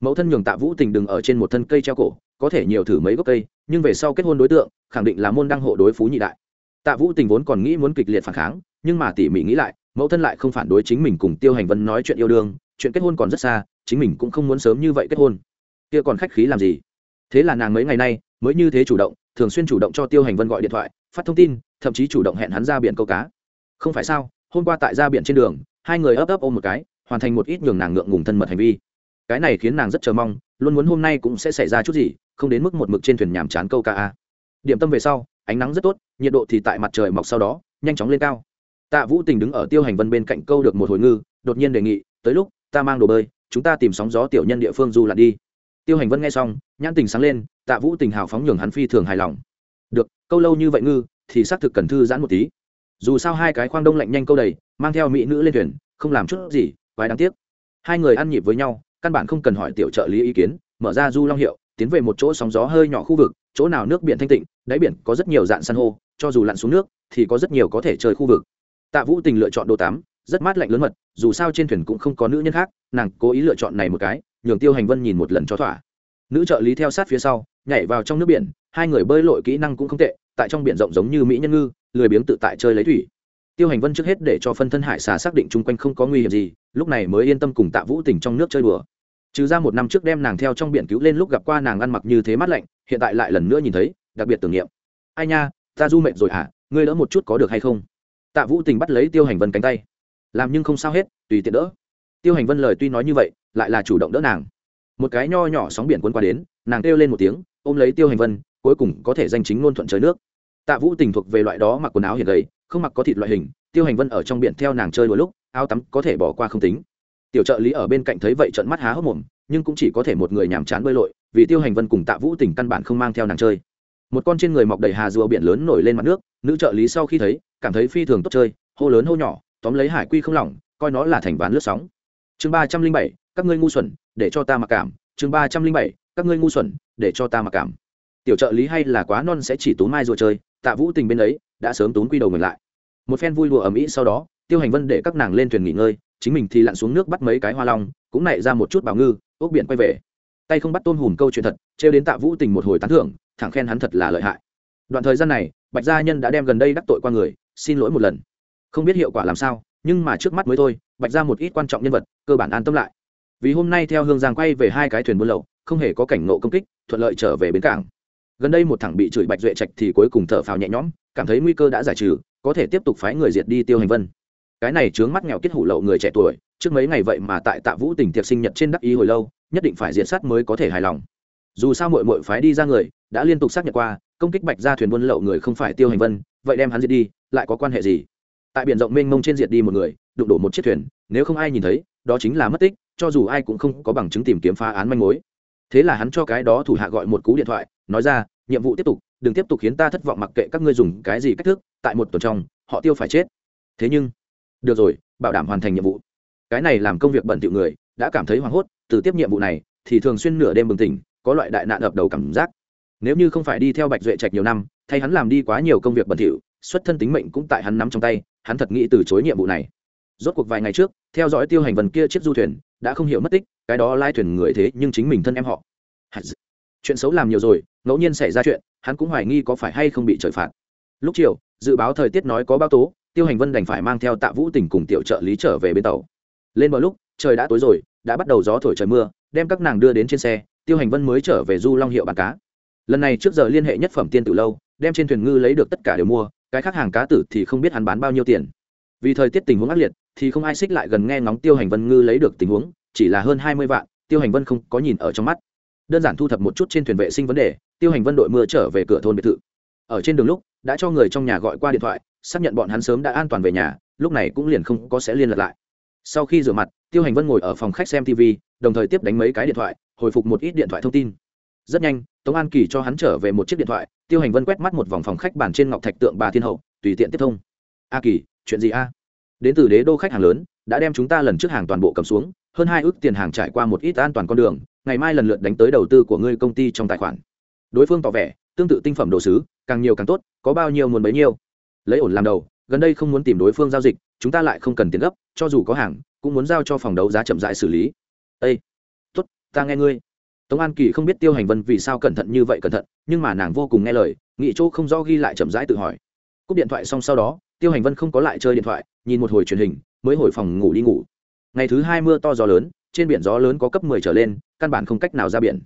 Mẫu thân nhường tạ vũ tình đừng ở trên một thân cây treo cổ, có thể nhiều thử mấy gốc cây, nhưng về sau kết hôn đối tượng, khẳng định là môn đăng hộ đối phú nhị đại. Tạ vũ tình vốn còn nghĩ muốn kịch liệt phản kháng, nhưng mà tỉ mỉ nghĩ lại, mẫu thân lại không phản đối chính mình cùng tiêu hành vân nói chuyện yêu đương, chuyện kết hôn còn rất xa, chính mình cũng không muốn sớm như vậy kết hôn. Kia còn khách khí làm gì? Thế là nàng mấy ngày nay, mới như thế chủ động, thường xuyên chủ động cho tiêu hành vân gọi điện thoại, phát thông tin, thậm chí chủ động hẹn hắn ra biển câu cá. Không phải sao, hôm qua tại ra biển trên đường, hai người ấp ấp ôm một cái hoàn thành một ít nhường nàng ngượng ngùng thân mật hành vi. Cái này khiến nàng rất chờ mong, luôn muốn hôm nay cũng sẽ xảy ra chút gì, không đến mức một mực trên thuyền nhàm chán câu ca a. Điểm tâm về sau, ánh nắng rất tốt, nhiệt độ thì tại mặt trời mọc sau đó, nhanh chóng lên cao. Tạ vũ tình đứng ở tiêu hành vân bên cạnh câu được một hồi ngư, đột nhiên đề nghị, tới lúc, ta mang đồ bơi, chúng ta tìm sóng gió tiểu nhân địa phương du lặn đi. Tiêu hành vân nghe xong, nhãn tình sáng lên, tạ vũ tình hào phóng nhường hắn phi thường hài lòng. Được, câu lâu như vậy ngư, thì xác thực cần thư giãn một tí. Dù sao hai cái khoang đông lạnh nhanh câu đầy, mang theo mỹ nữ lên thuyền, không làm chút gì quái đáng tiếc. Hai người ăn nhịp với nhau, căn bản không cần hỏi tiểu trợ lý ý kiến, mở ra du long hiệu, tiến về một chỗ sóng gió hơi nhỏ khu vực, chỗ nào nước biển thanh tịnh, đáy biển có rất nhiều dạng san hô, cho dù lặn xuống nước, thì có rất nhiều có thể chơi khu vực. Tạ vũ tình lựa chọn đồ tắm rất mát lạnh lớn mật, dù sao trên thuyền cũng không có nữ nhân khác, nàng cố ý lựa chọn này một cái, nhường tiêu hành vân nhìn một lần cho thỏa. Nữ trợ lý theo sát phía sau, nhảy vào trong nước biển, hai người bơi lội kỹ năng cũng không tệ, tại trong biển rộng giống như mỹ nhân ngư, lười biếng tự tại chơi lấy thủy tiêu hành vân trước hết để cho phân thân hải xà xác định chung quanh không có nguy hiểm gì, lúc này mới yên tâm cùng tạ vũ tình trong nước chơi đùa. Trừ ra một năm trước đem nàng theo trong biển cứu lên lúc gặp qua nàng ăn mặc như thế mát lạnh, hiện tại lại lần nữa nhìn thấy, đặc biệt tưởng niệm. Ai nha, ta du mệt rồi hả? Ngươi đỡ một chút có được hay không? Tạ vũ tình bắt lấy tiêu hành vân cánh tay. Làm nhưng không sao hết, tùy tiện đỡ. Tiêu hành vân lời tuy nói như vậy, lại là chủ động đỡ nàng. Một cái nho nhỏ sóng biển quân qua đến, nàng kêu lên một tiếng, ôm lấy tiêu hành vân, cuối cùng có thể danh chính ngôn thuận trời nước. Tạ vũ tình thuộc về loại đó mặc quần áo hiện gầy không mặc có thịt loại hình, tiêu hành vân ở trong biển theo nàng chơi đôi lúc, áo tắm có thể bỏ qua không tính. Tiểu trợ lý ở bên cạnh thấy vậy trận mắt há hốc mồm, nhưng cũng chỉ có thể một người nhàm chán bơi lội, vì tiêu hành vân cùng tạ vũ tình căn bản không mang theo nàng chơi. Một con trên người mọc đầy hà rùa biển lớn nổi lên mặt nước, nữ trợ lý sau khi thấy, cảm thấy phi thường tốt chơi, hô lớn hô nhỏ, tóm lấy hải quy không lỏng, coi nó là thành ván lướt sóng. Chương ba trăm linh bảy, các ngươi ngu xuẩn, để cho ta mặc cảm. Chương ba trăm linh bảy, các ngươi ngu xuẩn, để cho ta mặc cảm. Tiểu trợ lý hay là quá non sẽ chỉ tú mai rùa chơi, tạ vũ tình bên ấy đã sớm tốn quy đầu mình lại. Một phen vui đùa ầm ĩ sau đó, tiêu hành vân để các nàng lên thuyền nghỉ ngơi, chính mình thì lặn xuống nước bắt mấy cái hoa long, cũng nảy ra một chút bảo ngư, ốc biển quay về. Tay không bắt tôm hùm câu chuyện thật, trêu đến tạ vũ tình một hồi tán thưởng, thẳng khen hắn thật là lợi hại. Đoạn thời gian này, bạch gia nhân đã đem gần đây đắc tội qua người, xin lỗi một lần. Không biết hiệu quả làm sao, nhưng mà trước mắt mới thôi, bạch ra một ít quan trọng nhân vật, cơ bản an tâm lại. Vì hôm nay theo hương giang quay về hai cái thuyền buôn lậu, không hề có cảnh nộ công kích, thuận lợi trở về bến cảng gần đây một thằng bị chửi bạch duệ trạch thì cuối cùng thở phào nhẹ nhõm, cảm thấy nguy cơ đã giải trừ, có thể tiếp tục phái người diệt đi tiêu hành vân. Cái này chướng mắt nghèo kết hủ lậu người trẻ tuổi, trước mấy ngày vậy mà tại tạ vũ tình tiệc sinh nhật trên đắc ý hồi lâu, nhất định phải diệt sát mới có thể hài lòng. Dù sao mội mội phái đi ra người, đã liên tục xác nhận qua, công kích bạch ra thuyền buôn lậu người không phải tiêu hành vân, vậy đem hắn diệt đi, lại có quan hệ gì? Tại biển rộng mênh mông trên diệt đi một người, đụng đổ một chiếc thuyền, nếu không ai nhìn thấy, đó chính là mất tích, cho dù ai cũng không có bằng chứng tìm kiếm phá án manh mối thế là hắn cho cái đó thủ hạ gọi một cú điện thoại, nói ra, nhiệm vụ tiếp tục, đừng tiếp tục khiến ta thất vọng mặc kệ các ngươi dùng cái gì cách thức, tại một tuần trong, họ tiêu phải chết. Thế nhưng, được rồi, bảo đảm hoàn thành nhiệm vụ. Cái này làm công việc bẩn tiệu người, đã cảm thấy hoảng hốt, từ tiếp nhiệm vụ này, thì thường xuyên nửa đêm bừng tỉnh, có loại đại nạn ập đầu cảm giác. Nếu như không phải đi theo bạch duệ trạch nhiều năm, thay hắn làm đi quá nhiều công việc bẩn thỉu, xuất thân tính mệnh cũng tại hắn nắm trong tay, hắn thật nghĩ từ chối nhiệm vụ này rốt cuộc vài ngày trước, theo dõi tiêu hành vần kia chiếc du thuyền, đã không hiểu mất tích, cái đó lai thuyền người thế nhưng chính mình thân em họ. Chuyện xấu làm nhiều rồi, ngẫu nhiên xảy ra chuyện, hắn cũng hoài nghi có phải hay không bị trời phạt. Lúc chiều, dự báo thời tiết nói có bão tố, tiêu hành vân đành phải mang theo tạ vũ tỉnh cùng tiểu trợ lý trở về bên tàu. Lên bờ lúc, trời đã tối rồi, đã bắt đầu gió thổi trời mưa, đem các nàng đưa đến trên xe, tiêu hành vân mới trở về du long hiệu bán cá. Lần này trước giờ liên hệ nhất phẩm tiên tử lâu, đem trên thuyền ngư lấy được tất cả đều mua, cái khác hàng cá tử thì không biết hắn bán bao nhiêu tiền. Vì thời tiết tình huống ác liệt thì không ai xích lại gần nghe ngóng tiêu hành vân ngư lấy được tình huống, chỉ là hơn hai mươi vạn, tiêu hành vân không có nhìn ở trong mắt. Đơn giản thu thập một chút trên thuyền vệ sinh vấn đề, tiêu hành vân đội mưa trở về cửa thôn biệt thự. Ở trên đường lúc, đã cho người trong nhà gọi qua điện thoại, xác nhận bọn hắn sớm đã an toàn về nhà, lúc này cũng liền không có sẽ liên lạc lại. Sau khi rửa mặt, tiêu hành vân ngồi ở phòng khách xem tv đồng thời tiếp đánh mấy cái điện thoại, hồi phục một ít điện thoại thông tin. Rất nhanh, tống an kỳ cho hắn trở về một chiếc điện thoại, tiêu hành vân quét mắt một vòng phòng khách bàn trên ngọc thạch tượng bà thiên hậu, tùy tiện tiếp thông. A kỳ, chuyện gì a? Đến từ đế đô khách hàng lớn, đã đem chúng ta lần trước hàng toàn bộ cầm xuống, hơn hai ước tiền hàng trải qua một ít an toàn con đường, ngày mai lần lượt đánh tới đầu tư của ngươi công ty trong tài khoản. Đối phương tỏ vẻ, tương tự tinh phẩm đồ sứ, càng nhiều càng tốt, có bao nhiêu muốn bấy nhiêu. Lấy ổn làm đầu, gần đây không muốn tìm đối phương giao dịch, chúng ta lại không cần tiền gấp, cho dù có hàng, cũng muốn giao cho phòng đấu giá chậm rãi xử lý. Ây tốt, ta nghe ngươi. Tống an kỳ không biết tiêu hành vân vì sao cẩn thận như vậy cẩn thận, nhưng mà nàng vô cùng nghe lời nghị chỗ không do ghi lại chậm rãi tự hỏi. Cúp điện thoại xong sau đó, tiêu hành vân không có lại chơi điện thoại nhìn một hồi truyền hình, mới hồi phòng ngủ đi ngủ. Ngày thứ hai mưa to gió lớn, trên biển gió lớn có cấp mười trở lên, căn bản không cách nào ra biển.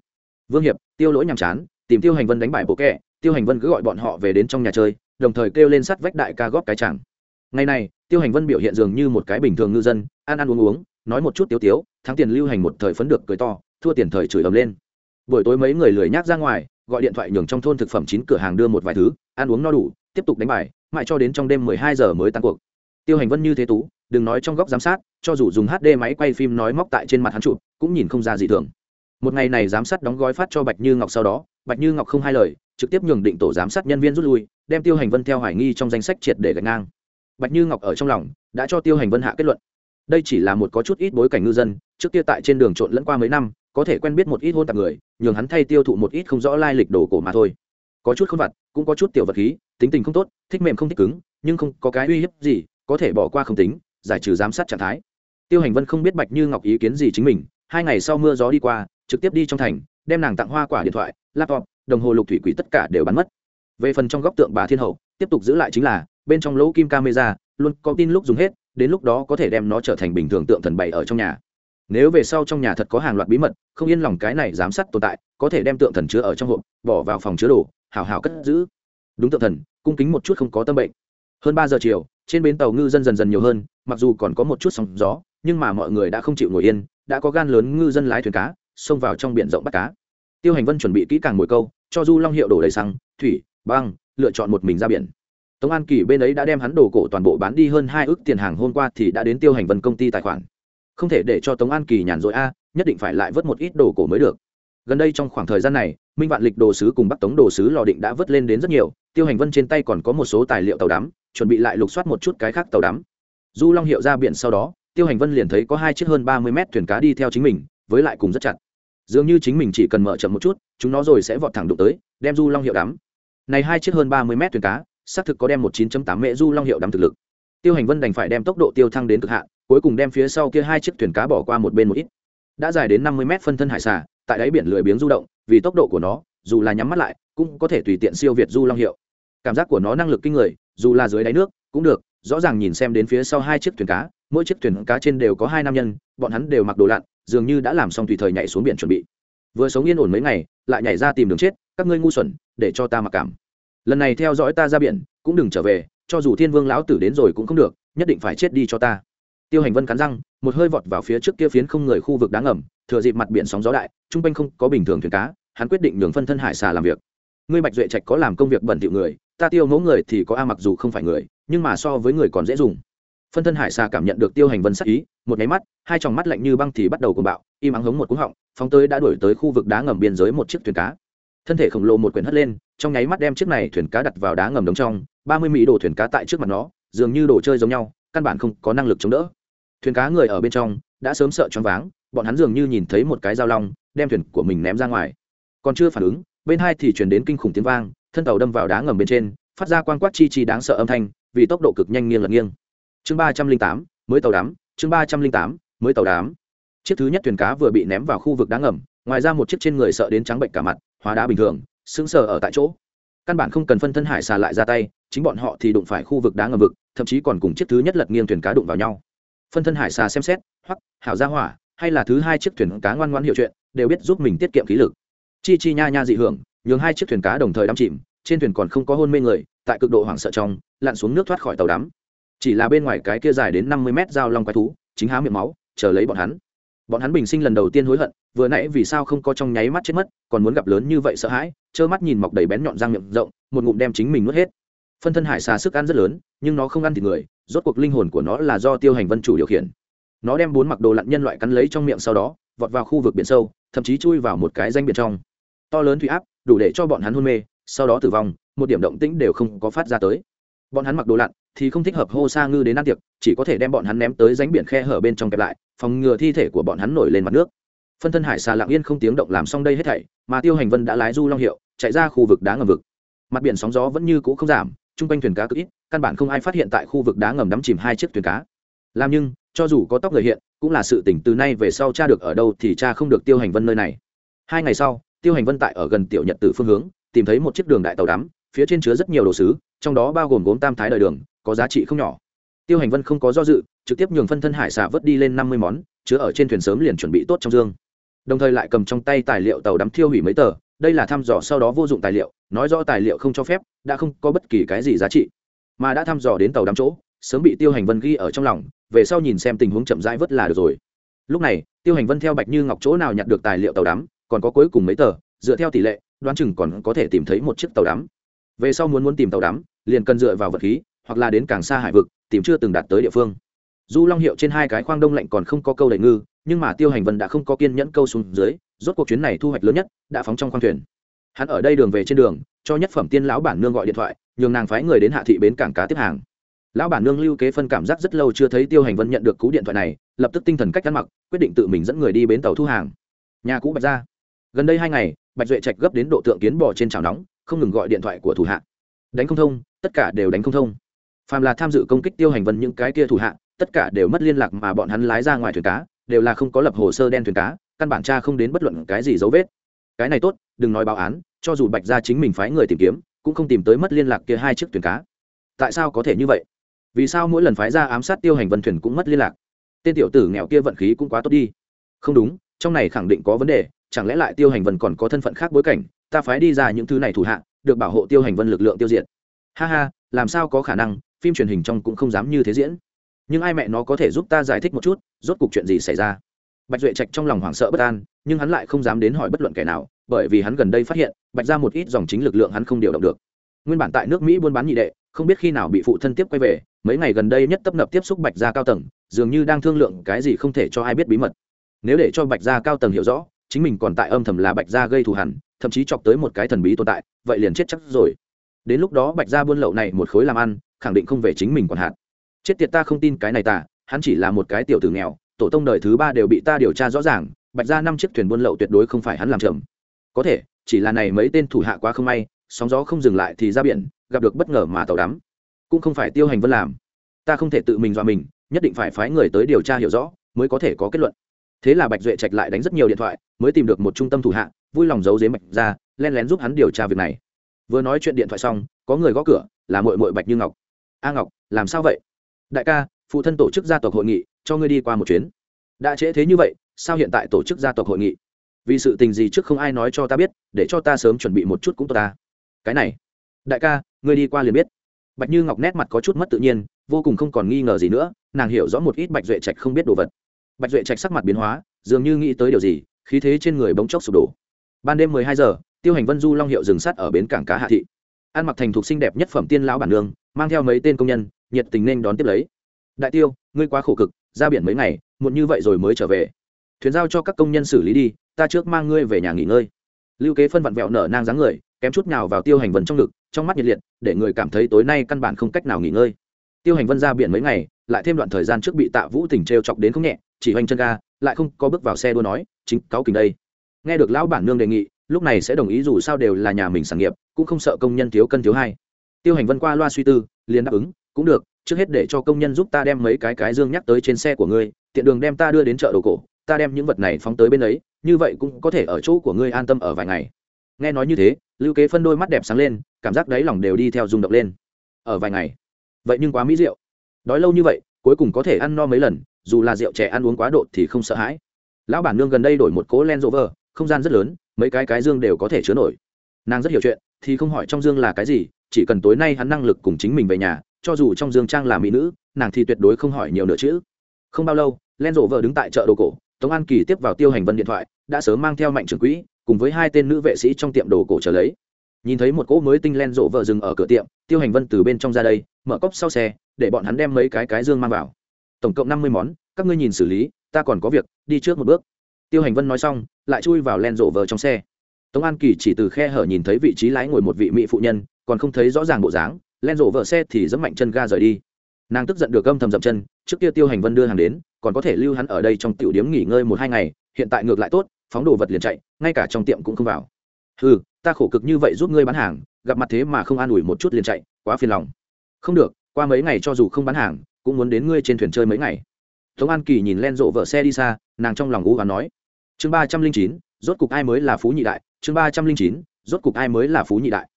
Vương hiệp, tiêu lỗi nhàm chán, tìm tiêu hành vân đánh bài bộ kẹ, tiêu hành vân cứ gọi bọn họ về đến trong nhà chơi, đồng thời kêu lên sắt vách đại ca góp cái chẳng ngày này, tiêu hành vân biểu hiện dường như một cái bình thường ngư dân, ăn ăn uống uống, nói một chút tiếu tiếu, thắng tiền lưu hành một thời phấn được cười to, thua tiền thời chửi ầm lên. Buổi tối mấy người lười nhác ra ngoài, gọi điện thoại nhường trong thôn thực phẩm chín cửa hàng đưa một vài thứ, ăn uống no đủ, tiếp tục đánh bài, mãi cho đến trong đêm mười hai giờ mới tan cuộc tiêu hành vân như thế tú, đừng nói trong góc giám sát, cho dù dùng hd máy quay phim nói móc tại trên mặt hắn chụp, cũng nhìn không ra gì thường. Một ngày này giám sát đóng gói phát cho bạch như ngọc sau đó, bạch như ngọc không hai lời, trực tiếp nhường định tổ giám sát nhân viên rút lui, đem tiêu hành vân theo hoài nghi trong danh sách triệt để gạch ngang. Bạch như ngọc ở trong lòng, đã cho tiêu hành vân hạ kết luận. Đây chỉ là một có chút ít bối cảnh ngư dân, trước kia tại trên đường trộn lẫn qua mấy năm, có thể quen biết một ít hôn tạp người, nhường hắn thay tiêu thụ một ít không rõ lai lịch đồ cổ mà thôi. Có chút không vặt, cũng có chút tiểu vật khí, tính tình không tốt, thích mềm không thích cứng, nhưng không có cái uy hiếp gì có thể bỏ qua không tính, giải trừ giám sát trạng thái. Tiêu hành vân không biết bạch như ngọc ý kiến gì chính mình, hai ngày sau mưa gió đi qua, trực tiếp đi trong thành, đem nàng tặng hoa quả điện thoại, laptop, đồng hồ lục thủy quỷ tất cả đều bắn mất. Về phần trong góc tượng bà thiên hậu, tiếp tục giữ lại chính là, bên trong lỗ kim camera, luôn có tin lúc dùng hết, đến lúc đó có thể đem nó trở thành bình thường tượng thần bày ở trong nhà. Nếu về sau trong nhà thật có hàng loạt bí mật, không yên lòng cái này giám sát tồn tại, có thể đem tượng thần chứa ở trong hộp, bỏ vào phòng chứa đồ, hào hào cất giữ. Đúng tượng thần, cung kính một chút không có tâm bệnh. Hơn ba giờ chiều trên bến tàu ngư dân dần dần nhiều hơn, mặc dù còn có một chút sóng gió, nhưng mà mọi người đã không chịu ngồi yên, đã có gan lớn ngư dân lái thuyền cá, xông vào trong biển rộng bắt cá. Tiêu hành vân chuẩn bị kỹ càng mồi câu, cho du long hiệu đổ đầy xăng, thủy, băng, lựa chọn một mình ra biển. Tống an kỳ bên ấy đã đem hắn đồ cổ toàn bộ bán đi hơn hai ước tiền hàng hôm qua thì đã đến tiêu hành vân công ty tài khoản. Không thể để cho tống an kỳ nhàn rỗi a, nhất định phải lại vớt một ít đồ cổ mới được. Gần đây trong khoảng thời gian này, minh vạn lịch đồ sứ cùng bắc tống đồ sứ lò định đã vớt lên đến rất nhiều tiêu hành vân trên tay còn có một số tài liệu tàu đắm, chuẩn bị lại lục soát một chút cái khác tàu đắm. Du long hiệu ra biển sau đó, tiêu hành vân liền thấy có hai chiếc hơn ba mươi mét thuyền cá đi theo chính mình, với lại cùng rất chặt. Dường như chính mình chỉ cần mở chậm một chút, chúng nó rồi sẽ vọt thẳng đụng tới, đem du long hiệu đắm. Này hai chiếc hơn ba mươi mét thuyền cá, xác thực có đem một 9 tám mễ du long hiệu đắm thực lực. Tiêu hành vân đành phải đem tốc độ tiêu thăng đến cực hạn, cuối cùng đem phía sau kia hai chiếc thuyền cá bỏ qua một bên một ít. Đã dài đến năm mươi mét phân thân hải xà, tại đáy biển lười biếng du động, vì tốc độ của nó, dù là nhắm mắt lại cũng có thể tùy tiện siêu việt du long hiệu. Cảm giác của nó năng lực kinh người, dù là dưới đáy nước, cũng được, rõ ràng nhìn xem đến phía sau hai chiếc thuyền cá, mỗi chiếc thuyền cá trên đều có hai nam nhân, bọn hắn đều mặc đồ lặn, dường như đã làm xong tùy thời nhảy xuống biển chuẩn bị. Vừa sống yên ổn mấy ngày, lại nhảy ra tìm đường chết, các ngươi ngu xuẩn, để cho ta mặc cảm. Lần này theo dõi ta ra biển, cũng đừng trở về, cho dù thiên vương lão tử đến rồi cũng không được, nhất định phải chết đi cho ta. Tiêu hành vân cắn răng, một hơi vọt vào phía trước kia phiến không người khu vực đáng ngầm, thừa dịp mặt biển sóng gió đại, trung quanh không có bình thường thuyền cá, hắn quyết định nhường phân thân hải xà làm việc ngươi bạch duệ trạch có làm công việc bẩn thỉu người, ta tiêu mẫu người thì có a mặc dù không phải người, nhưng mà so với người còn dễ dùng. Phân thân hải xà cảm nhận được tiêu hành vân sắc ý, một nháy mắt, hai tròng mắt lạnh như băng thì bắt đầu cùng bạo, im ắng hống một cú họng, phóng tới đã đuổi tới khu vực đá ngầm biên giới một chiếc thuyền cá. Thân thể khổng lồ một quyển hất lên, trong nháy mắt đem chiếc này thuyền cá đặt vào đá ngầm đống trong, ba mươi mỹ đồ thuyền cá tại trước mặt nó, dường như đồ chơi giống nhau, căn bản không có năng lực chống đỡ. Thuyền cá người ở bên trong, đã sớm sợ choáng váng, bọn hắn dường như nhìn thấy một cái dao long, đem thuyền của mình ném ra ngoài. Còn chưa phản ứng bên hai thì chuyển đến kinh khủng tiếng vang, thân tàu đâm vào đá ngầm bên trên, phát ra quan quát chi chi đáng sợ âm thanh, vì tốc độ cực nhanh nghiêng lật nghiêng. Chương ba trăm linh tám, mới tàu đám chương ba trăm linh tám, mới tàu đám chiếc thứ nhất thuyền cá vừa bị ném vào khu vực đá ngầm, ngoài ra một chiếc trên người sợ đến trắng bệnh cả mặt, hóa đá bình thường, sững sờ ở tại chỗ. Căn bản không cần phân thân hải xà lại ra tay, chính bọn họ thì đụng phải khu vực đá ngầm vực, thậm chí còn cùng chiếc thứ nhất lật nghiêng thuyền cá đụng vào nhau. Phân thân hải xà xem xét hoặc hảo gia hỏa, hay là thứ hai chiếc thuyền cá ngoan ngoan hiệu chuyện, đều biết giúp mình tiết kiệm khí lực chi chi nha nha dị hưởng, nhường hai chiếc thuyền cá đồng thời đắm chìm, trên thuyền còn không có hôn mê người, tại cực độ hoảng sợ trong, lặn xuống nước thoát khỏi tàu đắm. Chỉ là bên ngoài cái kia dài đến năm mươi mét dao long quái thú, chính há miệng máu, chờ lấy bọn hắn. Bọn hắn bình sinh lần đầu tiên hối hận, vừa nãy vì sao không có trong nháy mắt chết mất, còn muốn gặp lớn như vậy sợ hãi, trơ mắt nhìn mọc đầy bén nhọn răng miệng rộng, một ngụm đem chính mình nuốt hết. Phân thân hải xà sức ăn rất lớn, nhưng nó không ăn thịt người, rốt cuộc linh hồn của nó là do tiêu hành vân chủ điều khiển. Nó đem bốn mặc đồ lặn nhân loại cắn lấy trong miệng sau đó, vọt vào khu vực biển sâu, thậm chí chui vào một cái danh biển trong to lớn thủy áp, đủ để cho bọn hắn hôn mê, sau đó tử vong, một điểm động tĩnh đều không có phát ra tới. Bọn hắn mặc đồ lặn, thì không thích hợp hô sa ngư đến ăn tiệc, chỉ có thể đem bọn hắn ném tới ránh biển khe hở bên trong kẹp lại, phòng ngừa thi thể của bọn hắn nổi lên mặt nước. Phân thân hải xà lặng yên không tiếng động làm xong đây hết thảy, mà tiêu hành vân đã lái du long hiệu, chạy ra khu vực đá ngầm vực. Mặt biển sóng gió vẫn như cũ không giảm, chung quanh thuyền cá cực ít, căn bản không ai phát hiện tại khu vực đá ngầm đắm chìm hai chiếc thuyền cá. Làm nhưng, cho dù có tóc người hiện, cũng là sự tỉnh từ nay về sau cha được ở đâu thì cha không được tiêu hành vân nơi này. Hai ngày sau tiêu hành vân tại ở gần tiểu nhật tử phương hướng, tìm thấy một chiếc đường đại tàu đắm, phía trên chứa rất nhiều đồ sứ, trong đó bao gồm gốm tam thái đời đường, có giá trị không nhỏ. Tiêu hành vân không có do dự, trực tiếp nhường phân thân hải xả vớt đi lên năm mươi món, chứa ở trên thuyền sớm liền chuẩn bị tốt trong dương. Đồng thời lại cầm trong tay tài liệu tàu đắm thiêu hủy mấy tờ, đây là thăm dò sau đó vô dụng tài liệu, nói rõ tài liệu không cho phép, đã không có bất kỳ cái gì giá trị. Mà đã thăm dò đến tàu đắm chỗ, sớm bị tiêu hành vân ghi ở trong lòng, về sau nhìn xem tình huống chậm rãi vớt là được rồi. Lúc này, tiêu hành vân theo bạch như ngọc chỗ nào nhặt được tài liệu tàu đắm còn có cuối cùng mấy tờ, dựa theo tỷ lệ, đoán chừng còn có thể tìm thấy một chiếc tàu đắm. Về sau muốn muốn tìm tàu đắm, liền cần dựa vào vật khí, hoặc là đến càng xa hải vực, tìm chưa từng đạt tới địa phương. Du long hiệu trên hai cái khoang đông lạnh còn không có câu đầy ngư, nhưng mà tiêu hành vân đã không có kiên nhẫn câu xuống dưới, rốt cuộc chuyến này thu hoạch lớn nhất, đã phóng trong khoang thuyền. Hắn ở đây đường về trên đường, cho nhất phẩm tiên lão bản nương gọi điện thoại, nhường nàng phái người đến hạ thị bến cảng cá tiếp hàng. Lão bản nương lưu kế phân cảm giác rất lâu chưa thấy tiêu hành vân nhận được cú điện thoại này, lập tức tinh thần cách ăn mặc, quyết định tự mình dẫn người đi bến tàu thu hàng. Nhà cũ bạch ra gần đây hai ngày, bạch duệ trạch gấp đến độ tượng kiến bò trên chảo nóng, không ngừng gọi điện thoại của thủ hạ. Đánh không thông, tất cả đều đánh không thông. Phàm là tham dự công kích tiêu hành vân những cái kia thủ hạ, tất cả đều mất liên lạc mà bọn hắn lái ra ngoài thuyền cá, đều là không có lập hồ sơ đen thuyền cá, căn bản cha không đến bất luận cái gì dấu vết. Cái này tốt, đừng nói báo án, cho dù bạch ra chính mình phái người tìm kiếm, cũng không tìm tới mất liên lạc kia hai chiếc thuyền cá. Tại sao có thể như vậy? Vì sao mỗi lần phái ra ám sát tiêu hành vân thuyền cũng mất liên lạc? Tên tiểu tử nghèo kia vận khí cũng quá tốt đi. Không đúng, trong này khẳng định có vấn đề chẳng lẽ lại tiêu hành vân còn có thân phận khác bối cảnh, ta phái đi ra những thứ này thủ hạ, được bảo hộ tiêu hành vân lực lượng tiêu diệt. Ha ha, làm sao có khả năng, phim truyền hình trong cũng không dám như thế diễn. Nhưng ai mẹ nó có thể giúp ta giải thích một chút, rốt cuộc chuyện gì xảy ra? Bạch duệ trạch trong lòng hoảng sợ bất an, nhưng hắn lại không dám đến hỏi bất luận kẻ nào, bởi vì hắn gần đây phát hiện, bạch ra một ít dòng chính lực lượng hắn không điều động được. Nguyên bản tại nước mỹ buôn bán nhị đệ, không biết khi nào bị phụ thân tiếp quay về, mấy ngày gần đây nhất tấp nập tiếp xúc bạch gia cao tầng, dường như đang thương lượng cái gì không thể cho ai biết bí mật. Nếu để cho bạch gia cao tầng hiểu rõ chính mình còn tại âm thầm là bạch gia gây thù hẳn thậm chí chọc tới một cái thần bí tồn tại, vậy liền chết chắc rồi. Đến lúc đó bạch gia buôn lậu này một khối làm ăn, khẳng định không về chính mình còn hạn chết tiệt ta không tin cái này ta, hắn chỉ là một cái tiểu tử nghèo, tổ tông đời thứ ba đều bị ta điều tra rõ ràng, bạch ra năm chiếc thuyền buôn lậu tuyệt đối không phải hắn làm trầm có thể, chỉ là này mấy tên thủ hạ quá không may, sóng gió không dừng lại thì ra biển, gặp được bất ngờ mà tàu đắm. Cũng không phải tiêu hành vân làm. Ta không thể tự mình dọa mình, nhất định phải phái người tới điều tra hiểu rõ, mới có thể có kết luận thế là bạch duệ trạch lại đánh rất nhiều điện thoại, mới tìm được một trung tâm thủ hạ, vui lòng giấu dế mạch ra, len lén giúp hắn điều tra việc này. Vừa nói chuyện điện thoại xong, có người gõ cửa, là mội mội bạch như ngọc. A ngọc, làm sao vậy? Đại ca, phụ thân tổ chức gia tộc hội nghị, cho ngươi đi qua một chuyến. Đã trễ thế như vậy, sao hiện tại tổ chức gia tộc hội nghị? Vì sự tình gì trước không ai nói cho ta biết, để cho ta sớm chuẩn bị một chút cũng tốt ta. Cái này, đại ca, ngươi đi qua liền biết. Bạch như ngọc nét mặt có chút mất tự nhiên, vô cùng không còn nghi ngờ gì nữa, nàng hiểu rõ một ít bạch duệ trạch không biết đồ vật bạch duệ trạch sắc mặt biến hóa, dường như nghĩ tới điều gì, khí thế trên người bỗng chốc sụp đổ. Ban đêm mười hai giờ, tiêu hành vân du long hiệu dừng sắt ở bến cảng cá hạ thị. Ăn mặc thành thục xinh đẹp nhất phẩm tiên lão bản nương, mang theo mấy tên công nhân, nhiệt tình nên đón tiếp lấy. Đại tiêu, ngươi quá khổ cực, ra biển mấy ngày, muộn như vậy rồi mới trở về. Thuyền giao cho các công nhân xử lý đi, ta trước mang ngươi về nhà nghỉ ngơi. Lưu kế phân vặn vẹo nở nang dáng người, kém chút nào vào tiêu hành vân trong ngực, trong mắt nhiệt liệt, để người cảm thấy tối nay căn bản không cách nào nghỉ ngơi. Tiêu hành vân ra biển mấy ngày, lại thêm đoạn thời gian trước bị tạ vũ tỉnh t r e o chọc đến không nhẹ chỉ hoành chân ga, lại không có bước vào xe đua nói, chính cáo kình đây. Nghe được lão bản nương đề nghị, lúc này sẽ đồng ý dù sao đều là nhà mình sản nghiệp, cũng không sợ công nhân thiếu cân thiếu hai. Tiêu hành vân qua loa suy tư, liền đáp ứng, cũng được, trước hết để cho công nhân giúp ta đem mấy cái cái dương nhắc tới trên xe của ngươi, tiện đường đem ta đưa đến chợ đồ cổ, ta đem những vật này phóng tới bên ấy, như vậy cũng có thể ở chỗ của ngươi an tâm ở vài ngày. Nghe nói như thế, lưu kế phân đôi mắt đẹp sáng lên, cảm giác đáy lòng đều đi theo rung động lên. Ở vài ngày? Vậy nhưng quá mỹ rượu đói lâu như vậy, cuối cùng có thể ăn no mấy lần dù là rượu trẻ ăn uống quá độ thì không sợ hãi. Lão bản nương gần đây đổi một cố len rover vờ không gian rất lớn, mấy cái cái dương đều có thể chứa nổi. Nàng rất hiểu chuyện, thì không hỏi trong dương là cái gì, chỉ cần tối nay hắn năng lực cùng chính mình về nhà, cho dù trong dương trang là mỹ nữ, nàng thì tuyệt đối không hỏi nhiều nữa chứ. không bao lâu len rộ vợ đứng tại chợ đồ cổ, tống an kỳ tiếp vào tiêu hành vân điện thoại, đã sớm mang theo mạnh trưởng quỹ, cùng với hai tên nữ vệ sĩ trong tiệm đồ cổ trở lấy. Nhìn thấy một cỗ mới tinh len rộ vợ dừng ở cửa tiệm, tiêu hành vân từ bên trong ra đây, mở cốc sau xe, để bọn hắn đem mấy cái cái dương mang vào tổng cộng năm mươi món, các ngươi nhìn xử lý, ta còn có việc, đi trước một bước. Tiêu hành vân nói xong, lại chui vào len rộ vợ trong xe. Tống an kỳ chỉ từ khe hở nhìn thấy vị trí lái ngồi một vị mỹ phụ nhân, còn không thấy rõ ràng bộ dáng, len rộ vợ xe thì dẫm mạnh chân ga rời đi. Nàng tức giận được gâm thầm dậm chân, trước kia tiêu hành vân đưa hàng đến, còn có thể lưu hắn ở đây trong tiểu điếm nghỉ ngơi một hai ngày, hiện tại ngược lại tốt, phóng đồ vật liền chạy, ngay cả trong tiệm cũng không vào. Ừ ta khổ cực như vậy giúp ngươi bán hàng, gặp mặt thế mà không an ủi một chút liền chạy, quá phiền lòng. Không được, qua mấy ngày cho dù không bán hàng cũng muốn đến ngươi trên thuyền chơi mấy ngày. Tống an kỳ nhìn len rộ vợ xe đi xa, nàng trong lòng u và nói. Chương ba trăm linh chín, rốt cục ai mới là phú nhị đại? Chương ba trăm linh chín, rốt cục ai mới là phú nhị đại?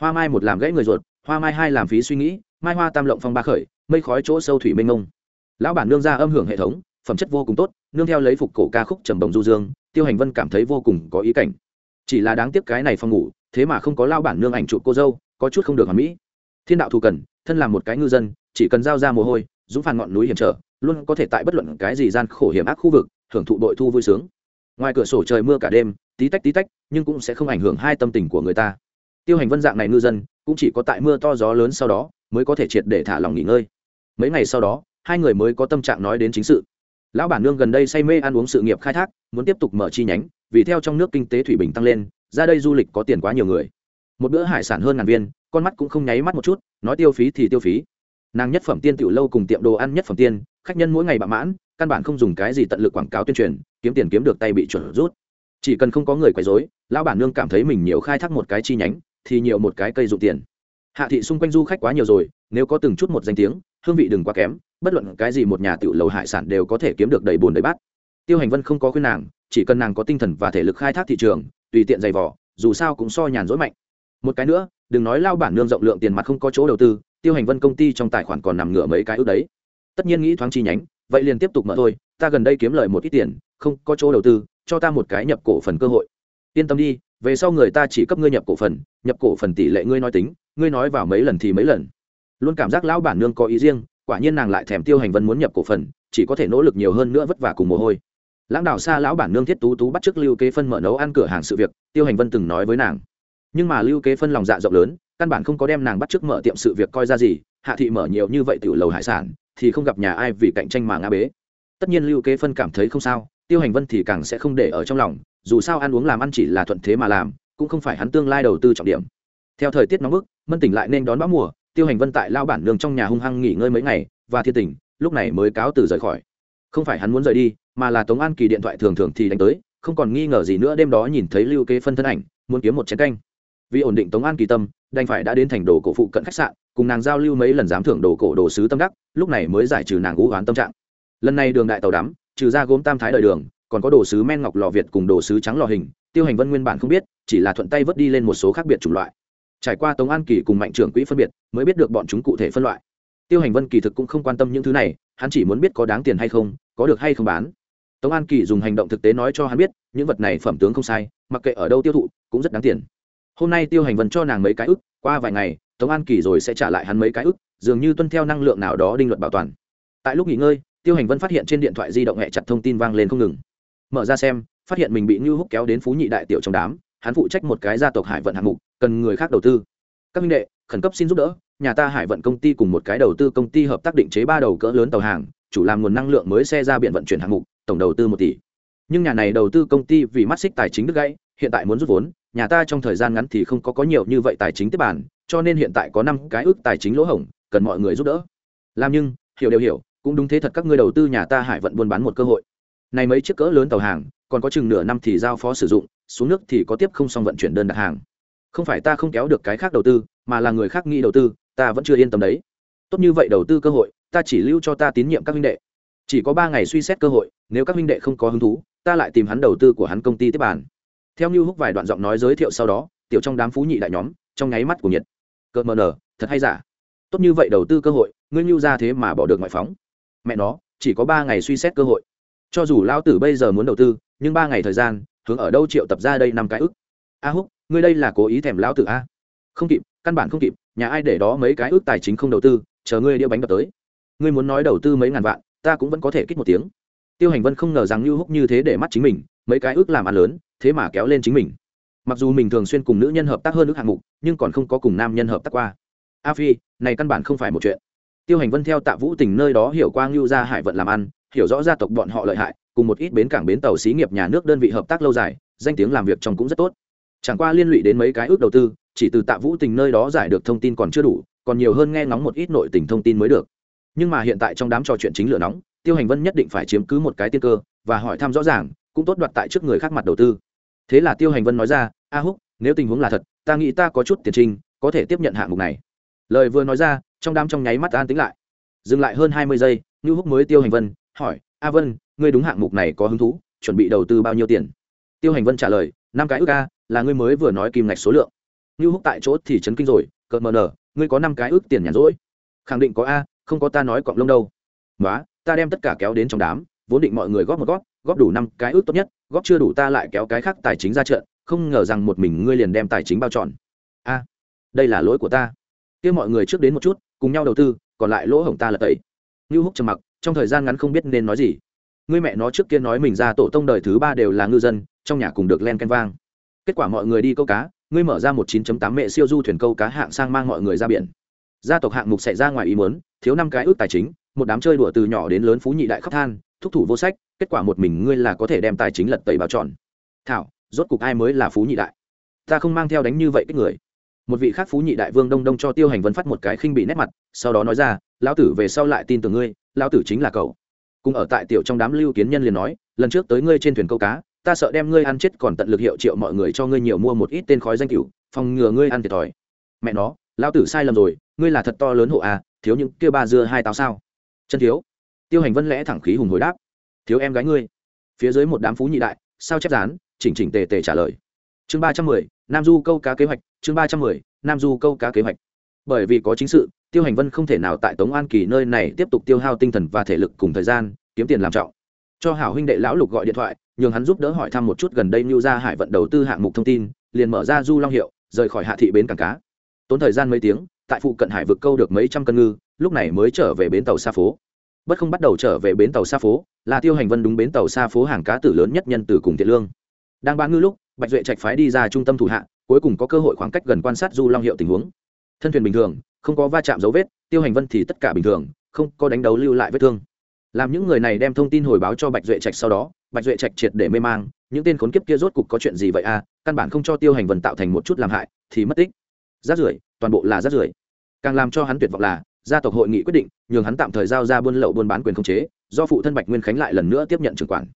Hoa mai một làm gãy người ruột, hoa mai hai làm phí suy nghĩ, mai hoa tam lộng phong ba khởi, mây khói chỗ sâu thủy mênh ngông lão bản nương ra âm hưởng hệ thống, phẩm chất vô cùng tốt, nương theo lấy phục cổ ca khúc trầm đồng du dương, tiêu hành vân cảm thấy vô cùng có ý cảnh. Chỉ là đáng tiếc cái này phòng ngủ, thế mà không có lao bản nương ảnh trụ cô dâu, có chút không được hoàn mỹ. Thiên đạo thù cần thân là một cái ngư dân, chỉ cần giao ra mồ hôi, dũng phàn ngọn núi hiểm trở, luôn có thể tại bất luận cái gì gian khổ hiểm ác khu vực, hưởng thụ đội thu vui sướng. Ngoài cửa sổ trời mưa cả đêm, tí tách tí tách, nhưng cũng sẽ không ảnh hưởng hai tâm tình của người ta. Tiêu hành vân dạng này ngư dân, cũng chỉ có tại mưa to gió lớn sau đó, mới có thể triệt để thả lòng nghỉ ngơi. Mấy ngày sau đó, hai người mới có tâm trạng nói đến chính sự. Lão bản nương gần đây say mê ăn uống sự nghiệp khai thác, muốn tiếp tục mở chi nhánh, vì theo trong nước kinh tế thủy bình tăng lên, ra đây du lịch có tiền quá nhiều người một bữa hải sản hơn ngàn viên, con mắt cũng không nháy mắt một chút, nói tiêu phí thì tiêu phí. Nàng nhất phẩm tiên tiểu lâu cùng tiệm đồ ăn nhất phẩm tiên, khách nhân mỗi ngày bạ mãn, căn bản không dùng cái gì tận lực quảng cáo tuyên truyền, kiếm tiền kiếm được tay bị chuẩn rút. Chỉ cần không có người quấy rối, lão bản nương cảm thấy mình nhiều khai thác một cái chi nhánh, thì nhiều một cái cây dụng tiền. Hạ thị xung quanh du khách quá nhiều rồi, nếu có từng chút một danh tiếng, hương vị đừng quá kém, bất luận cái gì một nhà tiểu lầu hải sản đều có thể kiếm được đầy bùn đầy bát. Tiêu hành vân không có khuyên nàng, chỉ cần nàng có tinh thần và thể lực khai thác thị trường, tùy tiện giày vỏ dù sao cũng so nhàn rỗi mạnh một cái nữa, đừng nói lao bản nương rộng lượng tiền mặt không có chỗ đầu tư, tiêu hành vân công ty trong tài khoản còn nằm ngửa mấy cái ước đấy. Tất nhiên nghĩ thoáng chi nhánh, vậy liền tiếp tục mở thôi, ta gần đây kiếm lời một ít tiền, không có chỗ đầu tư, cho ta một cái nhập cổ phần cơ hội. Yên tâm đi, về sau người ta chỉ cấp ngươi nhập cổ phần, nhập cổ phần tỷ lệ ngươi nói tính, ngươi nói vào mấy lần thì mấy lần. Luôn cảm giác lão bản nương có ý riêng, quả nhiên nàng lại thèm tiêu hành vân muốn nhập cổ phần, chỉ có thể nỗ lực nhiều hơn nữa vất vả cùng mồ hôi. Lãng đạo xa lão bản nương thiết tú tú bắt chước lưu kế phân mở nấu ăn cửa hàng sự việc, tiêu hành vân từng nói với nàng nhưng mà lưu kế phân lòng dạ rộng lớn, căn bản không có đem nàng bắt chước mở tiệm sự việc coi ra gì, hạ thị mở nhiều như vậy tiểu lầu hải sản, thì không gặp nhà ai vì cạnh tranh mà ngã bế. Tất nhiên lưu kế phân cảm thấy không sao, tiêu hành vân thì càng sẽ không để ở trong lòng, dù sao ăn uống làm ăn chỉ là thuận thế mà làm, cũng không phải hắn tương lai đầu tư trọng điểm. Theo thời tiết nóng bức, mân tỉnh lại nên đón bão mùa, tiêu hành vân tại lao bản nương trong nhà hung hăng nghỉ ngơi mấy ngày, và thiên tỉnh lúc này mới cáo từ rời khỏi. Không phải hắn muốn rời đi, mà là tống an kỳ điện thoại thường thường thì đánh tới, không còn nghi ngờ gì nữa đêm đó nhìn thấy lưu kế phân thân ảnh, muốn kiếm một chén canh vì ổn định tống an kỳ tâm, đành phải đã đến thành đồ cổ phụ cận khách sạn, cùng nàng giao lưu mấy lần dám thưởng đồ cổ đồ sứ tâm đắc, lúc này mới giải trừ nàng ngũ hoán tâm trạng. Lần này đường đại tàu đắm, trừ ra gốm tam thái đời đường, còn có đồ sứ men ngọc lò việt cùng đồ sứ trắng lò hình, tiêu hành vân nguyên bản không biết, chỉ là thuận tay vớt đi lên một số khác biệt chủng loại. Trải qua tống an kỳ cùng mạnh trưởng quỹ phân biệt, mới biết được bọn chúng cụ thể phân loại. Tiêu hành vân kỳ thực cũng không quan tâm những thứ này, hắn chỉ muốn biết có đáng tiền hay không, có được hay không bán. Tống an kỳ dùng hành động thực tế nói cho hắn biết, những vật này phẩm tướng không sai, mặc kệ ở đâu tiêu thụ, cũng rất đáng tiền hôm nay tiêu hành vân cho nàng mấy cái ức, qua vài ngày, tống an kỳ rồi sẽ trả lại hắn mấy cái ức, dường như tuân theo năng lượng nào đó đinh luật bảo toàn. Tại lúc nghỉ ngơi, tiêu hành vân phát hiện trên điện thoại di động hẹ chặt thông tin vang lên không ngừng. Mở ra xem, phát hiện mình bị ngưu húc kéo đến phú nhị đại tiểu trong đám, hắn phụ trách một cái gia tộc hải vận hạng mục, cần người khác đầu tư. Các minh đệ, khẩn cấp xin giúp đỡ, nhà ta hải vận công ty cùng một cái đầu tư công ty hợp tác định chế ba đầu cỡ lớn tàu hàng, chủ làm nguồn năng lượng mới xe ra biển vận chuyển hạng mục, tổng đầu tư một tỷ nhưng nhà này đầu tư công ty vì mắt xích tài chính đứt gãy, hiện tại muốn rút vốn, nhà ta trong thời gian ngắn thì không có có nhiều như vậy tài chính tiếp bản cho nên hiện tại có năm cái ước tài chính lỗ hổng, cần mọi người giúp đỡ. Làm nhưng, hiểu đều hiểu, cũng đúng thế thật các ngươi đầu tư nhà ta hải vận buôn bán một cơ hội. Này mấy chiếc cỡ lớn tàu hàng, còn có chừng nửa năm thì giao phó sử dụng, xuống nước thì có tiếp không xong vận chuyển đơn đặt hàng. Không phải ta không kéo được cái khác đầu tư, mà là người khác nghĩ đầu tư, ta vẫn chưa yên tâm đấy. Tốt như vậy đầu tư cơ hội, ta chỉ lưu cho ta tín nhiệm các huynh đệ. Chỉ có ba ngày suy xét cơ hội, nếu các huynh đệ không có hứng thú ta lại tìm hắn đầu tư của hắn công ty tiếp bàn. Theo như húc vài đoạn giọng nói giới thiệu sau đó, tiểu trong đám phú nhị đại nhóm, trong nháy mắt của nhiệt. Cợt mờ nở, thật hay giả? Tốt như vậy đầu tư cơ hội, ngươi nhu ra thế mà bỏ được ngoại phóng. Mẹ nó, chỉ có ba ngày suy xét cơ hội. Cho dù Lão tử bây giờ muốn đầu tư, nhưng ba ngày thời gian, hướng ở đâu triệu tập ra đây năm cái ức? A húc, ngươi đây là cố ý thèm Lão tử a? Không kịp, căn bản không kịp, nhà ai để đó mấy cái ước tài chính không đầu tư, chờ ngươi đĩa bánh đập tới. Ngươi muốn nói đầu tư mấy ngàn vạn, ta cũng vẫn có thể kích một tiếng tiêu hành vân không ngờ rằng như húc như thế để mắt chính mình, mấy cái ước làm ăn lớn, thế mà kéo lên chính mình. Mặc dù mình thường xuyên cùng nữ nhân hợp tác hơn ước hạng mục, nhưng còn không có cùng nam nhân hợp tác qua. A phi, này căn bản không phải một chuyện. Tiêu hành vân theo tạ vũ tình nơi đó hiểu qua ngưu gia hải vận làm ăn, hiểu rõ gia tộc bọn họ lợi hại, cùng một ít bến cảng bến tàu xí nghiệp nhà nước đơn vị hợp tác lâu dài, danh tiếng làm việc trong cũng rất tốt. Chẳng qua liên lụy đến mấy cái ước đầu tư, chỉ từ tạ vũ tình nơi đó giải được thông tin còn chưa đủ, còn nhiều hơn nghe ngóng một ít nội tình thông tin mới được. Nhưng mà hiện tại trong đám trò chuyện chính lửa nóng tiêu hành vân nhất định phải chiếm cứ một cái tiên cơ, và hỏi thăm rõ ràng, cũng tốt đoạt tại trước người khác mặt đầu tư. Thế là tiêu hành vân nói ra, a húc, nếu tình huống là thật, ta nghĩ ta có chút tiền trình, có thể tiếp nhận hạng mục này. Lời vừa nói ra, trong đám trong nháy mắt an tính lại. Dừng lại hơn hai mươi giây như húc mới tiêu hành vân, hỏi, a vân, ngươi đúng hạng mục này có hứng thú, chuẩn bị đầu tư bao nhiêu tiền? Tiêu hành vân trả lời, năm cái ước a, là ngươi mới vừa nói kim ngạch số lượng. Như húc tại chỗ thì chấn kinh rồi, cợt mờ nở, ngươi có năm cái ước tiền nhàn rỗi. Khẳng định có a, không có ta nói cọng lông đâu. Nói ta đem tất cả kéo đến trong đám, vốn định mọi người góp một góp góp đủ năm cái ước tốt nhất, góp chưa đủ ta lại kéo cái khác tài chính ra trận, không ngờ rằng một mình ngươi liền đem tài chính bao tròn a, đây là lỗi của ta. Kia mọi người trước đến một chút, cùng nhau đầu tư, còn lại lỗ hổng ta là tẩy. Như húc trầm mặc, trong thời gian ngắn không biết nên nói gì. Ngươi mẹ nó trước kia nói mình ra tổ tông đời thứ ba đều là ngư dân, trong nhà cùng được len canh vang. Kết quả mọi người đi câu cá, ngươi mở ra một 9.8 mẹ siêu du thuyền câu cá hạng sang mang mọi người ra biển. Gia tộc hạng mục xảy ra ngoài ý muốn, thiếu năm cái ước tài chính một đám chơi đùa từ nhỏ đến lớn phú nhị đại khóc than, thúc thủ vô sách, kết quả một mình ngươi là có thể đem tài chính lật tẩy bào tròn. Thảo, rốt cục ai mới là phú nhị đại? Ta không mang theo đánh như vậy cái người. Một vị khác phú nhị đại vương đông đông cho tiêu hành vân phát một cái khinh bị nét mặt, sau đó nói ra, lão tử về sau lại tin tưởng ngươi, lão tử chính là cậu. Cùng ở tại tiểu trong đám lưu kiến nhân liền nói, lần trước tới ngươi trên thuyền câu cá, ta sợ đem ngươi ăn chết còn tận lực hiệu triệu mọi người cho ngươi nhiều mua một ít tên khói danh cửu, phòng ngừa ngươi ăn thiệt thòi. Mẹ nó, lão tử sai lầm rồi, ngươi là thật to lớn hộ à thiếu những kia ba dưa hai táo sao? Chân thiếu. Tiêu hành vân lẽ thẳng khí hùng hồi đáp. Thiếu em gái ngươi. Phía dưới một đám phú nhị đại, sao chép dán, chỉnh chỉnh tề tề trả lời. Chương ba trăm mười, nam du câu cá kế hoạch, chương ba trăm mười, nam du câu cá kế hoạch. Bởi vì có chính sự, tiêu hành vân không thể nào tại tống an kỳ nơi này tiếp tục tiêu hao tinh thần và thể lực cùng thời gian, kiếm tiền làm trọng. Cho hảo huynh đệ lão lục gọi điện thoại, nhường hắn giúp đỡ hỏi thăm một chút gần đây lưu ra hải vận đầu tư hạng mục thông tin, liền mở ra du long hiệu, rời khỏi hạ thị bến cảng cá. Tốn thời gian mấy tiếng tại phụ cận hải vực câu được mấy trăm cân ngư, lúc này mới trở về bến tàu xa phố. Bất không bắt đầu trở về bến tàu xa phố, là tiêu hành vân đúng bến tàu xa phố hàng cá tử lớn nhất nhân từ cùng thiện lương. Đang bán ngư lúc, bạch duệ trạch phái đi ra trung tâm thủ hạ, cuối cùng có cơ hội khoảng cách gần quan sát du long hiệu tình huống. Thân thuyền bình thường, không có va chạm dấu vết, tiêu hành vân thì tất cả bình thường, không có đánh đấu lưu lại vết thương. Làm những người này đem thông tin hồi báo cho bạch duệ trạch sau đó, bạch duệ trạch triệt để mê mang, những tên khốn kiếp kia rốt cục có chuyện gì vậy à căn bản không cho tiêu hành vân tạo thành một chút làm hại, thì mất tích. Rát rưởi toàn bộ là rác rưởi. Càng làm cho hắn tuyệt vọng là, gia tộc hội nghị quyết định, nhường hắn tạm thời giao ra buôn lậu buôn bán quyền khống chế, do phụ thân bạch nguyên khánh lại lần nữa tiếp nhận trưởng quản.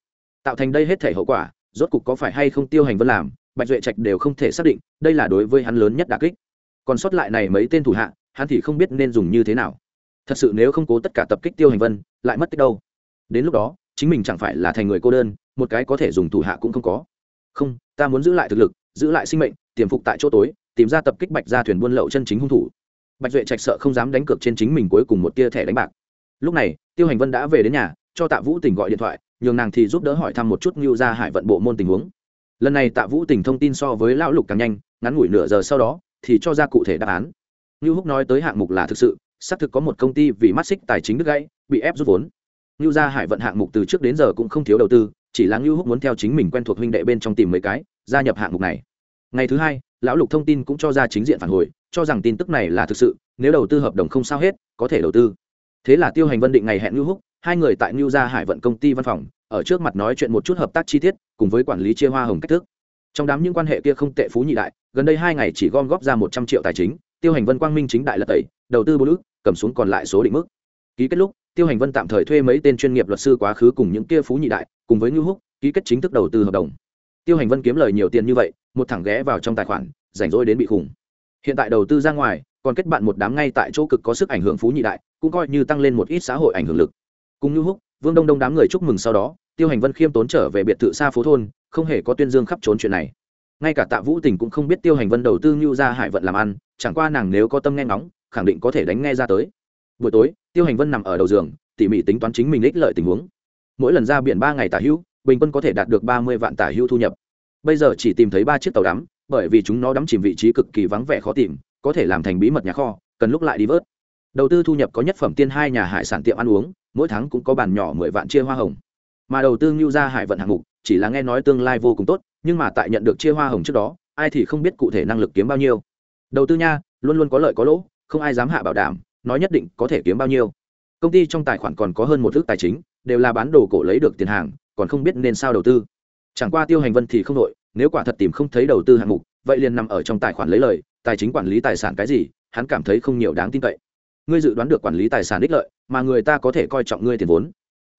Tạo thành đây hết thể hậu quả, rốt cục có phải hay không tiêu hành vân làm, bạch duệ trạch đều không thể xác định, đây là đối với hắn lớn nhất đà kích. Còn sót lại này mấy tên thủ hạ, hắn thì không biết nên dùng như thế nào. Thật sự nếu không cố tất cả tập kích tiêu hành vân, lại mất tích đâu? Đến lúc đó, chính mình chẳng phải là thành người cô đơn, một cái có thể dùng thủ hạ cũng không có. Không, ta muốn giữ lại thực lực, giữ lại sinh mệnh, tiềm phục tại chỗ tối tìm ra tập kích bạch ra thuyền buôn lậu chân chính hung thủ. Bạch duệ trạch sợ không dám đánh cược trên chính mình cuối cùng một tia thẻ đánh bạc. Lúc này tiêu hành vân đã về đến nhà cho tạ vũ tình gọi điện thoại nhường nàng thì giúp đỡ hỏi thăm một chút ngưu ra hải vận bộ môn tình huống. Lần này tạ vũ tình thông tin so với lão lục càng nhanh ngắn ngủi nửa giờ sau đó thì cho ra cụ thể đáp án. Ngưu húc nói tới hạng mục là thực sự xác thực có một công ty vì mắt xích tài chính đứt gãy bị ép rút vốn. Ngưu gia Hải vận hạng mục từ trước đến giờ cũng không thiếu đầu tư, chỉ là ngưu Húc muốn theo chính mình quen thuộc huynh đệ bên trong tìm mấy cái, gia nhập hạng mục này. Ngày thứ hai, lão Lục thông tin cũng cho ra chính diện phản hồi, cho rằng tin tức này là thực sự, nếu đầu tư hợp đồng không sao hết, có thể đầu tư. Thế là Tiêu Hành Vân định ngày hẹn Nưu Húc, hai người tại Nưu gia Hải vận công ty văn phòng, ở trước mặt nói chuyện một chút hợp tác chi tiết, cùng với quản lý chia hoa hồng cách thức. Trong đám những quan hệ kia không tệ phú nhị đại, gần đây hai ngày chỉ gom góp ra một trăm triệu tài chính, Tiêu Hành Vân quang minh chính đại là tẩy, đầu tư bốn ức, cầm xuống còn lại số định mức. Ký kết lúc, tiêu hành vân tạm thời thuê mấy tên chuyên nghiệp luật sư quá khứ cùng những kia phú nhị đại cùng với ngư húc ký kết chính thức đầu tư hợp đồng tiêu hành vân kiếm lời nhiều tiền như vậy một thẳng ghé vào trong tài khoản, rảnh rỗi đến bị khủng. Hiện tại đầu tư ra ngoài, còn kết bạn một đám ngay tại chỗ cực có sức ảnh hưởng phú nhị đại, cũng coi như tăng lên một ít xã hội ảnh hưởng lực. Cùng như húc, vương đông đông đám người chúc mừng sau đó, tiêu hành vân khiêm tốn trở về biệt thự xa phố thôn, không hề có tuyên dương khắp trốn chuyện này. Ngay cả tạ vũ tình cũng không biết tiêu hành vân đầu tư như ra hải vận làm ăn, chẳng qua nàng nếu có tâm nghe ngóng, khẳng định có thể đánh nghe ra tới. Buổi tối, tiêu hành vân nằm ở đầu giường, tỉ mỉ tính toán chính mình ích lợi tình huống. Mỗi lần ra biển ba ngày tả hữu, bình quân có thể đạt được ba mươi vạn tả hữu thu nhập bây giờ chỉ tìm thấy ba chiếc tàu đắm, bởi vì chúng nó đắm chìm vị trí cực kỳ vắng vẻ khó tìm, có thể làm thành bí mật nhà kho, cần lúc lại đi vớt. Đầu tư thu nhập có nhất phẩm tiên hai nhà hải sản tiệm ăn uống, mỗi tháng cũng có bàn nhỏ mười vạn chia hoa hồng. Mà đầu tư ngưu ra hải vận hạng mục, chỉ là nghe nói tương lai vô cùng tốt, nhưng mà tại nhận được chia hoa hồng trước đó, ai thì không biết cụ thể năng lực kiếm bao nhiêu. Đầu tư nha, luôn luôn có lợi có lỗ, không ai dám hạ bảo đảm, nói nhất định có thể kiếm bao nhiêu. Công ty trong tài khoản còn có hơn một thước tài chính, đều là bán đồ cổ lấy được tiền hàng, còn không biết nên sao đầu tư chẳng qua tiêu hành vân thì không đội, nếu quả thật tìm không thấy đầu tư hạng mục, vậy liền nằm ở trong tài khoản lấy lời, tài chính quản lý tài sản cái gì, hắn cảm thấy không nhiều đáng tin cậy. Ngươi dự đoán được quản lý tài sản ích lợi, mà người ta có thể coi trọng ngươi tiền vốn.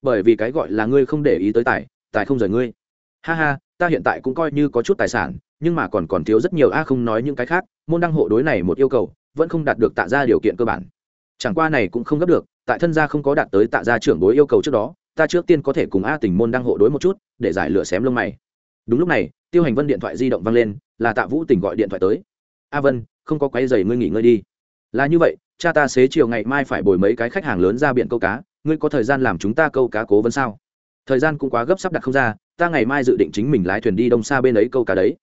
Bởi vì cái gọi là ngươi không để ý tới tài tài không rời ngươi. Ha ha, ta hiện tại cũng coi như có chút tài sản, nhưng mà còn còn thiếu rất nhiều a, không nói những cái khác, môn đăng hộ đối này một yêu cầu, vẫn không đạt được tạ ra điều kiện cơ bản. Chẳng qua này cũng không gấp được, tại thân gia không có đạt tới tạ gia trưởng bối yêu cầu trước đó ta trước tiên có thể cùng a tình môn đăng hộ đối một chút, để giải lửa xém lông mày. Đúng lúc này, tiêu hành vân điện thoại di động vang lên, là tạ vũ tình gọi điện thoại tới. A vân, không có quấy giày ngươi nghỉ ngơi đi. Là như vậy, cha ta xế chiều ngày mai phải bồi mấy cái khách hàng lớn ra biển câu cá, ngươi có thời gian làm chúng ta câu cá cố vấn sao? Thời gian cũng quá gấp sắp đặt không ra, ta ngày mai dự định chính mình lái thuyền đi đông xa bên ấy câu cá đấy.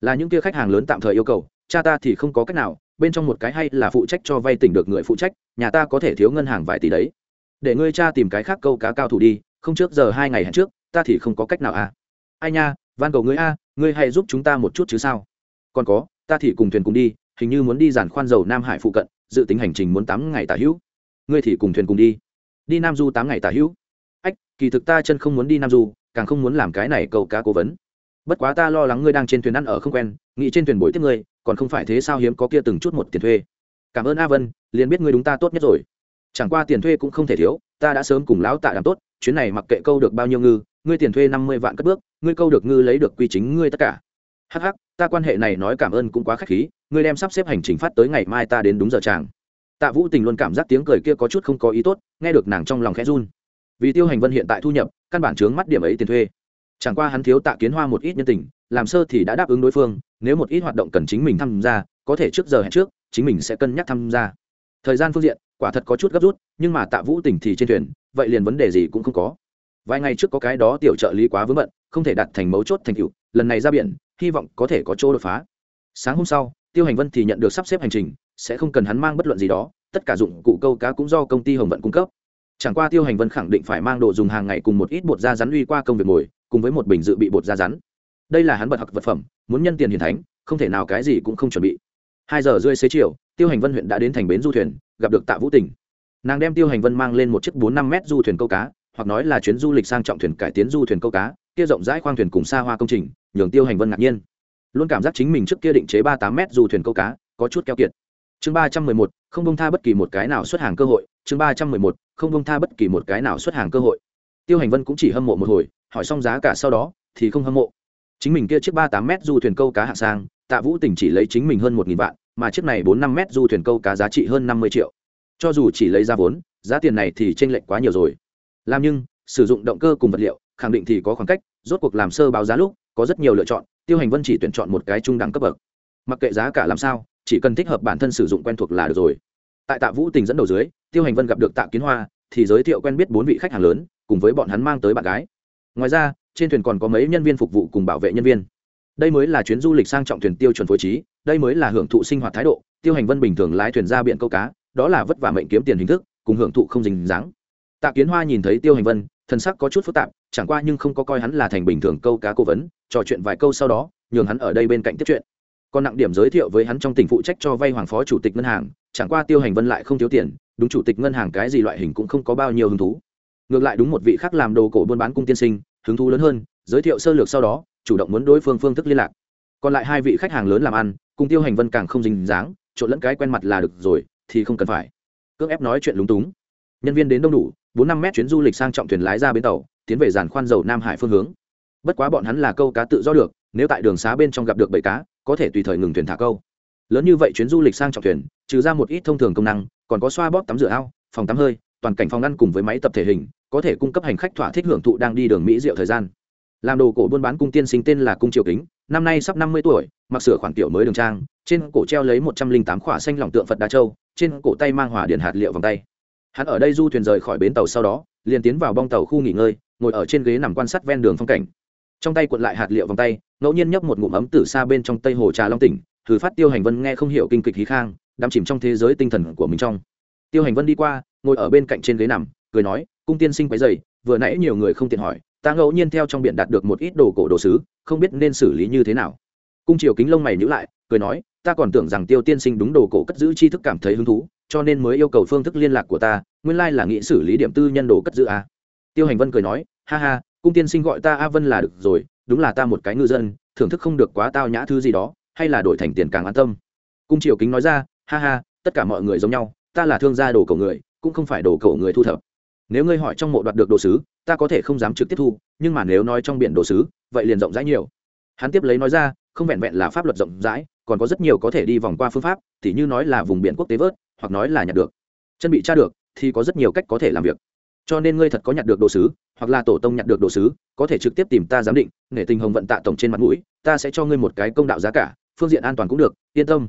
Là những kia khách hàng lớn tạm thời yêu cầu, cha ta thì không có cách nào, bên trong một cái hay là phụ trách cho vay tỉnh được người phụ trách, nhà ta có thể thiếu ngân hàng vài tỷ đấy để ngươi cha tìm cái khác câu cá cao thủ đi, không trước giờ hai ngày hẹn trước, ta thì không có cách nào à. Ai nha, van cầu ngươi a, ngươi hãy giúp chúng ta một chút chứ sao? Còn có, ta thì cùng thuyền cùng đi, hình như muốn đi giàn khoan dầu nam hải phụ cận, dự tính hành trình muốn tám ngày tả hữu. Ngươi thì cùng thuyền cùng đi. Đi nam du tám ngày tả hữu. Ách, kỳ thực ta chân không muốn đi nam du, càng không muốn làm cái này câu cá cố vấn. Bất quá ta lo lắng ngươi đang trên thuyền ăn ở không quen, nghĩ trên thuyền bồi tiếp ngươi, còn không phải thế sao hiếm có kia từng chút một tiền thuê. Cảm ơn a vân, liền biết ngươi đúng ta tốt nhất rồi chẳng qua tiền thuê cũng không thể thiếu, ta đã sớm cùng lão tạ làm tốt, chuyến này mặc kệ câu được bao nhiêu ngư, ngươi tiền thuê năm mươi vạn cất bước, ngươi câu được ngư lấy được quy chính ngươi tất cả. Hh ta quan hệ này nói cảm ơn cũng quá k h á c h khí, ngươi đem sắp xếp hành trình phát tới ngày mai ta đến đúng giờ chàng. Tạ vũ tình luôn cảm giác tiếng cười kia có chút không có ý tốt, nghe được nàng trong lòng khẽ run. Vì tiêu hành vân hiện tại thu nhập, căn bản chướng mắt điểm ấy tiền thuê. Chẳng qua hắn thiếu tạ kiến hoa một ít nhân tình, làm sơ thì đã đáp ứng đối phương, nếu một ít hoạt động cần chính mình tham gia, có thể trước giờ hẹn trước, chính mình sẽ cân nhắc tham gia. Thời gian phương diện quả thật có chút gấp rút, nhưng mà tạ vũ tỉnh thì trên thuyền, vậy liền vấn đề gì cũng không có. Vài ngày trước có cái đó tiểu trợ lý quá vướng bận, không thể đặt thành mấu chốt thành cựu lần này ra biển, hy vọng có thể có chỗ đột phá. Sáng hôm sau, tiêu hành vân thì nhận được sắp xếp hành trình, sẽ không cần hắn mang bất luận gì đó, tất cả dụng cụ câu cá cũng do công ty hồng vận cung cấp. Chẳng qua tiêu hành vân khẳng định phải mang đồ dùng hàng ngày cùng một ít bột da rắn uy qua công việc mồi cùng với một bình dự bị bột da rắn. Đây là hắn bật học vật phẩm, muốn nhân tiền hiền thánh, không thể nào cái gì cũng không chuẩn bị. Hai giờ rưỡi xế chiều tiêu hành vân huyện đã đến thành bến du thuyền, gặp được tạ vũ tỉnh nàng đem tiêu hành vân mang lên một chiếc bốn năm mét du thuyền câu cá, hoặc nói là chuyến du lịch sang trọng thuyền cải tiến du thuyền câu cá, kia rộng rãi khoang thuyền cùng xa hoa công trình, nhường tiêu hành vân ngạc nhiên. Luôn cảm giác chính mình trước kia định chế ba tám mét du thuyền câu cá, có chút keo kiệt. Chương ba trăm mười một, không bông tha bất kỳ một cái nào xuất hàng cơ hội. Chương ba trăm mười một, không bông tha bất kỳ một cái nào xuất hàng cơ hội. Tiêu hành vân cũng chỉ hâm mộ một hồi, hỏi xong giá cả sau đó, thì không hâm mộ. Chính mình kia chiếc ba tám mét du thuyền câu cá hạ sang, tạ vũ tỉnh chỉ lấy chính mình hơn một nghìn vạn mà chiếc này bốn năm mét du thuyền câu cá giá trị hơn năm mươi triệu. Cho dù chỉ lấy ra vốn, giá tiền này thì t lệch quá nhiều rồi. Làm nhưng, sử dụng động cơ cùng vật liệu, khẳng định thì có khoảng cách, rốt cuộc làm sơ báo giá lúc, có rất nhiều lựa chọn, tiêu hành vân chỉ tuyển chọn một cái trung đẳng cấp bậc. Mặc kệ giá cả làm sao, chỉ cần thích hợp bản thân sử dụng quen thuộc là được rồi. Tại tạ vũ tình dẫn đầu dưới, tiêu hành vân gặp được tạ kiến hoa, thì giới thiệu quen biết bốn vị khách hàng lớn, cùng với bọn hắn mang tới bạn gái. Ngoài ra, trên thuyền còn có mấy nhân viên phục vụ cùng bảo vệ nhân viên đây mới là chuyến du lịch sang trọng thuyền tiêu chuẩn phối trí, đây mới là hưởng thụ sinh hoạt thái độ, tiêu hành vân bình thường lái thuyền ra biển câu cá, đó là vất vả mệnh kiếm tiền hình thức, cùng hưởng thụ không dình dáng. Tạ kiến hoa nhìn thấy tiêu hành vân thân sắc có chút phức tạp, chẳng qua nhưng không có coi hắn là thành bình thường câu cá cố vấn, trò chuyện vài câu sau đó, nhường hắn ở đây bên cạnh tiếp chuyện. Còn nặng điểm giới thiệu với hắn trong tỉnh phụ trách cho vay hoàng phó chủ tịch ngân hàng, chẳng qua tiêu hành vân lại không thiếu tiền, đúng chủ tịch ngân hàng cái gì loại hình cũng không có bao nhiêu hứng thú. Ngược lại đúng một vị khác làm đồ cổ buôn bán cung tiên sinh, hứng thú lớn hơn, giới thiệu sơ lược sau đó chủ động muốn đối phương phương thức liên lạc. Còn lại hai vị khách hàng lớn làm ăn, cùng tiêu hành vân càng không dính dáng, trộn lẫn cái quen mặt là được rồi, thì không cần phải. Cưỡng ép nói chuyện lúng túng. Nhân viên đến đông đủ, bốn năm mét chuyến du lịch sang trọng thuyền lái ra bến tàu, tiến về giàn khoan dầu nam hải phương hướng. Bất quá bọn hắn là câu cá tự do được, nếu tại đường xá bên trong gặp được bầy cá, có thể tùy thời ngừng thuyền thả câu. Lớn như vậy chuyến du lịch sang trọng thuyền, trừ ra một ít thông thường công năng, còn có xoa bóp tắm rửa ao, phòng tắm hơi, toàn cảnh phòng ăn cùng với máy tập thể hình, có thể cung cấp hành khách thỏa thích hưởng thụ đang đi đường mỹ diệu thời gian làm đồ cổ buôn bán cung tiên sinh tên là cung triều kính, năm nay sắp năm mươi tuổi, mặc sửa khoản tiểu mới đường trang, trên cổ treo lấy một trăm linh tám khỏa xanh lòng tượng phật đa châu, trên cổ tay mang hỏa điện hạt liệu vòng tay. Hắn ở đây du thuyền rời khỏi bến tàu sau đó, liền tiến vào bong tàu khu nghỉ ngơi, ngồi ở trên ghế nằm quan sát ven đường phong cảnh. Trong tay cuộn lại hạt liệu vòng tay, ngẫu nhiên nhấp một ngụm ấm từ xa bên trong tây hồ trà long tỉnh, thử phát tiêu hành vân nghe không hiểu kinh kịch khí khang, đắm chìm trong thế giới tinh thần của mình trong. Tiêu hành vân đi qua, ngồi ở bên cạnh trên ghế nằm, cười nói, cung tiên sinh quấy dày vừa nãy nhiều người không tiện hỏi ta ngẫu nhiên theo trong biển đạt được một ít đồ cổ đồ sứ, không biết nên xử lý như thế nào. Cung triều kính lông mày nhữ lại, cười nói, ta còn tưởng rằng tiêu tiên sinh đúng đồ cổ cất giữ tri thức cảm thấy hứng thú, cho nên mới yêu cầu phương thức liên lạc của ta, nguyên lai là nghĩ xử lý điểm tư nhân đồ cất giữ à. tiêu hành vân cười nói, ha ha, cung tiên sinh gọi ta a vân là được rồi, đúng là ta một cái ngư dân, thưởng thức không được quá tao nhã thứ gì đó, hay là đổi thành tiền càng an tâm. Cung triều kính nói ra, ha ha, tất cả mọi người giống nhau, ta là thương gia đồ cổ người, cũng không phải đồ cổ người thu thập nếu ngươi hỏi trong mộ đoạt được đồ sứ, ta có thể không dám trực tiếp thu, nhưng mà nếu nói trong biển đồ sứ, vậy liền rộng rãi nhiều. Hắn tiếp lấy nói ra, không vẹn vẹn là pháp luật rộng rãi, còn có rất nhiều có thể đi vòng qua phương pháp t h như nói là vùng biển quốc tế vớt, hoặc nói là nhặt được. Chân bị tra được, thì có rất nhiều cách có thể làm việc. Cho nên ngươi thật có nhặt được đồ sứ, hoặc là tổ tông nhặt được đồ sứ, có thể trực tiếp tìm ta giám định để tình hồng vận tạ tổng trên mặt mũi, ta sẽ cho ngươi một cái công đạo giá cả, phương diện an toàn cũng được, yên tâm.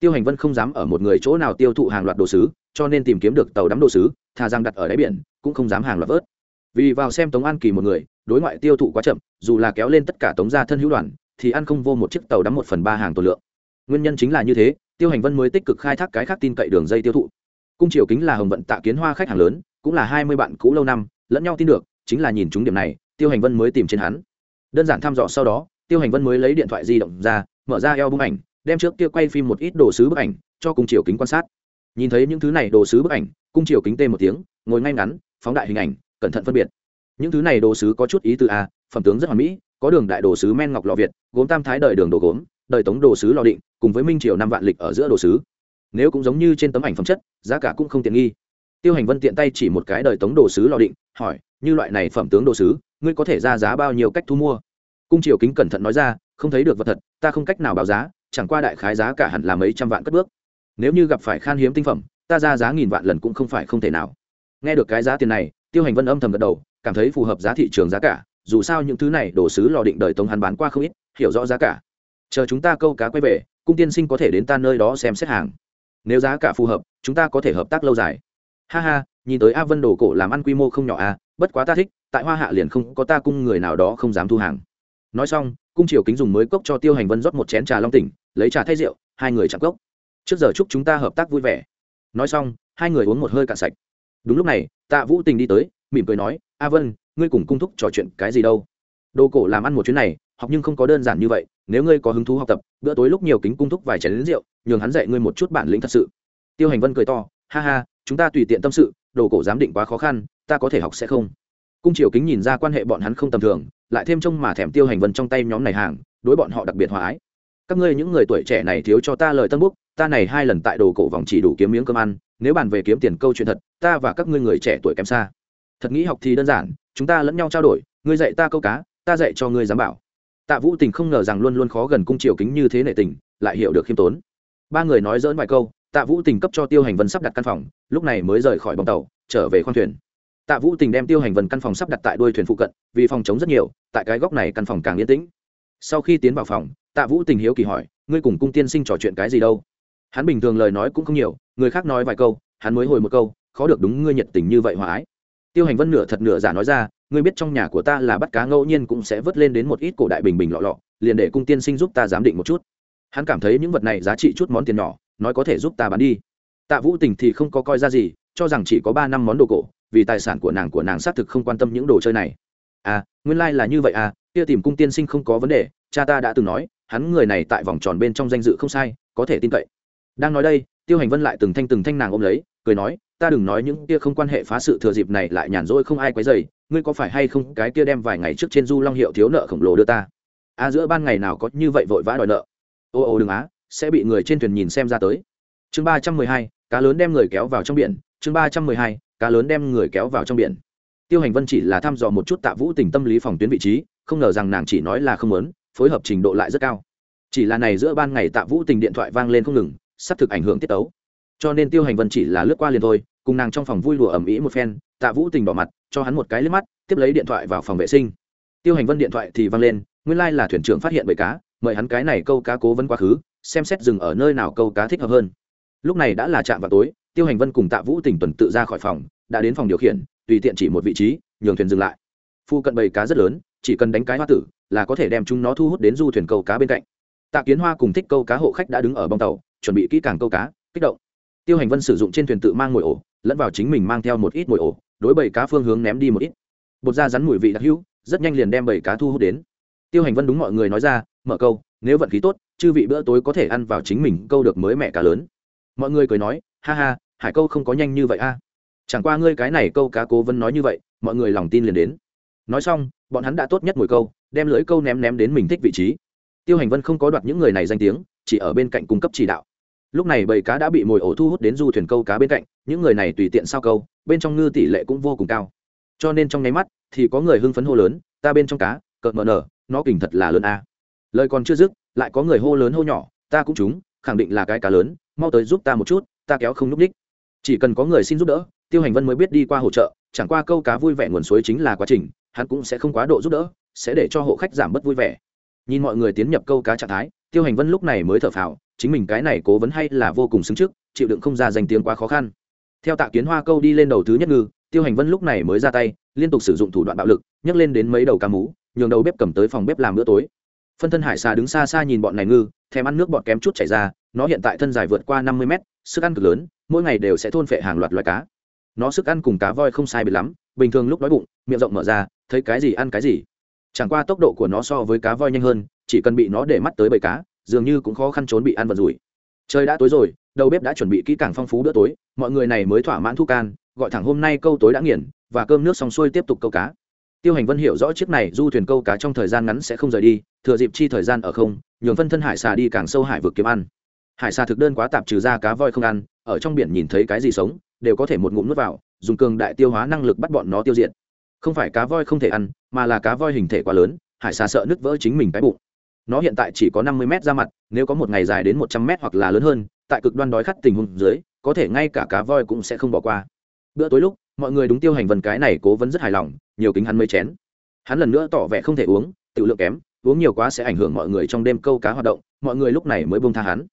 Tiêu hành vân không dám ở một người chỗ nào tiêu thụ hàng loạt đồ sứ, cho nên tìm kiếm được tàu đắm đồ sứ, thà giang đặt ở đáy biển cũng không dám hàng loạt vớt. Vì vào xem tống an kỳ một người, đối ngoại tiêu thụ quá chậm, dù là kéo lên tất cả tống gia thân hữu đoàn, thì ăn không vô một chiếc tàu đắm một phần ba hàng tồn lượng. Nguyên nhân chính là như thế, tiêu hành vân mới tích cực khai thác cái khác tin cậy đường dây tiêu thụ. Cung triều kính là hồng vận tạ kiến hoa khách hàng lớn, cũng là hai mươi bạn cũ lâu năm, lẫn nhau tin được, chính là nhìn chúng điểm này, tiêu hành vân mới tìm trên hắn. Đơn giản thăm dò sau đó, tiêu hành vân mới lấy điện thoại di động ra, mở ra eo bức ảnh, đem trước kia quay phim một ít đồ sứ bức ảnh, cho cung triều kính quan sát. Nhìn thấy những thứ này đồ sứ bức ảnh, cung triều kính tê một tiếng, ngồi ngay ngắn phóng đại hình ảnh, cẩn thận phân biệt. Những thứ này đồ sứ có chút ý từ a à, phẩm tướng rất hoàn mỹ, có đường đại đồ sứ men ngọc lò việt, gốm tam thái đời đường đồ gốm, đời tống đồ sứ lò định, cùng với minh triều năm vạn lịch ở giữa đồ sứ. Nếu cũng giống như trên tấm ảnh phẩm chất, giá cả cũng không tiện nghi. Tiêu hành vân tiện tay chỉ một cái đời tống đồ sứ lò định, hỏi, như loại này phẩm tướng đồ sứ, ngươi có thể ra giá bao nhiêu cách thu mua? Cung triều kính cẩn thận nói ra, không thấy được vật thật, ta không cách nào báo giá, chẳng qua đại khái giá cả hẳn là mấy trăm vạn cất bước. Nếu như gặp phải khan hiếm tinh phẩm, ta ra giá nghìn vạn lần cũng không phải không thể nào nghe được cái giá tiền này tiêu hành vân âm thầm gật đầu cảm thấy phù hợp giá thị trường giá cả dù sao những thứ này đồ sứ lò định đời tống hắn bán qua không ít hiểu rõ giá cả. Chờ chúng ta câu cá quay về cung tiên sinh có thể đến ta nơi đó xem xét hàng. Nếu giá cả phù hợp chúng ta có thể hợp tác lâu dài. Ha ha nhìn tới a vân đồ cổ làm ăn quy mô không nhỏ a à, bất quá ta thích tại hoa hạ liền không có ta cung người nào đó không dám thu hàng. Nói xong cung triều kính dùng mới cốc cho tiêu hành vân rót một chén trà long tỉnh lấy trà thay rượu hai người chạm cốc. Trước giờ chúc chúng ta hợp tác vui vẻ. Nói xong hai người uống một hơi cạn sạch đúng lúc này, tạ vũ tình đi tới, mỉm cười nói, a vân, ngươi cùng cung thúc trò chuyện cái gì đâu? Đồ cổ làm ăn một chuyến này, học nhưng không có đơn giản như vậy, nếu ngươi có hứng thú học tập, bữa tối lúc nhiều kính cung thúc vài chén lính rượu, nhường hắn dạy ngươi một chút bản lĩnh thật sự. Tiêu hành vân cười to, ha ha, chúng ta tùy tiện tâm sự, đồ cổ giám định quá khó khăn, ta có thể học sẽ không. Cung triều kính nhìn ra quan hệ bọn hắn không tầm thường, lại thêm trông mà thèm tiêu hành vân trong tay nhóm này hàng, đối bọn họ đặc biệt hòa ái. Các ngươi những người tuổi trẻ này thiếu cho ta lời tân búc ta này hai lần tại đồ cổ vòng chỉ đủ kiếm miếng cơm ăn nếu bàn về kiếm tiền câu chuyện thật, ta và các ngươi người trẻ tuổi kém xa. Thật nghĩ học thì đơn giản, chúng ta lẫn nhau trao đổi, ngươi dạy ta câu cá, ta dạy cho ngươi giám bảo. Tạ vũ tình không ngờ rằng luôn luôn khó gần cung triều kính như thế nệ tình, lại hiểu được khiêm tốn. Ba người nói dỡn vài câu, tạ vũ tình cấp cho tiêu hành vân sắp đặt căn phòng, lúc này mới rời khỏi bong tàu, trở về khoang thuyền. Tạ vũ tình đem tiêu hành vân căn phòng sắp đặt tại đuôi thuyền phụ cận, vì phòng chống rất nhiều, tại cái góc này căn phòng càng yên tĩnh. Sau khi tiến vào phòng, tạ vũ tình hiếu kỳ hỏi, ngươi cùng cung tiên sinh trò chuyện cái gì đâu? Hắn bình thường lời nói cũng không nhiều người khác nói vài câu, hắn mới hồi một câu, khó được đúng ngươi nhiệt tình như vậy hòa ái. Tiêu hành vân nửa thật nửa giả nói ra, ngươi biết trong nhà của ta là bắt cá ngẫu nhiên cũng sẽ vớt lên đến một ít cổ đại bình bình lọ lọ, liền để cung tiên sinh giúp ta giám định một chút. Hắn cảm thấy những vật này giá trị chút món tiền nhỏ, nói có thể giúp ta bán đi. Tạ vũ tình thì không có coi ra gì, cho rằng chỉ có ba năm món đồ cổ, vì tài sản của nàng của nàng xác thực không quan tâm những đồ chơi này. À nguyên lai、like、là như vậy à kia tìm cung tiên sinh không có vấn đề, cha ta đã từng nói, hắn người này tại vòng tròn bên trong danh dự không sai, có thể tin cậy. Đang nói đây tiêu hành vân lại từng thanh từng thanh nàng ôm lấy, cười nói, ta đừng nói những kia không quan hệ phá sự thừa dịp này lại nhàn rỗi không ai quấy dày ngươi có phải hay không cái kia đem vài ngày trước trên du long hiệu thiếu nợ khổng lồ đưa ta? À giữa ban ngày nào có như vậy vội vã đòi nợ? Ô ô, đừng á, sẽ bị người trên thuyền nhìn xem ra tới. Chương ba trăm mười hai, cá lớn đem người kéo vào trong biển. Chương ba trăm mười hai, cá lớn đem người kéo vào trong biển. Tiêu hành vân chỉ là thăm dò một chút tạ vũ tình tâm lý phòng tuyến vị trí, không ngờ rằng nàng chỉ nói là không lớn phối hợp trình độ lại rất cao. Chỉ là này giữa ban ngày tạ vũ tình điện thoại vang lên không ngừng sắp thực ảnh hưởng tiết tấu. Cho nên tiêu hành vân chỉ là lướt qua liền thôi, cùng nàng trong phòng vui lùa ẩm ý một phen, tạ vũ tình bỏ mặt, cho hắn một cái liếc mắt, tiếp lấy điện thoại vào phòng vệ sinh. Tiêu hành vân điện thoại thì vang lên, nguyên lai là thuyền trưởng phát hiện bầy cá, mời hắn cái này câu cá cố vấn quá khứ, xem xét dừng ở nơi nào câu cá thích hợp hơn. Lúc này đã là chạm vào tối, tiêu hành vân cùng tạ vũ tình tuần tự ra khỏi phòng, đã đến phòng điều khiển, tùy tiện chỉ một vị trí, nhường thuyền dừng lại. Phu cận bầy cá rất lớn, chỉ cần đánh cái hoa tử là có thể đem chúng nó thu hút đến du thuyền câu cá bên cạnh. Tạ kiến hoa cùng thích câu cá hộ khách đã đứng ở bong tàu chuẩn bị kỹ càng câu cá, kích động. Tiêu hành vân sử dụng trên thuyền tự mang mồi ổ, lẫn vào chính mình mang theo một ít mồi ổ, đối bầy cá phương hướng ném đi một ít. Bột da rắn mùi vị đặc hữu, rất nhanh liền đem bầy cá thu hút đến. Tiêu hành vân đúng mọi người nói ra, mở câu, nếu vận khí tốt, chư vị bữa tối có thể ăn vào chính mình câu được mới mẹ cá lớn. Mọi người cười nói, ha ha, hải câu không có nhanh như vậy a. Chẳng qua ngươi cái này câu cá cố vân nói như vậy, mọi người lòng tin liền đến. Nói xong, bọn hắn đã tốt nhất mồi câu, đem lưới câu ném ném đến mình thích vị trí. Tiêu hành vân không có đoạt những người này danh tiếng, chỉ ở bên cạnh cung cấp chỉ đạo lúc này bầy cá đã bị mồi ổ thu hút đến du thuyền câu cá bên cạnh, những người này tùy tiện sao câu, bên trong ngư tỷ lệ cũng vô cùng cao. Cho nên trong nháy mắt thì có người hưng phấn hô lớn, ta bên trong cá, cợt mờ nở, nó kình thật là lớn a. Lời còn chưa dứt, lại có người hô lớn hô nhỏ, ta cũng chúng khẳng định là cái cá lớn, mau tới giúp ta một chút, ta kéo không n ú c ních chỉ cần có người xin giúp đỡ, tiêu hành vân mới biết đi qua hỗ trợ, chẳng qua câu cá vui vẻ nguồn suối chính là quá trình, hắn cũng sẽ không quá độ giúp đỡ, sẽ để cho hộ khách giảm bớt vui vẻ. Nhìn mọi người tiến nhập câu cá trạng thái, tiêu hành vân lúc này mới thở phào chính mình cái này cố vấn hay là vô cùng xứng trước, chịu đựng không ra danh tiếng quá khó khăn. Theo tạ kiến hoa câu đi lên đầu thứ nhất ngư, tiêu hành vân lúc này mới ra tay, liên tục sử dụng thủ đoạn bạo lực, nhấc lên đến mấy đầu cá mú, nhường đầu bếp cầm tới phòng bếp làm bữa tối. Phân thân hải xà đứng xa xa nhìn bọn này ngư, thèm ăn nước bọt kém chút chảy ra, nó hiện tại thân dài vượt qua năm mươi mét, sức ăn cực lớn, mỗi ngày đều sẽ thôn phệ hàng loạt loài cá. Nó sức ăn cùng cá voi không sai biệt lắm, bình thường lúc đói bụng, miệng rộng mở ra, thấy cái gì ăn cái gì. Chẳng qua tốc độ của nó so với cá voi nhanh hơn, chỉ cần bị nó để mắt tới bầy cá dường như cũng khó khăn trốn bị ăn vật rủi. Trời đã tối rồi, đầu bếp đã chuẩn bị kỹ càng phong phú bữa tối, mọi người này mới thỏa mãn thu can, gọi thẳng hôm nay câu tối đã nghiền, và cơm nước xong xuôi tiếp tục câu cá. Tiêu hành vân hiểu rõ chiếc này du thuyền câu cá trong thời gian ngắn sẽ không rời đi, thừa dịp chi thời gian ở không, nhường phân thân hải xà đi càng sâu hải vực kiếm ăn. Hải xà thực đơn quá tạp trừ ra cá voi không ăn, ở trong biển nhìn thấy cái gì sống, đều có thể một ngụm nuốt vào, dùng cường đại tiêu hóa năng lực bắt bọn nó tiêu diệt. Không phải cá voi không thể ăn, mà là cá voi hình thể quá lớn, hải xà sợ nứt vỡ chính mình cái bụng nó hiện tại chỉ có năm mươi m ra mặt, nếu có một ngày dài đến một trăm m hoặc là lớn hơn, tại cực đoan đói khát tình huống dưới, có thể ngay cả cá voi cũng sẽ không bỏ qua. Bữa tối lúc, mọi người đúng tiêu hành vân cái này cố vấn rất hài lòng, nhiều kính hắn mấy chén. Hắn lần nữa tỏ vẻ không thể uống, tự lượng kém, uống nhiều quá sẽ ảnh hưởng mọi người trong đêm câu cá hoạt động, mọi người lúc này mới buông tha hắn.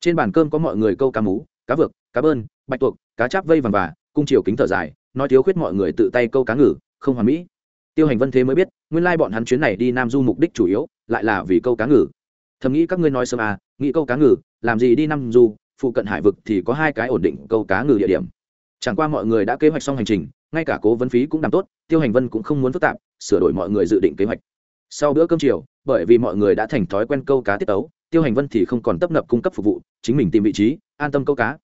Trên bàn cơm có mọi người câu cá mú, cá vược, cá bơn, bạch tuộc, cá cháp vây vàng và, cung chiều kính thở dài, nói thiếu khuyết mọi người tự tay câu cá ngừ, không hoàn mỹ. Tiêu hành vân thế mới biết, nguyên lai bọn hắn chuyến này đi nam du mục đích chủ yếu lại là vì câu cá ngừ. Thầm nghĩ các ngươi nói sớm à nghĩ câu cá ngừ, làm gì đi nam du, phụ cận hải vực thì có hai cái ổn định câu cá ngừ địa điểm. Chẳng qua mọi người đã kế hoạch xong hành trình, ngay cả cố vấn phí cũng làm tốt, tiêu hành vân cũng không muốn phức tạp, sửa đổi mọi người dự định kế hoạch. Sau bữa cơm chiều, bởi vì mọi người đã thành thói quen câu cá tiết tấu, tiêu hành vân thì không còn tấp nập cung cấp phục vụ, chính mình tìm vị trí, an tâm câu cá.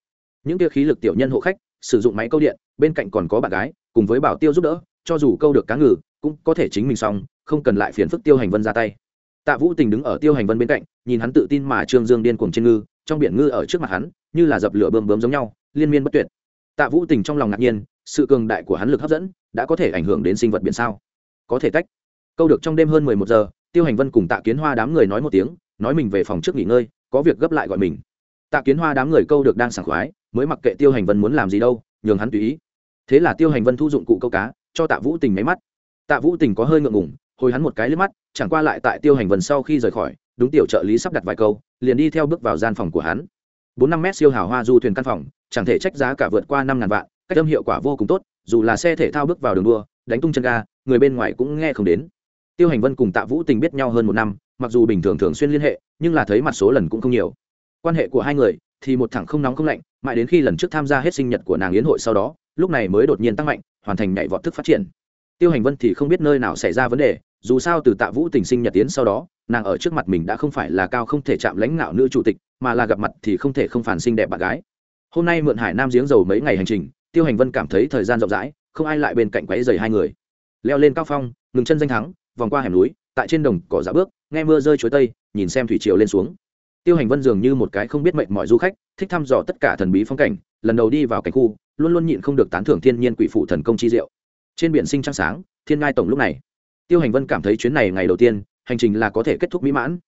Những kia khí lực tiểu nhân hộ khách, sử dụng máy câu điện, bên cạnh còn có bạn gái, cùng với bảo tiêu giúp đỡ, cho dù câu được cá ngừ, cũng có thể chính mình xong, không cần lại phiền phức tiêu hành vân ra tay tạ vũ tình đứng ở tiêu hành vân bên cạnh, nhìn hắn tự tin mà trương dương điên cuồng trên ngư, trong biển ngư ở trước mặt hắn, như là dập lửa bơm bướm giống nhau, liên miên bất tuyệt. Tạ vũ tình trong lòng ngạc nhiên, sự cường đại của hắn lực hấp dẫn, đã có thể ảnh hưởng đến sinh vật biển sao? Có thể tách. Câu được trong đêm hơn mười một giờ, tiêu hành vân cùng tạ kiến hoa đám người nói một tiếng, nói mình về phòng trước nghỉ ngơi, có việc gấp lại gọi mình. Tạ kiến hoa đám người câu được đang sảng khoái, mới mặc kệ tiêu hành vân muốn làm gì đâu, nhường hắn tùy ý. Thế là tiêu hành vân thu dụng cụ câu cá, cho tạ vũ tình máy mắt. Tạ vũ tình có hơi ngượng ngủng hồi hắn một cái liếc mắt, chẳng qua lại tại tiêu hành vân sau khi rời khỏi, đúng tiểu trợ lý sắp đặt vài câu, liền đi theo bước vào gian phòng của hắn. Bốn năm mét siêu hào hoa du thuyền căn phòng, chẳng thể trách giá cả vượt qua năm ngàn vạn, cách âm hiệu quả vô cùng tốt, dù là xe thể thao bước vào đường đua, đánh tung chân ga, người bên ngoài cũng nghe không đến. Tiêu hành vân cùng tạ vũ tình biết nhau hơn một năm, mặc dù bình thường thường xuyên liên hệ, nhưng là thấy mặt số lần cũng không nhiều. Quan hệ của hai người thì một thẳng không nóng không lạnh, mãi đến khi lần trước tham gia hết sinh nhật của nàng yến hội sau đó, lúc này mới đột nhiên tăng mạnh, hoàn thành nhảy vọt thức phát triển tiêu hành vân thì không biết nơi nào xảy ra vấn đề, dù sao từ tạ vũ tình sinh nhật tiến sau đó, nàng ở trước mặt mình đã không phải là cao không thể chạm lãnh ngạo nữ chủ tịch, mà là gặp mặt thì không thể không phản sinh đẹp bạn gái. Hôm nay mượn hải nam giếng dầu mấy ngày hành trình, tiêu hành vân cảm thấy thời gian rộng rãi, không ai lại bên cạnh quấy dày hai người. Leo lên cao phong, ngừng chân danh thắng, vòng qua hẻm núi, tại trên đồng cỏ giả bước, nghe mưa rơi chuối tây, nhìn xem thủy triều lên xuống. Tiêu hành vân dường như một cái không biết mệnh mọi du khách, thích thăm dò tất cả thần bí phong cảnh, lần đầu đi vào cảnh khu, luôn luôn nhịn không được tán thưởng thiên nhiên quỷ phụ thần công chi diệu trên biển sinh trăng sáng, thiên ngai tổng lúc này. Tiêu hành vân cảm thấy chuyến này ngày đầu tiên, hành trình là có thể kết thúc mỹ mãn.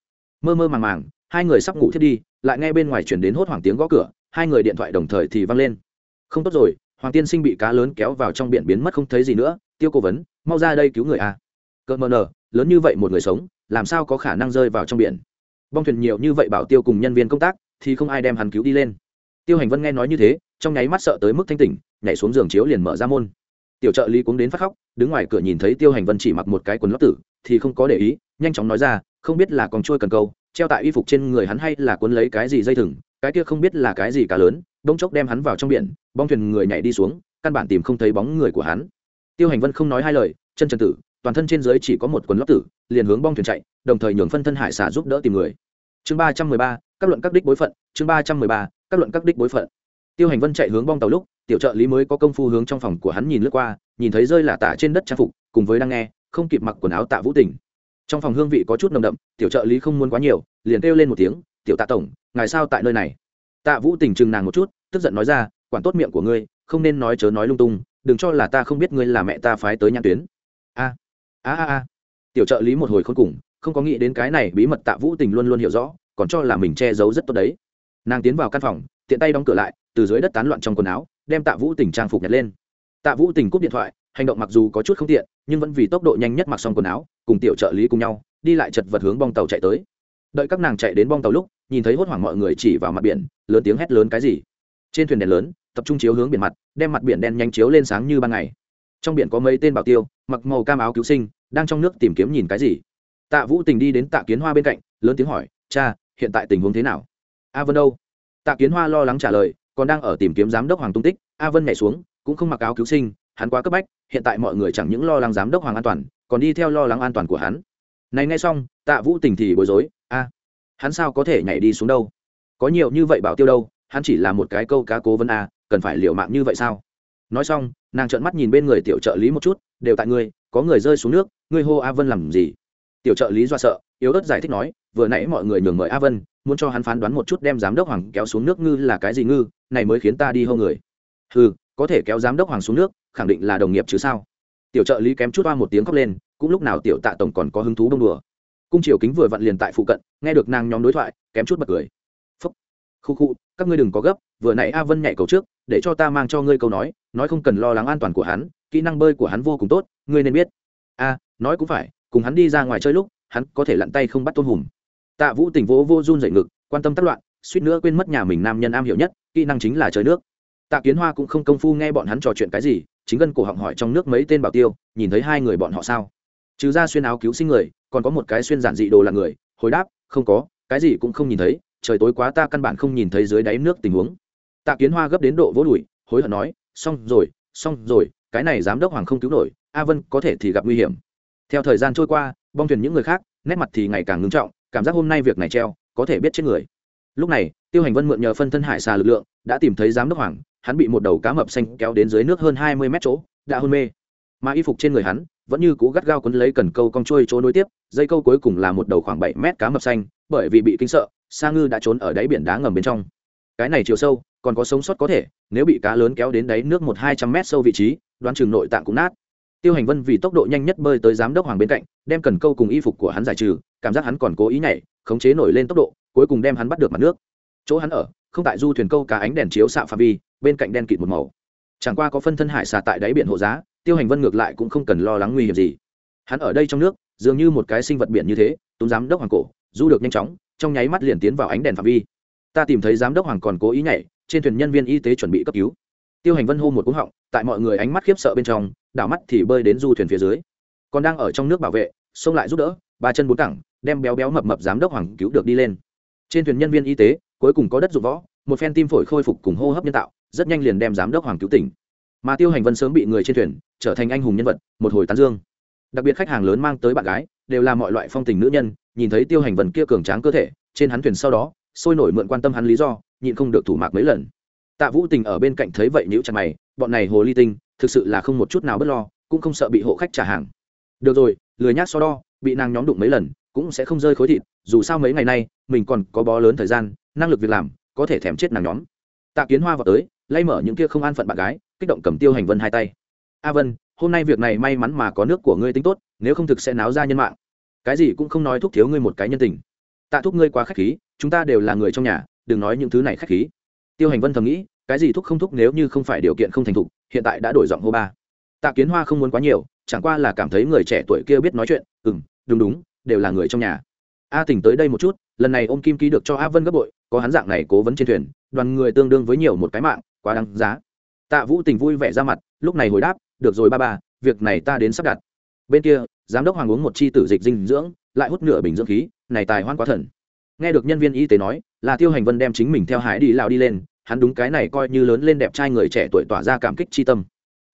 Mơ mơ màng màng, hai người sắp ngủ thiết đi, lại nghe bên ngoài chuyển đến hốt hoảng tiếng gõ cửa, hai người điện thoại đồng thời thì văng lên. Không tốt rồi, hoàng tiên sinh bị cá lớn kéo vào trong biển biến mất không thấy gì nữa, tiêu cố vấn, mau ra đây cứu người a à. cỡ mờ nờ, lớn như vậy một người sống, làm sao có khả năng rơi vào trong biển? Bong thuyền nhiều như vậy bảo tiêu cùng nhân viên công tác, thì không ai đem hắn cứu đi lên. Tiêu hành vân nghe nói như thế, trong nháy mắt sợ tới mức thanh tỉnh, nhảy xuống giường chiếu liền mở ra môn tiểu trợ lý cũng đến phát khóc, đứng ngoài cửa nhìn thấy tiêu hành vân chỉ mặc một cái quần lót tử, thì không có để ý, nhanh chóng nói ra, không biết là còn trôi cần câu, treo tại y phục trên người hắn hay là cuốn lấy cái gì dây thừng, cái kia không biết là cái gì cá lớn, bỗng chốc đem hắn vào trong biển bong thuyền người nhảy đi xuống, căn bản tìm không thấy bóng người của hắn. Tiêu hành vân không nói hai lời, chân trần tử, toàn thân trên dưới chỉ có một quần lót tử, liền hướng bong thuyền chạy, đồng thời nhường phân thân hải xả giúp đỡ tìm người. Chương ba trăm mười ba, các luận các đích bối phận, chương ba trăm mười ba, các luận các đích bối phận tiêu hành vân chạy hướng bong tàu lúc, tiểu trợ lý mới có công phu hướng trong phòng của hắn nhìn lướt qua, nhìn thấy rơi là tả trên đất trang phục, cùng với đang nghe, không kịp mặc quần áo tạ vũ tình. Trong phòng hương vị có chút nồng đậm, tiểu trợ lý không muốn quá nhiều, liền kêu lên một tiếng, tiểu tạ tổng, ngài sao tại nơi này? Tạ vũ tình chừng nàng một chút, tức giận nói ra, quản tốt miệng của ngươi, không nên nói chớ nói lung tung, đừng cho là ta không biết ngươi là mẹ ta phái tới nhãn tuyến. A a a a. Tiểu trợ lý một hồi khốn cùng, không có nghĩ đến cái này bí mật tạ vũ tình luôn luôn hiểu rõ, còn cho là mình che giấu rất tốt đấy. Nàng tiến vào căn phòng, tiện tay đóng cửa lại từ dưới đất tán loạn trong quần áo, đem tạ vũ tình trang phục nhặt lên. Tạ vũ tình cúp điện thoại, hành động mặc dù có chút không tiện, nhưng vẫn vì tốc độ nhanh nhất mặc xong quần áo, cùng tiểu trợ lý cùng nhau, đi lại chật vật hướng bong tàu chạy tới. Đợi các nàng chạy đến bong tàu lúc, nhìn thấy hốt hoảng mọi người chỉ vào mặt biển, lớn tiếng hét lớn cái gì. Trên thuyền đèn lớn, tập trung chiếu hướng biển mặt, đem mặt biển đen nhanh chiếu lên sáng như ban ngày. Trong biển có mấy tên bảo tiêu, mặc màu cam áo cứu sinh, đang trong nước tìm kiếm nhìn cái gì. Tạ vũ tình đi đến tạ kiến hoa bên cạnh, lớn tiếng hỏi, cha, hiện tại tình huống thế nào? A vân đâu? Tạ kiến hoa lo lắng trả lời còn đang ở tìm kiếm giám đốc hoàng tung tích, a vân nhảy xuống, cũng không mặc áo cứu sinh, hắn quá cấp bách, hiện tại mọi người chẳng những lo lắng giám đốc hoàng an toàn, còn đi theo lo lắng an toàn của hắn. Này ngay xong, tạ vũ tình thì bối rối, a, hắn sao có thể nhảy đi xuống đâu? Có nhiều như vậy bảo tiêu đâu, hắn chỉ là một cái câu cá cố vấn a, cần phải liều mạng như vậy sao? Nói xong, nàng trợn mắt nhìn bên người tiểu trợ lý một chút, đều tại ngươi, có người rơi xuống nước, ngươi hô a vân làm gì? Tiểu trợ lý do sợ, yếu ớt giải thích nói, vừa nãy mọi người nhường mời a vân muốn cho hắn phán đoán một chút đem giám đốc hoàng kéo xuống nước ngư là cái gì ngư, này mới khiến ta đi hô người. Ừ có thể kéo giám đốc hoàng xuống nước, khẳng định là đồng nghiệp chứ sao? Tiểu trợ lý kém chút oa một tiếng khóc lên, cũng lúc nào tiểu tạ tổng còn có hứng thú đông đùa. Cung triều kính vừa vặn liền tại phụ cận, nghe được nàng nhóm đối thoại, kém chút bật cười. Phúc, khu khu, các ngươi đừng có gấp, vừa nãy a vân nhảy cầu trước, để cho ta mang cho ngươi câu nói nói không cần lo lắng an toàn của hắn, kỹ năng bơi của hắn vô cùng tốt, ngươi nên biết. A, nói cũng phải, cùng hắn đi ra ngoài chơi lúc, hắn có thể lặn tay không bắt tôm hùm tạ vũ tình vỗ vô run dậy ngực, quan tâm tác loạn, suýt nữa quên mất nhà mình nam nhân am hiểu nhất, kỹ năng chính là chơi nước. Tạ kiến hoa cũng không công phu nghe bọn hắn trò chuyện cái gì, chính gân cổ họng hỏi trong nước mấy tên bảo tiêu, nhìn thấy hai người bọn họ sao? Trừ ra xuyên áo cứu sinh người, còn có một cái xuyên giản dị đồ là người, hồi đáp, không có, cái gì cũng không nhìn thấy, trời tối quá ta căn bản không nhìn thấy dưới đáy nước tình huống. Tạ kiến hoa gấp đến độ vỗ đùi, hối hận nói, xong rồi xong rồi, cái này giám đốc hoàng không cứu nổi, a vân có thể thì gặp nguy hiểm. Theo thời gian trôi qua, bong thuyền những người khác, nét mặt thì ngày càng ngưng trọng cảm giác hôm nay việc này treo, có thể biết chết người. Lúc này, tiêu hành vân mượn nhờ phân thân hải xà lực lượng, đã tìm thấy giám đốc hoàng, hắn bị một đầu cá mập xanh kéo đến dưới nước hơn hai mươi mét chỗ, đã hôn mê. Mà y phục trên người hắn, vẫn như cú gắt gao quấn lấy cần câu cong trôi chỗ nối tiếp, dây câu cuối cùng là một đầu khoảng bảy mét cá mập xanh, bởi vì bị kinh sợ, sa ngư đã trốn ở đáy biển đá ngầm bên trong. Cái này chiều sâu, còn có sống sót có thể, nếu bị cá lớn kéo đến đáy nước một hai trăm mét sâu vị trí, đoán chừng nội tạng cũng nát. Tiêu hành vân vì tốc độ nhanh nhất bơi tới giám đốc hoàng bên cạnh, đem cần câu cùng y phục của hắn giải trừ cảm giác hắn còn cố ý nhảy, khống chế nổi lên tốc độ, cuối cùng đem hắn bắt được mặt nước. Chỗ hắn ở, không tại du thuyền câu cá ánh đèn chiếu xạ pha vi, bên cạnh đen kịt một màu. Chẳng qua có phân thân hải xà tại đáy biển hộ giá, tiêu hành vân ngược lại cũng không cần lo lắng nguy hiểm gì. Hắn ở đây trong nước, dường như một cái sinh vật biển như thế túng giám đốc hoàng cổ, du được nhanh chóng, trong nháy mắt liền tiến vào ánh đèn phạm vi. Ta tìm thấy giám đốc hoàng còn cố ý nhảy, trên thuyền nhân viên y tế chuẩn bị cấp cứu. Tiêu hành vân hô một cúng họng, tại mọi người ánh mắt khiếp sợ bên trong, đảo mắt thì bơi đến du thuyền phía dưới. Còn đang ở trong nước bảo vệ, xông lại giúp đỡ, ba chân bốn cẳng đem béo béo mập mập giám đốc hoàng cứu được đi lên. Trên thuyền nhân viên y tế, cuối cùng có đất dụng võ, một phen tim phổi khôi phục cùng hô hấp nhân tạo, rất nhanh liền đem giám đốc hoàng cứu tỉnh. Mà tiêu hành vân sớm bị người trên thuyền, trở thành anh hùng nhân vật, một hồi tán dương. Đặc biệt khách hàng lớn mang tới bạn gái, đều là mọi loại phong tình nữ nhân, nhìn thấy tiêu hành vân kia cường tráng cơ thể, trên hắn thuyền sau đó, sôi nổi mượn quan tâm hắn lý do, nhịn không được thủ mạc mấy lần. Tạ vũ tình ở bên cạnh thấy vậy nữ chặt mày, bọn này hồ ly tinh, thực sự là không một chút nào bất lo, cũng không sợ bị hộ khách trả hàng. Được rồi, lười nhác so đo, bị nàng nhóm đụng mấy lần cũng sẽ không rơi khối thịt, dù sao mấy ngày nay, mình còn có bó lớn thời gian, năng lực việc làm, có thể thèm chết nàng nhóm. Tạ kiến hoa vào tới, lay mở những kia không an phận bạn gái, kích động cầm tiêu hành vân hai tay. A vân, hôm nay việc này may mắn mà có nước của ngươi tính tốt, nếu không thực sẽ náo ra nhân mạng. Cái gì cũng không nói thúc thiếu ngươi một cái nhân tình. Tạ thúc ngươi quá k h á c h khí, chúng ta đều là người trong nhà, đừng nói những thứ này k h á c h khí. Tiêu hành vân thầm nghĩ, cái gì thúc không thúc nếu như không phải điều kiện không thành thục, hiện tại đã đổi giọng hô ba. Tạ kiến hoa không muốn quá nhiều, chẳng qua là cảm thấy người trẻ tuổi kia biết nói chuyện ừ m đúng đúng đều là người trong nhà. A tỉnh tới đây một chút, lần này ô m kim ký được cho a vân gấp bội, có hắn dạng này cố vấn trên thuyền, đoàn người tương đương với nhiều một cái mạng, quá đáng giá. Tạ vũ tình vui vẻ ra mặt, lúc này hồi đáp, được rồi ba ba, việc này ta đến sắp đặt. Bên kia, giám đốc hoàng uống một chi tử dịch dinh dưỡng, lại hút nửa bình dưỡng khí, này tài hoan quá thần. Nghe được nhân viên y tế nói, là tiêu hành vân đem chính mình theo hải đi lào đi lên, hắn đúng cái này coi như lớn lên đẹp trai người trẻ tuổi tỏa ra cảm kích chi tâm.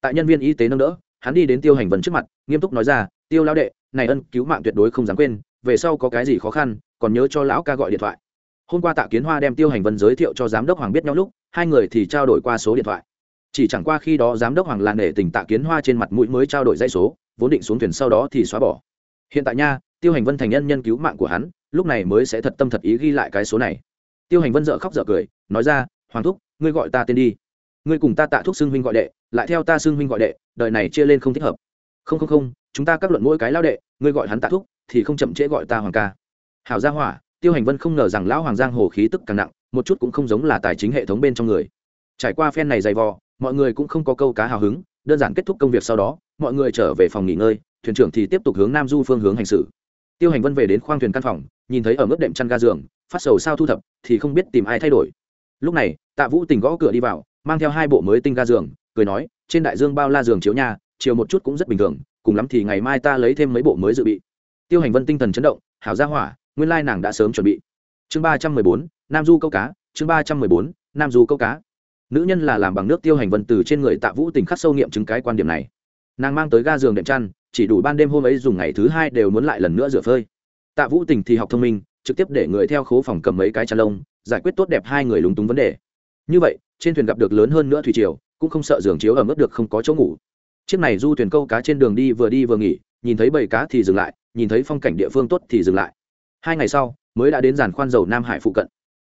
Tại nhân viên y tế nâng đỡ, hắn đi đến tiêu hành vân trước mặt, nghiêm túc nói ra, tiêu lão đệ này ân, cứu mạng tuyệt đối không dám quên, về sau có cái gì khó khăn, còn nhớ cho lão ca gọi điện thoại. Hôm qua tạ kiến hoa đem tiêu hành vân giới thiệu cho giám đốc hoàng biết nhau lúc, hai người thì trao đổi qua số điện thoại. Chỉ chẳng qua khi đó giám đốc hoàng làn nể tình tạ kiến hoa trên mặt mũi mới trao đổi dây số, vốn định xuống thuyền sau đó thì xóa bỏ. Hiện tại nha, tiêu hành vân thành nhân nhân cứu mạng của hắn, lúc này mới sẽ thật tâm thật ý ghi lại cái số này. Tiêu hành vân dợ khóc dợ cười, nói ra, hoàng thúc, ngươi gọi ta tên đi. Ngươi cùng ta tạ thúc xưng huynh gọi đệ, lại theo ta xưng huynh gọi đệ, đời này chia lên không thích hợp không không không, chúng ta các luận mỗi cái lao đệ, ngươi gọi hắn tạ thúc, thì không chậm trễ gọi ta hoàng ca. Hảo gia hỏa, tiêu hành vân không ngờ rằng lão hoàng giang hồ khí tức càng nặng, một chút cũng không giống là tài chính hệ thống bên trong người. Trải qua phen này dày vò, mọi người cũng không có câu cá hào hứng, đơn giản kết thúc công việc sau đó, mọi người trở về phòng nghỉ ngơi, thuyền trưởng thì tiếp tục hướng nam du phương hướng hành xử. Tiêu hành vân về đến khoang thuyền căn phòng, nhìn thấy ở mức đệm chăn ga giường, phát sầu sao thu thập, thì không biết tìm ai thay đổi. Lúc này, tạ vũ tình gõ cửa đi vào, mang theo hai bộ mới tinh ga giường, cười nói, trên đại dương bao la giường chiếu nhà chiều một chút cũng rất bình thường, cùng lắm thì ngày mai ta lấy thêm mấy bộ mới dự bị. Tiêu hành vân tinh thần chấn động, hảo gia hỏa, nguyên lai nàng đã sớm chuẩn bị. Chương ba trăm mười bốn, nam du câu cá, chương ba trăm mười bốn, nam du câu cá. Nữ nhân là làm bằng nước tiêu hành vân từ trên người tạ vũ tình khắc sâu nghiệm chứng cái quan điểm này. Nàng mang tới ga giường đệm chăn, chỉ đủ ban đêm hôm ấy dùng ngày thứ hai đều muốn lại lần nữa rửa phơi. Tạ vũ tình thì học thông minh, trực tiếp để người theo khố phòng cầm mấy cái chăn lông, giải quyết tốt đẹp hai người lúng túng vấn đề. Như vậy, trên thuyền gặp được lớn hơn nữa thủy triều, cũng không sợ giường chiếu ở mức được không có chỗ ngủ chiếc này du thuyền câu cá trên đường đi vừa đi vừa nghỉ, nhìn thấy bầy cá thì dừng lại, nhìn thấy phong cảnh địa phương tốt thì dừng lại. Hai ngày sau, mới đã đến giàn khoan dầu nam hải phụ cận.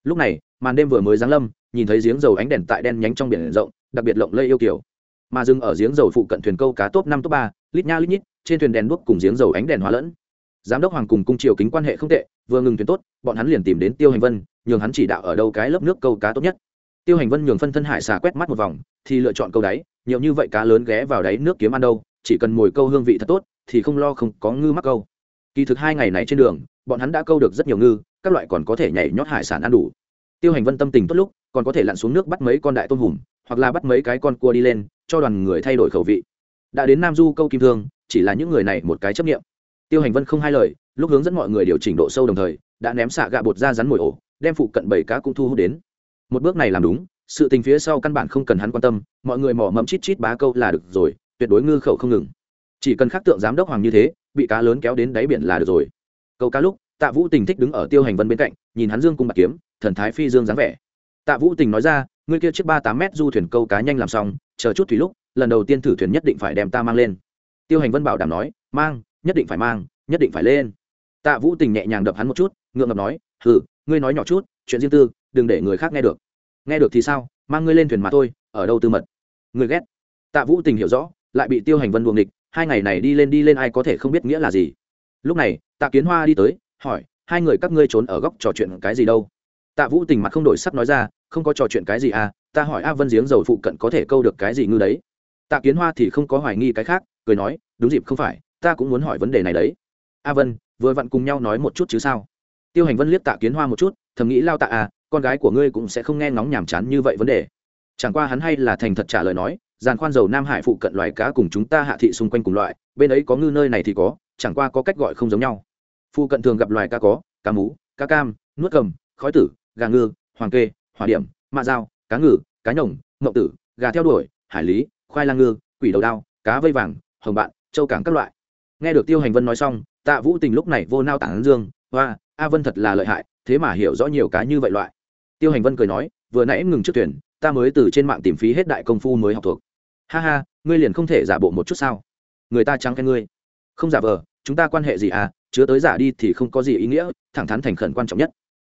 Lúc này, màn đêm vừa mới giáng lâm, nhìn thấy giếng dầu ánh đèn tại đen nhánh trong biển rộng, đặc biệt lộng lây yêu kiểu mà dừng ở giếng dầu phụ cận thuyền câu cá top năm, top ba, lít nha lít nhít, trên thuyền đèn đuốc cùng giếng dầu ánh đèn hóa lẫn. Giám đốc hoàng cùng cung triều kính quan hệ không tệ, vừa ngừng thuyền tốt, bọn hắn liền tìm đến tiêu hành vân, nhường hắn chỉ đạo ở đâu cái lớp nước câu cá tốt nhất. Tiêu hành vân nhường phân thân hải xà quét mắt một vòng, thì lựa chọn câu đáy nhiều như vậy cá lớn ghé vào đáy nước kiếm ăn đâu, chỉ cần mồi câu hương vị thật tốt, thì không lo không có ngư mắc câu. Kỳ thực hai ngày này trên đường, bọn hắn đã câu được rất nhiều ngư, các loại còn có thể nhảy nhót hải sản ăn đủ. Tiêu hành vân tâm tình tốt lúc, còn có thể lặn xuống nước bắt mấy con đại tôm hùm, hoặc là bắt mấy cái con cua đi lên, cho đoàn người thay đổi khẩu vị. Đã đến nam du câu kim thương, chỉ là những người này một cái chấp nghiệm tiêu hành vân không hai lời, lúc hướng dẫn mọi người điều chỉnh độ sâu đồng thời, đã ném xạ gạ bột ra rắn mồi ổ, đem phụ cận bảy cá cũng thu hút đến. Một bước này làm đúng sự tình phía sau căn bản không cần hắn quan tâm, mọi người mỏ mẫm chít chít bá câu là được rồi, tuyệt đối ngư khẩu không ngừng. Chỉ cần khắc tượng giám đốc hoàng như thế, bị cá lớn kéo đến đáy biển là được rồi. Câu cá lúc, tạ vũ tình thích đứng ở tiêu hành vân bên cạnh, nhìn hắn dương cung bạc kiếm, thần thái phi dương dáng vẻ. Tạ vũ tình nói ra, ngươi kia chiếc ba tám mét du thuyền câu cá nhanh làm xong, chờ chút thủy lúc, lần đầu tiên thử thuyền nhất định phải đem ta mang lên. Tiêu hành vân bảo đảm nói, mang, nhất định phải mang, nhất định phải lên. Tạ vũ tình nhẹ nhàng đập hắn một chút, ngượng ngập nói, hừ, ngươi nói nhỏ chút, chuyện riêng tư, đừng để người khác nghe được nghe được thì sao? Mang ngươi lên thuyền mà thôi, ở đâu tư mật? Ngươi ghét. Tạ vũ tình hiểu rõ, lại bị tiêu hành vân buồng địch hai ngày này đi lên đi lên ai có thể không biết nghĩa là gì. Lúc này, tạ kiến hoa đi tới, hỏi, hai người các ngươi trốn ở góc trò chuyện cái gì đâu? Tạ vũ tình mặt không đổi sắc nói ra, không có trò chuyện cái gì à ta hỏi a vân giếng dầu phụ cận có thể câu được cái gì ngư đấy? Tạ kiến hoa thì không có hoài nghi cái khác, cười nói, đúng dịp không phải, ta cũng muốn hỏi vấn đề này đấy. A vân, vừa vặn cùng nhau nói một chút chứ sao? Tiêu hành vân liếc tạ kiến hoa một chút, thầm nghĩ lao tạ à con gái của ngươi cũng sẽ không nghe ngóng nhàm chán như vậy vấn đề. Chẳng qua hắn hay là thành thật trả lời nói, giàn khoan dầu nam hải phụ cận loài cá cùng chúng ta hạ thị xung quanh cùng loại, bên ấy có ngư nơi này thì có, chẳng qua có cách gọi không giống nhau. Phụ cận thường gặp loài cá có, cá mú, cá cam, nuốt cầm, khói tử, gà ngư, hoàng kê, hỏa điểm, mạ dao, cá ngừ, cá nhồng ngậu tử, gà theo đuổi, hải lý, khoai lang ngư, quỷ đầu đao, cá vây vàng, hồng bạn, châu cảng các loại. Nghe được tiêu hành vân nói xong, tạ vũ tình lúc này vô nao tản dương hoa a vân thật là lợi hại, thế mà hiểu rõ nhiều cá như vậy loại tiêu hành vân cười nói, vừa nãy ngừng trước thuyền, ta mới từ trên mạng tìm phí hết đại công phu mới học thuộc. Ha ha, ngươi liền không thể giả bộ một chút sao? Người ta trắng khen ngươi. Không giả vờ, chúng ta quan hệ gì à? Chứa tới giả đi thì không có gì ý nghĩa, thẳng thắn thành khẩn quan trọng nhất.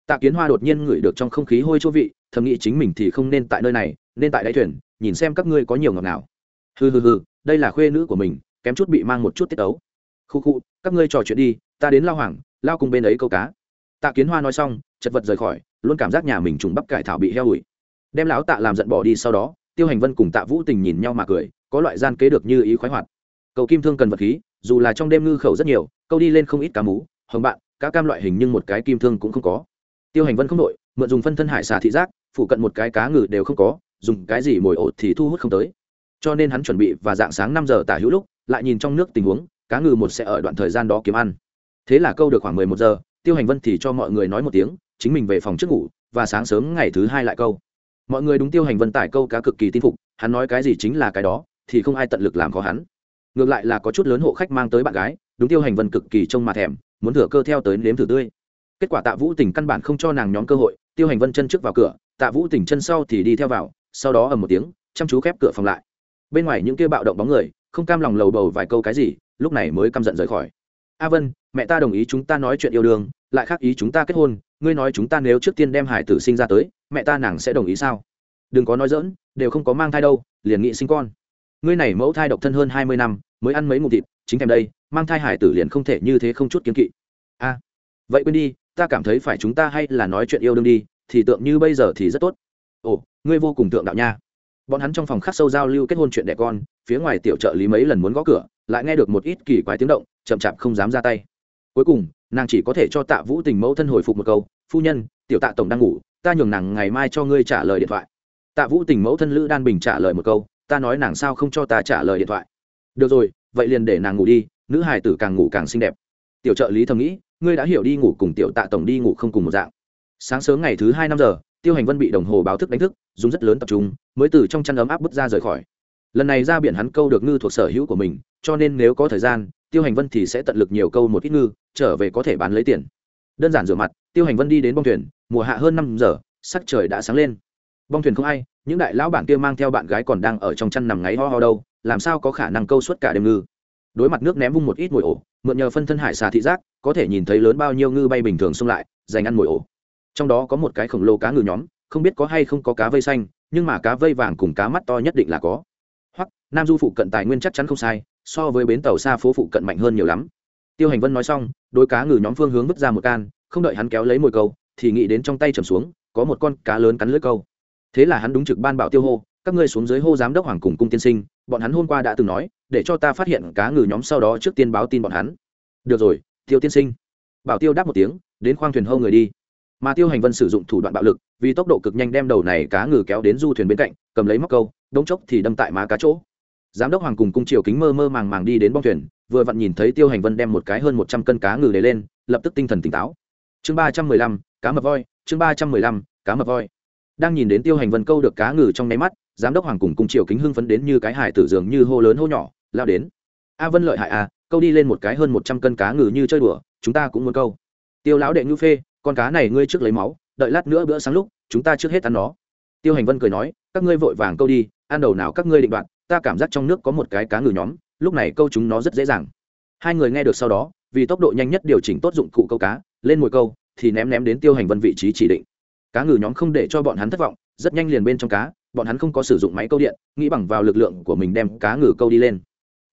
Tạ kiến hoa đột nhiên ngửi được trong không khí hôi chỗ vị, thầm nghĩ chính mình thì không nên tại nơi này, nên tại đáy thuyền, nhìn xem các ngươi có nhiều ngọt nào hừ hừ hừ, đây là khuê nữ của mình, kém chút bị mang một chút tiết ấu. Khu khu, các ngươi trò chuyện đi, ta đến lao hoàng, lao cùng bên ấy câu cá tạ kiến hoa nói xong, chật vật rời khỏi, luôn cảm giác nhà mình trùng bắp cải thảo bị heo ủi đem lão tạ làm giận bỏ đi sau đó, tiêu hành vân cùng tạ vũ tình nhìn nhau mà cười, có loại gian kế được như ý khoái hoạt. Cầu kim thương cần vật khí, dù là trong đêm ngư khẩu rất nhiều, câu đi lên không ít cá mú, hồng bạn, cá cam loại hình nhưng một cái kim thương cũng không có. Tiêu hành vân không đội mượn dùng phân thân hải xà thị giác phụ cận một cái cá ngừ đều không có, dùng cái gì mồi ột thì thu hút không tới. Cho nên hắn chuẩn bị và dạng sáng năm giờ tả hữu lúc, lại nhìn trong nước tình huống, cá ngừ một sẽ ở đoạn thời gian đó kiếm ăn. Thế là câu được khoảng mười một giờ tiêu hành vân thì cho mọi người nói một tiếng, chính mình về phòng trước ngủ, và sáng sớm ngày thứ hai lại câu. Mọi người đúng tiêu hành vân tải câu cá cực kỳ tin phục, hắn nói cái gì chính là cái đó, thì không ai tận lực làm khó hắn. Ngược lại là có chút lớn hộ khách mang tới bạn gái, đúng tiêu hành vân cực kỳ trông mà thèm, muốn thửa cơ theo tới nếm thử tươi. Kết quả tạ vũ tình căn bản không cho nàng nhóm cơ hội, tiêu hành vân chân trước vào cửa, tạ vũ tình chân sau thì đi theo vào, sau đó ầm một tiếng, chăm chú khép cửa phòng lại. Bên ngoài những kia bạo động bóng người, không cam lòng lầu bầu vài câu cái gì, lúc này mới căm giận rời khỏi a vân, mẹ ta đồng ý chúng ta nói chuyện yêu đương, lại khác ý chúng ta kết hôn, ngươi nói chúng ta nếu trước tiên đem hải tử sinh ra tới, mẹ ta nàng sẽ đồng ý sao? Đừng có nói dỡn đều không có mang thai đâu, liền nghị sinh con. Ngươi này mẫu thai độc thân hơn hai mươi năm, mới ăn mấy ngụm thịt, chính thèm đây, mang thai hải tử liền không thể như thế không chút kiến kỵ. A, vậy quên đi, ta cảm thấy phải chúng ta hay là nói chuyện yêu đương đi, thì tượng như bây giờ thì rất tốt. Ồ, ngươi vô cùng tượng đạo nha. Bọn hắn trong phòng khắc sâu giao lưu kết hôn chuyện đẻ con, phía ngoài tiểu trợ lý mấy lần muốn gõ cửa, lại nghe được một ít kỳ quái tiếng động chậm chạp không dám ra tay. Cuối cùng, nàng chỉ có thể cho tạ vũ tình mẫu thân hồi phục một câu, phu nhân, tiểu tạ tổng đang ngủ, ta nhường nàng ngày mai cho ngươi trả lời điện thoại. Tạ vũ tình mẫu thân lữ đan bình trả lời một câu, ta nói nàng sao không cho ta trả lời điện thoại? Được rồi, vậy liền để nàng ngủ đi, nữ Hải tử càng ngủ càng xinh đẹp. Tiểu trợ lý thầm nghĩ, ngươi đã hiểu đi ngủ cùng tiểu tạ tổng đi ngủ không cùng một dạng. Sáng sớm ngày thứ hai năm giờ, tiêu hành vân bị đồng hồ báo thức đánh thức, dùng rất lớn tập trung, mới từ trong chăn ấm áp bước ra rời khỏi. Lần này ra biển hắn câu được ngư thuộc sở hữu của mình, cho nên nếu có thời gian tiêu hành vân thì sẽ tận lực nhiều câu một ít ngư, trở về có thể bán lấy tiền. Đơn giản rửa mặt, tiêu hành vân đi đến bong thuyền, mùa hạ hơn năm giờ, sắc trời đã sáng lên. Bong thuyền không ai, những đại lão bản kia mang theo bạn gái còn đang ở trong chăn nằm ngáy ho ho đâu, làm sao có khả năng câu suốt cả đêm ngư? Đối mặt nước ném vung một ít mồi ổ, mượn nhờ phân thân hải xà thị giác, có thể nhìn thấy lớn bao nhiêu ngư bay bình thường xông lại dành ăn mồi ổ. Trong đó có một cái khổng lồ cá ngừ nhóm, không biết có hay không có cá vây xanh, nhưng mà cá vây vàng cùng cá mắt to nhất định là có. Hoặc, nam du phụ cận tài nguyên chắc chắn không sai so với bến tàu xa phố phụ cận mạnh hơn nhiều lắm. Tiêu hành vân nói xong, đôi cá ngừ nhóm phương hướng vứt ra một can, không đợi hắn kéo lấy mồi câu, thì nghĩ đến trong tay trầm xuống, có một con cá lớn cắn lưỡi câu. Thế là hắn đúng trực ban bảo tiêu hô, các ngươi xuống dưới hô giám đốc hoàng cùng cung tiên sinh, bọn hắn hôm qua đã từng nói, để cho ta phát hiện cá ngừ nhóm sau đó trước tiên báo tin bọn hắn. Được rồi, tiêu tiên sinh. Bảo tiêu đáp một tiếng, đến khoang thuyền hâu người đi. Mà tiêu hành vân sử dụng thủ đoạn bạo lực, vì tốc độ cực nhanh đem đầu này cá ngừ kéo đến du thuyền bên cạnh, cầm lấy móc câu, đống chốc thì đâm tại má cá chỗ giám đốc hoàng cùng cung triều kính mơ mơ màng màng đi đến bong thuyền, vừa vặn nhìn thấy tiêu hành vân đem một cái hơn một trăm cân cá ngừ để lên, lập tức tinh thần tỉnh táo. Chương ba trăm mười lăm, cá mập voi, chương ba trăm mười lăm, cá mập voi. Đang nhìn đến tiêu hành vân câu được cá ngừ trong nháy mắt, giám đốc hoàng cùng cung triều kính hưng phấn đến như cái hải tử dường như hô lớn hô nhỏ, lao đến. A vân lợi hại à câu đi lên một cái hơn một trăm cân cá ngừ như chơi đùa, chúng ta cũng muốn câu. Tiêu lão đệ ngư phê, con cá này ngươi trước lấy máu, đợi lát nữa bữa sáng lúc, chúng ta trước hết ăn nó. Tiêu hành vân cười nói, các ngươi vội vàng câu đi, ăn đầu nào các ngươi định đoạn ta cảm giác trong nước có một cái cá ngừ nhóm, lúc này câu chúng nó rất dễ dàng. Hai người nghe được sau đó, vì tốc độ nhanh nhất điều chỉnh tốt dụng cụ câu cá, lên mồi câu, thì ném ném đến tiêu hành vân vị trí chỉ định. Cá ngừ nhóm không để cho bọn hắn thất vọng, rất nhanh liền bên trong cá, bọn hắn không có sử dụng máy câu điện, nghĩ bằng vào lực lượng của mình đem cá ngừ câu đi lên.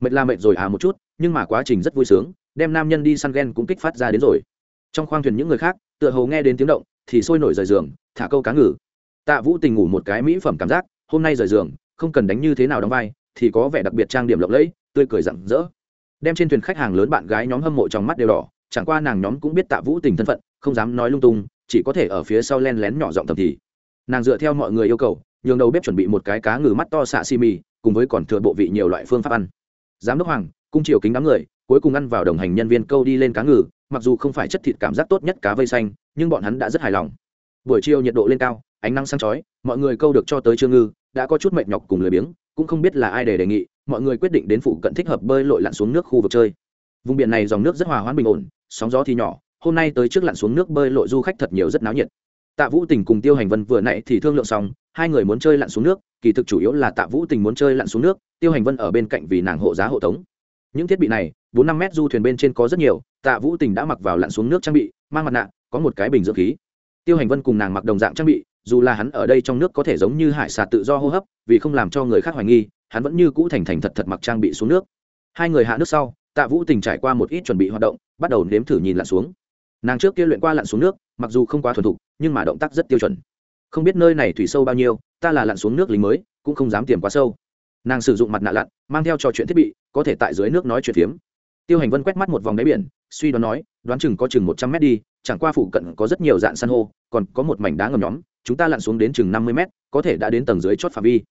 Mệt là mệt rồi à một chút, nhưng mà quá trình rất vui sướng, đem nam nhân đi săn ghen cũng kích phát ra đến rồi. Trong khoang thuyền những người khác, tựa hồ nghe đến tiếng động, thì sôi nổi rời giường, thả câu cá ngừ. Tạ vũ tình ngủ một cái mỹ phẩm cảm giác, hôm nay rời giường không cần đánh như thế nào đóng vai, thì có vẻ đặc biệt trang điểm lộng lẫy, tươi cười rặng rỡ. Đem trên thuyền khách hàng lớn bạn gái nhóm hâm mộ trong mắt đều đỏ, chẳng qua nàng nhóm cũng biết tạ vũ tình thân phận, không dám nói lung tung, chỉ có thể ở phía sau len lén nhỏ giọng thầm thì. Nàng dựa theo mọi người yêu cầu, nhường đầu bếp chuẩn bị một cái cá ngừ mắt to xạ xi mì, cùng với còn thừa bộ vị nhiều loại phương pháp ăn. Giám đốc hoàng, cung triều kính đám người, cuối cùng ăn vào đồng hành nhân viên câu đi lên cá ngừ, mặc dù không phải chất thịt cảm giác tốt nhất cá vây xanh, nhưng bọn hắn đã rất hài lòng. Buổi chiều nhiệt độ lên cao ánh nắng sáng chói, mọi người câu được cho tới trương ngư, đã có chút mệt nhọc cùng lười biếng, cũng không biết là ai để đề nghị, mọi người quyết định đến phụ cận thích hợp bơi lội lặn xuống nước khu vực chơi. Vùng biển này dòng nước rất hòa hoãn bình ổn, sóng gió thì nhỏ, hôm nay tới trước lặn xuống nước bơi lội du khách thật nhiều rất náo nhiệt. Tạ vũ tình cùng tiêu hành vân vừa nãy thì thương lượng xong, hai người muốn chơi lặn xuống nước, kỳ thực chủ yếu là tạ vũ tình muốn chơi lặn xuống nước, tiêu hành vân ở bên cạnh vì nàng hộ giá hộ tống. Những thiết bị này, bốn năm mét du thuyền bên trên có rất nhiều, tạ vũ tình đã mặc vào lặn xuống nước trang bị, mang mặt nạ, có một cái bình dưỡng khí. Tiêu hành vân cùng nàng mặc đồng dạng trang bị dù là hắn ở đây trong nước có thể giống như hải xà tự do hô hấp, vì không làm cho người khác hoài nghi, hắn vẫn như cũ thành thành thật thật mặc trang bị xuống nước. Hai người hạ nước sau, tạ vũ tình trải qua một ít chuẩn bị hoạt động, bắt đầu nếm thử nhìn lặn xuống. Nàng trước kia luyện qua lặn xuống nước, mặc dù không quá thuần thục, nhưng mà động tác rất tiêu chuẩn. Không biết nơi này thủy sâu bao nhiêu, ta là lặn xuống nước lính mới, cũng không dám tiềm quá sâu. Nàng sử dụng mặt nạ lặn, mang theo trò chuyện thiết bị, có thể tại dưới nước nói chuyện phiếm. Tiêu hành vân quét mắt một vòng đáy biển, suy đoán nói, đoán chừng có chừng một trăm mét đi, chẳng qua phụ cận có rất nhiều dạng san hô, còn có một mảnh đá ngầm nhóm chúng ta lặn xuống đến chừng năm mươi mét, có thể đã đến tầng dưới chót phạm vi.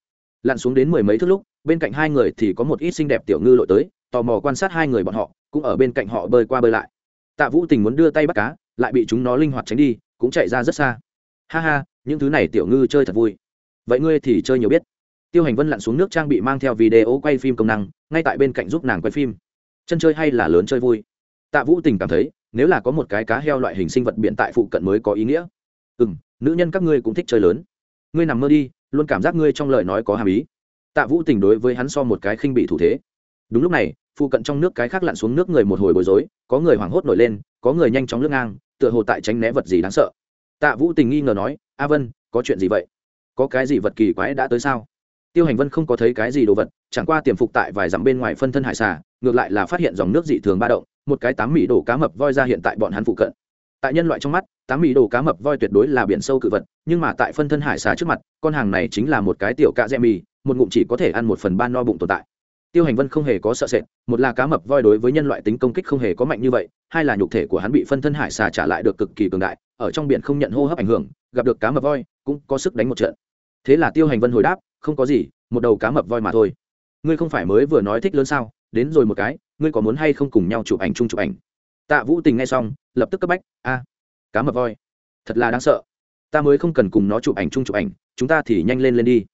Lặn xuống đến mười mấy thước lúc, bên cạnh hai người thì có một ít xinh đẹp tiểu ngư lội tới, tò mò quan sát hai người bọn họ, cũng ở bên cạnh họ bơi qua bơi lại. Tạ vũ tình muốn đưa tay bắt cá, lại bị chúng nó linh hoạt tránh đi, cũng chạy ra rất xa. Ha ha, những thứ này tiểu ngư chơi thật vui. Vậy ngươi thì chơi nhiều biết. Tiêu hành vân lặn xuống nước trang bị mang theo video quay phim công năng, ngay tại bên cạnh giúp nàng quay phim. Chân chơi hay là lớn chơi vui? Tạ vũ tình cảm thấy, nếu là có một cái cá heo loại hình sinh vật biển tại phụ cận mới có ý nghĩa. Ừ m nữ nhân các ngươi cũng thích chơi lớn. Ngươi nằm mơ đi, luôn cảm giác ngươi trong lời nói có hàm ý. Tạ vũ tình đối với hắn so một cái khinh bị thủ thế. Đúng lúc này, phụ cận trong nước cái khác lặn xuống nước người một hồi bối rối, có người hoảng hốt nổi lên, có người nhanh chóng lướt ngang, tựa hồ tại tránh né vật gì đáng sợ. Tạ vũ tình nghi ngờ nói, a vân, có chuyện gì vậy? Có cái gì vật kỳ quái đã tới sao? Tiêu hành vân không có thấy cái gì đồ vật, chẳng qua tiềm phục tại vài dặm bên ngoài phân thân hải xà, ngược lại là phát hiện dòng nước dị thường ba động, một cái tám mỹ đổ cá mập voi ra hiện tại bọn hắn phụ cận tại nhân loại trong mắt, tám mỹ đồ cá mập voi tuyệt đối là biển sâu cự vật, nhưng mà tại phân thân hải xà trước mặt, con hàng này chính là một cái tiểu cạ rẽ mì, một ngụm chỉ có thể ăn một phần ba no bụng tồn tại. Tiêu hành vân không hề có sợ sệt, một là cá mập voi đối với nhân loại tính công kích không hề có mạnh như vậy, hai là nhục thể của hắn bị phân thân hải xà trả lại được cực kỳ cường đại, ở trong biển không nhận hô hấp ảnh hưởng, gặp được cá mập voi, cũng có sức đánh một trận. Thế là tiêu hành vân hồi đáp, không có gì, một đầu cá mập voi mà thôi. Ngươi không phải mới vừa nói thích lớn sao? Đến rồi một cái, ngươi có muốn hay không cùng nhau chụp ảnh chung chụp ảnh? Tạ vũ tình nghe xong lập tức cấp bách, a, cá mập voi, thật là đáng sợ. Ta mới không cần cùng nó chụp ảnh chung chụp ảnh, chúng ta thì nhanh lên lên đi.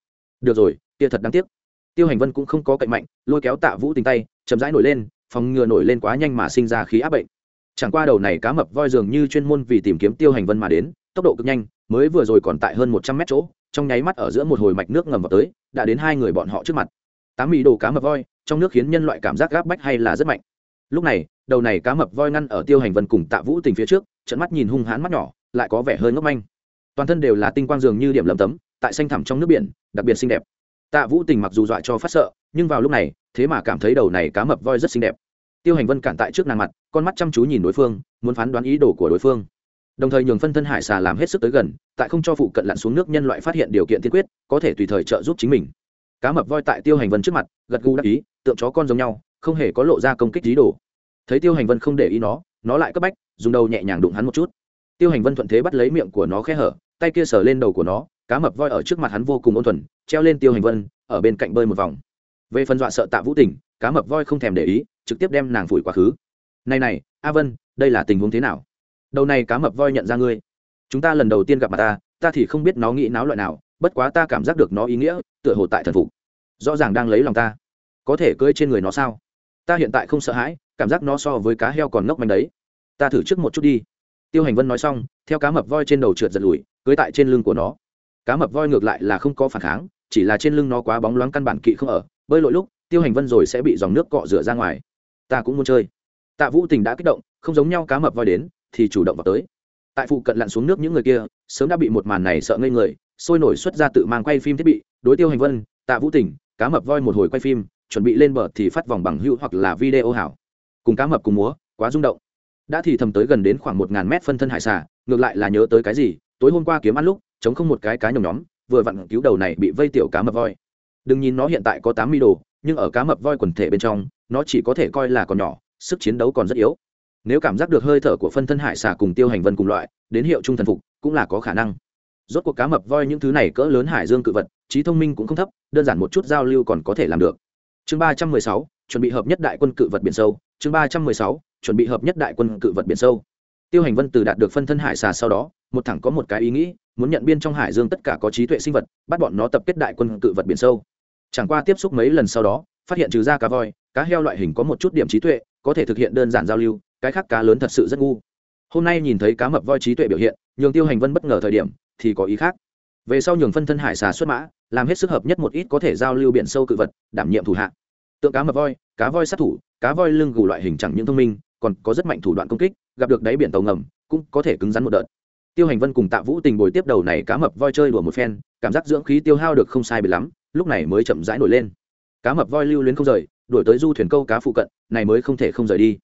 Được rồi, kia thật đáng tiếc. Tiêu hành vân cũng không có cậy mạnh, lôi kéo tạ vũ tình tay, chậm rãi nổi lên, phòng ngừa nổi lên quá nhanh mà sinh ra khí áp bệnh. Chẳng qua đầu này cá mập voi dường như chuyên môn vì tìm kiếm tiêu hành vân mà đến, tốc độ cực nhanh, mới vừa rồi còn tại hơn một trăm mét chỗ, trong nháy mắt ở giữa một hồi mạch nước ngầm vào tới, đã đến hai người bọn họ trước mặt. Tám mì đồ cá mập voi, trong nước khiến nhân loại cảm giác gáp bách hay là rất mạnh lúc này, đầu này cá mập voi ngăn ở tiêu hành vân cùng tạ vũ tình phía trước trận mắt nhìn hung hãn mắt nhỏ, lại có vẻ hơi ngốc manh. Toàn thân đều là tinh quang dường như điểm lầm tấm, tại xanh thẳm trong nước biển, đặc biệt xinh đẹp. Tạ vũ tình mặc dù dọa cho phát sợ, nhưng vào lúc này, thế mà cảm thấy đầu này cá mập voi rất xinh đẹp. Tiêu hành vân cản tại trước nàng mặt, con mắt chăm chú nhìn đối phương, muốn phán đoán ý đồ của đối phương. Đồng thời nhường phân thân hải xà làm hết sức tới gần, tại không cho phụ cận lặn xuống nước nhân loại phát hiện điều kiện tiên quyết, có thể tùy thời trợ giúp chính mình. Cá mập voi tại tiêu hành vân trước mặt, gật gù đắc ý, tượng chó con giống nhau không hề có lộ ra công kích dí đồ. Thấy tiêu hành vân không để ý nó nó lại cấp bách, dùng đầu nhẹ nhàng đụng hắn một chút. Tiêu hành vân thuận thế bắt lấy miệng của nó khe hở, tay kia sờ lên đầu của nó, cá mập voi ở trước mặt hắn vô cùng ôn thuần, treo lên tiêu hành vân, ở bên cạnh bơi một vòng. Về phần dọa sợ tạ vũ tình, cá mập voi không thèm để ý, trực tiếp đem nàng phủi quá khứ. Này này, a vân, đây là tình huống thế nào? Đầu này cá mập voi nhận ra ngươi. Chúng ta lần đầu tiên gặp mặt ta ta thì không biết nó nghĩ náo loại nào, bất quá ta cảm giác được nó ý nghĩa, tựa hồ tại thần phục. Rõ ràng đang lấy lòng ta. Có thể cưỡi trên người nó sao? Ta hiện tại không sợ hãi cảm giác nó so với cá heo còn ngốc manh đấy. Ta thử trước một chút đi. Tiêu hành vân nói xong theo cá mập voi trên đầu trượt giật lùi cưới tại trên lưng của nó. Cá mập voi ngược lại là không có phản kháng chỉ là trên lưng nó quá bóng loáng căn bản kỵ không ở bơi lội lúc tiêu hành vân rồi sẽ bị dòng nước cọ rửa ra ngoài. Ta cũng muốn chơi. Tạ vũ tình đã kích động không giống nhau cá mập voi đến thì chủ động vào tới. Tại phụ cận lặn xuống nước những người kia sớm đã bị một màn này sợ ngây người sôi nổi xuất ra tự mang quay phim thiết bị. Đối tiêu hành vân tạ vũ Tình, cá mập voi một hồi quay phim chuẩn bị lên bờ thì phát vòng bằng hữu hoặc là video hảo. Cùng cá mập cùng múa, quá rung động. Đã thì thầm tới gần đến khoảng một ngàn mét phân thân hải xà, ngược lại là nhớ tới cái gì, tối hôm qua kiếm ăn lúc, chống không một cái cá nhồng nhóm, vừa vặn cứu đầu này bị vây tiểu cá mập voi. Đừng nhìn nó hiện tại có tám mi đồ, nhưng ở cá mập voi quần thể bên trong, nó chỉ có thể coi là còn nhỏ, sức chiến đấu còn rất yếu. Nếu cảm giác được hơi thở của phân thân hải xà cùng tiêu hành vân cùng loại, đến hiệu trung thần phục, cũng là có khả năng. Rốt cuộc cá mập voi những thứ này cỡ lớn hải dương cự vật, trí thông minh cũng không thấp, đơn giản một chút giao lưu còn có thể làm được chương ba trăm mười sáu, chuẩn bị hợp nhất đại quân cự vật biển sâu. Chương ba trăm mười sáu, chuẩn bị hợp nhất đại quân cự vật biển sâu. Tiêu hành vân từ đạt được phân thân hải xà sau đó, một thẳng có một cái ý nghĩ, muốn nhận biên trong hải dương tất cả có trí tuệ sinh vật, bắt bọn nó tập kết đại quân cự vật biển sâu. Chẳng qua tiếp xúc mấy lần sau đó, phát hiện trừ ra cá voi, cá heo loại hình có một chút điểm trí tuệ, có thể thực hiện đơn giản giao lưu, cái khác cá lớn thật sự rất ngu. Hôm nay nhìn thấy cá mập voi trí tuệ biểu hiện, nhường tiêu hành vân bất ngờ thời điểm, thì có ý khác về sau nhường phân thân hải xà xuất mã, làm hết sức hợp nhất một ít có thể giao lưu biển sâu cự vật, đảm nhiệm thủ hạ. Tượng cá mập voi, cá voi sát thủ, cá voi lưng gù loại hình chẳng những thông minh, còn có rất mạnh thủ đoạn công kích, gặp được đáy biển tàu ngầm, cũng có thể cứng rắn một đợt. Tiêu hành vân cùng tạ vũ tình bồi tiếp đầu này cá mập voi chơi đùa một phen, cảm giác dưỡng khí tiêu hao được không sai bị lắm, lúc này mới chậm rãi nổi lên. Cá mập voi lưu luyến không rời, đuổi tới du thuyền câu cá phụ cận, này mới không thể không rời đi.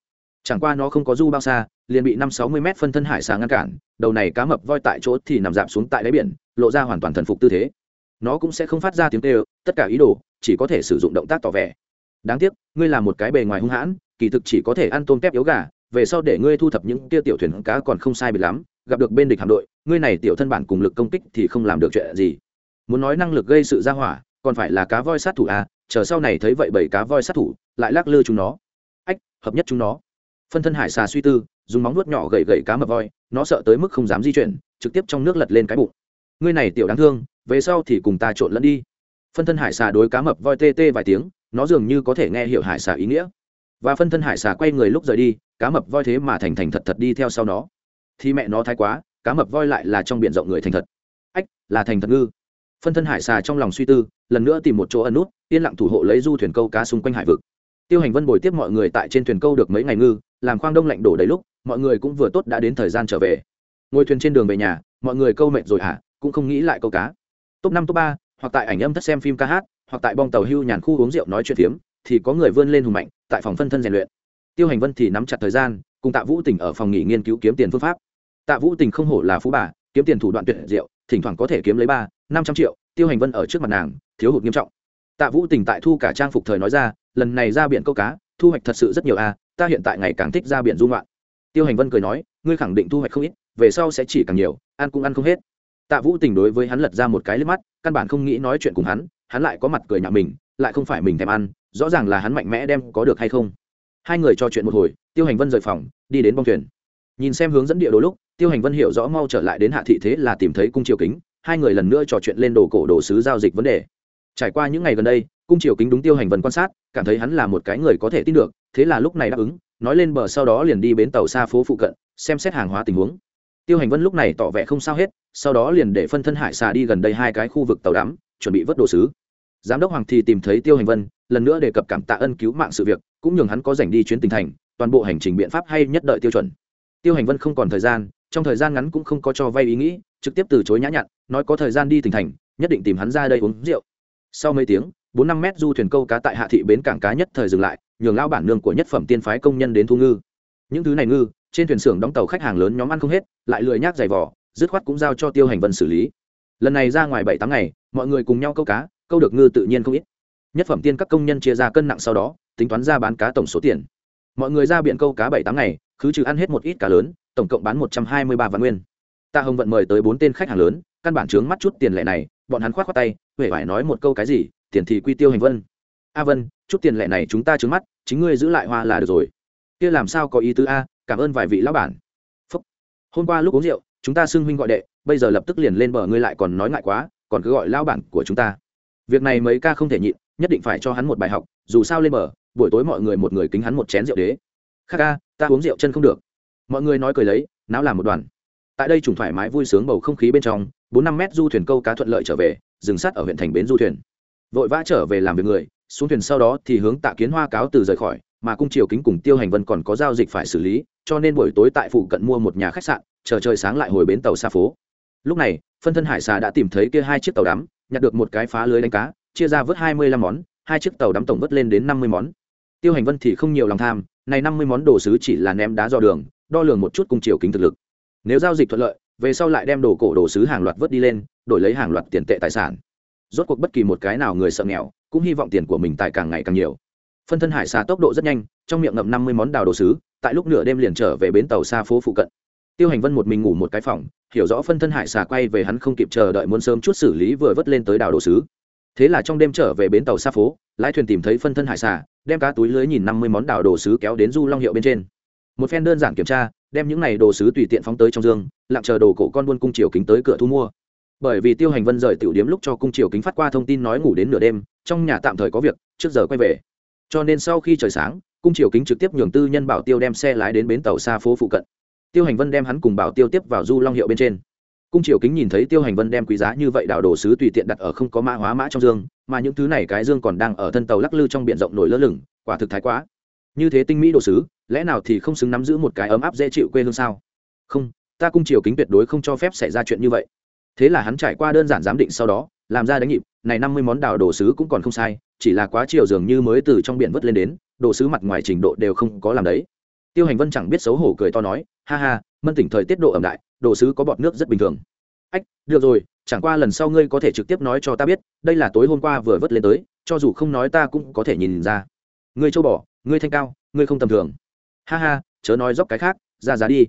Chẳng qua nó không có du bao xa liền bị năm sáu mươi mét phân thân hải xà ngăn cản, đầu này cá mập voi tại chỗ thì nằm dạp xuống tại đáy biển, lộ ra hoàn toàn thần phục tư thế. Nó cũng sẽ không phát ra tiếng kêu, tất cả ý đồ chỉ có thể sử dụng động tác tỏ vẻ. Đáng tiếc, ngươi là một cái bề ngoài hung hãn, kỳ thực chỉ có thể ăn tôm tép yếu gà, về sau để ngươi thu thập những kia tiểu thuyền cá còn không sai bị lắm, gặp được bên địch hạm đội, ngươi này tiểu thân bản cùng lực công kích thì không làm được chuyện gì. Muốn nói năng lực gây sự ra hỏa, còn phải là cá voi sát thủ à chờ sau này thấy vậy bảy cá voi sát thủ, lại lắc lư chúng nó. Ách, hợp nhất chúng nó. Phân thân hải xà suy tư dùng móng nuốt nhỏ gậy gậy cá mập voi, nó sợ tới mức không dám di chuyển, trực tiếp trong nước lật lên cái bụng. Ngươi này tiểu đáng thương, về sau thì cùng ta trộn lẫn đi. Phân thân hải xà đối cá mập voi tê tê vài tiếng, nó dường như có thể nghe hiểu hải xà ý nghĩa. Và phân thân hải xà quay người lúc rời đi, cá mập voi thế mà thành thành thật thật đi theo sau nó. Thì mẹ nó thái quá, cá mập voi lại là trong b i ể n rộng người thành thật. Ách, là thành thật ngư. Phân thân hải xà trong lòng suy tư, lần nữa tìm một chỗ ẩn nút, yên lặng thủ hộ lấy du thuyền câu cá xung quanh hải vực tiêu hành vân bồi tiếp mọi người tại trên thuyền câu được mấy ngày ngư, làm khoang đông lạnh đổ đầy lúc, mọi người cũng vừa tốt đã đến thời gian trở về. Ngồi thuyền trên đường về nhà, mọi người câu mệt rồi hả? Cũng không nghĩ lại câu cá. Top năm, top ba, hoặc tại ảnh âm thất xem phim ca hát, hoặc tại bong tàu hưu nhàn khu uống rượu nói chuyện phiếm, thì có người vươn lên hùng mạnh, tại phòng phân thân rèn luyện. Tiêu hành vân thì nắm chặt thời gian, cùng tạ vũ tỉnh ở phòng nghỉ nghiên cứu kiếm tiền phương pháp. Tạ vũ tỉnh không hổ là phú bà, kiếm tiền thủ đoạn tuyệt diệu, thỉnh thoảng có thể kiếm lấy ba, năm trăm triệu, tiêu hành vân ở trước mặt nàng, thiếu hụt nghiêm trọng tạ vũ tỉnh tại thu cả trang phục thời nói ra, lần này ra biển câu cá, thu hoạch thật sự rất nhiều a, ta hiện tại ngày càng thích ra biển dung loạn tiêu hành vân cười nói, ngươi khẳng định thu hoạch không ít, về sau sẽ chỉ càng nhiều, ăn cũng ăn không hết. Tạ vũ tình đối với hắn lật ra một cái lên mắt, căn bản không nghĩ nói chuyện cùng hắn hắn lại có mặt cười nhạo mình, lại không phải mình thèm ăn, rõ ràng là hắn mạnh mẽ đem có được hay không. Hai người trò chuyện một hồi, tiêu hành vân rời phòng, đi đến bong thuyền. Nhìn xem hướng dẫn địa đồ lúc, tiêu hành vân hiểu rõ mau trở lại đến hạ thị thế là tìm thấy cung triều kính, hai người lần nữa trò chuyện lên đồ cổ đồ sứ giao dịch vấn đề trải qua những ngày gần đây, cung triều kính đúng tiêu hành vân quan sát, cảm thấy hắn là một cái người có thể tin được, thế là lúc này đáp ứng, nói lên bờ sau đó liền đi bến tàu xa phố phụ cận, xem xét hàng hóa tình huống. Tiêu hành vân lúc này tỏ vẻ không sao hết, sau đó liền để phân thân hải xà đi gần đây hai cái khu vực tàu đắm, chuẩn bị vớt đồ sứ. Giám đốc hoàng thì tìm thấy tiêu hành vân, lần nữa đề cập cảm tạ ân cứu mạng sự việc, cũng nhường hắn có dành đi chuyến tỉnh thành, toàn bộ hành trình biện pháp hay nhất đợi tiêu chuẩn. Tiêu hành vân không còn thời gian, trong thời gian ngắn cũng không có cho vay ý nghĩ, trực tiếp từ chối nhã nhặn, nói có thời gian đi tỉnh thành, nhất định tìm hắn ra đây uống rượu sau mấy tiếng, bốn năm mét du thuyền câu cá tại hạ thị bến cảng cá nhất thời dừng lại, nhường lao bản nương của nhất phẩm tiên phái công nhân đến thu ngư. Những thứ này ngư, trên thuyền xưởng đóng tàu khách hàng lớn nhóm ăn không hết, lại lười nhác giày vỏ dứt khoát cũng giao cho tiêu hành vân xử lý. Lần này ra ngoài bảy tám ngày, mọi người cùng nhau câu cá, câu được ngư tự nhiên không ít. Nhất phẩm tiên các công nhân chia ra cân nặng sau đó, tính toán ra bán cá tổng số tiền. Mọi người ra biển câu cá bảy tám ngày cứ trừ ăn hết một ít cá lớn, tổng cộng bán một trăm hai mươi ba vạn nguyên. Tạ hồng vận mời tới bốn tên khách hàng lớn, căn bản chướng mắt chút tiền lệ này, bọn hắn khoát khoát tay huệ phải nói một câu cái gì, tiền thì quy tiêu hành vân. A vân, chút tiền lẻ này chúng ta trướng mắt, chính ngươi giữ lại hoa là được rồi. Kia làm sao có ý tứ a, cảm ơn vài vị lão bản. Phúc. hôm qua lúc uống rượu, chúng ta xưng huynh gọi đệ, bây giờ lập tức liền lên bờ ngươi lại còn nói ngại quá, còn cứ gọi lão bản của chúng ta. Việc này mấy ca không thể nhịn, nhất định phải cho hắn một bài học, dù sao lên bờ, buổi tối mọi người một người kính hắn một chén rượu đế. Khác ca, ta uống rượu chân không được. Mọi người nói cười lấy, náo làm một đoàn. Tại đây trùng thoải mái vui sướng bầu không khí bên trong, bốn năm mét du thuyền câu cá thuận lợi trở về dừng sát ở huyện thành bến du thuyền. Vội vã trở về làm việc người, xuống thuyền sau đó thì hướng tạ kiến hoa cáo từ rời khỏi, mà cung triều kính cùng tiêu hành vân còn có giao dịch phải xử lý, cho nên buổi tối tại phụ cận mua một nhà khách sạn, chờ trời sáng lại hồi bến tàu xa phố. Lúc này, phân thân hải xà đã tìm thấy kia hai chiếc tàu đắm, nhặt được một cái phá lưới đánh cá, chia ra vớt hai mươi lăm món, hai chiếc tàu đắm tổng vớt lên đến năm mươi món. Tiêu hành vân thì không nhiều lòng tham, này năm mươi món đồ sứ chỉ là ném đá dò đường, đo lường một chút cung triều kính thực lực. Nếu giao dịch thuận lợi về sau lại đem đồ cổ đồ sứ hàng loạt vớt đi lên, đổi lấy hàng loạt tiền tệ tài sản. Rốt cuộc bất kỳ một cái nào người sợ nghèo, cũng hy vọng tiền của mình tài càng ngày càng nhiều. Phân thân hải xà tốc độ rất nhanh, trong miệng ngậm năm mươi món đào đồ sứ, tại lúc nửa đêm liền trở về bến tàu xa phố phụ cận. Tiêu hành vân một mình ngủ một cái phòng, hiểu rõ phân thân hải xà quay về hắn không kịp chờ đợi muốn sớm chút xử lý vừa vớt lên tới đào đồ sứ. Thế là trong đêm trở về bến tàu xa phố, lái thuyền tìm thấy phân thân hải xà, đem cá túi lưới nhìn năm mươi món đào đồ sứ kéo đến du long hiệu bên trên. Một phen đơn giản kiểm tra đem những này đồ sứ tùy tiện phóng tới trong dương, lặng chờ đồ cổ con buôn cung triều kính tới cửa thu mua. Bởi vì tiêu hành vân rời tiểu điếm lúc cho cung triều kính phát qua thông tin nói ngủ đến nửa đêm, trong nhà tạm thời có việc, trước giờ quay về. Cho nên sau khi trời sáng, cung triều kính trực tiếp nhường tư nhân bảo tiêu đem xe lái đến bến tàu xa phố phụ cận. Tiêu hành vân đem hắn cùng bảo tiêu tiếp vào du long hiệu bên trên. Cung triều kính nhìn thấy tiêu hành vân đem quý giá như vậy đảo đồ sứ tùy tiện đặt ở không có mã hóa mã trong dương, mà những thứ này cái dương còn đang ở thân tàu lắc lư trong b i ể n rộng nổi lơ lửng, quả thực thái quá như thế tinh mỹ đồ sứ, lẽ nào thì không xứng nắm giữ một cái ấm áp dễ chịu quê hương sao? Không, ta cung triều kính tuyệt đối không cho phép xảy ra chuyện như vậy. Thế là hắn trải qua đơn giản giám định sau đó, làm ra đánh nhịp, này năm mươi món đào đồ sứ cũng còn không sai, chỉ là quá chiều dường như mới từ trong biển vớt lên đến, đồ sứ mặt ngoài trình độ đều không có làm đấy. Tiêu hành vân chẳng biết xấu hổ cười to nói, ha ha, mân tỉnh thời tiết độ ẩm đại, đồ sứ có bọt nước rất bình thường. Ách, được rồi, chẳng qua lần sau ngươi có thể trực tiếp nói cho ta biết, đây là tối hôm qua vừa vớt lên tới, cho dù không nói ta cũng có thể nhìn ra. Ngươi châu bỏ ngươi thanh cao, ngươi không tầm thường. Ha ha, chớ nói dốc cái khác, ra giá đi.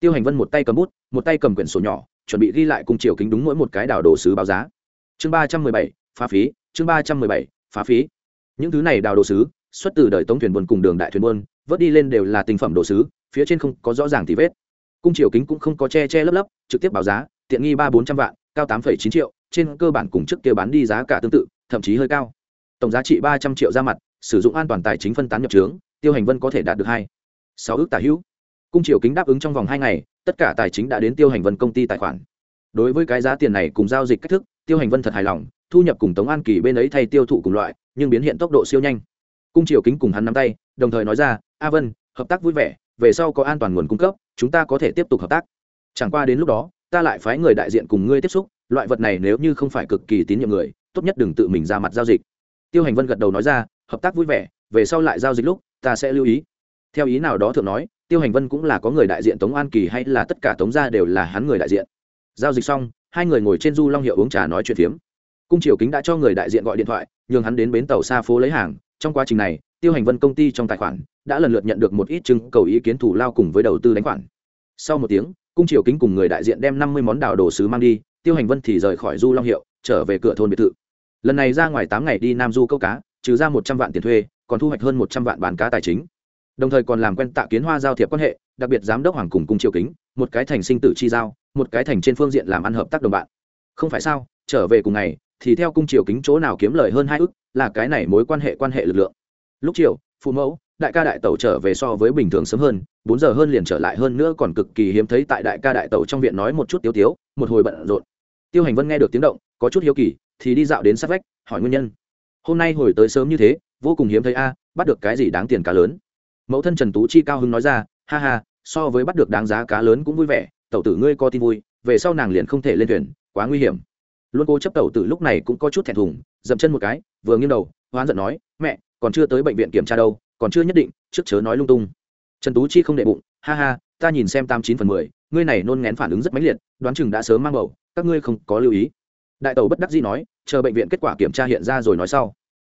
Tiêu hành vân một tay cầm bút, một tay cầm quyển sổ nhỏ, chuẩn bị ghi lại cùng chiều kính đúng mỗi một cái đảo đồ sứ báo giá. Chương ba trăm mười bảy, phá phí, chương ba trăm mười bảy, phá phí. Những thứ này đào đồ sứ, xuất từ đời tống thuyền buôn cùng đường đại thuyền buôn, vớt đi lên đều là tinh phẩm đồ sứ, phía trên không có rõ ràng thì vết. Cung chiều kính cũng không có che che lấp lấp, trực tiếp báo giá, tiện nghi ba bốn trăm vạn, cao tám chín triệu, trên cơ bản cùng trước kia bán đi giá cả tương tự, thậm chí hơi cao. Tổng giá trị ba trăm triệu ra mặt sử dụng an toàn tài chính phân tán nhập trướng, tiêu hành vân có thể đạt được hai, sáu ước tả hữu. Cung triều kính đáp ứng trong vòng hai ngày, tất cả tài chính đã đến tiêu hành vân công ty tài khoản. Đối với cái giá tiền này cùng giao dịch cách thức, tiêu hành vân thật hài lòng, thu nhập cùng tống an kỳ bên ấy thay tiêu thụ cùng loại, nhưng biến hiện tốc độ siêu nhanh. Cung triều kính cùng hắn nắm tay, đồng thời nói ra, a vân, hợp tác vui vẻ, về sau có an toàn nguồn cung cấp, chúng ta có thể tiếp tục hợp tác. Chẳng qua đến lúc đó, ta lại phái người đại diện cùng ngươi tiếp xúc, loại vật này nếu như không phải cực kỳ tín nhiệm người, tốt nhất đừng tự mình ra mặt giao dịch. Tiêu hành vân gật đầu nói ra hợp tác vui vẻ, về sau lại giao dịch lúc, ta sẽ lưu ý. Theo ý nào đó thượng nói, tiêu hành vân cũng là có người đại diện tống an kỳ hay là tất cả tống gia đều là hắn người đại diện. Giao dịch xong, hai người ngồi trên du long hiệu uống trà nói chuyện phiếm. Cung triều kính đã cho người đại diện gọi điện thoại, nhường hắn đến bến tàu xa phố lấy hàng. Trong quá trình này, tiêu hành vân công ty trong tài khoản đã lần lượt nhận được một ít chứng, cầu ý kiến thủ lao cùng với đầu tư đánh khoản. Sau một tiếng, cung triều kính cùng người đại diện đem năm mươi món đào đồ sứ mang đi, tiêu hành vân thì rời khỏi du long hiệu, trở về cửa thôn biệt thự. Lần này ra ngoài tám ngày đi nam du câu cá trừ ra một trăm vạn tiền thuê, còn thu hoạch hơn một trăm vạn bán cá tài chính. Đồng thời còn làm quen tạ kiến hoa giao thiệp quan hệ, đặc biệt giám đốc hoàng cùng cung triều kính, một cái thành sinh tử chi giao, một cái thành trên phương diện làm ăn hợp tác đồng bạn. Không phải sao, trở về cùng ngày, thì theo cung triều kính chỗ nào kiếm lời hơn hai ức, là cái này mối quan hệ quan hệ lực lượng. Lúc chiều, phụ mẫu, đại ca đại tẩu trở về so với bình thường sớm hơn, bốn giờ hơn liền trở lại hơn nữa còn cực kỳ hiếm thấy tại đại ca đại tẩu trong viện nói một chút tiếu tiếu, một hồi bận rộn. Tiêu hành vân nghe được tiếng động, có chút hiếu kỳ, thì đi dạo đến sát vách, hỏi nguyên nhân hôm nay hồi tới sớm như thế, vô cùng hiếm thấy a, bắt được cái gì đáng tiền cá lớn? Mẫu thân trần tú chi cao hưng nói ra, ha ha, so với bắt được đáng giá cá lớn cũng vui vẻ, tẩu tử ngươi có tin vui, về sau nàng liền không thể lên thuyền, quá nguy hiểm. Luôn cô chấp tẩu tử lúc này cũng có chút thẹn thùng, dậm chân một cái, vừa nghiêng đầu, hoán giận nói, mẹ, còn chưa tới bệnh viện kiểm tra đâu, còn chưa nhất định, trước chớ nói lung tung. Trần tú chi không đệ bụng, ha ha, ta nhìn xem tám chín phần mười, ngươi này nôn ngén phản ứng rất mãnh liệt, đoán chừng đã sớm mang bầu, các ngươi không có lưu ý đại tẩu bất đắc dĩ nói, chờ bệnh viện kết quả kiểm tra hiện ra rồi nói sau.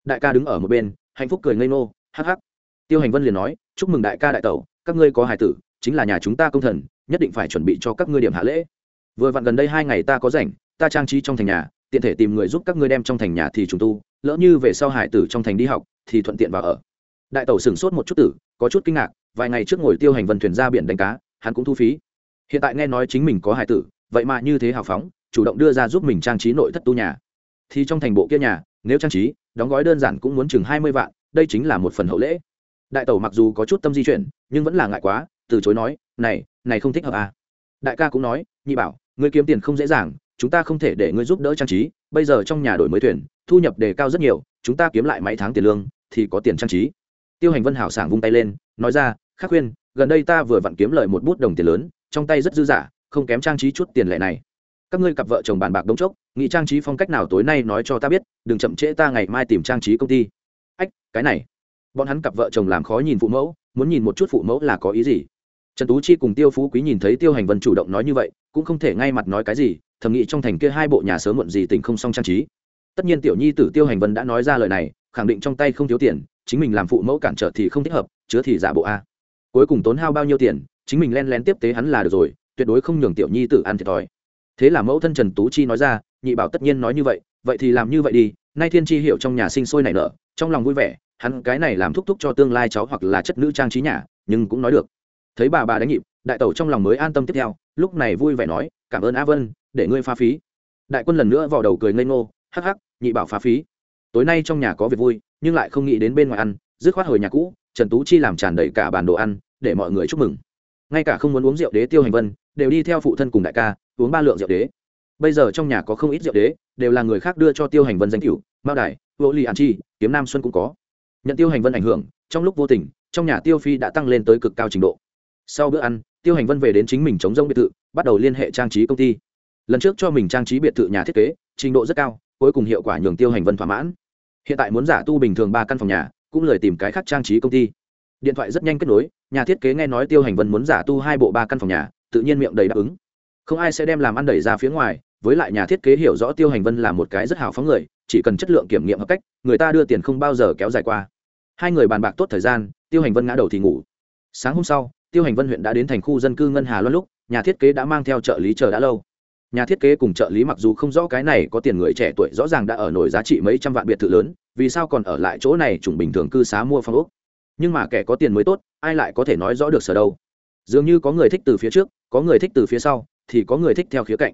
Đại ca đứng ở một bên, hạnh phúc cười ngây ngô, hắc hắc. Tiêu hành vân liền nói, chúc mừng đại ca đại tẩu, các ngươi có hài tử, chính là nhà chúng ta công thần, nhất định phải chuẩn bị cho các ngươi điểm hạ lễ. Vừa vặn gần đây hai ngày ta có rảnh, ta trang trí trong thành nhà, tiện thể tìm người giúp các ngươi đem trong thành nhà thì trùng tu, lỡ như về sau hải tử trong thành đi học, thì thuận tiện vào ở. Đại tẩu sửng sốt một chút tử, có chút kinh ngạc, vài ngày trước ngồi tiêu hành vân thuyền ra biển đánh cá, hắn cũng thu phí. Hiện tại nghe nói chính mình có hải tử, vậy mà như thế hào phóng chủ động đưa ra giúp mình trang trí nội thất tu nhà. Thì trong thành bộ kia nhà, nếu trang trí, đóng gói đơn giản cũng muốn chừng hai mươi vạn, đây chính là một phần hậu lễ. Đại tẩu mặc dù có chút tâm di chuyển, nhưng vẫn là ngại quá, từ chối nói, này này không thích hợp à. đại ca cũng nói, nhị bảo, ngươi kiếm tiền không dễ dàng, chúng ta không thể để ngươi giúp đỡ trang trí, bây giờ trong nhà đổi mới thuyền, thu nhập đề cao rất nhiều, chúng ta kiếm lại mấy tháng tiền lương, thì có tiền trang trí. Tiêu hành vân hảo sảng vung tay lên, nói ra, khắc khuyên, gần đây ta vừa vặn kiếm lời một bút đồng tiền lớn, trong tay rất dư dả, không kém trang trí chút tiền lệ này các ngươi cặp vợ chồng bàn bạc đống chốc, nghĩ trang trí phong cách nào tối nay nói cho ta biết, đừng chậm trễ ta ngày mai tìm trang trí công ty. Ách, cái này. Bọn hắn cặp vợ chồng làm khó nhìn phụ mẫu, muốn nhìn một chút phụ mẫu là có ý gì. Trần tú chi cùng tiêu phú quý nhìn thấy tiêu hành vân chủ động nói như vậy, cũng không thể ngay mặt nói cái gì, thầm nghĩ trong thành kia hai bộ nhà sớm muộn gì tình không xong trang trí. Tất nhiên tiểu nhi tử tiêu hành vân đã nói ra lời này, khẳng định trong tay không thiếu tiền, chính mình làm phụ mẫu cản trở thì không thích hợp, chứa thì giả bộ a. Cuối cùng tốn hao bao nhiêu tiền, chính mình len lén tiếp tế hắn là được rồi, tuyệt đối không nhường tiểu nhi tử ăn thiệt thòi thế là mẫu thân trần tú chi nói ra, nhị bảo tất nhiên nói như vậy vậy thì làm như vậy đi, nay thiên chi hiểu trong nhà sinh sôi nảy nở, trong lòng vui vẻ, hắn cái này làm thúc thúc cho tương lai cháu hoặc là chất nữ trang trí nhà, nhưng cũng nói được. Thấy bà bà đánh nhịp, đại tẩu trong lòng mới an tâm tiếp theo, lúc này vui vẻ nói, cảm ơn a vân, để ngươi pha phí. Đại quân lần nữa vào đầu cười ngây ngô, hắc hắc, nhị bảo phá phí. Tối nay trong nhà có việc vui, nhưng lại không nghĩ đến bên ngoài ăn, dứt khoát hồi nhà cũ, trần tú chi làm tràn đầy cả bàn đồ ăn, để mọi người chúc mừng. Ngay cả không muốn uống rượu đế tiêu hành vân, đều đi theo phụ thân cùng đại ca uống ba lượng rượu đế. Bây giờ trong nhà có không ít rượu đế, đều là người khác đưa cho tiêu hành vân danh cửu mao đài, vô ly an chi, kiếm nam xuân cũng có. Nhận tiêu hành vân ảnh hưởng, trong lúc vô tình, trong nhà tiêu phi đã tăng lên tới cực cao trình độ. Sau bữa ăn, tiêu hành vân về đến chính mình chống rông biệt thự, bắt đầu liên hệ trang trí công ty. Lần trước cho mình trang trí biệt thự nhà thiết kế, trình độ rất cao, cuối cùng hiệu quả nhường tiêu hành vân thỏa mãn. Hiện tại muốn giả tu bình thường ba căn phòng nhà, cũng lời tìm cái khác trang trí công ty. Điện thoại rất nhanh kết nối, nhà thiết kế nghe nói tiêu hành vân muốn giả tu hai bộ ba căn phòng nhà, tự nhiên miệng đầy đáp ứng không ai sẽ đem làm ăn đẩy ra phía ngoài, với lại nhà thiết kế hiểu rõ tiêu hành vân là một cái rất hào phóng người, chỉ cần chất lượng kiểm nghiệm hợp cách, người ta đưa tiền không bao giờ kéo dài qua. Hai người bàn bạc tốt thời gian, tiêu hành vân ngã đầu thì ngủ. Sáng hôm sau, tiêu hành vân huyện đã đến thành khu dân cư ngân hà loan lúc, nhà thiết kế đã mang theo trợ lý chờ đã lâu. Nhà thiết kế cùng trợ lý mặc dù không rõ cái này có tiền người trẻ tuổi rõ ràng đã ở nổi giá trị mấy trăm vạn biệt thự lớn, vì sao còn ở lại chỗ này chủng bình thường cư xá mua phong ốc? Nhưng mà kẻ có tiền mới tốt, ai lại có thể nói rõ được sở đâu? Dường như có người thích từ phía trước, có người thích từ phía sau thì có người thích theo khía cạnh.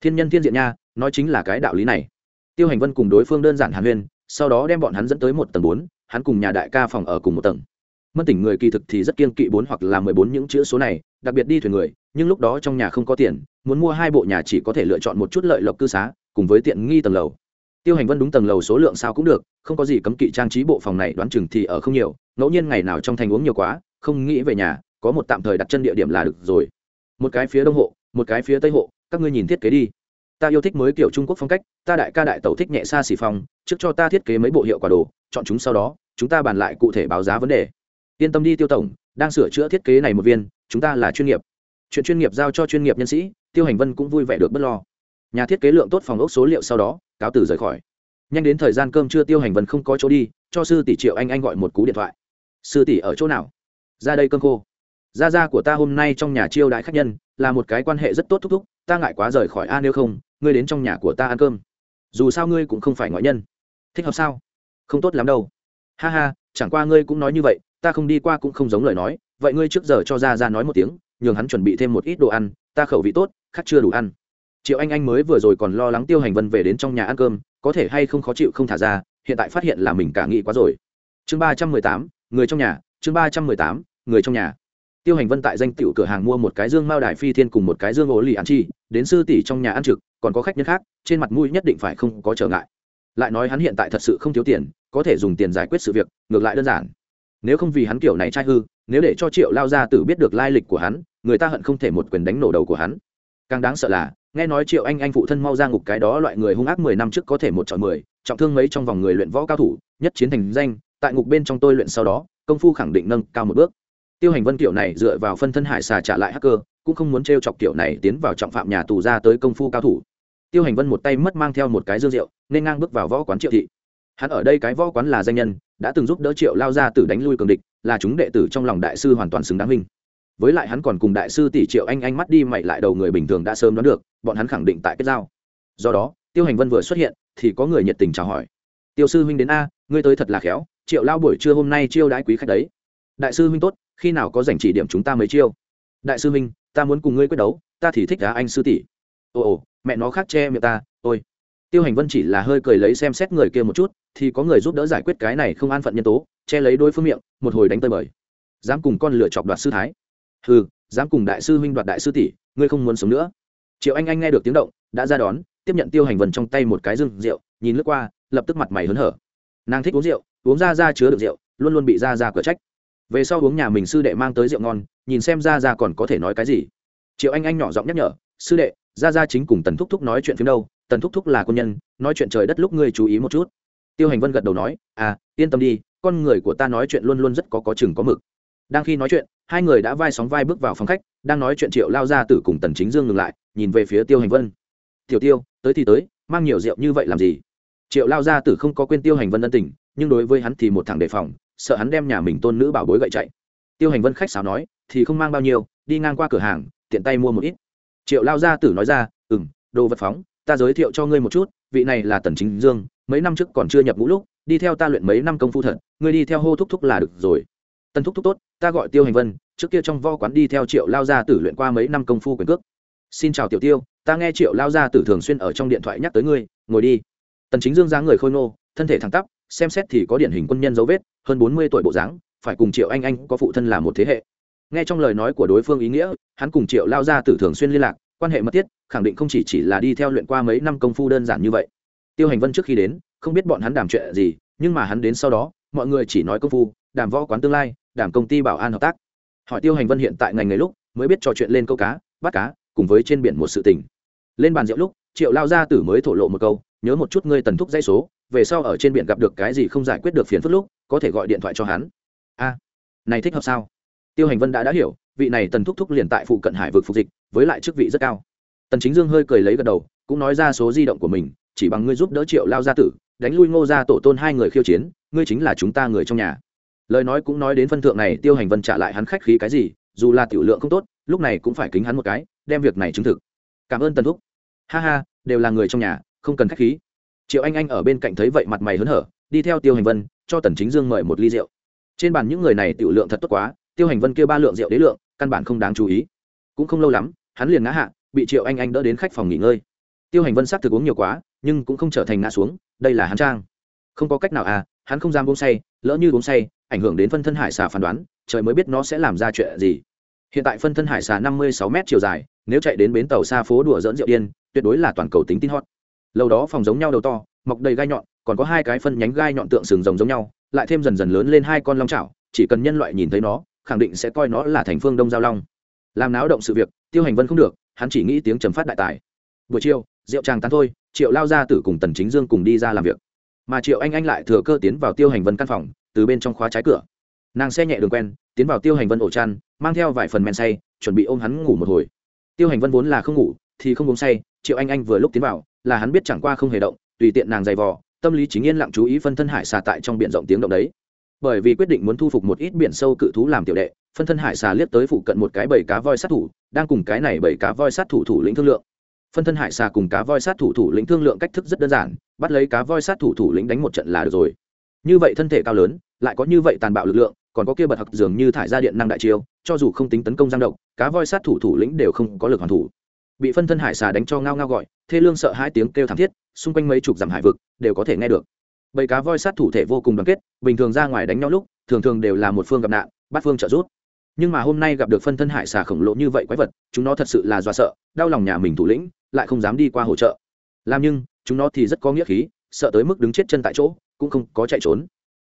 Thiên nhân thiên diện nha, nói chính là cái đạo lý này. Tiêu hành vân cùng đối phương đơn giản hàn huyên, sau đó đem bọn hắn dẫn tới một tầng bốn, hắn cùng nhà đại ca phòng ở cùng một tầng. Mất tỉnh người kỳ thực thì rất kiên kỵ bốn hoặc là mười bốn những chữ số này, đặc biệt đi thuyền người, nhưng lúc đó trong nhà không có tiền, muốn mua hai bộ nhà chỉ có thể lựa chọn một chút lợi lộc cư xá, cùng với tiện nghi tầng lầu. Tiêu hành vân đúng tầng lầu số lượng sao cũng được, không có gì cấm kỵ trang trí bộ phòng này đoán chừng thì ở không nhiều, ngẫu nhiên ngày nào trong thành uống nhiều quá, không nghĩ về nhà, có một tạm thời đặt chân địa điểm là được rồi. Một cái phía đông hộ một cái phía tây hộ, các ngươi nhìn thiết kế đi. Ta yêu thích mới kiểu trung quốc phong cách, ta đại ca đại tẩu thích nhẹ xa xỉ phong, trước cho ta thiết kế mấy bộ hiệu quả đồ, chọn chúng sau đó, chúng ta bàn lại cụ thể báo giá vấn đề. Yên tâm đi tiêu tổng, đang sửa chữa thiết kế này một viên, chúng ta là chuyên nghiệp. Chuyện chuyên nghiệp giao cho chuyên nghiệp nhân sĩ, tiêu hành vân cũng vui vẻ được b ấ t lo. Nhà thiết kế lượng tốt phòng ốc số liệu sau đó, cáo từ rời khỏi. Nhanh đến thời gian cơm chưa tiêu hành vân không có chỗ đi, cho sư tỷ triệu anh anh gọi một cú điện thoại. Sư tỷ ở chỗ nào? Ra đây cơm khô. Gia gia của ta hôm nay trong nhà chiêu đãi khách nhân là một cái quan hệ rất tốt thúc thúc, ta ngại quá rời khỏi a nếu không, ngươi đến trong nhà của ta ăn cơm. Dù sao ngươi cũng không phải ngoại nhân. Thích hợp sao? Không tốt lắm đâu. Ha ha, chẳng qua ngươi cũng nói như vậy, ta không đi qua cũng không giống lời nói, vậy ngươi trước giờ cho ra ra nói một tiếng, nhường hắn chuẩn bị thêm một ít đồ ăn, ta khẩu vị tốt khắc chưa đủ ăn. Triệu anh anh mới vừa rồi còn lo lắng tiêu hành vân về đến trong nhà ăn cơm, có thể hay không khó chịu không thả ra, hiện tại phát hiện là mình cả nghĩ quá rồi. Chương ba trăm mười tám, người trong nhà, chương ba trăm mười tám, người trong nhà tiêu hành vân tại danh tiểu cửa hàng mua một cái dương mao đài phi thiên cùng một cái dương ố lì ăn chi, đến sư tỷ trong nhà ăn trực, còn có khách nhân khác, trên mặt mũi nhất định phải không có trở ngại. Lại nói hắn hiện tại thật sự không thiếu tiền, có thể dùng tiền giải quyết sự việc, ngược lại đơn giản. Nếu không vì hắn kiểu này trai hư, nếu để cho triệu lao gia tử biết được lai lịch của hắn, người ta hận không thể một quyền đánh nổ đầu của hắn. Càng đáng sợ là, nghe nói triệu anh anh phụ thân mau ra ngục cái đó loại người hung ác mười năm trước có thể một chọn mười, trọng thương mấy trong vòng người luyện võ cao thủ, nhất chiến thành danh, tại ngục bên trong tôi luyện sau đó, công phu khẳng định nâng cao một bước tiêu hành vân kiểu này dựa vào phân thân hải xà trả lại hacker, cũng không muốn t chọc kiểu này tiến vào trọng phạm nhà tù ra tới công phu cao thủ. Tiêu hành vân một tay mất mang theo một cái dương rượu, nên ngang bước vào võ quán triệu thị. Hắn ở đây cái võ quán là danh nhân, đã từng giúp đỡ triệu lao ra từ đánh lui cường địch, là chúng đệ tử trong lòng đại sư hoàn toàn xứng đáng minh với lại hắn còn cùng đại sư tỷ triệu anh anh mắt đi mày lại đầu người bình thường đã sớm đoán được, bọn hắn khẳng định tại kết giao. Do đó, tiêu hành vân vừa xuất hiện, thì có người nhiệt tình chào hỏi. Tiêu sư huynh đến a, ngươi tới thật là khéo, triệu lao buổi trưa hôm nay chiêu đãi quý khách đấy đại sư huynh tốt, khi nào có dành chỉ điểm chúng ta mới chiêu? Đại sư huynh, ta muốn cùng ngươi quyết đấu, ta thì thích đá anh sư tỷ. Ồ ồ, mẹ nó khác che miệng ta, ôi. Tiêu hành vân chỉ là hơi cười lấy xem xét người kia một chút, thì có người giúp đỡ giải quyết cái này không an phận nhân tố, che lấy đôi phương miệng, một hồi đánh tơi bời. Dám cùng con lựa chọc đoạt sư thái. Ừ dám cùng đại sư huynh đoạt đại sư tỷ, ngươi không muốn sống nữa. Triệu anh anh nghe được tiếng động, đã ra đón, tiếp nhận tiêu hành vân trong tay một cái rừng rượu, nhìn lướt qua, lập tức mặt mày hớn hở. Nàng thích uống rượu, uống ra ra chứa được rượu, luôn luôn bị ra ra cửa trách về sau uống nhà mình sư đệ mang tới rượu ngon, nhìn xem ra ra còn có thể nói cái gì. Triệu anh anh nhỏ giọng nhắc nhở, sư đệ ra ra chính cùng tần thúc thúc nói chuyện phim đâu, tần thúc thúc là quân nhân, nói chuyện trời đất lúc ngươi chú ý một chút. Tiêu hành vân gật đầu nói à yên tâm đi, con người của ta nói chuyện luôn luôn rất có có chừng có mực. Đang khi nói chuyện, hai người đã vai sóng vai bước vào phòng khách, đang nói chuyện triệu lao ra từ cùng tần chính dương ngừng lại, nhìn về phía tiêu hành vân. Tiểu tiêu, tới thì tới, mang nhiều rượu như vậy làm gì? Triệu lao ra từ không có quên tiêu hành vân ân tình, nhưng đối với hắn thì một thằng đề phòng sợ hắn đem nhà mình tôn nữ bảo bối gậy chạy. Tiêu hành vân khách sáo nói thì không mang bao nhiêu đi ngang qua cửa hàng tiện tay mua một ít. Triệu lao gia tử nói ra ừ m đồ vật phóng ta giới thiệu cho ngươi một chút vị này là tần chính dương mấy năm trước còn chưa nhập ngũ lúc đi theo ta luyện mấy năm công phu thật ngươi đi theo hô thúc thúc là được rồi. Tần thúc thúc tốt ta gọi tiêu hành vân trước kia trong vo quán đi theo triệu lao gia tử luyện qua mấy năm công phu quyền cước. Xin chào tiểu tiêu ta nghe triệu lao gia tử thường xuyên ở trong điện thoại nhắc tới ngươi ngồi đi. Tần chính dương dáng người khôi nô, thân thể thẳng tắp xem xét thì có điển hình quân nhân dấu vết, hơn 40 tuổi bộ dáng, phải cùng triệu anh anh có phụ thân là một thế hệ. Nghe trong lời nói của đối phương ý nghĩa, hắn cùng triệu lao ra tử thường xuyên liên lạc, quan hệ mật thiết, khẳng định không chỉ chỉ là đi theo luyện qua mấy năm công phu đơn giản như vậy. Tiêu hành vân trước khi đến, không biết bọn hắn đàm chuyện gì, nhưng mà hắn đến sau đó, mọi người chỉ nói công phu, đàm võ quán tương lai, đàm công ty bảo an hợp tác. Hỏi tiêu hành vân hiện tại ngành ngày lúc, mới biết trò chuyện lên câu cá, bắt cá, cùng với trên biển một sự tình. Lên bàn rượu lúc, triệu lao gia tử mới thổ lộ một câu, nhớ một chút ngươi tần thúc dây số về sau ở trên biển gặp được cái gì không giải quyết được phiền phức lúc, có thể gọi điện thoại cho hắn. A, này thích hợp sao? Tiêu hành vân đã đã hiểu, vị này tần thúc thúc liền tại phụ cận hải vực phục dịch, với lại chức vị rất cao. Tần chính dương hơi cười lấy gật đầu, cũng nói ra số di động của mình, chỉ bằng ngươi giúp đỡ triệu lao gia tử, đánh lui ngô gia tổ tôn hai người khiêu chiến, ngươi chính là chúng ta người trong nhà. Lời nói cũng nói đến phân thượng này, tiêu hành vân trả lại hắn khách khí cái gì, dù là tiểu lượng không tốt, lúc này cũng phải kính hắn một cái, đem việc này chứng thực. Cảm ơn tần thúc. Ha ha, đều là người trong nhà, không cần khách khí triệu anh anh ở bên cạnh thấy vậy mặt mày hớn hở, đi theo tiêu hành vân, cho tần chính dương mời một ly rượu. Trên bàn những người này tiểu lượng thật tốt quá, tiêu hành vân kia ba lượng rượu đế lượng, căn bản không đáng chú ý. Cũng không lâu lắm, hắn liền ngã hạ, bị triệu anh anh đỡ đến khách phòng nghỉ ngơi. Tiêu hành vân xác thực uống nhiều quá, nhưng cũng không trở thành ngã xuống, đây là hắn trang. Không có cách nào à hắn không dám uống say, lỡ như uống say, ảnh hưởng đến phân thân hải xà phán đoán, trời mới biết nó sẽ làm ra chuyện gì. Hiện tại phân thân hải xà năm mươi sáu m chiều dài, nếu chạy đến bến tàu xa phố đùa dỡn rượu điên, tuyệt đối là toàn cầu tính tin hot lâu đó phòng giống nhau đầu to, mọc đầy gai nhọn, còn có hai cái phân nhánh gai nhọn tượng sừng rồng giống nhau, lại thêm dần dần lớn lên hai con long chảo, chỉ cần nhân loại nhìn thấy nó, khẳng định sẽ coi nó là thành phương đông giao long. Làm náo động sự việc, tiêu hành vân không được, hắn chỉ nghĩ tiếng trầm phát đại tài. Buổi chiều, rượu tràng tán thôi, triệu lao ra tử cùng tần chính dương cùng đi ra làm việc. Mà triệu anh anh lại thừa cơ tiến vào tiêu hành vân căn phòng, từ bên trong khóa trái cửa. Nàng xe nhẹ đường quen, tiến vào tiêu hành vân ổ chăn, mang theo vài phần men say, chuẩn bị ôm hắn ngủ một hồi. Tiêu hành vân vốn là không ngủ, thì không uống say, triệu anh anh vừa lúc tiến vào là hắn biết chẳng qua không hề động, tùy tiện nàng dày vò, tâm lý chính yên lặng chú ý phân thân hải xà tại trong biển rộng tiếng động đấy. Bởi vì quyết định muốn thu phục một ít biển sâu cự thú làm tiểu đệ, phân thân hải xà liếc tới phụ cận một cái bầy cá voi sát thủ, đang cùng cái này bầy cá voi sát thủ thủ lĩnh thương lượng. Phân thân hải xà cùng cá voi sát thủ thủ lĩnh thương lượng cách thức rất đơn giản, bắt lấy cá voi sát thủ thủ lĩnh đánh một trận là được rồi. Như vậy thân thể cao lớn, lại có như vậy tàn bạo lực lượng, còn có kia bật hặc dường như thải ra điện năng đại chiêu, cho dù không tính tấn công giang động cá voi sát thủ thủ lĩnh đều không có lực hoàn thủ bị phân thân hải xà đánh cho ngao ngao gọi, thê lương sợ hai tiếng kêu thảm thiết, xung quanh mấy chục dặm hải vực đều có thể nghe được. Bầy cá voi sát thủ thể vô cùng đoàn kết, bình thường ra ngoài đánh nhau lúc, thường thường đều là một phương gặp nạn, bắt phương trợ rút nhưng mà hôm nay gặp được phân thân hải xà khổng lồ như vậy quái vật, chúng nó thật sự là do sợ, đau lòng nhà mình thủ lĩnh, lại không dám đi qua hỗ trợ. Làm nhưng, chúng nó thì rất có nghĩa khí, sợ tới mức đứng chết chân tại chỗ, cũng không có chạy trốn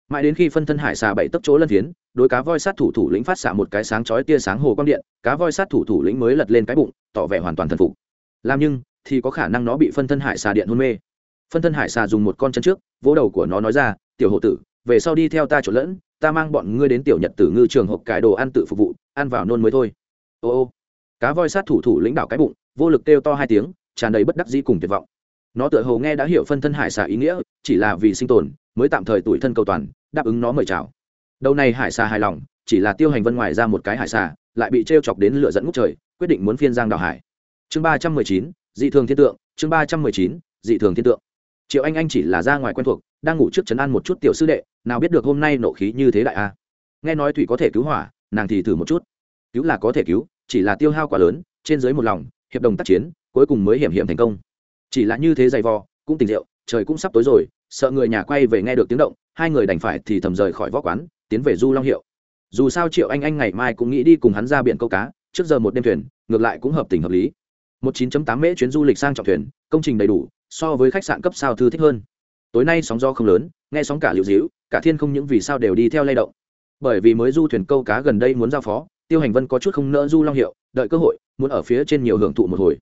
mãi đến khi phân thân hải xà bảy tấc chỗ lân thiến, đối cá voi sát thủ thủ lĩnh phát xạ một cái sáng chói tia sáng hồ quang điện cá voi sát thủ thủ lĩnh mới lật lên cái bụng tỏ vẻ hoàn toàn thần phục. Làm nhưng thì có khả năng nó bị phân thân hải xà điện hôn mê. Phân thân hải xà dùng một con chân trước vỗ đầu của nó nói ra tiểu hộ tử về sau đi theo ta trộn lẫn ta mang bọn ngươi đến tiểu nhật tử ngư trường hộp cải đồ ăn tự phục vụ ăn vào nôn mới thôi. Ô ô. Cá voi sát thủ thủ lĩnh đạo cái bụng vô lực kêu to hai tiếng tràn đầy bất đắc dĩ cùng tuyệt vọng. Nó tựa hồ nghe đã hiểu phân thân hải xà ý nghĩa chỉ là vì sinh tồn mới tạm thời tuổi thân cầu toàn đáp ứng nó mời chào. Đầu này hải xà hài lòng, chỉ là tiêu hành vân ngoài ra một cái hải xà, lại bị t r e o chọc đến lửa dẫn ngút trời, quyết định muốn phiên giang đào hải. Chương ba trăm mười chín, dị thường thiên tượng, chương ba trăm mười chín, dị thường thiên tượng. Triệu anh anh chỉ là ra ngoài quen thuộc, đang ngủ trước chấn an một chút tiểu sư đệ, nào biết được hôm nay nộ khí như thế đại a. Nghe nói thủy có thể cứu hỏa, nàng thì thử một chút. Cứu là có thể cứu, chỉ là tiêu hao quá lớn, trên dưới một lòng, hiệp đồng tác chiến, cuối cùng mới hiểm hiểm thành công. Chỉ là như thế dày vò, cũng tỉnh rượu, trời cũng sắp tối rồi sợ người nhà quay về nghe được tiếng động, hai người đành phải thì thầm rời khỏi võ quán, tiến về du long hiệu. Dù sao triệu anh anh ngày mai cũng nghĩ đi cùng hắn ra biển câu cá, trước giờ một đêm thuyền, ngược lại cũng hợp tình hợp lý. Một 9 tám mễ chuyến du lịch sang trọng thuyền, công trình đầy đủ, so với khách sạn cấp sao thư thích hơn. Tối nay sóng do không lớn, nghe sóng cả liệu dĩu cả thiên không những vì sao đều đi theo lay động. Bởi vì mới du thuyền câu cá gần đây muốn giao phó, tiêu hành vân có chút không nỡ du long hiệu, đợi cơ hội, muốn ở phía trên nhiều hưởng thụ một hồi.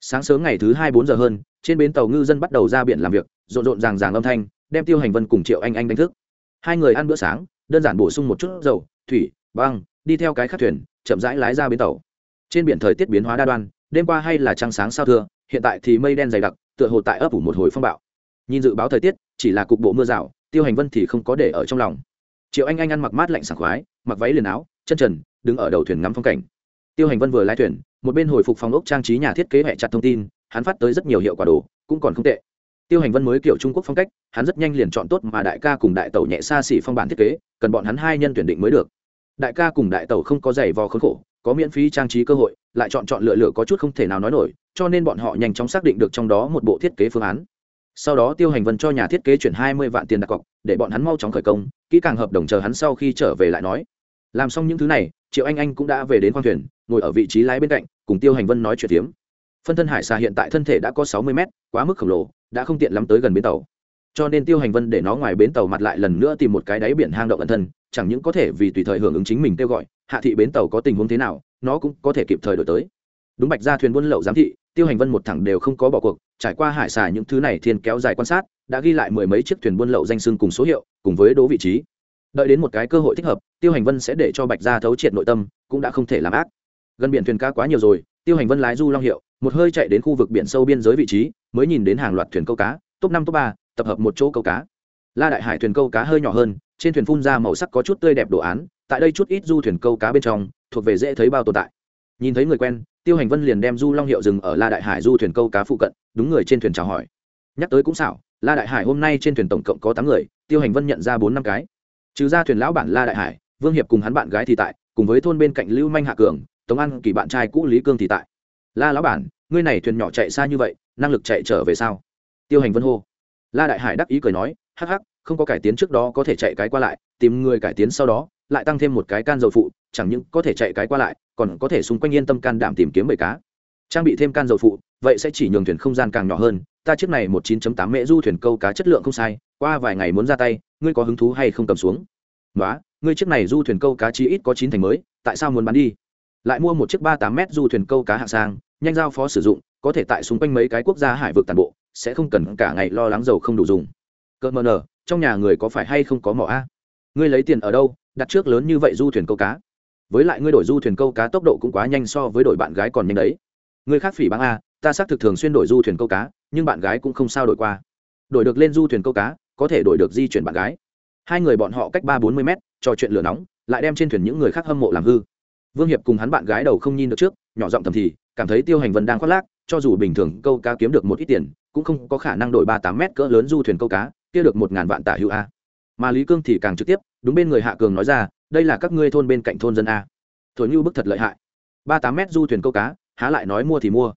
Sáng sớm ngày thứ hai bốn giờ hơn, trên bến tàu ngư dân bắt đầu ra biển làm việc rộn rộn ràng ràng âm thanh, đem tiêu hành vân cùng triệu anh anh đánh thức. Hai người ăn bữa sáng, đơn giản bổ sung một chút dầu, thủy, băng, đi theo cái khắc thuyền, chậm rãi lái ra bến tàu. Trên biển thời tiết biến hóa đa đoan, đêm qua hay là trăng sáng sao thưa, hiện tại thì mây đen dày đặc, tựa hồ tại ấp ủ một hồi phong bạo. Nhìn dự báo thời tiết, chỉ là cục bộ mưa rào, tiêu hành vân thì không có để ở trong lòng. Triệu anh anh ăn mặc mát lạnh sảng khoái, mặc váy liền áo, chân trần, đứng ở đầu thuyền ngắm phong cảnh. Tiêu hành vân vừa lái thuyền, một bên hồi phục phòng ốc trang trí nhà thiết kế hệ chặt thông tin, hắn phát tới rất nhiều hiệu quả đồ, cũng còn không tệ tiêu hành vân mới kiểu trung quốc phong cách, hắn rất nhanh liền chọn tốt mà đại ca cùng đại tẩu nhẹ xa xỉ phong bản thiết kế, cần bọn hắn hai nhân tuyển định mới được. Đại ca cùng đại tẩu không có giày vò khốn khổ, có miễn phí trang trí cơ hội, lại chọn chọn lựa lựa có chút không thể nào nói nổi, cho nên bọn họ nhanh chóng xác định được trong đó một bộ thiết kế phương án. Sau đó tiêu hành vân cho nhà thiết kế chuyển hai mươi vạn tiền đặt cọc, để bọn hắn mau chóng khởi công, kỹ càng hợp đồng chờ hắn sau khi trở về lại nói. Làm xong những thứ này, triệu anh anh cũng đã về đến khoang thuyền, ngồi ở vị trí lái bên cạnh, cùng tiêu hành vân nói chuyện tiếm phân thân hải xà hiện tại thân thể đã có sáu mươi mét, quá mức khổng lồ, đã không tiện lắm tới gần bến tàu. Cho nên tiêu hành vân để nó ngoài bến tàu mặt lại lần nữa tìm một cái đáy biển hang động ẩn thân, chẳng những có thể vì tùy thời hưởng ứng chính mình kêu gọi, hạ thị bến tàu có tình huống thế nào, nó cũng có thể kịp thời đổi tới. Đúng bạch ra thuyền buôn lậu giám thị, tiêu hành vân một thẳng đều không có bỏ cuộc, trải qua hải xà những thứ này thiên kéo dài quan sát, đã ghi lại mười mấy chiếc thuyền buôn lậu danh sưng cùng số hiệu, cùng với đố vị trí. Đợi đến một cái cơ hội thích hợp, tiêu hành vân sẽ để cho bạch gia thấu triệt nội tâm, cũng đã không thể làm ác. Gần biển thuyền ca quá nhiều rồi, tiêu hành vân lái du long hiệu một hơi chạy đến khu vực biển sâu biên giới vị trí, mới nhìn đến hàng loạt thuyền câu cá, top năm, top ba, tập hợp một chỗ câu cá. La đại hải thuyền câu cá hơi nhỏ hơn, trên thuyền phun ra màu sắc có chút tươi đẹp đồ án, tại đây chút ít du thuyền câu cá bên trong, thuộc về dễ thấy bao tồn tại. Nhìn thấy người quen, tiêu hành vân liền đem du long hiệu dừng ở la đại hải du thuyền câu cá phụ cận, đúng người trên thuyền chào hỏi. Nhắc tới cũng xảo, la đại hải hôm nay trên thuyền tổng cộng có tám người, tiêu hành vân nhận ra bốn năm cái. Trừ ra thuyền lão bản la đại hải, vương hiệp cùng hắn bạn gái thì tại, cùng với thôn bên cạnh lưu manh hạ cường, tống an kỳ bạn trai cũ lý cương thì tại la lão bản, ngươi này thuyền nhỏ chạy xa như vậy, năng lực chạy trở về sao? Tiêu hành vân hô. La đại hải đắc ý cười nói, hắc hắc, không có cải tiến trước đó có thể chạy cái qua lại, tìm người cải tiến sau đó, lại tăng thêm một cái can dầu phụ, chẳng những có thể chạy cái qua lại, còn có thể xung quanh yên tâm can đảm tìm kiếm bầy cá. Trang bị thêm can dầu phụ, vậy sẽ chỉ nhường thuyền không gian càng nhỏ hơn, ta chiếc này một 9.8 mễ du thuyền câu cá chất lượng không sai, qua vài ngày muốn ra tay, ngươi có hứng thú hay không cầm xuống? Đó ngươi chiếc này du thuyền câu cá chi ít có chín thành mới, tại sao muốn bán đi? Lại mua một chiếc ba tám m du thuyền câu cá hạng sang, nhanh giao phó sử dụng, có thể tại xung quanh mấy cái quốc gia hải vực toàn bộ, sẽ không cần cả ngày lo lắng dầu không đủ dùng. Cỡ mờ nở trong nhà người có phải hay không có mỏ a? Ngươi lấy tiền ở đâu, đặt trước lớn như vậy du thuyền câu cá? Với lại ngươi đổi du thuyền câu cá tốc độ cũng quá nhanh so với đội bạn gái còn nhanh đấy. Ngươi khác phỉ báng a, ta xác thực thường xuyên đổi du thuyền câu cá, nhưng bạn gái cũng không sao đổi qua. Đổi được lên du thuyền câu cá, có thể đổi được di chuyển bạn gái. Hai người bọn họ cách ba bốn mươi mét, trò chuyện lửa nóng, lại đem trên thuyền những người khác hâm mộ làm hư vương hiệp cùng hắn bạn gái đầu không nhìn được trước, nhỏ giọng thầm thì, cảm thấy tiêu hành vân đang khoác lác, cho dù bình thường câu cá kiếm được một ít tiền, cũng không có khả năng đổi ba tám mét cỡ lớn du thuyền câu cá, kia được một ngàn vạn tả hữu a. Mà lý cương thì càng trực tiếp, đúng bên người hạ cường nói ra, đây là các ngươi thôn bên cạnh thôn dân a. Thổi như bức thật lợi hại. Ba tám mét du thuyền câu cá, há lại nói mua thì mua.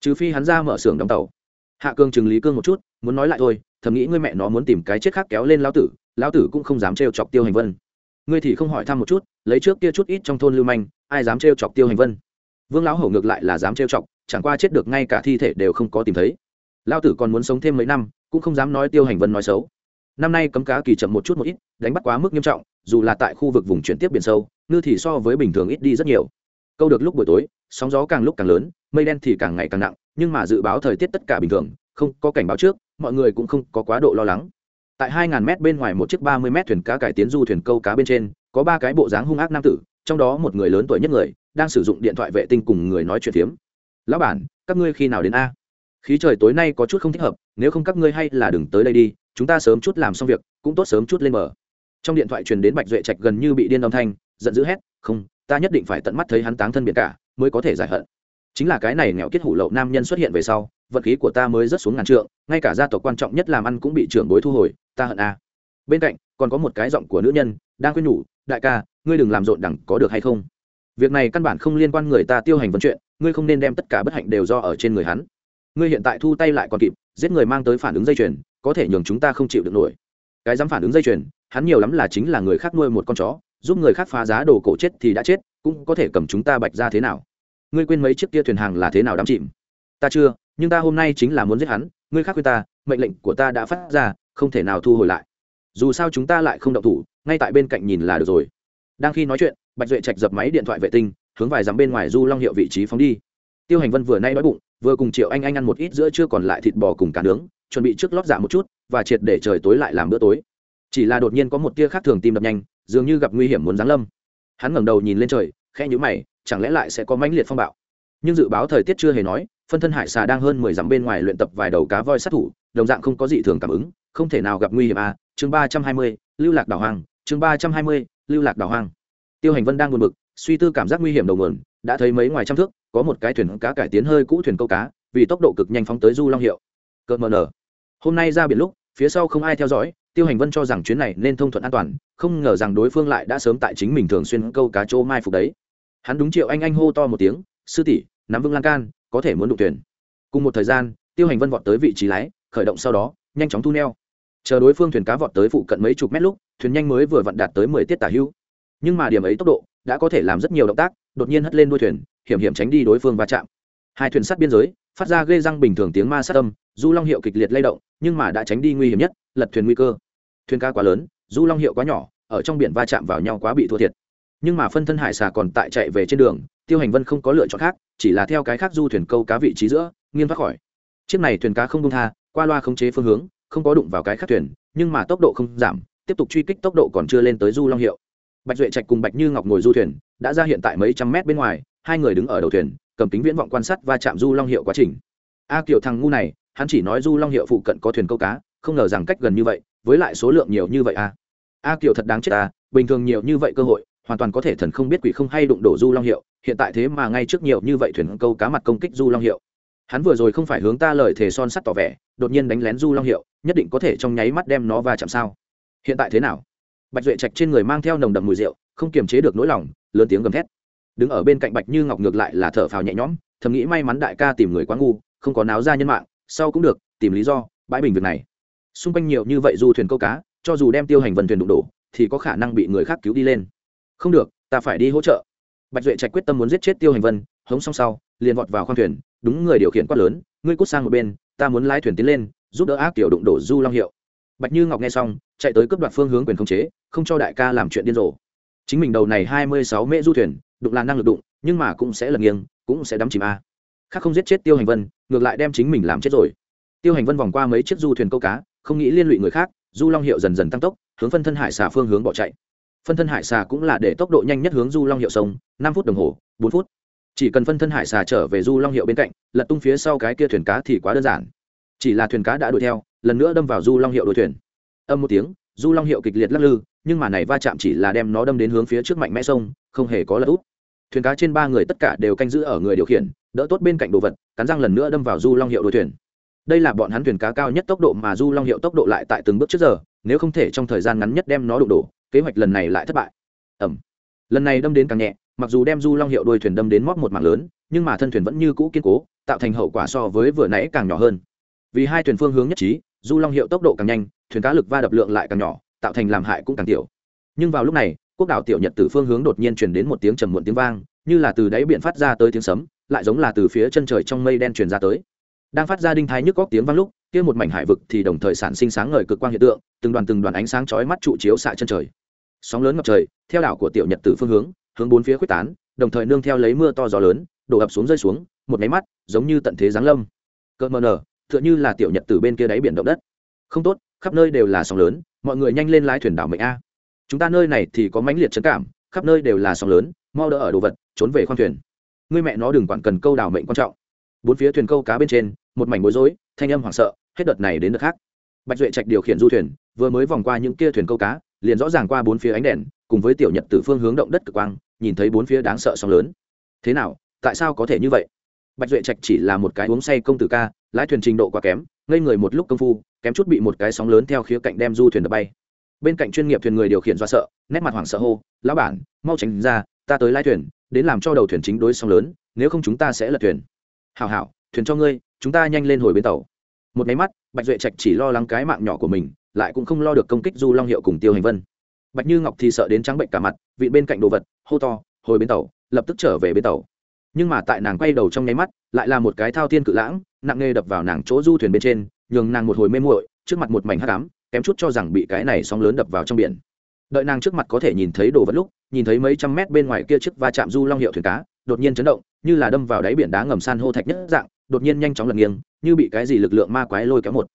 Trừ phi hắn ra mở xưởng đóng tàu. Hạ cường chừng lý cương một chút, muốn nói lại thôi, thầm nghĩ ngươi mẹ nó muốn tìm cái chết khác kéo lên lão tử lão tử cũng không dám trêu chọc tiêu hành vân. Ngươi thì không hỏi thăm một chút, lấy trước kia chút ít trong thôn lưu manh ai dám trêu chọc tiêu hành vân? Vương lão hổ ngược lại là dám trêu chọc, chẳng qua chết được ngay cả thi thể đều không có tìm thấy. Lão tử còn muốn sống thêm mấy năm, cũng không dám nói tiêu hành vân nói xấu. Năm nay cấm cá kỳ chậm một chút một ít, đánh bắt quá mức nghiêm trọng, dù là tại khu vực vùng chuyển tiếp biển sâu, ngư thì so với bình thường ít đi rất nhiều. Câu được lúc buổi tối, sóng gió càng lúc càng lớn, mây đen thì càng ngày càng nặng, nhưng mà dự báo thời tiết tất cả bình thường, không có cảnh báo trước, mọi người cũng không có quá độ lo lắng. Tại hai ngàn mét bên ngoài một chiếc ba mươi mét thuyền cá cải tiến du thuyền câu cá bên trên, có ba cái bộ dáng hung ác nam tử trong đó một người lớn tuổi nhất người đang sử dụng điện thoại vệ tinh cùng người nói chuyện phiếm. Lão bản, các ngươi khi nào đến a? Khí trời tối nay có chút không thích hợp, nếu không các ngươi hay là đừng tới đây đi, chúng ta sớm chút làm xong việc, cũng tốt sớm chút lên mở trong điện thoại truyền đến bạch duệ trạch gần như bị điên âm thanh, giận dữ hét, không, ta nhất định phải tận mắt thấy hắn táng thân biệt cả, mới có thể giải hận. Chính là cái này nghèo kết hủ lậu nam nhân xuất hiện về sau vận khí của ta mới rất xuống ngàn trượng, ngay cả gia tộc quan trọng nhất làm ăn cũng bị trưởng bối thu hồi, ta hận a. Bên cạnh, còn có một cái giọng của nữ nhân, đang khuyên nhủ, đại ca ngươi đừng làm rộn đẳng có được hay không? Việc này căn bản không liên quan người ta tiêu hành vấn chuyện, ngươi không nên đem tất cả bất hạnh đều do ở trên người hắn. Ngươi hiện tại thu tay lại còn kịp, giết người mang tới phản ứng dây chuyền, có thể nhường chúng ta không chịu được nổi. Cái dám phản ứng dây chuyền, hắn nhiều lắm là chính là người khác nuôi một con chó, giúp người khác phá giá đồ cổ chết thì đã chết, cũng có thể cầm chúng ta bạch ra thế nào? Ngươi quên mấy chiếc kia thuyền hàng là thế nào đắm chìm? Ta chưa, nhưng ta hôm nay chính là muốn giết hắn, ngươi khác quên ta, mệnh lệnh của ta đã phát ra, không thể nào thu hồi lại. Dù sao chúng ta lại không động thủ, ngay tại bên cạnh nhìn là được rồi đang khi nói chuyện, bạch duệ trạch dập máy điện thoại vệ tinh, hướng vài dặm bên ngoài du long hiệu vị trí phóng đi. Tiêu hành vân vừa nay đói bụng, vừa cùng triệu anh anh ăn một ít giữa chưa còn lại thịt bò cùng cả nướng, chuẩn bị trước lót dạ một chút, và triệt để trời tối lại làm bữa tối. Chỉ là đột nhiên có một tia khác thường tim đập nhanh, dường như gặp nguy hiểm muốn giáng lâm. Hắn ngẩng đầu nhìn lên trời, khẽ nhíu mày, chẳng lẽ lại sẽ có mãnh liệt phong bạo. Nhưng dự báo thời tiết chưa hề nói, phân thân hải xà đang hơn mười dặm bên ngoài luyện tập vài đầu cá voi sát thủ, đồng dạng không có gì thường cảm ứng, không thể nào gặp nguy hiểm à. Chương ba trăm hai mươi, lưu lạc đảo Hoàng. chương ba trăm hai mươi lưu lạc đảo hoang. Tiêu hành vân đang buồn bực, suy tư cảm giác nguy hiểm đầu nguồn, đã thấy mấy ngoài trăm thước, có một cái thuyền cá cải tiến hơi cũ thuyền câu cá, vì tốc độ cực nhanh phóng tới du long hiệu. Cợt mờ nở. Hôm nay ra biển lúc, phía sau không ai theo dõi, tiêu hành vân cho rằng chuyến này nên thông thuận an toàn, không ngờ rằng đối phương lại đã sớm tại chính mình thường xuyên câu cá chỗ mai phục đấy. Hắn đúng triệu anh anh hô to một tiếng, sư tỷ, nắm vững lan can, có thể muốn đụng thuyền. Cùng một thời gian, tiêu hành vân vọt tới vị trí lái, khởi động sau đó, nhanh chóng thu neo. Chờ đối phương thuyền cá vọt tới phụ cận mấy chục mét lúc thuyền nhanh mới vừa vặn đạt tới mười tiết tả hữu nhưng mà điểm ấy tốc độ đã có thể làm rất nhiều động tác, đột nhiên hất lên đuôi thuyền, hiểm hiểm tránh đi đối phương va chạm. Hai thuyền sát biên giới, phát ra ghê răng bình thường tiếng ma sát âm, du long hiệu kịch liệt lay động, nhưng mà đã tránh đi nguy hiểm nhất, lật thuyền nguy cơ. Thuyền ca quá lớn, du long hiệu quá nhỏ, ở trong biển va chạm vào nhau quá bị thua thiệt. Nhưng mà phân thân hải xà còn tại chạy về trên đường, tiêu hành vân không có lựa chọn khác, chỉ là theo cái khác du thuyền câu cá vị trí giữa, nghiêng thoát khỏi. Chiếc này thuyền cá không công tha, qua loa khống chế phương hướng, không có đụng vào cái khác thuyền, nhưng mà tốc độ không giảm tiếp tục truy kích tốc độ còn chưa lên tới du long hiệu. Bạch duệ trạch cùng bạch như ngọc ngồi du thuyền, đã ra hiện tại mấy trăm mét bên ngoài, hai người đứng ở đầu thuyền, cầm kính viễn vọng quan sát và chạm du long hiệu quá trình. A kiểu thằng ngu này, hắn chỉ nói du long hiệu phụ cận có thuyền câu cá, không ngờ rằng cách gần như vậy, với lại số lượng nhiều như vậy à. a a kiểu thật đáng chết ta bình thường nhiều như vậy cơ hội, hoàn toàn có thể thần không biết quỷ không hay đụng đổ du long hiệu, hiện tại thế mà ngay trước nhiều như vậy thuyền câu cá mặt công kích du long hiệu. Hắn vừa rồi không phải hướng ta lời thề son sắt tỏ vẻ, đột nhiên đánh lén du long hiệu, nhất định có thể trong nháy mắt đem nó va chạm sao hiện tại thế nào? Bạch duệ trạch trên người mang theo nồng đậm mùi rượu, không kiềm chế được nỗi lòng, lớn tiếng gầm thét. Đứng ở bên cạnh bạch như ngọc ngược lại là thở phào nhẹ nhõm, thầm nghĩ may mắn đại ca tìm người quá ngu, không có náo ra nhân mạng, sau cũng được, tìm lý do, bãi bình việc này. Xung quanh nhiều như vậy du thuyền câu cá, cho dù đem tiêu hành vần thuyền đụng đổ, thì có khả năng bị người khác cứu đi lên. Không được, ta phải đi hỗ trợ. Bạch duệ trạch quyết tâm muốn giết chết tiêu hành vân, hống xong sau, liền vọt vào khoang thuyền, đúng người điều khiển quát lớn, ngươi cút sang một bên, ta muốn lái thuyền tiến lên, giúp đỡ ác tiểu đụng đổ du long hiệu bạch như ngọc nghe xong, chạy tới cướp đoạt phương hướng quyền khống chế, không cho đại ca làm chuyện điên rồ. Chính mình đầu này hai mươi sáu mễ du thuyền, đụng là năng lực đụng, nhưng mà cũng sẽ lật nghiêng, cũng sẽ đắm chìm a. Khác không giết chết tiêu hành vân, ngược lại đem chính mình làm chết rồi. Tiêu hành vân vòng qua mấy chiếc du thuyền câu cá, không nghĩ liên lụy người khác, du long hiệu dần dần tăng tốc, hướng phân thân hải xà phương hướng bỏ chạy. Phân thân hải xà cũng là để tốc độ nhanh nhất hướng du long hiệu sông, năm phút đồng hồ, bốn phút. Chỉ cần phân thân hải xà trở về du long hiệu bên cạnh, lật tung phía sau cái kia thuyền cá thì quá đơn giản. Chỉ là thuyền cá đã đuổi theo lần nữa đâm vào du long hiệu đội thuyền. Âm một tiếng, du long hiệu kịch liệt lắc lư, nhưng mà này va chạm chỉ là đem nó đâm đến hướng phía trước mạnh mẽ sông, không hề có lật úp. Thuyền cá trên ba người tất cả đều canh giữ ở người điều khiển, đỡ tốt bên cạnh đồ vật, cắn răng lần nữa đâm vào du long hiệu đội thuyền. Đây là bọn hắn thuyền cá cao nhất tốc độ mà du long hiệu tốc độ lại tại từng bước trước giờ, nếu không thể trong thời gian ngắn nhất đem nó đụng đổ, kế hoạch lần này lại thất bại. Ẩm lần này đâm đến càng nhẹ, mặc dù đem du long hiệu đôi thuyền đâm đến móc một mảng lớn, nhưng mà thân thuyền vẫn như cũ kiên cố, tạo thành hậu quả so với vừa nãy càng nhỏ hơn. Vì hai thuyền phương hướng nhất trí du long hiệu tốc độ càng nhanh, thuyền cá lực va đập lượng lại càng nhỏ, tạo thành làm hại cũng càng tiểu. Nhưng vào lúc này, quốc đảo tiểu nhật từ phương hướng đột nhiên truyền đến một tiếng trầm muộn tiếng vang, như là từ đáy biển phát ra tới tiếng sấm, lại giống là từ phía chân trời trong mây đen truyền ra tới. Đang phát ra đinh thái nhức góc tiếng vang lúc, kia một mảnh hải vực thì đồng thời sản sinh sáng ngời cực quang hiện tượng, từng đoàn từng đoàn ánh sáng chói mắt trụ chiếu xạ chân trời. Sóng lớn ngập trời, theo đảo của tiểu nhật từ phương hướng hướng bốn phía quyết tán, đồng thời nương theo lấy mưa to gió lớn, đổ ập xuống rơi xuống, một máy mắt, giống như tận thế giáng lâm. Cơn mờ nở tựa như là tiểu nhật từ bên kia đáy biển động đất. Không tốt, khắp nơi đều là sóng lớn, mọi người nhanh lên lái thuyền đảo mệnh a. Chúng ta nơi này thì có mãnh liệt trấn cảm, khắp nơi đều là sóng lớn, mau đỡ ở đồ vật, trốn về khoang thuyền. Người mẹ nó đừng quản cần câu đảo mệnh quan trọng. Bốn phía thuyền câu cá bên trên, một mảnh bối rối, thanh âm hoảng sợ, hết đợt này đến đợt khác. Bạch duệ trạch điều khiển du thuyền, vừa mới vòng qua những kia thuyền câu cá, liền rõ ràng qua bốn phía ánh đèn, cùng với tiểu nhật từ phương hướng động đất cực quang, nhìn thấy bốn phía đáng sợ sóng lớn. Thế nào, tại sao có thể như vậy? Bạch duệ trạch chỉ là một cái uống say công tử ca, lái thuyền trình độ quá kém, ngây người một lúc công phu, kém chút bị một cái sóng lớn theo khía cạnh đem du thuyền đập bay. Bên cạnh chuyên nghiệp thuyền người điều khiển do sợ, nét mặt hoảng sợ hô, lão bản, mau tránh ra, ta tới lái thuyền, đến làm cho đầu thuyền chính đối sóng lớn, nếu không chúng ta sẽ lật thuyền. Hảo hảo, thuyền cho ngươi, chúng ta nhanh lên hồi bến tàu. Một máy mắt, bạch duệ trạch chỉ lo lắng cái mạng nhỏ của mình, lại cũng không lo được công kích du long hiệu cùng tiêu hành vân. Bạch như ngọc thì sợ đến trắng bệnh cả mặt vị bên cạnh đồ vật, hô to, hồi bến tàu, lập tức trở về bến tàu nhưng mà tại nàng quay đầu trong nháy mắt, lại là một cái thao thiên cự lãng, nặng nề đập vào nàng chỗ du thuyền bên trên, nhường nàng một hồi mê muội, trước mặt một mảnh hắc ám, kém chút cho rằng bị cái này sóng lớn đập vào trong biển. Đợi nàng trước mặt có thể nhìn thấy đồ vật lúc, nhìn thấy mấy trăm mét bên ngoài kia chiếc va chạm du long hiệu thuyền cá, đột nhiên chấn động, như là đâm vào đáy biển đá ngầm san hô thạch nhất dạng, đột nhiên nhanh chóng lật nghiêng, như bị cái gì lực lượng ma quái lôi kéo một.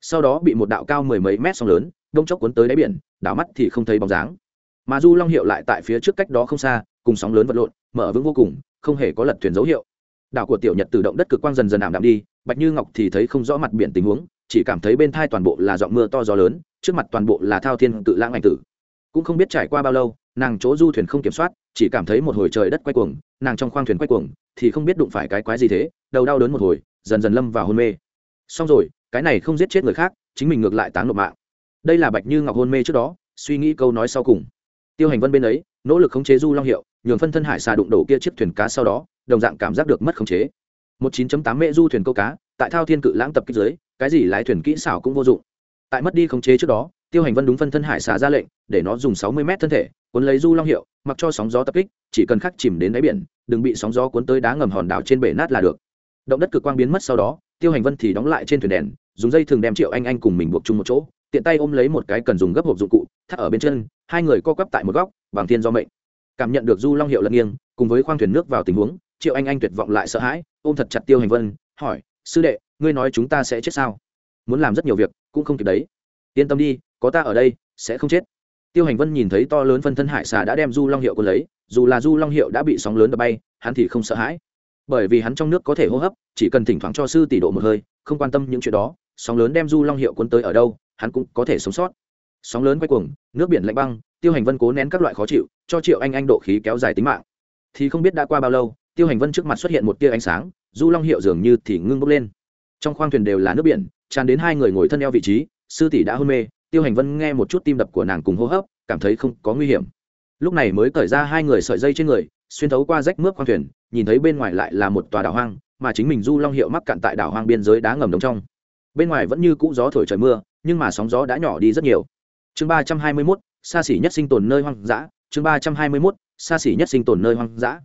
Sau đó bị một đạo cao mười mấy mét sóng lớn, đông chốc cuốn tới đáy biển, đảo mắt thì không thấy bóng dáng. Mà du long hiệu lại tại phía trước cách đó không xa, cùng sóng lớn vật lộn, mở vững vô cùng không hề có lật thuyền dấu hiệu. Đảo của tiểu nhật tự động đất cực quang dần dần ảm đạm đi, bạch như ngọc thì thấy không rõ mặt biển tình huống, chỉ cảm thấy bên thai toàn bộ là giọng mưa to gió lớn, trước mặt toàn bộ là thao thiên tự lãng ảnh tử. Cũng không biết trải qua bao lâu, nàng chỗ du thuyền không kiểm soát, chỉ cảm thấy một hồi trời đất quay cuồng, nàng trong khoang thuyền quay cuồng, thì không biết đụng phải cái quái gì thế, đầu đau đớn một hồi, dần dần lâm vào hôn mê. Xong rồi, cái này không giết chết người khác, chính mình ngược lại táng nộp mạng. Đây là bạch như ngọc hôn mê trước đó, suy nghĩ câu nói sau cùng. Tiêu hành vân bên ấy, nỗ lực khống chế du long hiệu nhường phân thân hải xà đụng đổ kia chiếc thuyền cá sau đó, đồng dạng cảm giác được mất khống chế. Một 9.8 mễ du thuyền câu cá, tại thao thiên cự lãng tập kích dưới, cái gì lái thuyền kỹ xảo cũng vô dụng. Tại mất đi khống chế trước đó, tiêu hành vân đúng phân thân hải xà ra lệnh, để nó dùng 60 mét thân thể, cuốn lấy du long hiệu, mặc cho sóng gió tập kích, chỉ cần khắc chìm đến đáy biển, đừng bị sóng gió cuốn tới đá ngầm hòn đảo trên bể nát là được. Động đất cực quang biến mất sau đó, tiêu hành vân thì đóng lại trên thuyền đèn, dùng dây thường đem triệu anh anh cùng mình buộc chung một chỗ, tiện tay ôm lấy một cái cần dùng gấp hộp dụng cụ, thắt ở bên chân, hai người co quắp tại một góc, bằng thiên do mệnh cảm nhận được du long hiệu lật nghiêng, cùng với khoang thuyền nước vào tình huống, triệu anh anh tuyệt vọng lại sợ hãi, ôm thật chặt tiêu hành vân, hỏi, sư đệ, ngươi nói chúng ta sẽ chết sao? Muốn làm rất nhiều việc, cũng không kịp đấy. Yên tâm đi, có ta ở đây, sẽ không chết. Tiêu hành vân nhìn thấy to lớn phân thân hải xà đã đem du long hiệu quân lấy, dù là du long hiệu đã bị sóng lớn đập bay, hắn thì không sợ hãi. Bởi vì hắn trong nước có thể hô hấp, chỉ cần thỉnh thoảng cho sư tỷ độ một hơi, không quan tâm những chuyện đó, sóng lớn đem du long hiệu quân tới ở đâu, hắn cũng có thể sống sót. Sóng lớn quay cuồng, nước biển lạnh băng tiêu hành vân cố nén các loại khó chịu, cho triệu anh anh độ khí kéo dài tính mạng. Thì không biết đã qua bao lâu, tiêu hành vân trước mặt xuất hiện một tia ánh sáng, du long hiệu dường như thì ngưng bốc lên. Trong khoang thuyền đều là nước biển, tràn đến hai người ngồi thân eo vị trí, sư tỷ đã hôn mê, tiêu hành vân nghe một chút tim đập của nàng cùng hô hấp, cảm thấy không có nguy hiểm. Lúc này mới cởi ra hai người sợi dây trên người, xuyên thấu qua rách mướp khoang thuyền, nhìn thấy bên ngoài lại là một tòa đảo hoang, mà chính mình du long hiệu mắc cạn tại đảo hoang biên giới đá ngầm đống trong. Bên ngoài vẫn như cũ gió thổi trời mưa, nhưng mà sóng gió đã nhỏ đi rất nhiều. Chương ba trăm hai mươi mốt xa xỉ nhất sinh tồn nơi hoang dã, chương ba trăm hai mươi mốt, xa xỉ nhất sinh tồn nơi hoang dã.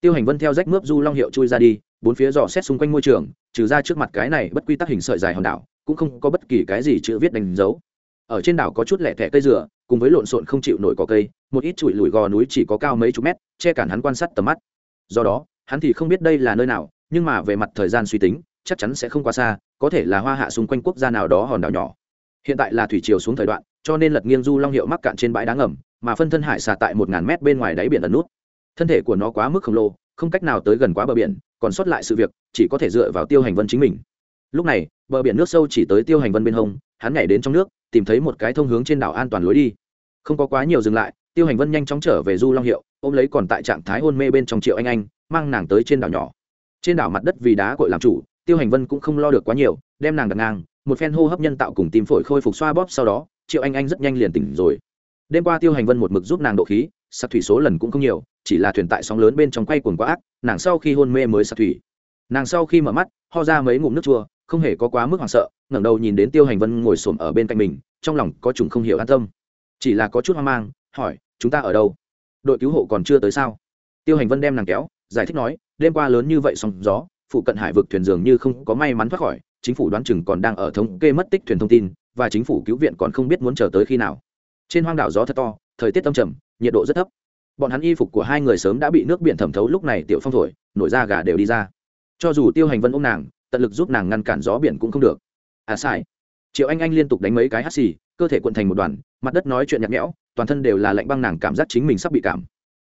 Tiêu hành vân theo rách mướp du long hiệu chui ra đi, bốn phía dò xét xung quanh môi trường, trừ ra trước mặt cái này bất quy tắc hình sợi dài hòn đảo, cũng không có bất kỳ cái gì chữ viết đánh dấu. Ở trên đảo có chút lẻ thẻ cây dừa, cùng với lộn xộn không chịu nổi cỏ cây, một ít chùi lùi gò núi chỉ có cao mấy chục mét, che cản hắn quan sát tầm mắt. Do đó, hắn thì không biết đây là nơi nào, nhưng mà về mặt thời gian suy tính, chắc chắn sẽ không quá xa, có thể là hoa hạ xung quanh quốc gia nào đó hòn đảo nhỏ. Hiện tại là thủy chiều xuống thời đoạn cho nên lật nghiêng du long hiệu mắc cạn trên bãi đá ngầm, mà phân thân hải xà tại một ngàn mét bên ngoài đáy biển ẩn nút. Thân thể của nó quá mức khổng lồ, không cách nào tới gần quá bờ biển, còn sót lại sự việc, chỉ có thể dựa vào tiêu hành vân chính mình. Lúc này, bờ biển nước sâu chỉ tới tiêu hành vân bên hông, hắn nhảy đến trong nước, tìm thấy một cái thông hướng trên đảo an toàn lối đi. Không có quá nhiều dừng lại, tiêu hành vân nhanh chóng trở về du long hiệu, ôm lấy còn tại trạng thái hôn mê bên trong triệu anh anh, mang nàng tới trên đảo nhỏ. Trên đảo mặt đất vì đá cội làm chủ, tiêu hành vân cũng không lo được quá nhiều, đem nàng đặt ngang, một phen hô hấp nhân tạo cùng tim phổi khôi phục xoa bóp sau đó triệu anh anh rất nhanh liền tỉnh rồi. Đêm qua tiêu hành vân một mực giúp nàng độ khí, sạc thủy số lần cũng không nhiều, chỉ là thuyền tại sóng lớn bên trong quay cuồng quá ác, nàng sau khi hôn mê mới sạc thủy. Nàng sau khi mở mắt, ho ra mấy ngụm nước chua, không hề có quá mức hoảng sợ, ngẩng đầu nhìn đến tiêu hành vân ngồi xổm ở bên cạnh mình, trong lòng có chúng không hiểu an tâm. Chỉ là có chút hoang mang, hỏi, chúng ta ở đâu? Đội cứu hộ còn chưa tới sao? Tiêu hành vân đem nàng kéo, giải thích nói, đêm qua lớn như vậy sóng gió, phụ cận hải vực thuyền dường như không có may mắn thoát khỏi, chính phủ đoán chừng còn đang ở thống kê mất tích thuyền thông tin và chính phủ cứu viện còn không biết muốn chờ tới khi nào. Trên hoang đảo gió thật to, thời tiết âm trầm, nhiệt độ rất thấp. Bọn hắn y phục của hai người sớm đã bị nước biển thẩm thấu, lúc này tiểu phong thổi, nổi da gà đều đi ra. Cho dù tiêu hành vân ôm nàng, tận lực giúp nàng ngăn cản gió biển cũng không được. À sai. Triệu anh anh liên tục đánh mấy cái hắt xì, cơ thể cuộn thành một đoàn, mặt đất nói chuyện nhạt nhẽo, toàn thân đều là lạnh băng nàng cảm giác chính mình sắp bị cảm.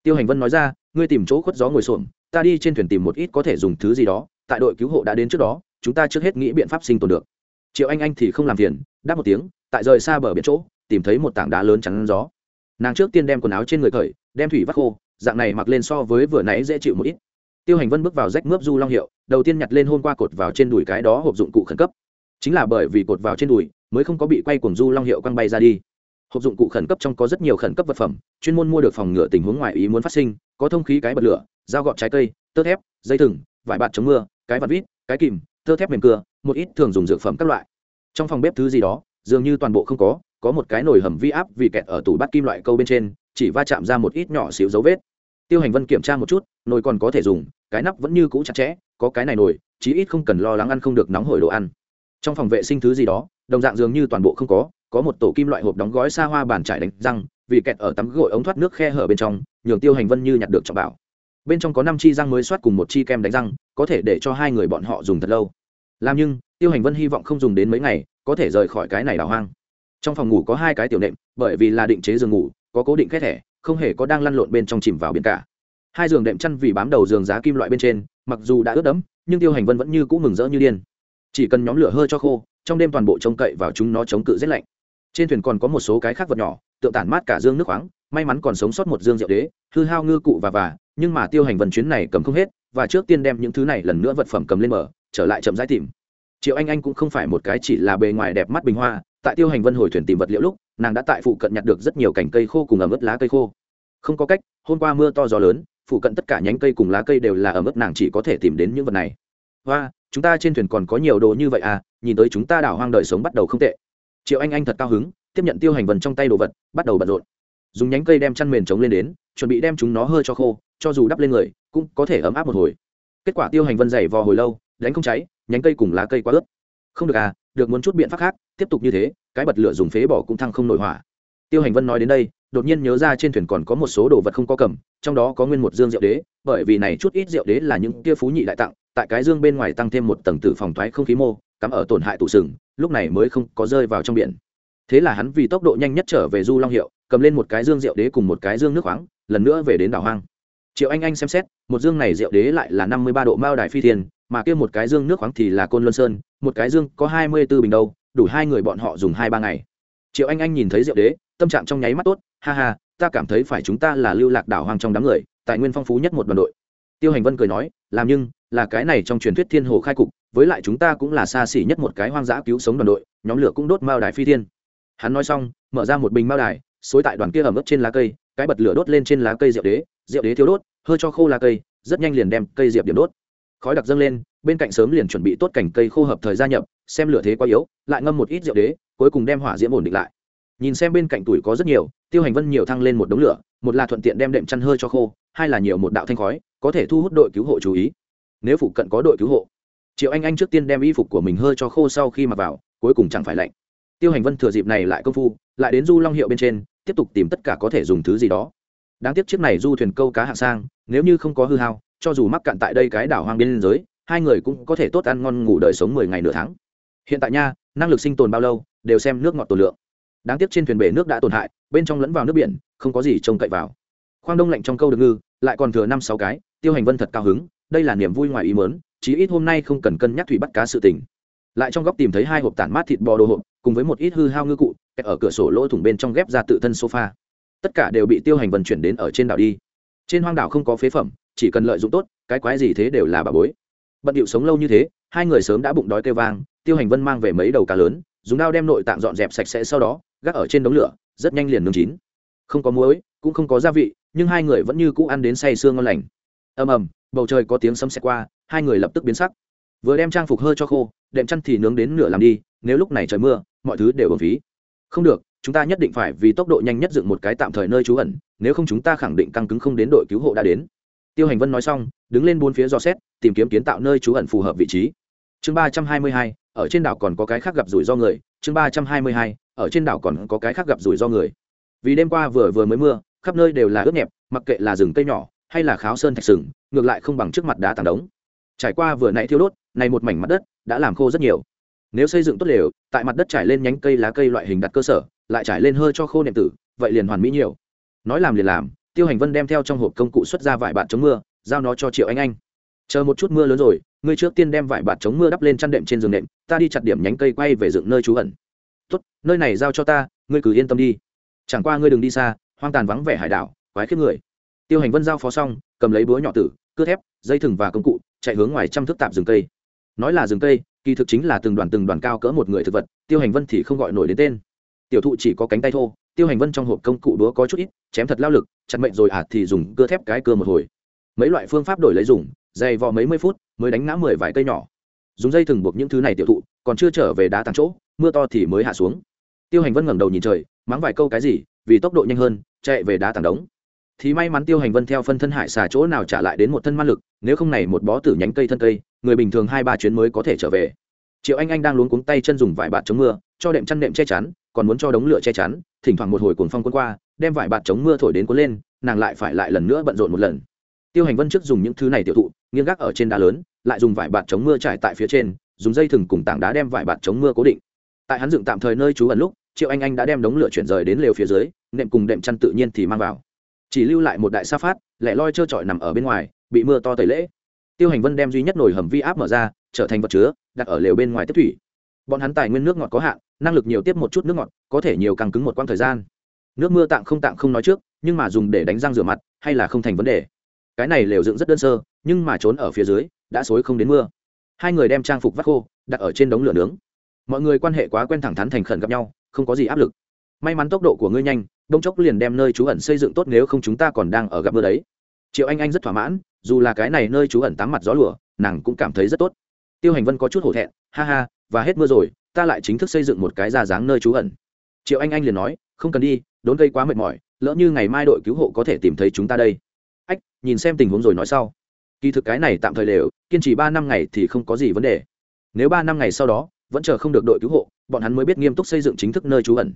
Tiêu hành vân nói ra, ngươi tìm chỗ khuất gió ngồi xổm, ta đi trên thuyền tìm một ít có thể dùng thứ gì đó, tại đội cứu hộ đã đến trước đó, chúng ta trước hết nghĩ biện pháp sinh tồn được triệu anh anh thì không làm phiền, đáp một tiếng, tại rời xa bờ biển chỗ, tìm thấy một tảng đá lớn chắn gió. Nàng trước tiên đem quần áo trên người cởi, đem thủy vắt khô, dạng này mặc lên so với vừa nãy dễ chịu một ít. Tiêu hành vân bước vào rách mướp du long hiệu, đầu tiên nhặt lên hôm qua cột vào trên đùi cái đó hộp dụng cụ khẩn cấp. Chính là bởi vì cột vào trên đùi, mới không có bị quay cuồng du long hiệu quăng bay ra đi. Hộp dụng cụ khẩn cấp trong có rất nhiều khẩn cấp vật phẩm, chuyên môn mua được phòng ngựa tình huống ngoài ý muốn phát sinh, có thông khí cái bật lửa, dao gọt trái cây, tơ thép, dây thừng, vải bạt chống mưa, cái vặt vít, cái kìm, tơ thép mềm cưa một ít thường dùng dược phẩm các loại. Trong phòng bếp thứ gì đó, dường như toàn bộ không có có một cái nồi hầm vi áp vì kẹt ở tủ bát kim loại câu bên trên, chỉ va chạm ra một ít nhỏ xíu dấu vết. Tiêu hành vân kiểm tra một chút, nồi còn có thể dùng, cái nắp vẫn như cũ chặt chẽ, có cái này nồi, chí ít không cần lo lắng ăn không được nóng hổi đồ ăn. Trong phòng vệ sinh thứ gì đó, đồng dạng dường như toàn bộ không có có một tổ kim loại hộp đóng gói xa hoa bàn trải đánh răng, vì kẹt ở tắm gội ống thoát nước khe hở bên trong, nhường tiêu hành vân như nhặt được trọng bảo. Bên trong có năm chi răng mới soát cùng một chi kem đánh răng, có thể để cho hai người bọn họ dùng thật lâu làm nhưng, tiêu hành vân hy vọng không dùng đến mấy ngày, có thể rời khỏi cái này đào hoang. Trong phòng ngủ có hai cái tiểu nệm, bởi vì là định chế giường ngủ, có cố định khét thẻ, không hề có đang lăn lộn bên trong chìm vào biển cả. Hai giường đệm chăn vì bám đầu giường giá kim loại bên trên, mặc dù đã ướt đẫm, nhưng tiêu hành vân vẫn như cũ mừng rỡ như điên. Chỉ cần nhóm lửa hơi cho khô, trong đêm toàn bộ trông cậy vào chúng nó chống cự rét lạnh. Trên thuyền còn có một số cái khác vật nhỏ, tượng tản mát cả dương nước khoáng, may mắn còn sống sót một dương rượu đế, hư hao ngư cụ và và, nhưng mà tiêu hành vần chuyến này cầm không hết, và trước tiên đem những thứ này lần nữa vật phẩm cầm lên mở trở lại chậm rãi tìm. Triệu anh anh cũng không phải một cái chỉ là bề ngoài đẹp mắt bình hoa, tại tiêu hành vân hồi thuyền tìm vật liệu lúc, nàng đã tại phụ cận nhặt được rất nhiều cành cây khô cùng ẩm ướt lá cây khô. Không có cách, hôm qua mưa to gió lớn, phụ cận tất cả nhánh cây cùng lá cây đều là ở mức nàng chỉ có thể tìm đến những vật này. Và chúng ta trên thuyền còn có nhiều đồ như vậy à nhìn tới chúng ta đảo hoang đời sống bắt đầu không tệ. Triệu anh anh thật cao hứng, tiếp nhận tiêu hành vần trong tay đồ vật, bắt đầu bận rộn. Dùng nhánh cây đem chăn mền trống lên đến, chuẩn bị đem chúng nó hơi cho khô, cho dù đắp lên người, cũng có thể ấm áp một hồi. Kết quả tiêu hành vân dày vò hồi lâu đánh không cháy, nhánh cây cùng lá cây quá ướt. Không được à được muốn chút biện pháp khác, tiếp tục như thế, cái bật lửa dùng phế bỏ cũng thăng không nổi hỏa. Tiêu hành vân nói đến đây, đột nhiên nhớ ra trên thuyền còn có một số đồ vật không có cầm, trong đó có nguyên một dương rượu đế, bởi vì này chút ít rượu đế là những kia phú nhị đại tặng, tại cái dương bên ngoài tăng thêm một tầng tử phòng thoái không khí mô, cắm ở tổn hại tủ sừng, lúc này mới không có rơi vào trong biển. Thế là hắn vì tốc độ nhanh nhất trở về du long hiệu, cầm lên một cái dương rượu đế cùng một cái dương nước khoáng, lần nữa về đến đảo hoang. Triệu anh anh xem xét, một dương này rượu đế lại là năm mươi ba độ mao đài phi thiên mà kia một cái dương nước khoáng thì là côn luân sơn, một cái dương có hai mươi b ố bình đâu, đủ hai người bọn họ dùng hai ba ngày. Triệu anh anh nhìn thấy rượu đế, tâm trạng trong nháy mắt tốt, ha ha, ta cảm thấy phải chúng ta là lưu lạc đảo hoang trong đám người tài nguyên phong phú nhất một đoàn đội. Tiêu hành vân cười nói, làm nhưng, là cái này trong truyền thuyết thiên hồ khai cục, với lại chúng ta cũng là xa xỉ nhất một cái hoang dã cứu sống đoàn đội, nhóm lửa cũng đốt mao đài phi thiên. Hắn nói xong, mở ra một bình mao đài, xối tại đoàn kia ẩm ướt trên lá cây, cái bật lửa đốt lên trên lá cây rượu đế rượu đế thiếu đốt hơi cho khô lá cây, rất nhanh liền đem cây diệp điểm đốt khói đặc dâng lên, bên cạnh sớm liền chuẩn bị tốt cảnh cây khô hợp thời gia nhập, xem lửa thế quá yếu, lại ngâm một ít rượu đế, cuối cùng đem hỏa diễm ổn định lại. Nhìn xem bên cạnh tuổi có rất nhiều, tiêu hành vân nhiều thăng lên một đống lửa, một là thuận tiện đem đệm chăn hơi cho khô, hai là nhiều một đạo thanh khói, có thể thu hút đội cứu hộ chú ý. Nếu phụ cận có đội cứu hộ, triệu anh anh trước tiên đem y phục của mình hơi cho khô sau khi mặc vào, cuối cùng chẳng phải lạnh. Tiêu hành vân thừa dịp này lại công phu, lại đến du long hiệu bên trên, tiếp tục tìm tất cả có thể dùng thứ gì đó. Đáng tiếc chiếc này du thuyền câu cá hạng sang, nếu như không có hư hao cho dù mắc cạn tại đây cái đảo hoang biên giới, hai người cũng có thể tốt ăn ngon ngủ đời sống mười ngày nửa tháng. Hiện tại nha, năng lực sinh tồn bao lâu, đều xem nước ngọt tổ lượng. Đáng tiếc trên thuyền bể nước đã tổn hại, bên trong lẫn vào nước biển, không có gì trông cậy vào. Khoang đông lạnh trong câu được ngư, lại còn thừa năm sáu cái, tiêu hành vân thật cao hứng, đây là niềm vui ngoài ý mớn chí ít hôm nay không cần cân nhắc thủy bắt cá sự tình. Lại trong góc tìm thấy hai hộp tản mát thịt bò đồ hộp, cùng với một ít hư hao ngư cụ ở cửa sổ lỗ thủng bên trong ghép ra tự thân sofa. Tất cả đều bị tiêu hành vân chuyển đến ở trên đảo đi. Trên hoang đảo không có phế phẩm chỉ cần lợi dụng tốt, cái quái gì thế đều là bà bối. Bận điệu sống lâu như thế, hai người sớm đã bụng đói kêu vang, tiêu hành vân mang về mấy đầu cá lớn, dùng dao đem nội tạng dọn dẹp sạch sẽ sau đó, gác ở trên đống lửa, rất nhanh liền nướng chín. Không có muối, cũng không có gia vị, nhưng hai người vẫn như cũ ăn đến say sương ngon lành. Ầm ầm, bầu trời có tiếng sấm xẹt qua, hai người lập tức biến sắc. Vừa đem trang phục hơi cho khô, đệm chăn thì nướng đến nửa làm đi, nếu lúc này trời mưa, mọi thứ đều bổng phí. Không được, chúng ta nhất định phải vì tốc độ nhanh nhất dựng một cái tạm thời nơi trú ẩn, nếu không chúng ta khẳng định căng cứng không đến đội cứu hộ đã đến tiêu hành vân nói xong, đứng lên bốn phía dò xét, tìm kiếm kiến tạo nơi trú ẩn phù hợp vị trí. Chương ba trăm hai mươi hai, ở trên đảo còn có cái khác gặp rủi ro người. Chương ba trăm hai mươi hai, ở trên đảo còn có cái khác gặp rủi ro người. Vì đêm qua vừa vừa mới mưa, khắp nơi đều là ướt nhẹp, mặc kệ là rừng cây nhỏ hay là kháo sơn thạch sừng, ngược lại không bằng trước mặt đá tảng đống. Trải qua vừa nãy thiêu đốt, này một mảnh mặt đất đã làm khô rất nhiều. Nếu xây dựng tốt lều, tại mặt đất trải lên nhánh cây lá cây loại hình đặt cơ sở, lại trải lên hơi cho khô nệm tử, vậy liền hoàn mỹ nhiều. Nói làm liền làm tiêu hành vân đem theo trong hộp công cụ xuất ra vải bạt chống mưa, giao nó cho triệu anh anh. Chờ một chút mưa lớn rồi, ngươi trước tiên đem vải bạt chống mưa đắp lên chăn đệm trên giường nệm, ta đi chặt điểm nhánh cây quay về dựng nơi trú ẩn. Tốt, nơi này giao cho ta, ngươi cứ yên tâm đi. Chẳng qua ngươi đừng đi xa, hoang tàn vắng vẻ hải đảo, quái khiếp người. Tiêu hành vân giao phó xong, cầm lấy búa nhỏ tử, cưa thép, dây thừng và công cụ, chạy hướng ngoài trăm thước tạp rừng cây. Nói là rừng cây, kỳ thực chính là từng đoàn từng đoàn cao cỡ một người thực vật, tiêu hành vân thì không gọi nổi đến tên. Tiểu thụ chỉ có cánh tay thô tiêu hành vân trong hộp công cụ đúa có chút ít, chém thật lao lực, chặt mệnh rồi ạt thì dùng cưa thép cái cưa một hồi. Mấy loại phương pháp đổi lấy dùng, dày vò mấy mươi phút, mới đánh ngã mười vài cây nhỏ. Dùng dây thừng buộc những thứ này tiểu thụ, còn chưa trở về đá tàng chỗ, mưa to thì mới hạ xuống. Tiêu hành vân ngẩng đầu nhìn trời, mắng vài câu cái gì, vì tốc độ nhanh hơn, chạy về đá tàng đống. Thì may mắn tiêu hành vân theo phân thân hải xà chỗ nào trả lại đến một thân man lực, nếu không này một bó tử nhánh cây thân cây, người bình thường hai ba chuyến mới có thể trở về. Triệu anh anh đang luống cuống tay chân dùng vải bạt chống mưa, cho đệm chăn đệm che chắn, còn muốn cho đống lửa che chắn thỉnh thoảng một hồi cuồng phong quân qua, đem vải bạt chống mưa thổi đến cuốn lên, nàng lại phải lại lần nữa bận rộn một lần. Tiêu hành vân trước dùng những thứ này tiêu thụ, nghiêng gác ở trên đá lớn, lại dùng vải bạt chống mưa trải tại phía trên, dùng dây thừng cùng tảng đá đem vải bạt chống mưa cố định. Tại hắn dựng tạm thời nơi trú ẩn lúc, triệu anh anh đã đem đống lửa chuyển rời đến lều phía dưới, nệm cùng đệm chăn tự nhiên thì mang vào. Chỉ lưu lại một đại sa phát, lẻ loi trơ trọi nằm ở bên ngoài, bị mưa to tẩy lễ. Tiêu hành vân đem duy nhất nồi hầm vi áp mở ra, trở thành vật chứa, đặt ở lều bên ngoài tiếp thủy. Bọn hắn tài nguyên nước ngọt có hạn năng lực nhiều tiếp một chút nước ngọt, có thể nhiều càng cứng một quãng thời gian. Nước mưa tạng không tạng không nói trước, nhưng mà dùng để đánh răng rửa mặt, hay là không thành vấn đề. Cái này lều dựng rất đơn sơ, nhưng mà trốn ở phía dưới, đã xối không đến mưa. Hai người đem trang phục vắt khô, đặt ở trên đống lửa nướng. Mọi người quan hệ quá quen thẳng thắn thành khẩn gặp nhau, không có gì áp lực. May mắn tốc độ của ngươi nhanh đông chốc liền đem nơi trú ẩn xây dựng tốt nếu không chúng ta còn đang ở gặp mưa đấy. Triệu anh anh rất thỏa mãn, dù là cái này nơi trú ẩn tắm mặt gió lửa nàng cũng cảm thấy rất tốt. Tiêu hành vân có chút hổ thẹn, ha ha, và hết mưa rồi ta lại chính thức xây dựng một cái ra dáng nơi trú ẩn. Triệu anh anh liền nói, không cần đi, đốn cây quá mệt mỏi, lỡ như ngày mai đội cứu hộ có thể tìm thấy chúng ta đây. Ách, nhìn xem tình huống rồi nói sau. Kỳ thực cái này tạm thời đều kiên trì ba năm ngày thì không có gì vấn đề. Nếu ba năm ngày sau đó, vẫn chờ không được đội cứu hộ, bọn hắn mới biết nghiêm túc xây dựng chính thức nơi trú ẩn.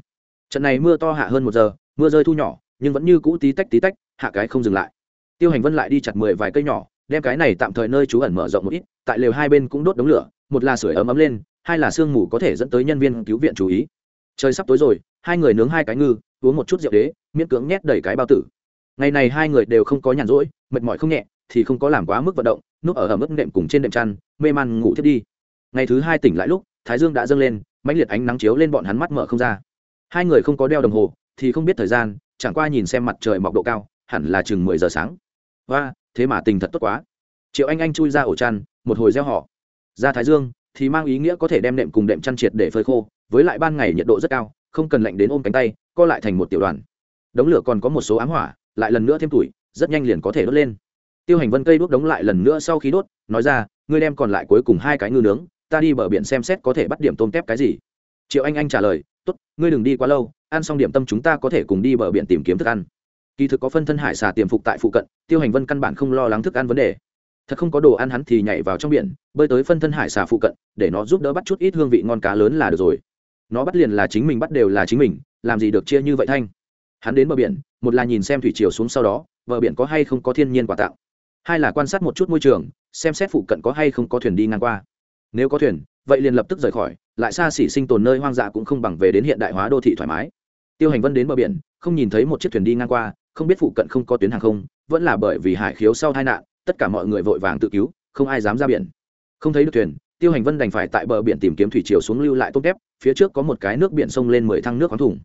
Trận này mưa to hạ hơn một giờ, mưa rơi thu nhỏ, nhưng vẫn như cũ tí tách tí tách, hạ cái không dừng lại. Tiêu hành vân lại đi chặt mười vài cây nhỏ, đem cái này tạm thời nơi trú ẩn mở rộng một ít, tại lều hai bên cũng đốt đống lửa, một là sưởi ấm ấm lên hai là sương mù có thể dẫn tới nhân viên cứu viện chú ý. Trời sắp tối rồi, hai người nướng hai cái ngư, uống một chút rượu đế, miễn cưỡng nhét đầy cái bao tử. Ngày này hai người đều không có nhàn rỗi, mệt mỏi không nhẹ, thì không có làm quá mức vận động, núp ở ở mức nệm cùng trên đệm chăn, mê man ngủ thiết đi. Ngày thứ hai tỉnh lại lúc, thái dương đã dâng lên, mãnh liệt ánh nắng chiếu lên bọn hắn mắt mở không ra. Hai người không có đeo đồng hồ, thì không biết thời gian, chẳng qua nhìn xem mặt trời mọc độ cao, hẳn là chừng mười giờ sáng. Và thế mà tình thật tốt quá. Triệu anh anh chui ra ổ chăn, một hồi gieo họ. Ra thái dương thì mang ý nghĩa có thể đem nệm cùng đệm chăn triệt để phơi khô, với lại ban ngày nhiệt độ rất cao, không cần lạnh đến ôm cánh tay, co lại thành một tiểu đoàn. Đống lửa còn có một số ám hỏa, lại lần nữa thêm tuổi, rất nhanh liền có thể đốt lên. Tiêu hành vân cây đốt đống lại lần nữa sau khi đốt, nói ra, ngươi đem còn lại cuối cùng hai cái ngư nướng, ta đi bờ biển xem xét có thể bắt điểm tôm tép cái gì. Triệu anh anh trả lời, tốt, ngươi đừng đi quá lâu, ăn xong điểm tâm chúng ta có thể cùng đi bờ biển tìm kiếm thức ăn. Kỳ thực có phân thân hải xà tiềm phục tại phụ cận, tiêu hành vân căn bản không lo lắng thức ăn vấn đề thật không có đồ ăn hắn thì nhảy vào trong biển, bơi tới phân thân hải xà phụ cận, để nó giúp đỡ bắt chút ít hương vị ngon cá lớn là được rồi. Nó bắt liền là chính mình bắt đều là chính mình, làm gì được chia như vậy thanh. Hắn đến bờ biển, một là nhìn xem thủy chiều xuống sau đó, bờ biển có hay không có thiên nhiên quả tặng hai là quan sát một chút môi trường, xem xét phụ cận có hay không có thuyền đi ngang qua. Nếu có thuyền, vậy liền lập tức rời khỏi, lại xa xỉ sinh tồn nơi hoang dã cũng không bằng về đến hiện đại hóa đô thị thoải mái. Tiêu hành vân đến bờ biển, không nhìn thấy một chiếc thuyền đi ngang qua, không biết phụ cận không có tuyến hàng không, vẫn là bởi vì hải khiếu sau tai nạn tất cả mọi người vội vàng tự cứu, không ai dám ra biển. Không thấy được thuyền, tiêu hành vân đành phải tại bờ biển tìm kiếm thủy chiều xuống lưu lại tôm tép, phía trước có một cái nước biển sông lên mười thăng nước khoáng thùng.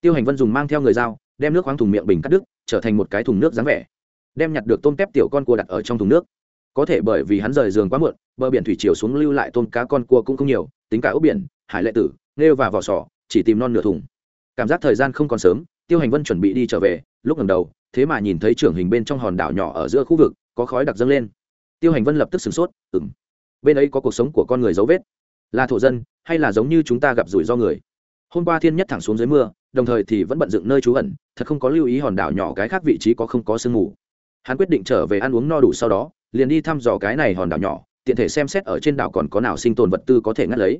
Tiêu hành vân dùng mang theo người dao, đem nước khoáng thùng miệng bình cắt đứt, trở thành một cái thùng nước dáng vẻ. Đem nhặt được tôm tép tiểu con cua đặt ở trong thùng nước. Có thể bởi vì hắn rời giường quá muộn, bờ biển thủy chiều xuống lưu lại tôm cá con cua cũng không nhiều, tính cả ốc biển, hải lệ tử nêu và vỏ sò, chỉ tìm non nửa thùng. Cảm giác thời gian không còn sớm, tiêu hành vân chuẩn bị đi trở về, lúc ngầm đầu, thế mà nhìn thấy trưởng hình bên trong hòn đảo nhỏ ở giữa khu vực có khói đặc dâng lên. Tiêu hành vân lập tức sửng sốt ừng bên ấy có cuộc sống của con người dấu vết. Là thổ dân, hay là giống như chúng ta gặp rủi ro người? Hôm qua thiên nhất thẳng xuống dưới mưa, đồng thời thì vẫn bận dựng nơi trú ẩn, thật không có lưu ý hòn đảo nhỏ cái khác vị trí có không có sương mù. Hắn quyết định trở về ăn uống no đủ sau đó, liền đi thăm dò cái này hòn đảo nhỏ, tiện thể xem xét ở trên đảo còn có nào sinh tồn vật tư có thể ngắt lấy.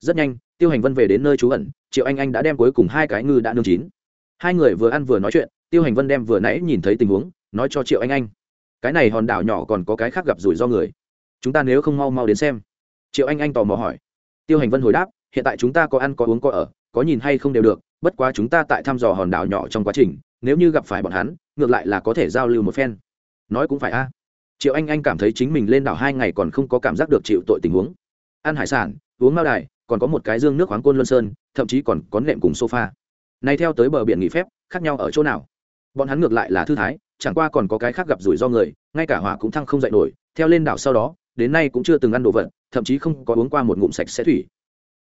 Rất nhanh, tiêu hành vân về đến nơi trú ẩn, triệu anh anh đã đem cuối cùng hai cái ngư đã nương chín. Hai người vừa ăn vừa nói chuyện, tiêu hành vân đem vừa nãy nhìn thấy tình huống, nói cho triệu anh anh cái này hòn đảo nhỏ còn có cái khác gặp rủi ro người. Chúng ta nếu không mau mau đến xem. Triệu anh anh tò mò hỏi. Tiêu hành vân hồi đáp, hiện tại chúng ta có ăn có uống có ở, có nhìn hay không đều được, bất quá chúng ta tại thăm dò hòn đảo nhỏ trong quá trình, nếu như gặp phải bọn hắn, ngược lại là có thể giao lưu một phen. Nói cũng phải a. Triệu anh anh cảm thấy chính mình lên đảo hai ngày còn không có cảm giác được chịu tội tình huống. Ăn hải sản, uống mao đài, còn có một cái dương nước khoáng côn luân sơn, thậm chí còn có nệm cùng sofa. Nay theo tới bờ biển nghỉ phép, khác nhau ở chỗ nào? Bọn hắn ngược lại là thư thái chẳng qua còn có cái khác gặp rủi ro người, ngay cả hỏa cũng thăng không dậy nổi, theo lên đảo sau đó, đến nay cũng chưa từng ăn đồ vật, thậm chí không có uống qua một ngụm sạch sẽ thủy.